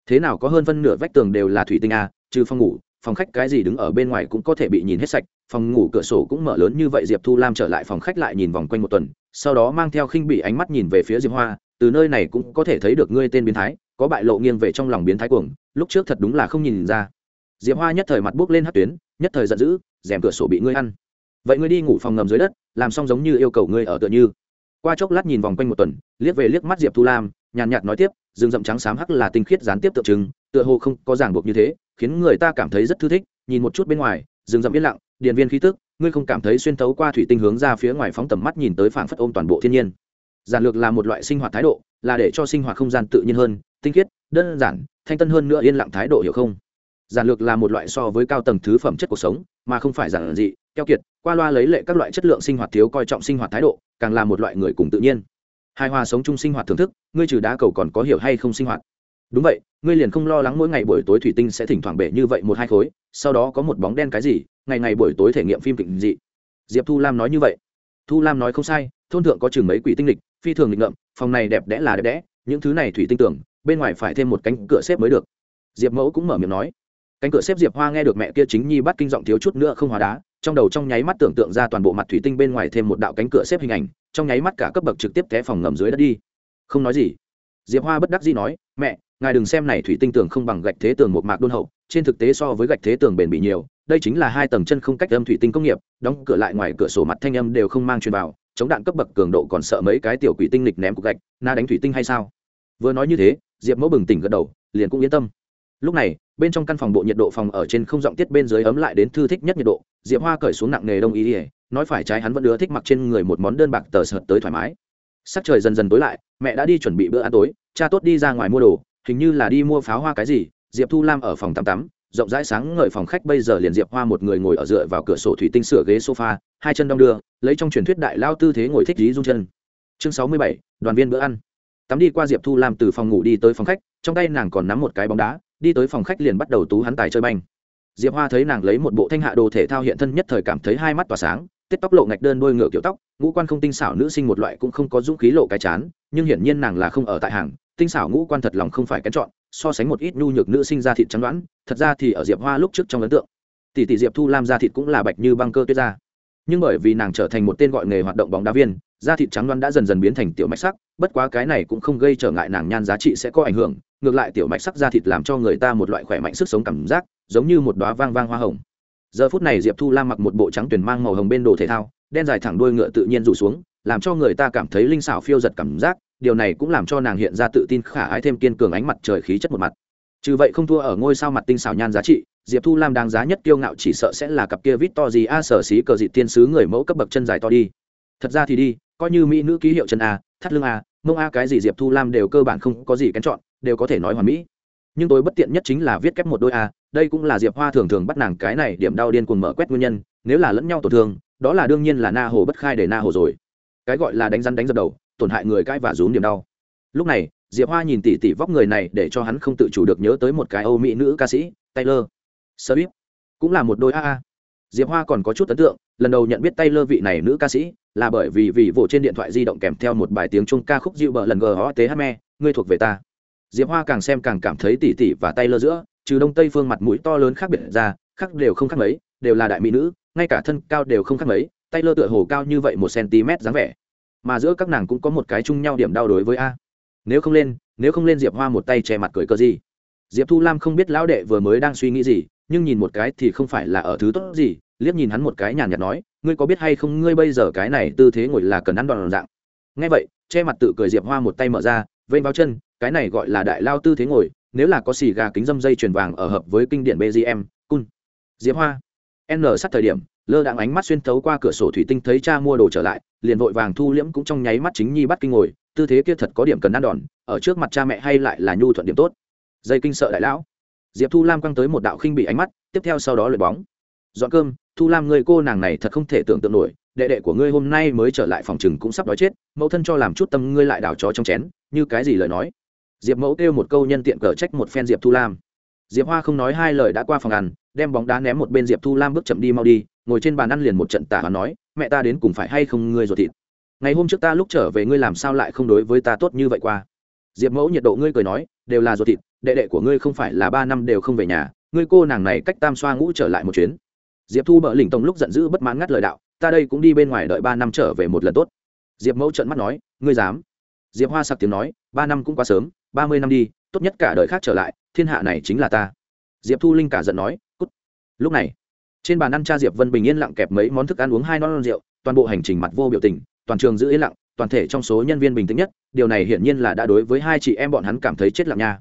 Thế nào có hơn phân nửa vách tường đều là thủy tinh a, trừ phòng ngủ, phòng khách cái gì đứng ở bên ngoài cũng có thể bị nhìn hết sạch phòng ngủ cửa sổ cũng mở lớn như vậy, diệp thu lam trở lại phòng khách lại nhìn vòng quanh một tuần, sau đó mang theo khinh bị ánh mắt nhìn về phía diệp hoa, từ nơi này cũng có thể thấy được ngươi tên biến thái, có bại lộ nghiêng về trong lòng biến thái cuồng, lúc trước thật đúng là không nhìn ra. Diệp hoa nhất thời mặt buốc lên hát tuyến, nhất thời giận dữ, rèm cửa sổ bị ngươi ăn. Vậy ngươi đi ngủ phòng ngầm dưới đất, làm xong giống như yêu cầu ngươi ở tựa như. Qua chốc lát nhìn vòng quanh một tuần, liếc về liếc mắt diệp thu lam, nhàn nhạt nói tiếp, rừng rậm trắng xám hắc là tinh khiết gián tiếp tượng trưng, tựa hồ không có ràng buộc như thế, khiến người ta cảm thấy rất thư thích, nhìn một chút bên ngoài, rừng rậm yên lặng điện viên khí tức, ngươi không cảm thấy xuyên tấu qua thủy tinh hướng ra phía ngoài phóng tầm mắt nhìn tới phảng phất ôm toàn bộ thiên nhiên. Giản lược là một loại sinh hoạt thái độ, là để cho sinh hoạt không gian tự nhiên hơn, tinh khiết, đơn giản, thanh tân hơn nữa yên lặng thái độ hiểu không? Giản lược là một loại so với cao tầng thứ phẩm chất cuộc sống, mà không phải giản dị, keo kiệt, qua loa lấy lệ các loại chất lượng sinh hoạt thiếu coi trọng sinh hoạt thái độ, càng là một loại người cùng tự nhiên. Hài hòa sống chung sinh hoạt thưởng thức, ngươi trừ đá cầu còn có hiểu hay không sinh hoạt? Đúng vậy, ngươi liền không lo lắng mỗi ngày buổi tối thủy tinh sẽ thỉnh thoảng bể như vậy một hai khối, sau đó có một bóng đen cái gì ngày ngày buổi tối thể nghiệm phim kịch dị. Diệp thu lam nói như vậy. Thu lam nói không sai, thôn thượng có chừng mấy quỷ tinh lịch, phi thường lịch ngậm phòng này đẹp đẽ là đẹp đẽ, những thứ này thủy tinh tưởng, bên ngoài phải thêm một cánh cửa xếp mới được. Diệp mẫu cũng mở miệng nói. Cánh cửa xếp diệp hoa nghe được mẹ kia chính nhi bắt kinh giọng thiếu chút nữa không hóa đá, trong đầu trong nháy mắt tưởng tượng ra toàn bộ mặt thủy tinh bên ngoài thêm một đạo cánh cửa xếp hình ảnh, trong nháy mắt cả cấp bậc trực tiếp té phòng ngầm dưới đất đi. Không nói gì. Diệp hoa bất đắc dĩ nói, mẹ, ngài đừng xem này thủy tinh tường không bằng gạch thế tường một mạc đôn hậu, trên thực tế so với gạch thế tường bền bỉ nhiều đây chính là hai tầng chân không cách âm thủy tinh công nghiệp, đóng cửa lại ngoài cửa sổ mặt thanh âm đều không mang truyền vào, chống đạn cấp bậc cường độ còn sợ mấy cái tiểu quỷ tinh lịch ném cục gạch, na đánh thủy tinh hay sao? Vừa nói như thế, diệp mẫu bừng tỉnh gật đầu, liền cũng yên tâm. Lúc này, bên trong căn phòng bộ nhiệt độ phòng ở trên không giọng tiết bên dưới ấm lại đến thư thích nhất nhiệt độ, diệp hoa cởi xuống nặng nghề đông ý ỉa nói phải trái hắn vẫn ưa thích mặc trên người một món đơn bạc tờ sợt tới thoải mái. Sắc trời dần dần tối lại, mẹ đã đi chuẩn bị bữa ăn tối, cha tốt đi ra ngoài mua đồ, hình như là đi mua pháo hoa cái gì, diệp thu lam ở phòng tắm tắm rộng rãi sáng ngời phòng khách bây giờ liền diệp hoa một người ngồi ở dựa vào cửa sổ thủy tinh sửa ghế sofa, hai chân đong đưa, lấy trong truyền thuyết đại lao tư thế ngồi thích dí rung chân chương sáu mươi bảy, đoàn viên bữa ăn. Tắm đi qua diệp thu làm từ phòng ngủ đi tới phòng khách, trong tay nàng còn nắm một cái bóng đá, đi tới phòng khách liền bắt đầu tú hắn tài chơi banh. Diệp hoa thấy nàng lấy một bộ thanh hạ đồ thể thao hiện thân nhất thời cảm thấy hai mắt tỏa sáng tết tóc lộ ngạch đơn đôi ngựa kiểu tóc, ngũ quan không tinh xảo nữ sinh một loại cũng không có dũng khí lộ cái chán, nhưng hiển nhiên nàng là không ở tại hàng, tinh xảo ngũ quan thật lòng không phải kén chọn so sánh một ít nhu nhược nữ sinh ra thịt trắng đoán thật ra thì ở diệp hoa lúc trước trong ấn tượng, tỷ tỷ diệp thu lam ra thịt cũng là bạch như băng cơ tuyết ra nhưng bởi vì nàng trở thành một tên gọi nghề hoạt động bóng đá viên, da thịt trắng đoán đã dần dần biến thành tiểu mạch sắc, bất quá cái này cũng không gây trở ngại nàng nhan giá trị sẽ có ảnh hưởng, ngược lại tiểu mạch sắc da thịt làm cho người ta một loại khỏe mạnh sức sống cảm giác, giống như một đoá vang vang hoa hồng. Giờ phút này diệp thu lam mặc một bộ trắng tuyển mang màu hồng bên đồ thể thao, đen dài thẳng đuôi ngựa tự nhiên rủ xuống, làm cho người ta cảm thấy linh xảo phiêu giật cảm giác điều này cũng làm cho nàng hiện ra tự tin khả ái thêm kiên cường ánh mặt trời khí chất một mặt. Trừ vậy không thua ở ngôi sao mặt tinh xảo nhan giá trị, diệp thu lam đáng giá nhất kiêu ngạo chỉ sợ sẽ là cặp kia vít to gì a sở xí cờ dị tiên sứ người mẫu cấp bậc chân dài to đi. Thật ra thì đi, coi như mỹ nữ ký hiệu chân a, thắt lưng a, mông a cái gì diệp thu lam đều cơ bản không có gì kén chọn, đều có thể nói hoàn mỹ. Nhưng tôi bất tiện nhất chính là viết kép một đôi a, đây cũng là diệp hoa thường thường bắt nàng cái này điểm đau điên cuồng mở quét nguyên nhân, nếu là lẫn nhau tổn thương, đó là đương nhiên là na hồ bất khai để na hồ rồi. Cái gọi là đánh rắn đánh dập đầu tổn hại người cãi và rún điểm đau. Lúc này, diệp hoa nhìn tỉ tỉ vóc người này để cho hắn không tự chủ được nhớ tới một cái âu mỹ nữ ca sĩ, taylor. Swift. Cũng là một đôi a a. Diệp hoa còn có chút ấn tượng, lần đầu nhận biết taylor vị này nữ ca sĩ là bởi vì vị vỗ trên điện thoại di động kèm theo một bài tiếng chung ca khúc dịu bờ lần gò tế hát me, ngươi thuộc về ta. Diệp hoa càng xem càng cảm thấy tỉ tỉ và taylor giữa, trừ đông tây phương mặt mũi to lớn khác biệt ra, khác đều không khác mấy, đều là đại mỹ nữ, ngay cả thân cao đều không khác mấy, taylor tựa hồ cao như vậy một cm dáng vẻ mà giữa các nàng cũng có một cái chung nhau điểm đau đối với a. Nếu không lên, nếu không lên diệp hoa một tay che mặt cười cơ gì? Diệp thu lam không biết lão đệ vừa mới đang suy nghĩ gì, nhưng nhìn một cái thì không phải là ở thứ tốt gì, liếc nhìn hắn một cái nhàn nhạt nói, ngươi có biết hay không, ngươi bây giờ cái này tư thế ngồi là cần ăn đòn dạng? Ngay vậy, che mặt tự cười diệp hoa một tay mở ra, vênh vào chân, cái này gọi là đại lao tư thế ngồi, nếu là có xì gà kính dâm dây chuyền vàng ở hợp với kinh điển bgm cun. Diệp hoa, n sát thời điểm lơ đạn ánh mắt xuyên thấu qua cửa sổ thủy tinh thấy cha mua đồ trở lại, liền vội vàng thu liễm cũng trong nháy mắt chính nhi bắt kinh ngồi, tư thế kia thật có điểm cần ăn đòn, ở trước mặt cha mẹ hay lại là nhu thuận điểm tốt. Dây kinh sợ đại lão. Diệp thu lam quăng tới một đạo khinh bị ánh mắt, tiếp theo sau đó lượt bóng. Dọn cơm, thu lam người cô nàng này thật không thể tưởng tượng nổi, đệ đệ của ngươi hôm nay mới trở lại phòng chừng cũng sắp đói chết, mẫu thân cho làm chút tâm ngươi lại đảo chó trong chén, như cái gì lời nói. Diệp mẫu kêu một câu nhân tiện cờ trách một phen diệp thu lam. Diệp hoa không nói hai lời đã qua phòng ăn, đem bóng đá ném một bên diệp thu lam bước chậm đi mau đi ngồi trên bàn ăn liền một trận tả và nói, mẹ ta đến cùng phải hay không ngươi ruột thịt? Ngày hôm trước ta lúc trở về ngươi làm sao lại không đối với ta tốt như vậy qua? Diệp mẫu nhiệt độ ngươi cười nói, đều là ruột thịt, đệ đệ của ngươi không phải là ba năm đều không về nhà, ngươi cô nàng này cách tam xoa ngũ trở lại một chuyến. Diệp thu bợ lỉnh tông lúc giận dữ bất mãn ngắt lời đạo, ta đây cũng đi bên ngoài đợi ba năm trở về một lần tốt. Diệp mẫu trợn mắt nói, ngươi dám? Diệp hoa sặc tiếng nói, ba năm cũng quá sớm, ba mươi năm đi, tốt nhất cả đời khác trở lại, thiên hạ này chính là ta. Diệp thu linh cả giận nói, cút. Lúc này trên bàn ăn cha diệp vân bình yên lặng kẹp mấy món thức ăn uống hai non rượu, toàn bộ hành trình mặt vô biểu tình, toàn trường giữ yên lặng, toàn thể trong số nhân viên bình tĩnh nhất, điều này hiển nhiên là đã đối với hai chị em bọn hắn cảm thấy chết lặng nha.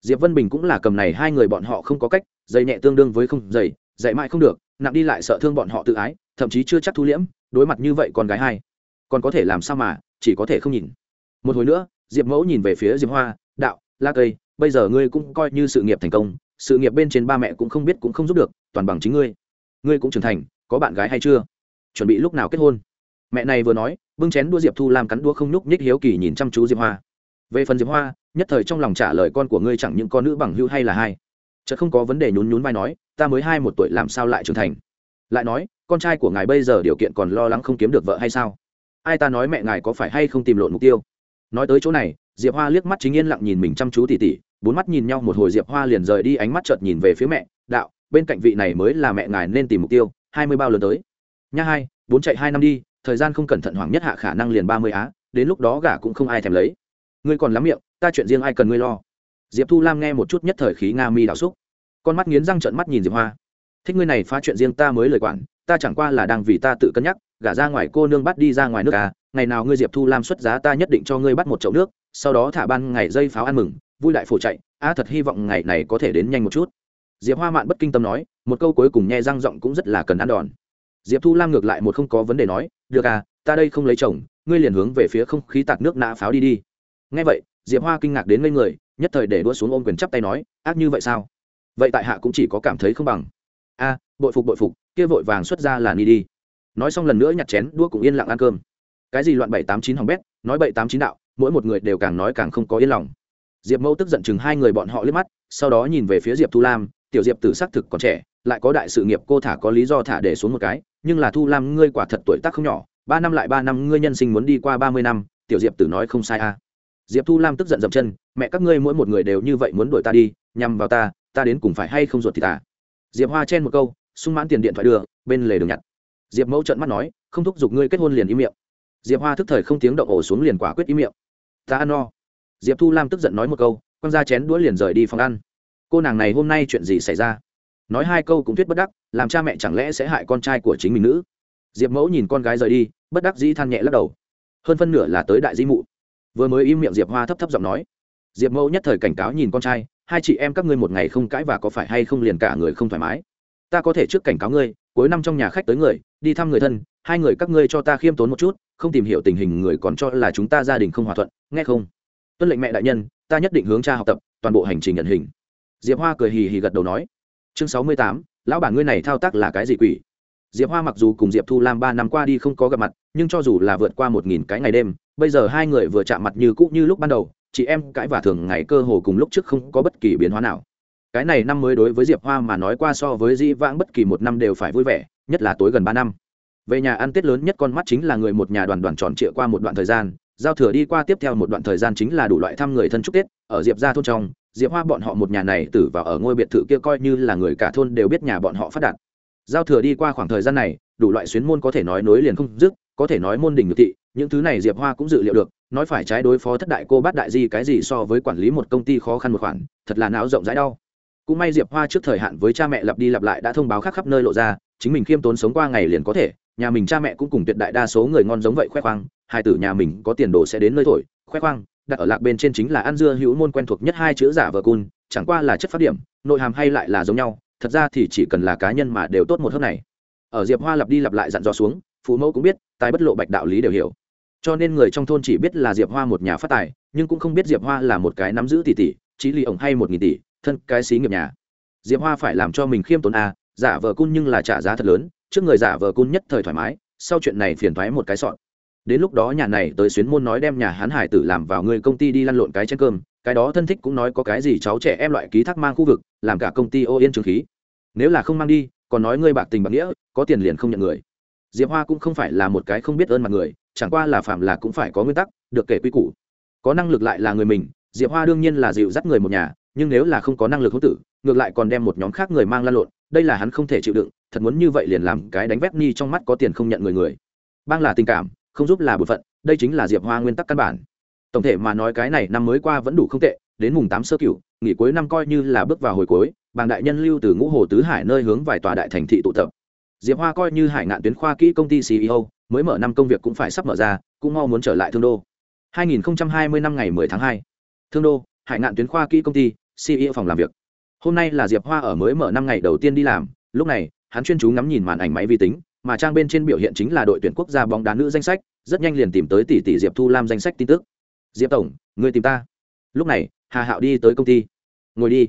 Diệp vân bình cũng là cầm này hai người bọn họ không có cách dày nhẹ tương đương với không dày dạy mãi không được, nặng đi lại sợ thương bọn họ tự ái, thậm chí chưa chắc thu liễm, đối mặt như vậy con gái hai. Còn có thể làm sao mà, chỉ có thể không nhìn. Một hồi nữa, diệp mẫu nhìn về phía diệp hoa, đạo, la cây, bây giờ ngươi cũng coi như sự nghiệp thành công, sự nghiệp bên trên ba mẹ cũng không biết cũng không giúp được, toàn bằng chính ngươi ngươi cũng trưởng thành, có bạn gái hay chưa? Chuẩn bị lúc nào kết hôn? Mẹ này vừa nói, bưng chén đua diệp thu làm cắn đua không nhúc nhích hiếu kỳ nhìn chăm chú diệp hoa. Về phần diệp hoa, nhất thời trong lòng trả lời con của ngươi chẳng những con nữ bằng hữu hay là hai. Chợt không có vấn đề nhún nhún vai nói, ta mới hai một tuổi làm sao lại trưởng thành? Lại nói, con trai của ngài bây giờ điều kiện còn lo lắng không kiếm được vợ hay sao? Ai ta nói mẹ ngài có phải hay không tìm lộn mục tiêu? Nói tới chỗ này, diệp hoa liếc mắt chính yên lặng nhìn mình chăm chú tỉ tỉ, bốn mắt nhìn nhau một hồi diệp hoa liền rời đi ánh mắt chợt nhìn về phía mẹ, đạo bên cạnh vị này mới là mẹ ngài nên tìm mục tiêu, hai mươi bao lớn tới. Nha hai, bốn chạy hai năm đi, thời gian không cẩn thận hoàng nhất hạ khả năng liền ba mươi á, đến lúc đó gả cũng không ai thèm lấy. Ngươi còn lắm miệng, ta chuyện riêng ai cần ngươi lo. Diệp thu lam nghe một chút nhất thời khí nga mi đảo xúc. Con mắt nghiến răng trợn mắt nhìn diệp hoa. Thích ngươi này phá chuyện riêng ta mới lời quản, ta chẳng qua là đang vì ta tự cân nhắc, gả ra ngoài cô nương bắt đi ra ngoài nước à ngày nào ngươi diệp thu lam xuất giá ta nhất định cho ngươi bắt một chậu nước, sau đó thả ban ngày dây pháo ăn mừng, vui lại phổ chạy a thật hy vọng ngày này có thể đến nhanh một chút diệp hoa mạn bất kinh tâm nói, một câu cuối cùng nghe răng giọng cũng rất là cần ăn đòn. Diệp thu lam ngược lại một không có vấn đề nói, được à ta đây không lấy chồng, ngươi liền hướng về phía không khí tạt nước nã pháo đi đi. Ngay vậy, diệp hoa kinh ngạc đến ngây người, nhất thời để đua xuống ôm quyền chắp tay nói, ác như vậy sao? Vậy tại hạ cũng chỉ có cảm thấy không bằng. A, bội phục bội phục, kia vội vàng xuất ra là ni đi. Nói xong lần nữa nhặt chén đua cũng yên lặng ăn cơm. Cái gì loạn bảy tám chín hỏng bét, nói bảy tám chín đạo, mỗi một người đều càng nói càng không có yên lòng. Diệp mẫu tức giận chừng hai người bọn họ liếc mắt, sau đó nhìn về phía diệp thu lam tiểu diệp tử xác thực còn trẻ, lại có đại sự nghiệp, cô thả có lý do thả để xuống một cái, nhưng là thu lam, ngươi quả thật tuổi tác không nhỏ, ba năm lại ba năm, ngươi nhân sinh muốn đi qua ba mươi năm, tiểu diệp tử nói không sai a à. diệp thu lam tức giận dậm chân, mẹ các ngươi mỗi một người đều như vậy muốn đuổi ta đi, nhằm vào ta ta đến cùng phải hay không ruột thì ta à. diệp hoa chen một câu, sung mãn tiền điện thoại đưa, bên lề đường nhặt. Diệp mẫu trận mắt nói, không thúc giục ngươi kết hôn liền im miệng. Diệp hoa thức thời không tiếng động ổ xuống liền quả quyết im miệng. Ta ăn no. Diệp thu lam tức giận nói một câu, quăng ra chén đũa liền rời đi phòng ăn cô nàng này hôm nay chuyện gì xảy ra? Nói hai câu cũng thuyết bất đắc, làm cha mẹ chẳng lẽ sẽ hại con trai của chính mình nữ? Diệp mẫu nhìn con gái rời đi, bất đắc dĩ than nhẹ lắc đầu. Hơn phân nửa là tới đại di mụ. Vừa mới im miệng diệp hoa thấp thấp giọng nói. Diệp mẫu nhất thời cảnh cáo nhìn con trai, hai chị em các ngươi một ngày không cãi và có phải hay không liền cả người không thoải mái? Ta có thể trước cảnh cáo ngươi, cuối năm trong nhà khách tới người, đi thăm người thân, hai người các ngươi cho ta khiêm tốn một chút, không tìm hiểu tình hình người còn cho là chúng ta gia đình không hòa thuận, nghe không? Tuân lệnh mẹ đại nhân, ta nhất định hướng cha học tập, toàn bộ hành trình nhận hình diệp hoa cười hì hì gật đầu nói, chương sáu mươi tám, lão bản ngươi này thao tác là cái gì quỷ? Diệp hoa mặc dù cùng diệp thu lam ba năm qua đi không có gặp mặt, nhưng cho dù là vượt qua một nghìn cái ngày đêm, bây giờ hai người vừa chạm mặt như cũ như lúc ban đầu, chị em cãi và thường ngày cơ hồ cùng lúc trước không có bất kỳ biến hóa nào. Cái này năm mới đối với diệp hoa mà nói qua so với di vãng bất kỳ một năm đều phải vui vẻ, nhất là tối gần ba năm. Về nhà ăn tết lớn nhất con mắt chính là người một nhà đoàn đoàn tròn trịa qua một đoạn thời gian, giao thừa đi qua tiếp theo một đoạn thời gian chính là đủ loại thăm người thân chúc tết, ở diệp gia thôn trong diệp hoa bọn họ một nhà này tử vào ở ngôi biệt thự kia coi như là người cả thôn đều biết nhà bọn họ phát đạt. Giao thừa đi qua khoảng thời gian này, đủ loại xuyến môn có thể nói nối liền không dứt, có thể nói môn đình ngự thị, những thứ này diệp hoa cũng dự liệu được, nói phải trái đối phó thất đại cô bát đại di cái gì so với quản lý một công ty khó khăn một khoản, thật là não rộng rãi đau. Cũng may diệp hoa trước thời hạn với cha mẹ lặp đi lặp lại đã thông báo khắp khắp nơi lộ ra, chính mình khiêm tốn sống qua ngày liền có thể, nhà mình cha mẹ cũng cùng tuyệt đại đa số người ngon giống vậy khoe khoang, hai tử nhà mình có tiền đồ sẽ đến nơi thổi, khoe khoang đặt ở lạc bên trên chính là ăn dưa hữu môn quen thuộc nhất hai chữ giả vờ cun chẳng qua là chất phát điểm nội hàm hay lại là giống nhau thật ra thì chỉ cần là cá nhân mà đều tốt một hớp này. Ở diệp hoa lặp đi lặp lại dặn dò xuống phụ mẫu cũng biết tài bất lộ bạch đạo lý đều hiểu. Cho nên người trong thôn chỉ biết là diệp hoa một nhà phát tài nhưng cũng không biết diệp hoa là một cái nắm giữ tỷ tỷ trí lì ổng hay một nghìn tỷ thân cái xí nghiệp nhà. Diệp hoa phải làm cho mình khiêm tốn a à, giả vờ cun nhưng là trả giá thật lớn trước người giả vờ cun nhất thời thoải mái sau chuyện này phiền thoái một cái sọn đến lúc đó nhà này tới xuyến môn nói đem nhà hắn hải tử làm vào người công ty đi lăn lộn cái chén cơm, cái đó thân thích cũng nói có cái gì cháu trẻ em loại ký thác mang khu vực, làm cả công ty ô yên trường khí. Nếu là không mang đi, còn nói ngươi bạc tình bạc nghĩa, có tiền liền không nhận người. Diệp hoa cũng không phải là một cái không biết ơn mặt người, chẳng qua là phạm là cũng phải có nguyên tắc, được kể quy củ. Có năng lực lại là người mình, diệp hoa đương nhiên là dịu dắt người một nhà, nhưng nếu là không có năng lực hữu tử, ngược lại còn đem một nhóm khác người mang lan lộn, đây là hắn không thể chịu đựng, thật muốn như vậy liền làm cái đánh vét ni trong mắt có tiền không nhận người người. Bang là tình cảm không giúp là bột phận, đây chính là diệp hoa nguyên tắc căn bản. Tổng thể mà nói cái này năm mới qua vẫn đủ không tệ, đến mùng tám sơ cửu, nghỉ cuối năm coi như là bước vào hồi cuối, bàng đại nhân lưu từ ngũ hồ tứ hải nơi hướng vài tòa đại thành thị tụ tập. Diệp hoa coi như hải ngạn tuyến khoa kỹ công ty ceo mới mở năm công việc cũng phải sắp mở ra, cũng mau muốn trở lại thương đô. 2020 năm ngày 10 tháng 2. thương đô, hải ngạn tuyến khoa kỹ công ty ceo phòng làm việc. Hôm nay là diệp hoa ở mới mở năm ngày đầu tiên đi làm, lúc này, hắn chuyên chú ngắm nhìn màn ảnh máy vi tính mà trang bên trên biểu hiện chính là đội tuyển quốc gia bóng đá nữ danh sách, rất nhanh liền tìm tới tỷ tỷ diệp thu lam danh sách tin tức. Diệp tổng người tìm ta. Lúc này, hà hạo đi tới công ty. Ngồi đi.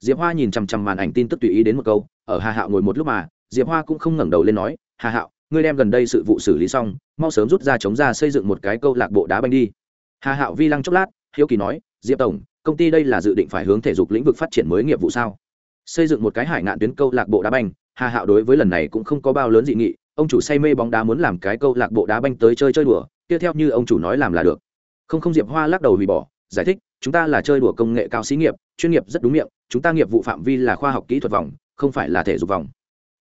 Diệp hoa nhìn chằm chằm màn ảnh tin tức tùy ý đến một câu, ở hà hạo ngồi một lúc mà, diệp hoa cũng không ngẩng đầu lên nói, hà hạo, ngươi đem gần đây sự vụ xử lý xong, mau sớm rút ra chống ra xây dựng một cái câu lạc bộ đá banh đi. Hà hạo vi lăng chốc lát, hiếu kỳ nói, diệp tổng, công ty đây là dự định phải hướng thể dục lĩnh vực phát triển mới nghiệp vụ sao? Xây dựng một cái hải ngạn tuyến câu lạc bộ đá banh hà hạo đối với lần này cũng không có bao lớn dị nghị, ông chủ say mê bóng đá muốn làm cái câu lạc bộ đá banh tới chơi chơi đùa, tiếp theo như ông chủ nói làm là được. Không không diệp hoa lắc đầu hủy bỏ, giải thích, chúng ta là chơi đùa công nghệ cao xí nghiệp, chuyên nghiệp rất đúng miệng, chúng ta nghiệp vụ phạm vi là khoa học kỹ thuật vòng, không phải là thể dục vòng.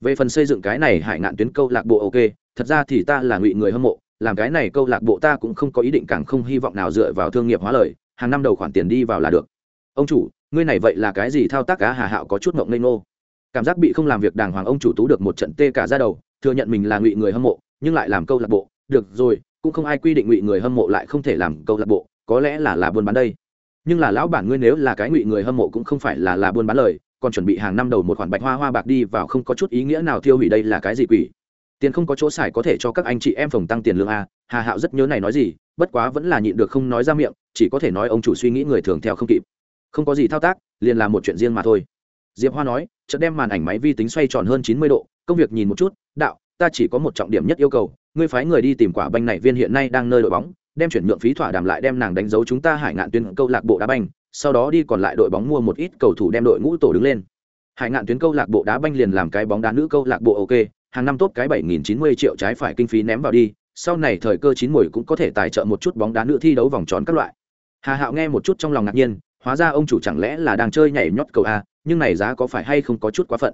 Về phần xây dựng cái này hải ngạn tuyến câu lạc bộ ok, thật ra thì ta là ngụy người hâm mộ, làm cái này câu lạc bộ ta cũng không có ý định càng không hy vọng nào dựa vào thương nghiệp hóa lời, hàng năm đầu khoản tiền đi vào là được. Ông chủ, ngươi này vậy là cái gì thao tác cá hà hạo có chút mộng ngây ngô cảm giác bị không làm việc đàng hoàng ông chủ tú được một trận tê cả ra đầu, thừa nhận mình là ngụy người hâm mộ, nhưng lại làm câu lạc bộ. Được rồi, cũng không ai quy định ngụy người hâm mộ lại không thể làm câu lạc bộ, có lẽ là là buôn bán đây. Nhưng là lão bản ngươi nếu là cái ngụy người hâm mộ cũng không phải là là buôn bán lời, còn chuẩn bị hàng năm đầu một khoản bạch hoa hoa bạc đi vào không có chút ý nghĩa nào tiêu hủy đây là cái gì quỷ? Tiền không có chỗ xài có thể cho các anh chị em phòng tăng tiền lương a hà hạo rất nhớ này nói gì, bất quá vẫn là nhịn được không nói ra miệng, chỉ có thể nói ông chủ suy nghĩ người thường theo không kịp. Không có gì thao tác, liền là một chuyện riêng mà thôi diệp hoa nói, chợt đem màn ảnh máy vi tính xoay tròn hơn chín mươi độ, công việc nhìn một chút, đạo, ta chỉ có một trọng điểm nhất yêu cầu, ngươi phái người đi tìm quả banh này viên hiện nay đang nơi đội bóng, đem chuyển nhượng phí thỏa đàm lại đem nàng đánh dấu chúng ta hải ngạn tuyến câu lạc bộ đá banh, sau đó đi còn lại đội bóng mua một ít cầu thủ đem đội ngũ tổ đứng lên. Hải ngạn tuyến câu lạc bộ đá banh liền làm cái bóng đá nữ câu lạc bộ ok, hàng năm tốt cái bảy nghìn chín mươi triệu trái phải kinh phí ném vào đi, sau này thời cơ chín mùi cũng có thể tài trợ một chút bóng đá nữ thi đấu vòng tròn các loại. Hà hạo nghe một chút trong lòng ngạc nhiên, hóa ra ông chủ chẳng lẽ là đang chơi nhảy nhót cầu a nhưng này giá có phải hay không có chút quá phận?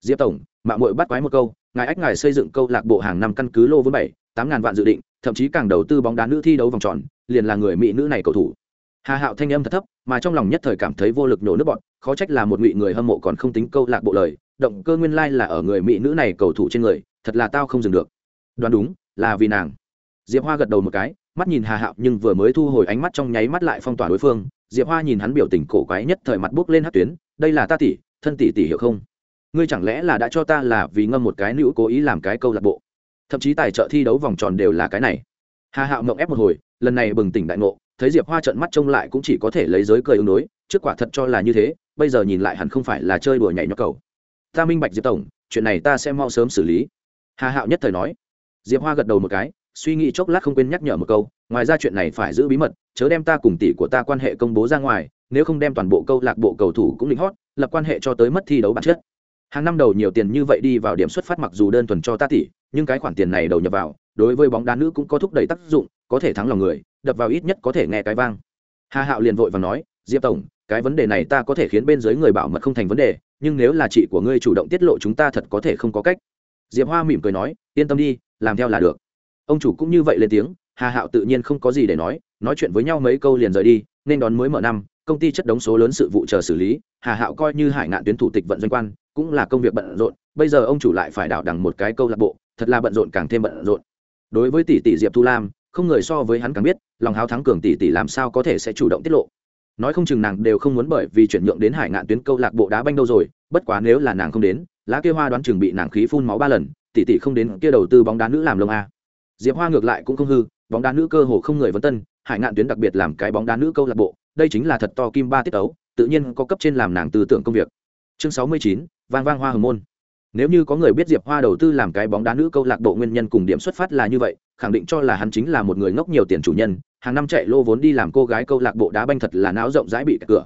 Diệp tổng mạng mội bắt quái một câu, ngài ách ngài xây dựng câu lạc bộ hàng năm căn cứ lô vốn bảy, tám ngàn vạn dự định, thậm chí càng đầu tư bóng đá nữ thi đấu vòng tròn, liền là người mỹ nữ này cầu thủ. Hà hạo thanh âm thật thấp, mà trong lòng nhất thời cảm thấy vô lực nhổ nước bọn khó trách là một ngụy người hâm mộ còn không tính câu lạc bộ lời, động cơ nguyên lai là ở người mỹ nữ này cầu thủ trên người, thật là tao không dừng được. Đoán đúng, là vì nàng. Diệp hoa gật đầu một cái, mắt nhìn hà hạo nhưng vừa mới thu hồi ánh mắt trong nháy mắt lại phong tỏa đối phương, diệp hoa nhìn hắn biểu tình cổ quái nhất thời mặt bước lên hát tuyến đây là ta tỷ, thân tỷ tỷ hiểu không? Ngươi chẳng lẽ là đã cho ta là vì ngâm một cái nữ cố ý làm cái câu lạc bộ? Thậm chí tài trợ thi đấu vòng tròn đều là cái này. Hà hạo mộng ép một hồi, lần này bừng tỉnh đại ngộ, thấy diệp hoa trợn mắt trông lại cũng chỉ có thể lấy giới cười ứng đối, trước quả thật cho là như thế, bây giờ nhìn lại hẳn không phải là chơi đùa nhảy nhóc cầu. Ta minh bạch diệp tổng, chuyện này ta sẽ mau sớm xử lý. Hà hạo nhất thời nói. Diệp hoa gật đầu một cái suy nghĩ chốc lát không quên nhắc nhở một câu, ngoài ra chuyện này phải giữ bí mật, chớ đem ta cùng tỷ của ta quan hệ công bố ra ngoài, nếu không đem toàn bộ câu lạc bộ cầu thủ cũng lính hót, lập quan hệ cho tới mất thi đấu bản chất. Hàng năm đầu nhiều tiền như vậy đi vào điểm xuất phát mặc dù đơn thuần cho ta tỷ, nhưng cái khoản tiền này đầu nhập vào, đối với bóng đá nữ cũng có thúc đẩy tác dụng, có thể thắng lòng người, đập vào ít nhất có thể nghe cái vang. Hà hạo liền vội và nói, diệp tổng, cái vấn đề này ta có thể khiến bên dưới người bảo mật không thành vấn đề, nhưng nếu là chị của ngươi chủ động tiết lộ chúng ta thật có thể không có cách. Diệp hoa mỉm cười nói, yên tâm đi, làm theo là được ông chủ cũng như vậy lên tiếng, hà hạo tự nhiên không có gì để nói nói chuyện với nhau mấy câu liền rời đi, nên đón mới mở năm, công ty chất đống số lớn sự vụ chờ xử lý, hà hạo coi như hải ngạn tuyến thủ tịch vận doanh quan, cũng là công việc bận rộn, bây giờ ông chủ lại phải đảo đằng một cái câu lạc bộ, thật là bận rộn càng thêm bận rộn. Đối với tỷ tỷ diệp thu lam, không người so với hắn càng biết, lòng háo thắng cường tỷ tỷ làm sao có thể sẽ chủ động tiết lộ. Nói không chừng nàng đều không muốn bởi vì chuyển nhượng đến hải ngạn tuyến câu lạc bộ đá banh đâu rồi, bất quá nếu là nàng không đến, lá kia hoa đoán chừng bị nàng khí phun máu ba lần, tỷ tỷ không đến kia đầu tư bóng đá nữ làm lông a diệp hoa ngược lại cũng không hư, bóng đá nữ cơ hồ không người vấn tân, hải ngạn tuyến đặc biệt làm cái bóng đá nữ câu lạc bộ, đây chính là thật to kim ba tiết ấu tự nhiên có cấp trên làm nàng tư tưởng công việc. Chương sáu mươi chín, vang vang hoa hồng môn. Nếu như có người biết diệp hoa đầu tư làm cái bóng đá nữ câu lạc bộ nguyên nhân cùng điểm xuất phát là như vậy, khẳng định cho là hắn chính là một người ngốc nhiều tiền chủ nhân, hàng năm chạy lô vốn đi làm cô gái câu lạc bộ đá banh thật là não rộng rãi bị cửa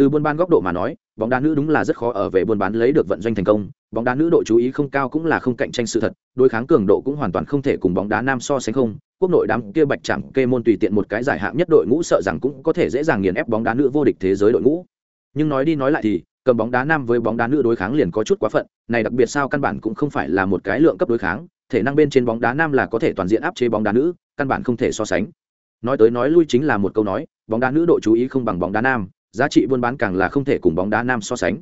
từ buôn bán góc độ mà nói, bóng đá nữ đúng là rất khó ở về buôn bán lấy được vận doanh thành công. Bóng đá nữ độ chú ý không cao cũng là không cạnh tranh sự thật, đối kháng cường độ cũng hoàn toàn không thể cùng bóng đá nam so sánh không. Quốc nội đám kia bạch chẳng kê môn tùy tiện một cái giải hạng nhất đội ngũ sợ rằng cũng có thể dễ dàng nghiền ép bóng đá nữ vô địch thế giới đội ngũ. Nhưng nói đi nói lại thì, cầm bóng đá nam với bóng đá nữ đối kháng liền có chút quá phận, này đặc biệt sao căn bản cũng không phải là một cái lượng cấp đối kháng, thể năng bên trên bóng đá nam là có thể toàn diện áp chế bóng đá nữ, căn bản không thể so sánh. Nói tới nói lui chính là một câu nói, bóng đá nữ độ chú ý không bằng bóng đá nam giá trị buôn bán càng là không thể cùng bóng đá nam so sánh.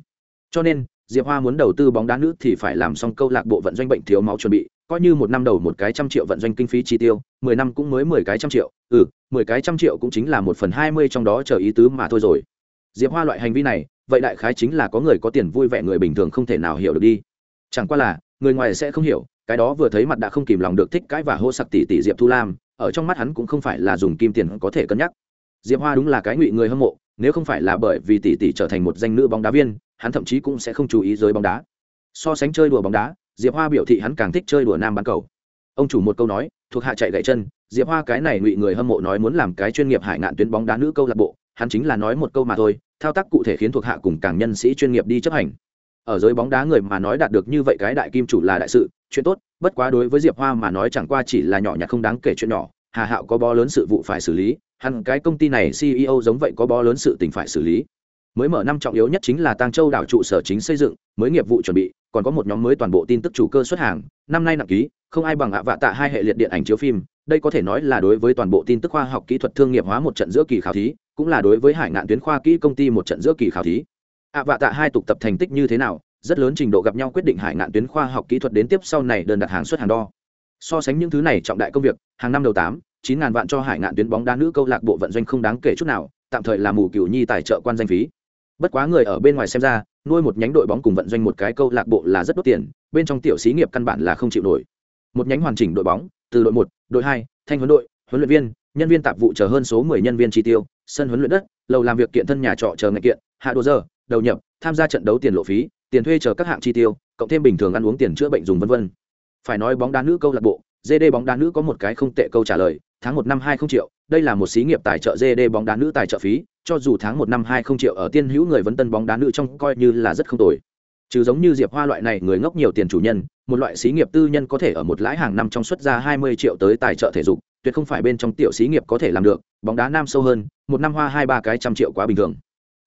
Cho nên, diệp hoa muốn đầu tư bóng đá nữ thì phải làm xong câu lạc bộ vận doanh bệnh thiếu máu chuẩn bị, coi như một năm đầu một cái trăm triệu vận doanh kinh phí chi tiêu, mười năm cũng mới mười cái trăm triệu ừ mười cái trăm triệu cũng chính là một phần hai mươi trong đó chờ ý tứ mà thôi rồi. Diệp hoa loại hành vi này, vậy đại khái chính là có người có tiền vui vẻ người bình thường không thể nào hiểu được đi. Chẳng qua là, người ngoài sẽ không hiểu, cái đó vừa thấy mặt đã không kìm lòng được thích cãi và hô sặc tỷ tỷ diệp thu lam, ở trong mắt hắn cũng không phải là dùng kim tiền có thể cân nhắc. Diệp hoa đúng là cái ngụy người hâm mộ nếu không phải là bởi vì tỷ tỷ trở thành một danh nữ bóng đá viên, hắn thậm chí cũng sẽ không chú ý giới bóng đá. So sánh chơi đùa bóng đá, diệp hoa biểu thị hắn càng thích chơi đùa nam bán cầu. Ông chủ một câu nói, thuộc hạ chạy gãy chân, diệp hoa cái này ngụy người hâm mộ nói muốn làm cái chuyên nghiệp hải ngạn tuyến bóng đá nữ câu lạc bộ, hắn chính là nói một câu mà thôi, thao tác cụ thể khiến thuộc hạ cùng càng nhân sĩ chuyên nghiệp đi chấp hành. Ở giới bóng đá người mà nói đạt được như vậy cái đại kim chủ là đại sự, chuyện tốt, bất quá đối với diệp hoa mà nói chẳng qua chỉ là nhỏ nhặt không đáng kể chuyện nhỏ hà hạo có bó lớn sự vụ phải xử lý, hẳn cái công ty này ceo giống vậy có bó lớn sự tình phải xử lý. Mới mở năm trọng yếu nhất chính là Tang châu đảo trụ sở chính xây dựng, mới nghiệp vụ chuẩn bị, còn có một nhóm mới toàn bộ tin tức chủ cơ xuất hàng, năm nay nặng ký, không ai bằng ạ vạ tạ hai hệ liệt điện ảnh chiếu phim, đây có thể nói là đối với toàn bộ tin tức khoa học kỹ thuật thương nghiệp hóa một trận giữa kỳ khảo thí, cũng là đối với hải ngạn tuyến khoa kỹ công ty một trận giữa kỳ khảo thí. Ạ vạ tạ hai tục tập thành tích như thế nào, rất lớn trình độ gặp nhau quyết định hải ngạn tuyến khoa học kỹ thuật đến tiếp sau này đơn đặt hàng xuất hàng đo so sánh những thứ này trọng đại công việc, hàng năm đầu tám, chín ngàn vạn cho hải ngạn tuyến bóng đá nữ câu lạc bộ vận doanh không đáng kể chút nào, tạm thời là mù cửu nhi tài trợ quan danh phí. Bất quá người ở bên ngoài xem ra, nuôi một nhánh đội bóng cùng vận doanh một cái câu lạc bộ là rất đốt tiền, bên trong tiểu xí nghiệp căn bản là không chịu nổi. Một nhánh hoàn chỉnh đội bóng, từ đội một, đội hai, thanh huấn đội, huấn luyện viên, nhân viên tạp vụ chờ hơn số mười nhân viên chi tiêu, sân huấn luyện đất, lầu làm việc kiện thân nhà trọ chờ ngày kiện, hạ đồ giờ, đầu nhập, tham gia trận đấu tiền lộ phí, tiền thuê chờ các hạng chi tiêu, cộng thêm bình thường ăn uống tiền chữa bệnh dùng vân vân phải nói bóng đá nữ câu lạc bộ GD bóng đá nữ có một cái không tệ câu trả lời, tháng một năm hai không triệu, đây là một xí nghiệp tài trợ GD bóng đá nữ tài trợ phí, cho dù tháng một năm hai không triệu ở tiên hữu người vấn tân bóng đá nữ trong coi như là rất không tồi. trừ giống như diệp hoa loại này người ngốc nhiều tiền chủ nhân một loại xí nghiệp tư nhân có thể ở một lãi hàng năm trong xuất ra hai mươi triệu tới tài trợ thể dục tuyệt không phải bên trong tiểu xí nghiệp có thể làm được bóng đá nam sâu hơn một năm hoa hai ba cái trăm triệu quá bình thường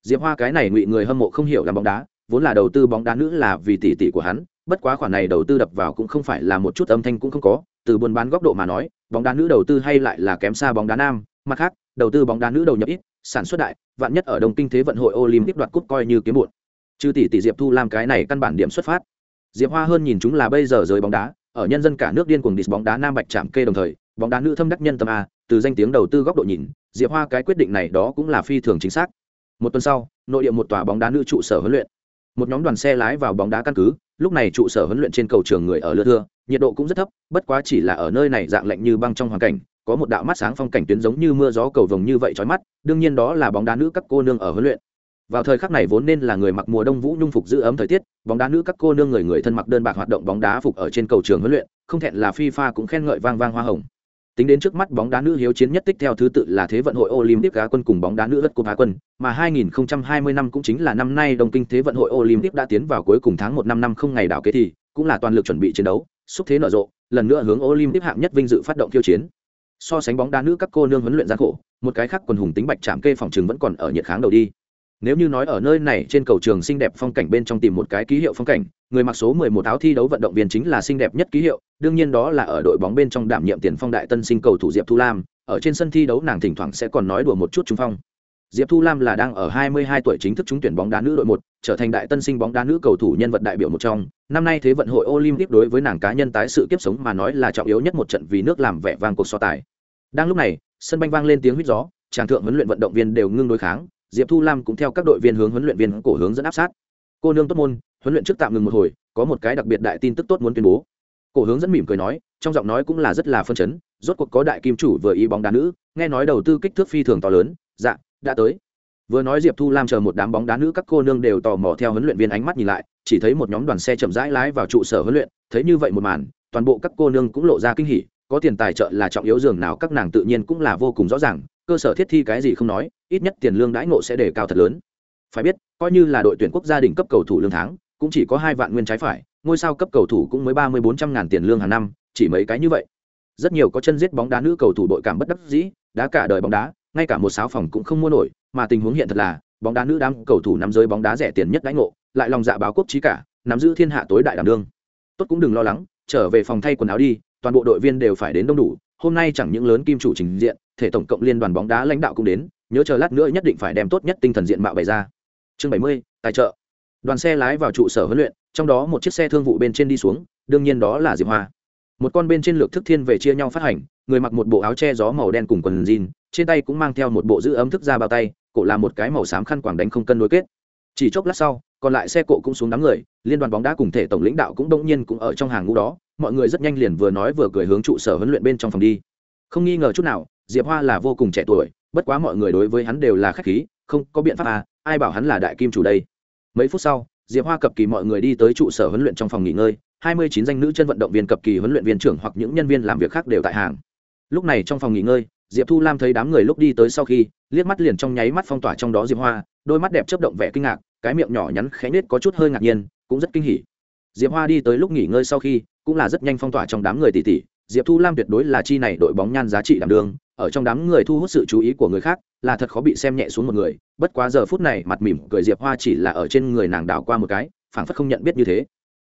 diệp hoa cái này ngụy người hâm mộ không hiểu làm bóng đá vốn là đầu tư bóng đá nữ là vì tỷ tỷ của hắn bất quá khoản này đầu tư đập vào cũng không phải là một chút âm thanh cũng không có, từ buôn bán góc độ mà nói, bóng đá nữ đầu tư hay lại là kém xa bóng đá nam. Mặt khác, đầu tư bóng đá nữ đầu nhập ít, sản xuất đại, vạn nhất ở đông kinh thế vận hội olympic đoạt cúp coi như kiếm muộn. chứ tỷ tỷ diệp thu làm cái này căn bản điểm xuất phát. Diệp hoa hơn nhìn chúng là bây giờ giới bóng đá, ở nhân dân cả nước điên cuồng đi bóng đá nam bạch chạm kê đồng thời, bóng đá nữ thâm đắc nhân tâm a, từ danh tiếng đầu tư góc độ nhìn, diệp hoa cái quyết định này đó cũng là phi thường chính xác. Một tuần sau, nội địa một tòa bóng đá nữ trụ sở huấn luyện một nhóm đoàn xe lái vào bóng đá căn cứ, lúc này trụ sở huấn luyện trên cầu trường người ở lưa thưa, nhiệt độ cũng rất thấp, bất quá chỉ là ở nơi này dạng lạnh như băng trong hoàn cảnh, có một đạo mắt sáng phong cảnh tuyến giống như mưa gió cầu vồng như vậy trói mắt, đương nhiên đó là bóng đá nữ các cô nương ở huấn luyện. Vào thời khắc này vốn nên là người mặc mùa đông vũ nhung phục giữ ấm thời tiết, bóng đá nữ các cô nương người người thân mặc đơn bạc hoạt động bóng đá phục ở trên cầu trường huấn luyện, không thẹn là fifa cũng khen ngợi vang vang hoa hồng tính đến trước mắt bóng đá nữ hiếu chiến nhất tích theo thứ tự là thế vận hội olympic Á quân cùng bóng đá nữ đất cúp á quân, mà 2020 năm cũng chính là năm nay đồng kinh thế vận hội olympic đã tiến vào cuối cùng tháng một năm năm không ngày đảo kế thì, cũng là toàn lực chuẩn bị chiến đấu, xúc thế nở rộ, lần nữa hướng olympic hạng nhất vinh dự phát động khiêu chiến. So sánh bóng đá nữ các cô nương huấn luyện gian khổ, một cái khác quần hùng tính bạch chạm kê phòng trường vẫn còn ở nhiệt kháng đầu đi nếu như nói ở nơi này, trên cầu trường xinh đẹp phong cảnh bên trong tìm một cái ký hiệu phong cảnh, người mặc số 11 áo thi đấu vận động viên chính là xinh đẹp nhất ký hiệu, đương nhiên đó là ở đội bóng bên trong đảm nhiệm tiền phong đại tân sinh cầu thủ diệp thu lam, ở trên sân thi đấu nàng thỉnh thoảng sẽ còn nói đùa một chút trung phong. Diệp thu lam là đang ở 22 tuổi chính thức trúng tuyển bóng đá nữ đội một, trở thành đại tân sinh bóng đá nữ cầu thủ nhân vật đại biểu một trong. Năm nay thế vận hội olympic đối với nàng cá nhân tái sự kiếp sống mà nói là trọng yếu nhất một trận vì nước làm vẻ vang cuộc so tài. Đang lúc này, sân banh vang lên tiếng huýt gió tràng thượng huấn luyện vận động viên đều ngưng đối kháng diệp thu lam cũng theo các đội viên hướng huấn luyện viên cổ hướng dẫn áp sát. Cô nương tốt môn, huấn luyện trước tạm ngừng một hồi, có một cái đặc biệt đại tin tức tốt muốn tuyên bố. Cổ hướng dẫn mỉm cười nói, trong giọng nói cũng là rất là phân chấn, rốt cuộc có đại kim chủ vừa ý bóng đá nữ, nghe nói đầu tư kích thước phi thường to lớn dạ đã tới. Vừa nói diệp thu lam chờ một đám bóng đá nữ các cô nương đều tò mò theo huấn luyện viên ánh mắt nhìn lại, chỉ thấy một nhóm đoàn xe chậm rãi lái vào trụ sở huấn luyện, thấy như vậy một màn, toàn bộ các cô nương cũng lộ ra kinh hỉ, có tiền tài trợ là trọng yếu dường nào các nàng tự nhiên cũng là vô cùng rõ ràng cơ sở thiết thi cái gì không nói, ít nhất tiền lương đãi ngộ sẽ đề cao thật lớn. Phải biết, coi như là đội tuyển quốc gia đỉnh cấp cầu thủ lương tháng, cũng chỉ có hai vạn nguyên trái phải, ngôi sao cấp cầu thủ cũng mới ba mươi bốn trăm ngàn tiền lương hàng năm, chỉ mấy cái như vậy. Rất nhiều có chân giết bóng đá nữ cầu thủ đội cảm bất đắc dĩ, đá cả đời bóng đá, ngay cả một sáu phòng cũng không mua nổi, mà tình huống hiện thật là, bóng đá nữ đám cầu thủ nắm giới bóng đá rẻ tiền nhất đãi ngộ, lại lòng dạ báo quốc trí cả, nắm giữ thiên hạ tối đại đảm đương. Tốt cũng đừng lo lắng, trở về phòng thay quần áo đi, toàn bộ đội viên đều phải đến đông đủ, hôm nay chẳng những lớn kim chủ trình diện thể tổng cộng liên đoàn bóng đá lãnh đạo cũng đến, nhớ chờ lát nữa nhất định phải đem tốt nhất tinh thần diện mạo bày ra. Chương bảy mươi, tài trợ. Đoàn xe lái vào trụ sở huấn luyện, trong đó một chiếc xe thương vụ bên trên đi xuống, đương nhiên đó là diệp hoa. Một con bên trên lược thức thiên về chia nhau phát hành, người mặc một bộ áo che gió màu đen cùng quần jean, trên tay cũng mang theo một bộ giữ ấm thức ra bao tay, cổ là một cái màu xám khăn quàng đánh không cân nối kết. Chỉ chốc lát sau, còn lại xe cộ cũng xuống đám người, liên đoàn bóng đá cùng thể tổng lãnh đạo cũng đông nhiên cũng ở trong hàng ngũ đó, mọi người rất nhanh liền vừa nói vừa cười hướng trụ sở huấn luyện bên trong phòng đi. Không nghi ngờ chút nào diệp hoa là vô cùng trẻ tuổi, bất quá mọi người đối với hắn đều là khách khí, không có biện pháp à ai bảo hắn là đại kim chủ đây mấy phút sau, diệp hoa cập kỳ mọi người đi tới trụ sở huấn luyện trong phòng nghỉ ngơi, hai mươi chín danh nữ chân vận động viên cập kỳ huấn luyện viên trưởng hoặc những nhân viên làm việc khác đều tại hàng lúc này trong phòng nghỉ ngơi, diệp thu lam thấy đám người lúc đi tới sau khi, liếc mắt liền trong nháy mắt phong tỏa trong đó diệp hoa, đôi mắt đẹp chấp động vẻ kinh ngạc, cái miệng nhỏ nhắn khẽ nết có chút hơi ngạc nhiên, cũng rất kinh hỉ diệp hoa đi tới lúc nghỉ ngơi sau khi, cũng là rất nhanh phong tỏa trong đám người tỷ tỷ diệp thu lam tuyệt đối là chi này đội bóng nhan giá trị đảm đường ở trong đám người thu hút sự chú ý của người khác, là thật khó bị xem nhẹ xuống một người. Bất quá giờ phút này, mặt mỉm cười diệp hoa chỉ là ở trên người nàng đảo qua một cái, phảng phất không nhận biết như thế.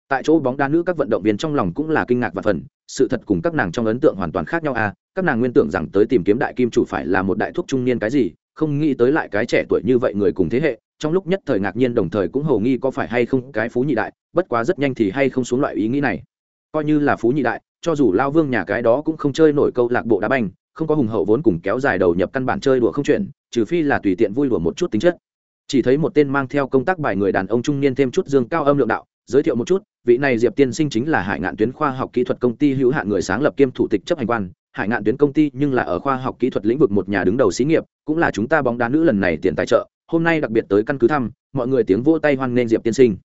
Tại chỗ bóng đá nữ các vận động viên trong lòng cũng là kinh ngạc và phần sự thật cùng các nàng trong ấn tượng hoàn toàn khác nhau à? Các nàng nguyên tưởng rằng tới tìm kiếm đại kim chủ phải là một đại thúc trung niên cái gì, không nghĩ tới lại cái trẻ tuổi như vậy người cùng thế hệ. Trong lúc nhất thời ngạc nhiên đồng thời cũng hầu nghi có phải hay không cái phú nhị đại, bất quá rất nhanh thì hay không xuống loại ý nghĩ này. Coi như là phú nhị đại, cho dù lao vương nhà cái đó cũng không chơi nổi câu lạc bộ đá banh không có hùng hậu vốn cùng kéo dài đầu nhập căn bản chơi đùa không chuyển trừ phi là tùy tiện vui đùa một chút tính chất. Chỉ thấy một tên mang theo công tác bài người đàn ông trung niên thêm chút dương cao âm lượng đạo, giới thiệu một chút, vị này diệp tiên sinh chính là hải ngạn tuyến khoa học kỹ thuật công ty hữu hạn người sáng lập kiêm thủ tịch chấp hành quan. Hải ngạn tuyến công ty nhưng là ở khoa học kỹ thuật lĩnh vực một nhà đứng đầu xí nghiệp, cũng là chúng ta bóng đá nữ lần này tiền tài trợ. Hôm nay đặc biệt tới căn cứ thăm, mọi người tiếng vỗ tay hoan nghênh diệp tiên sinh.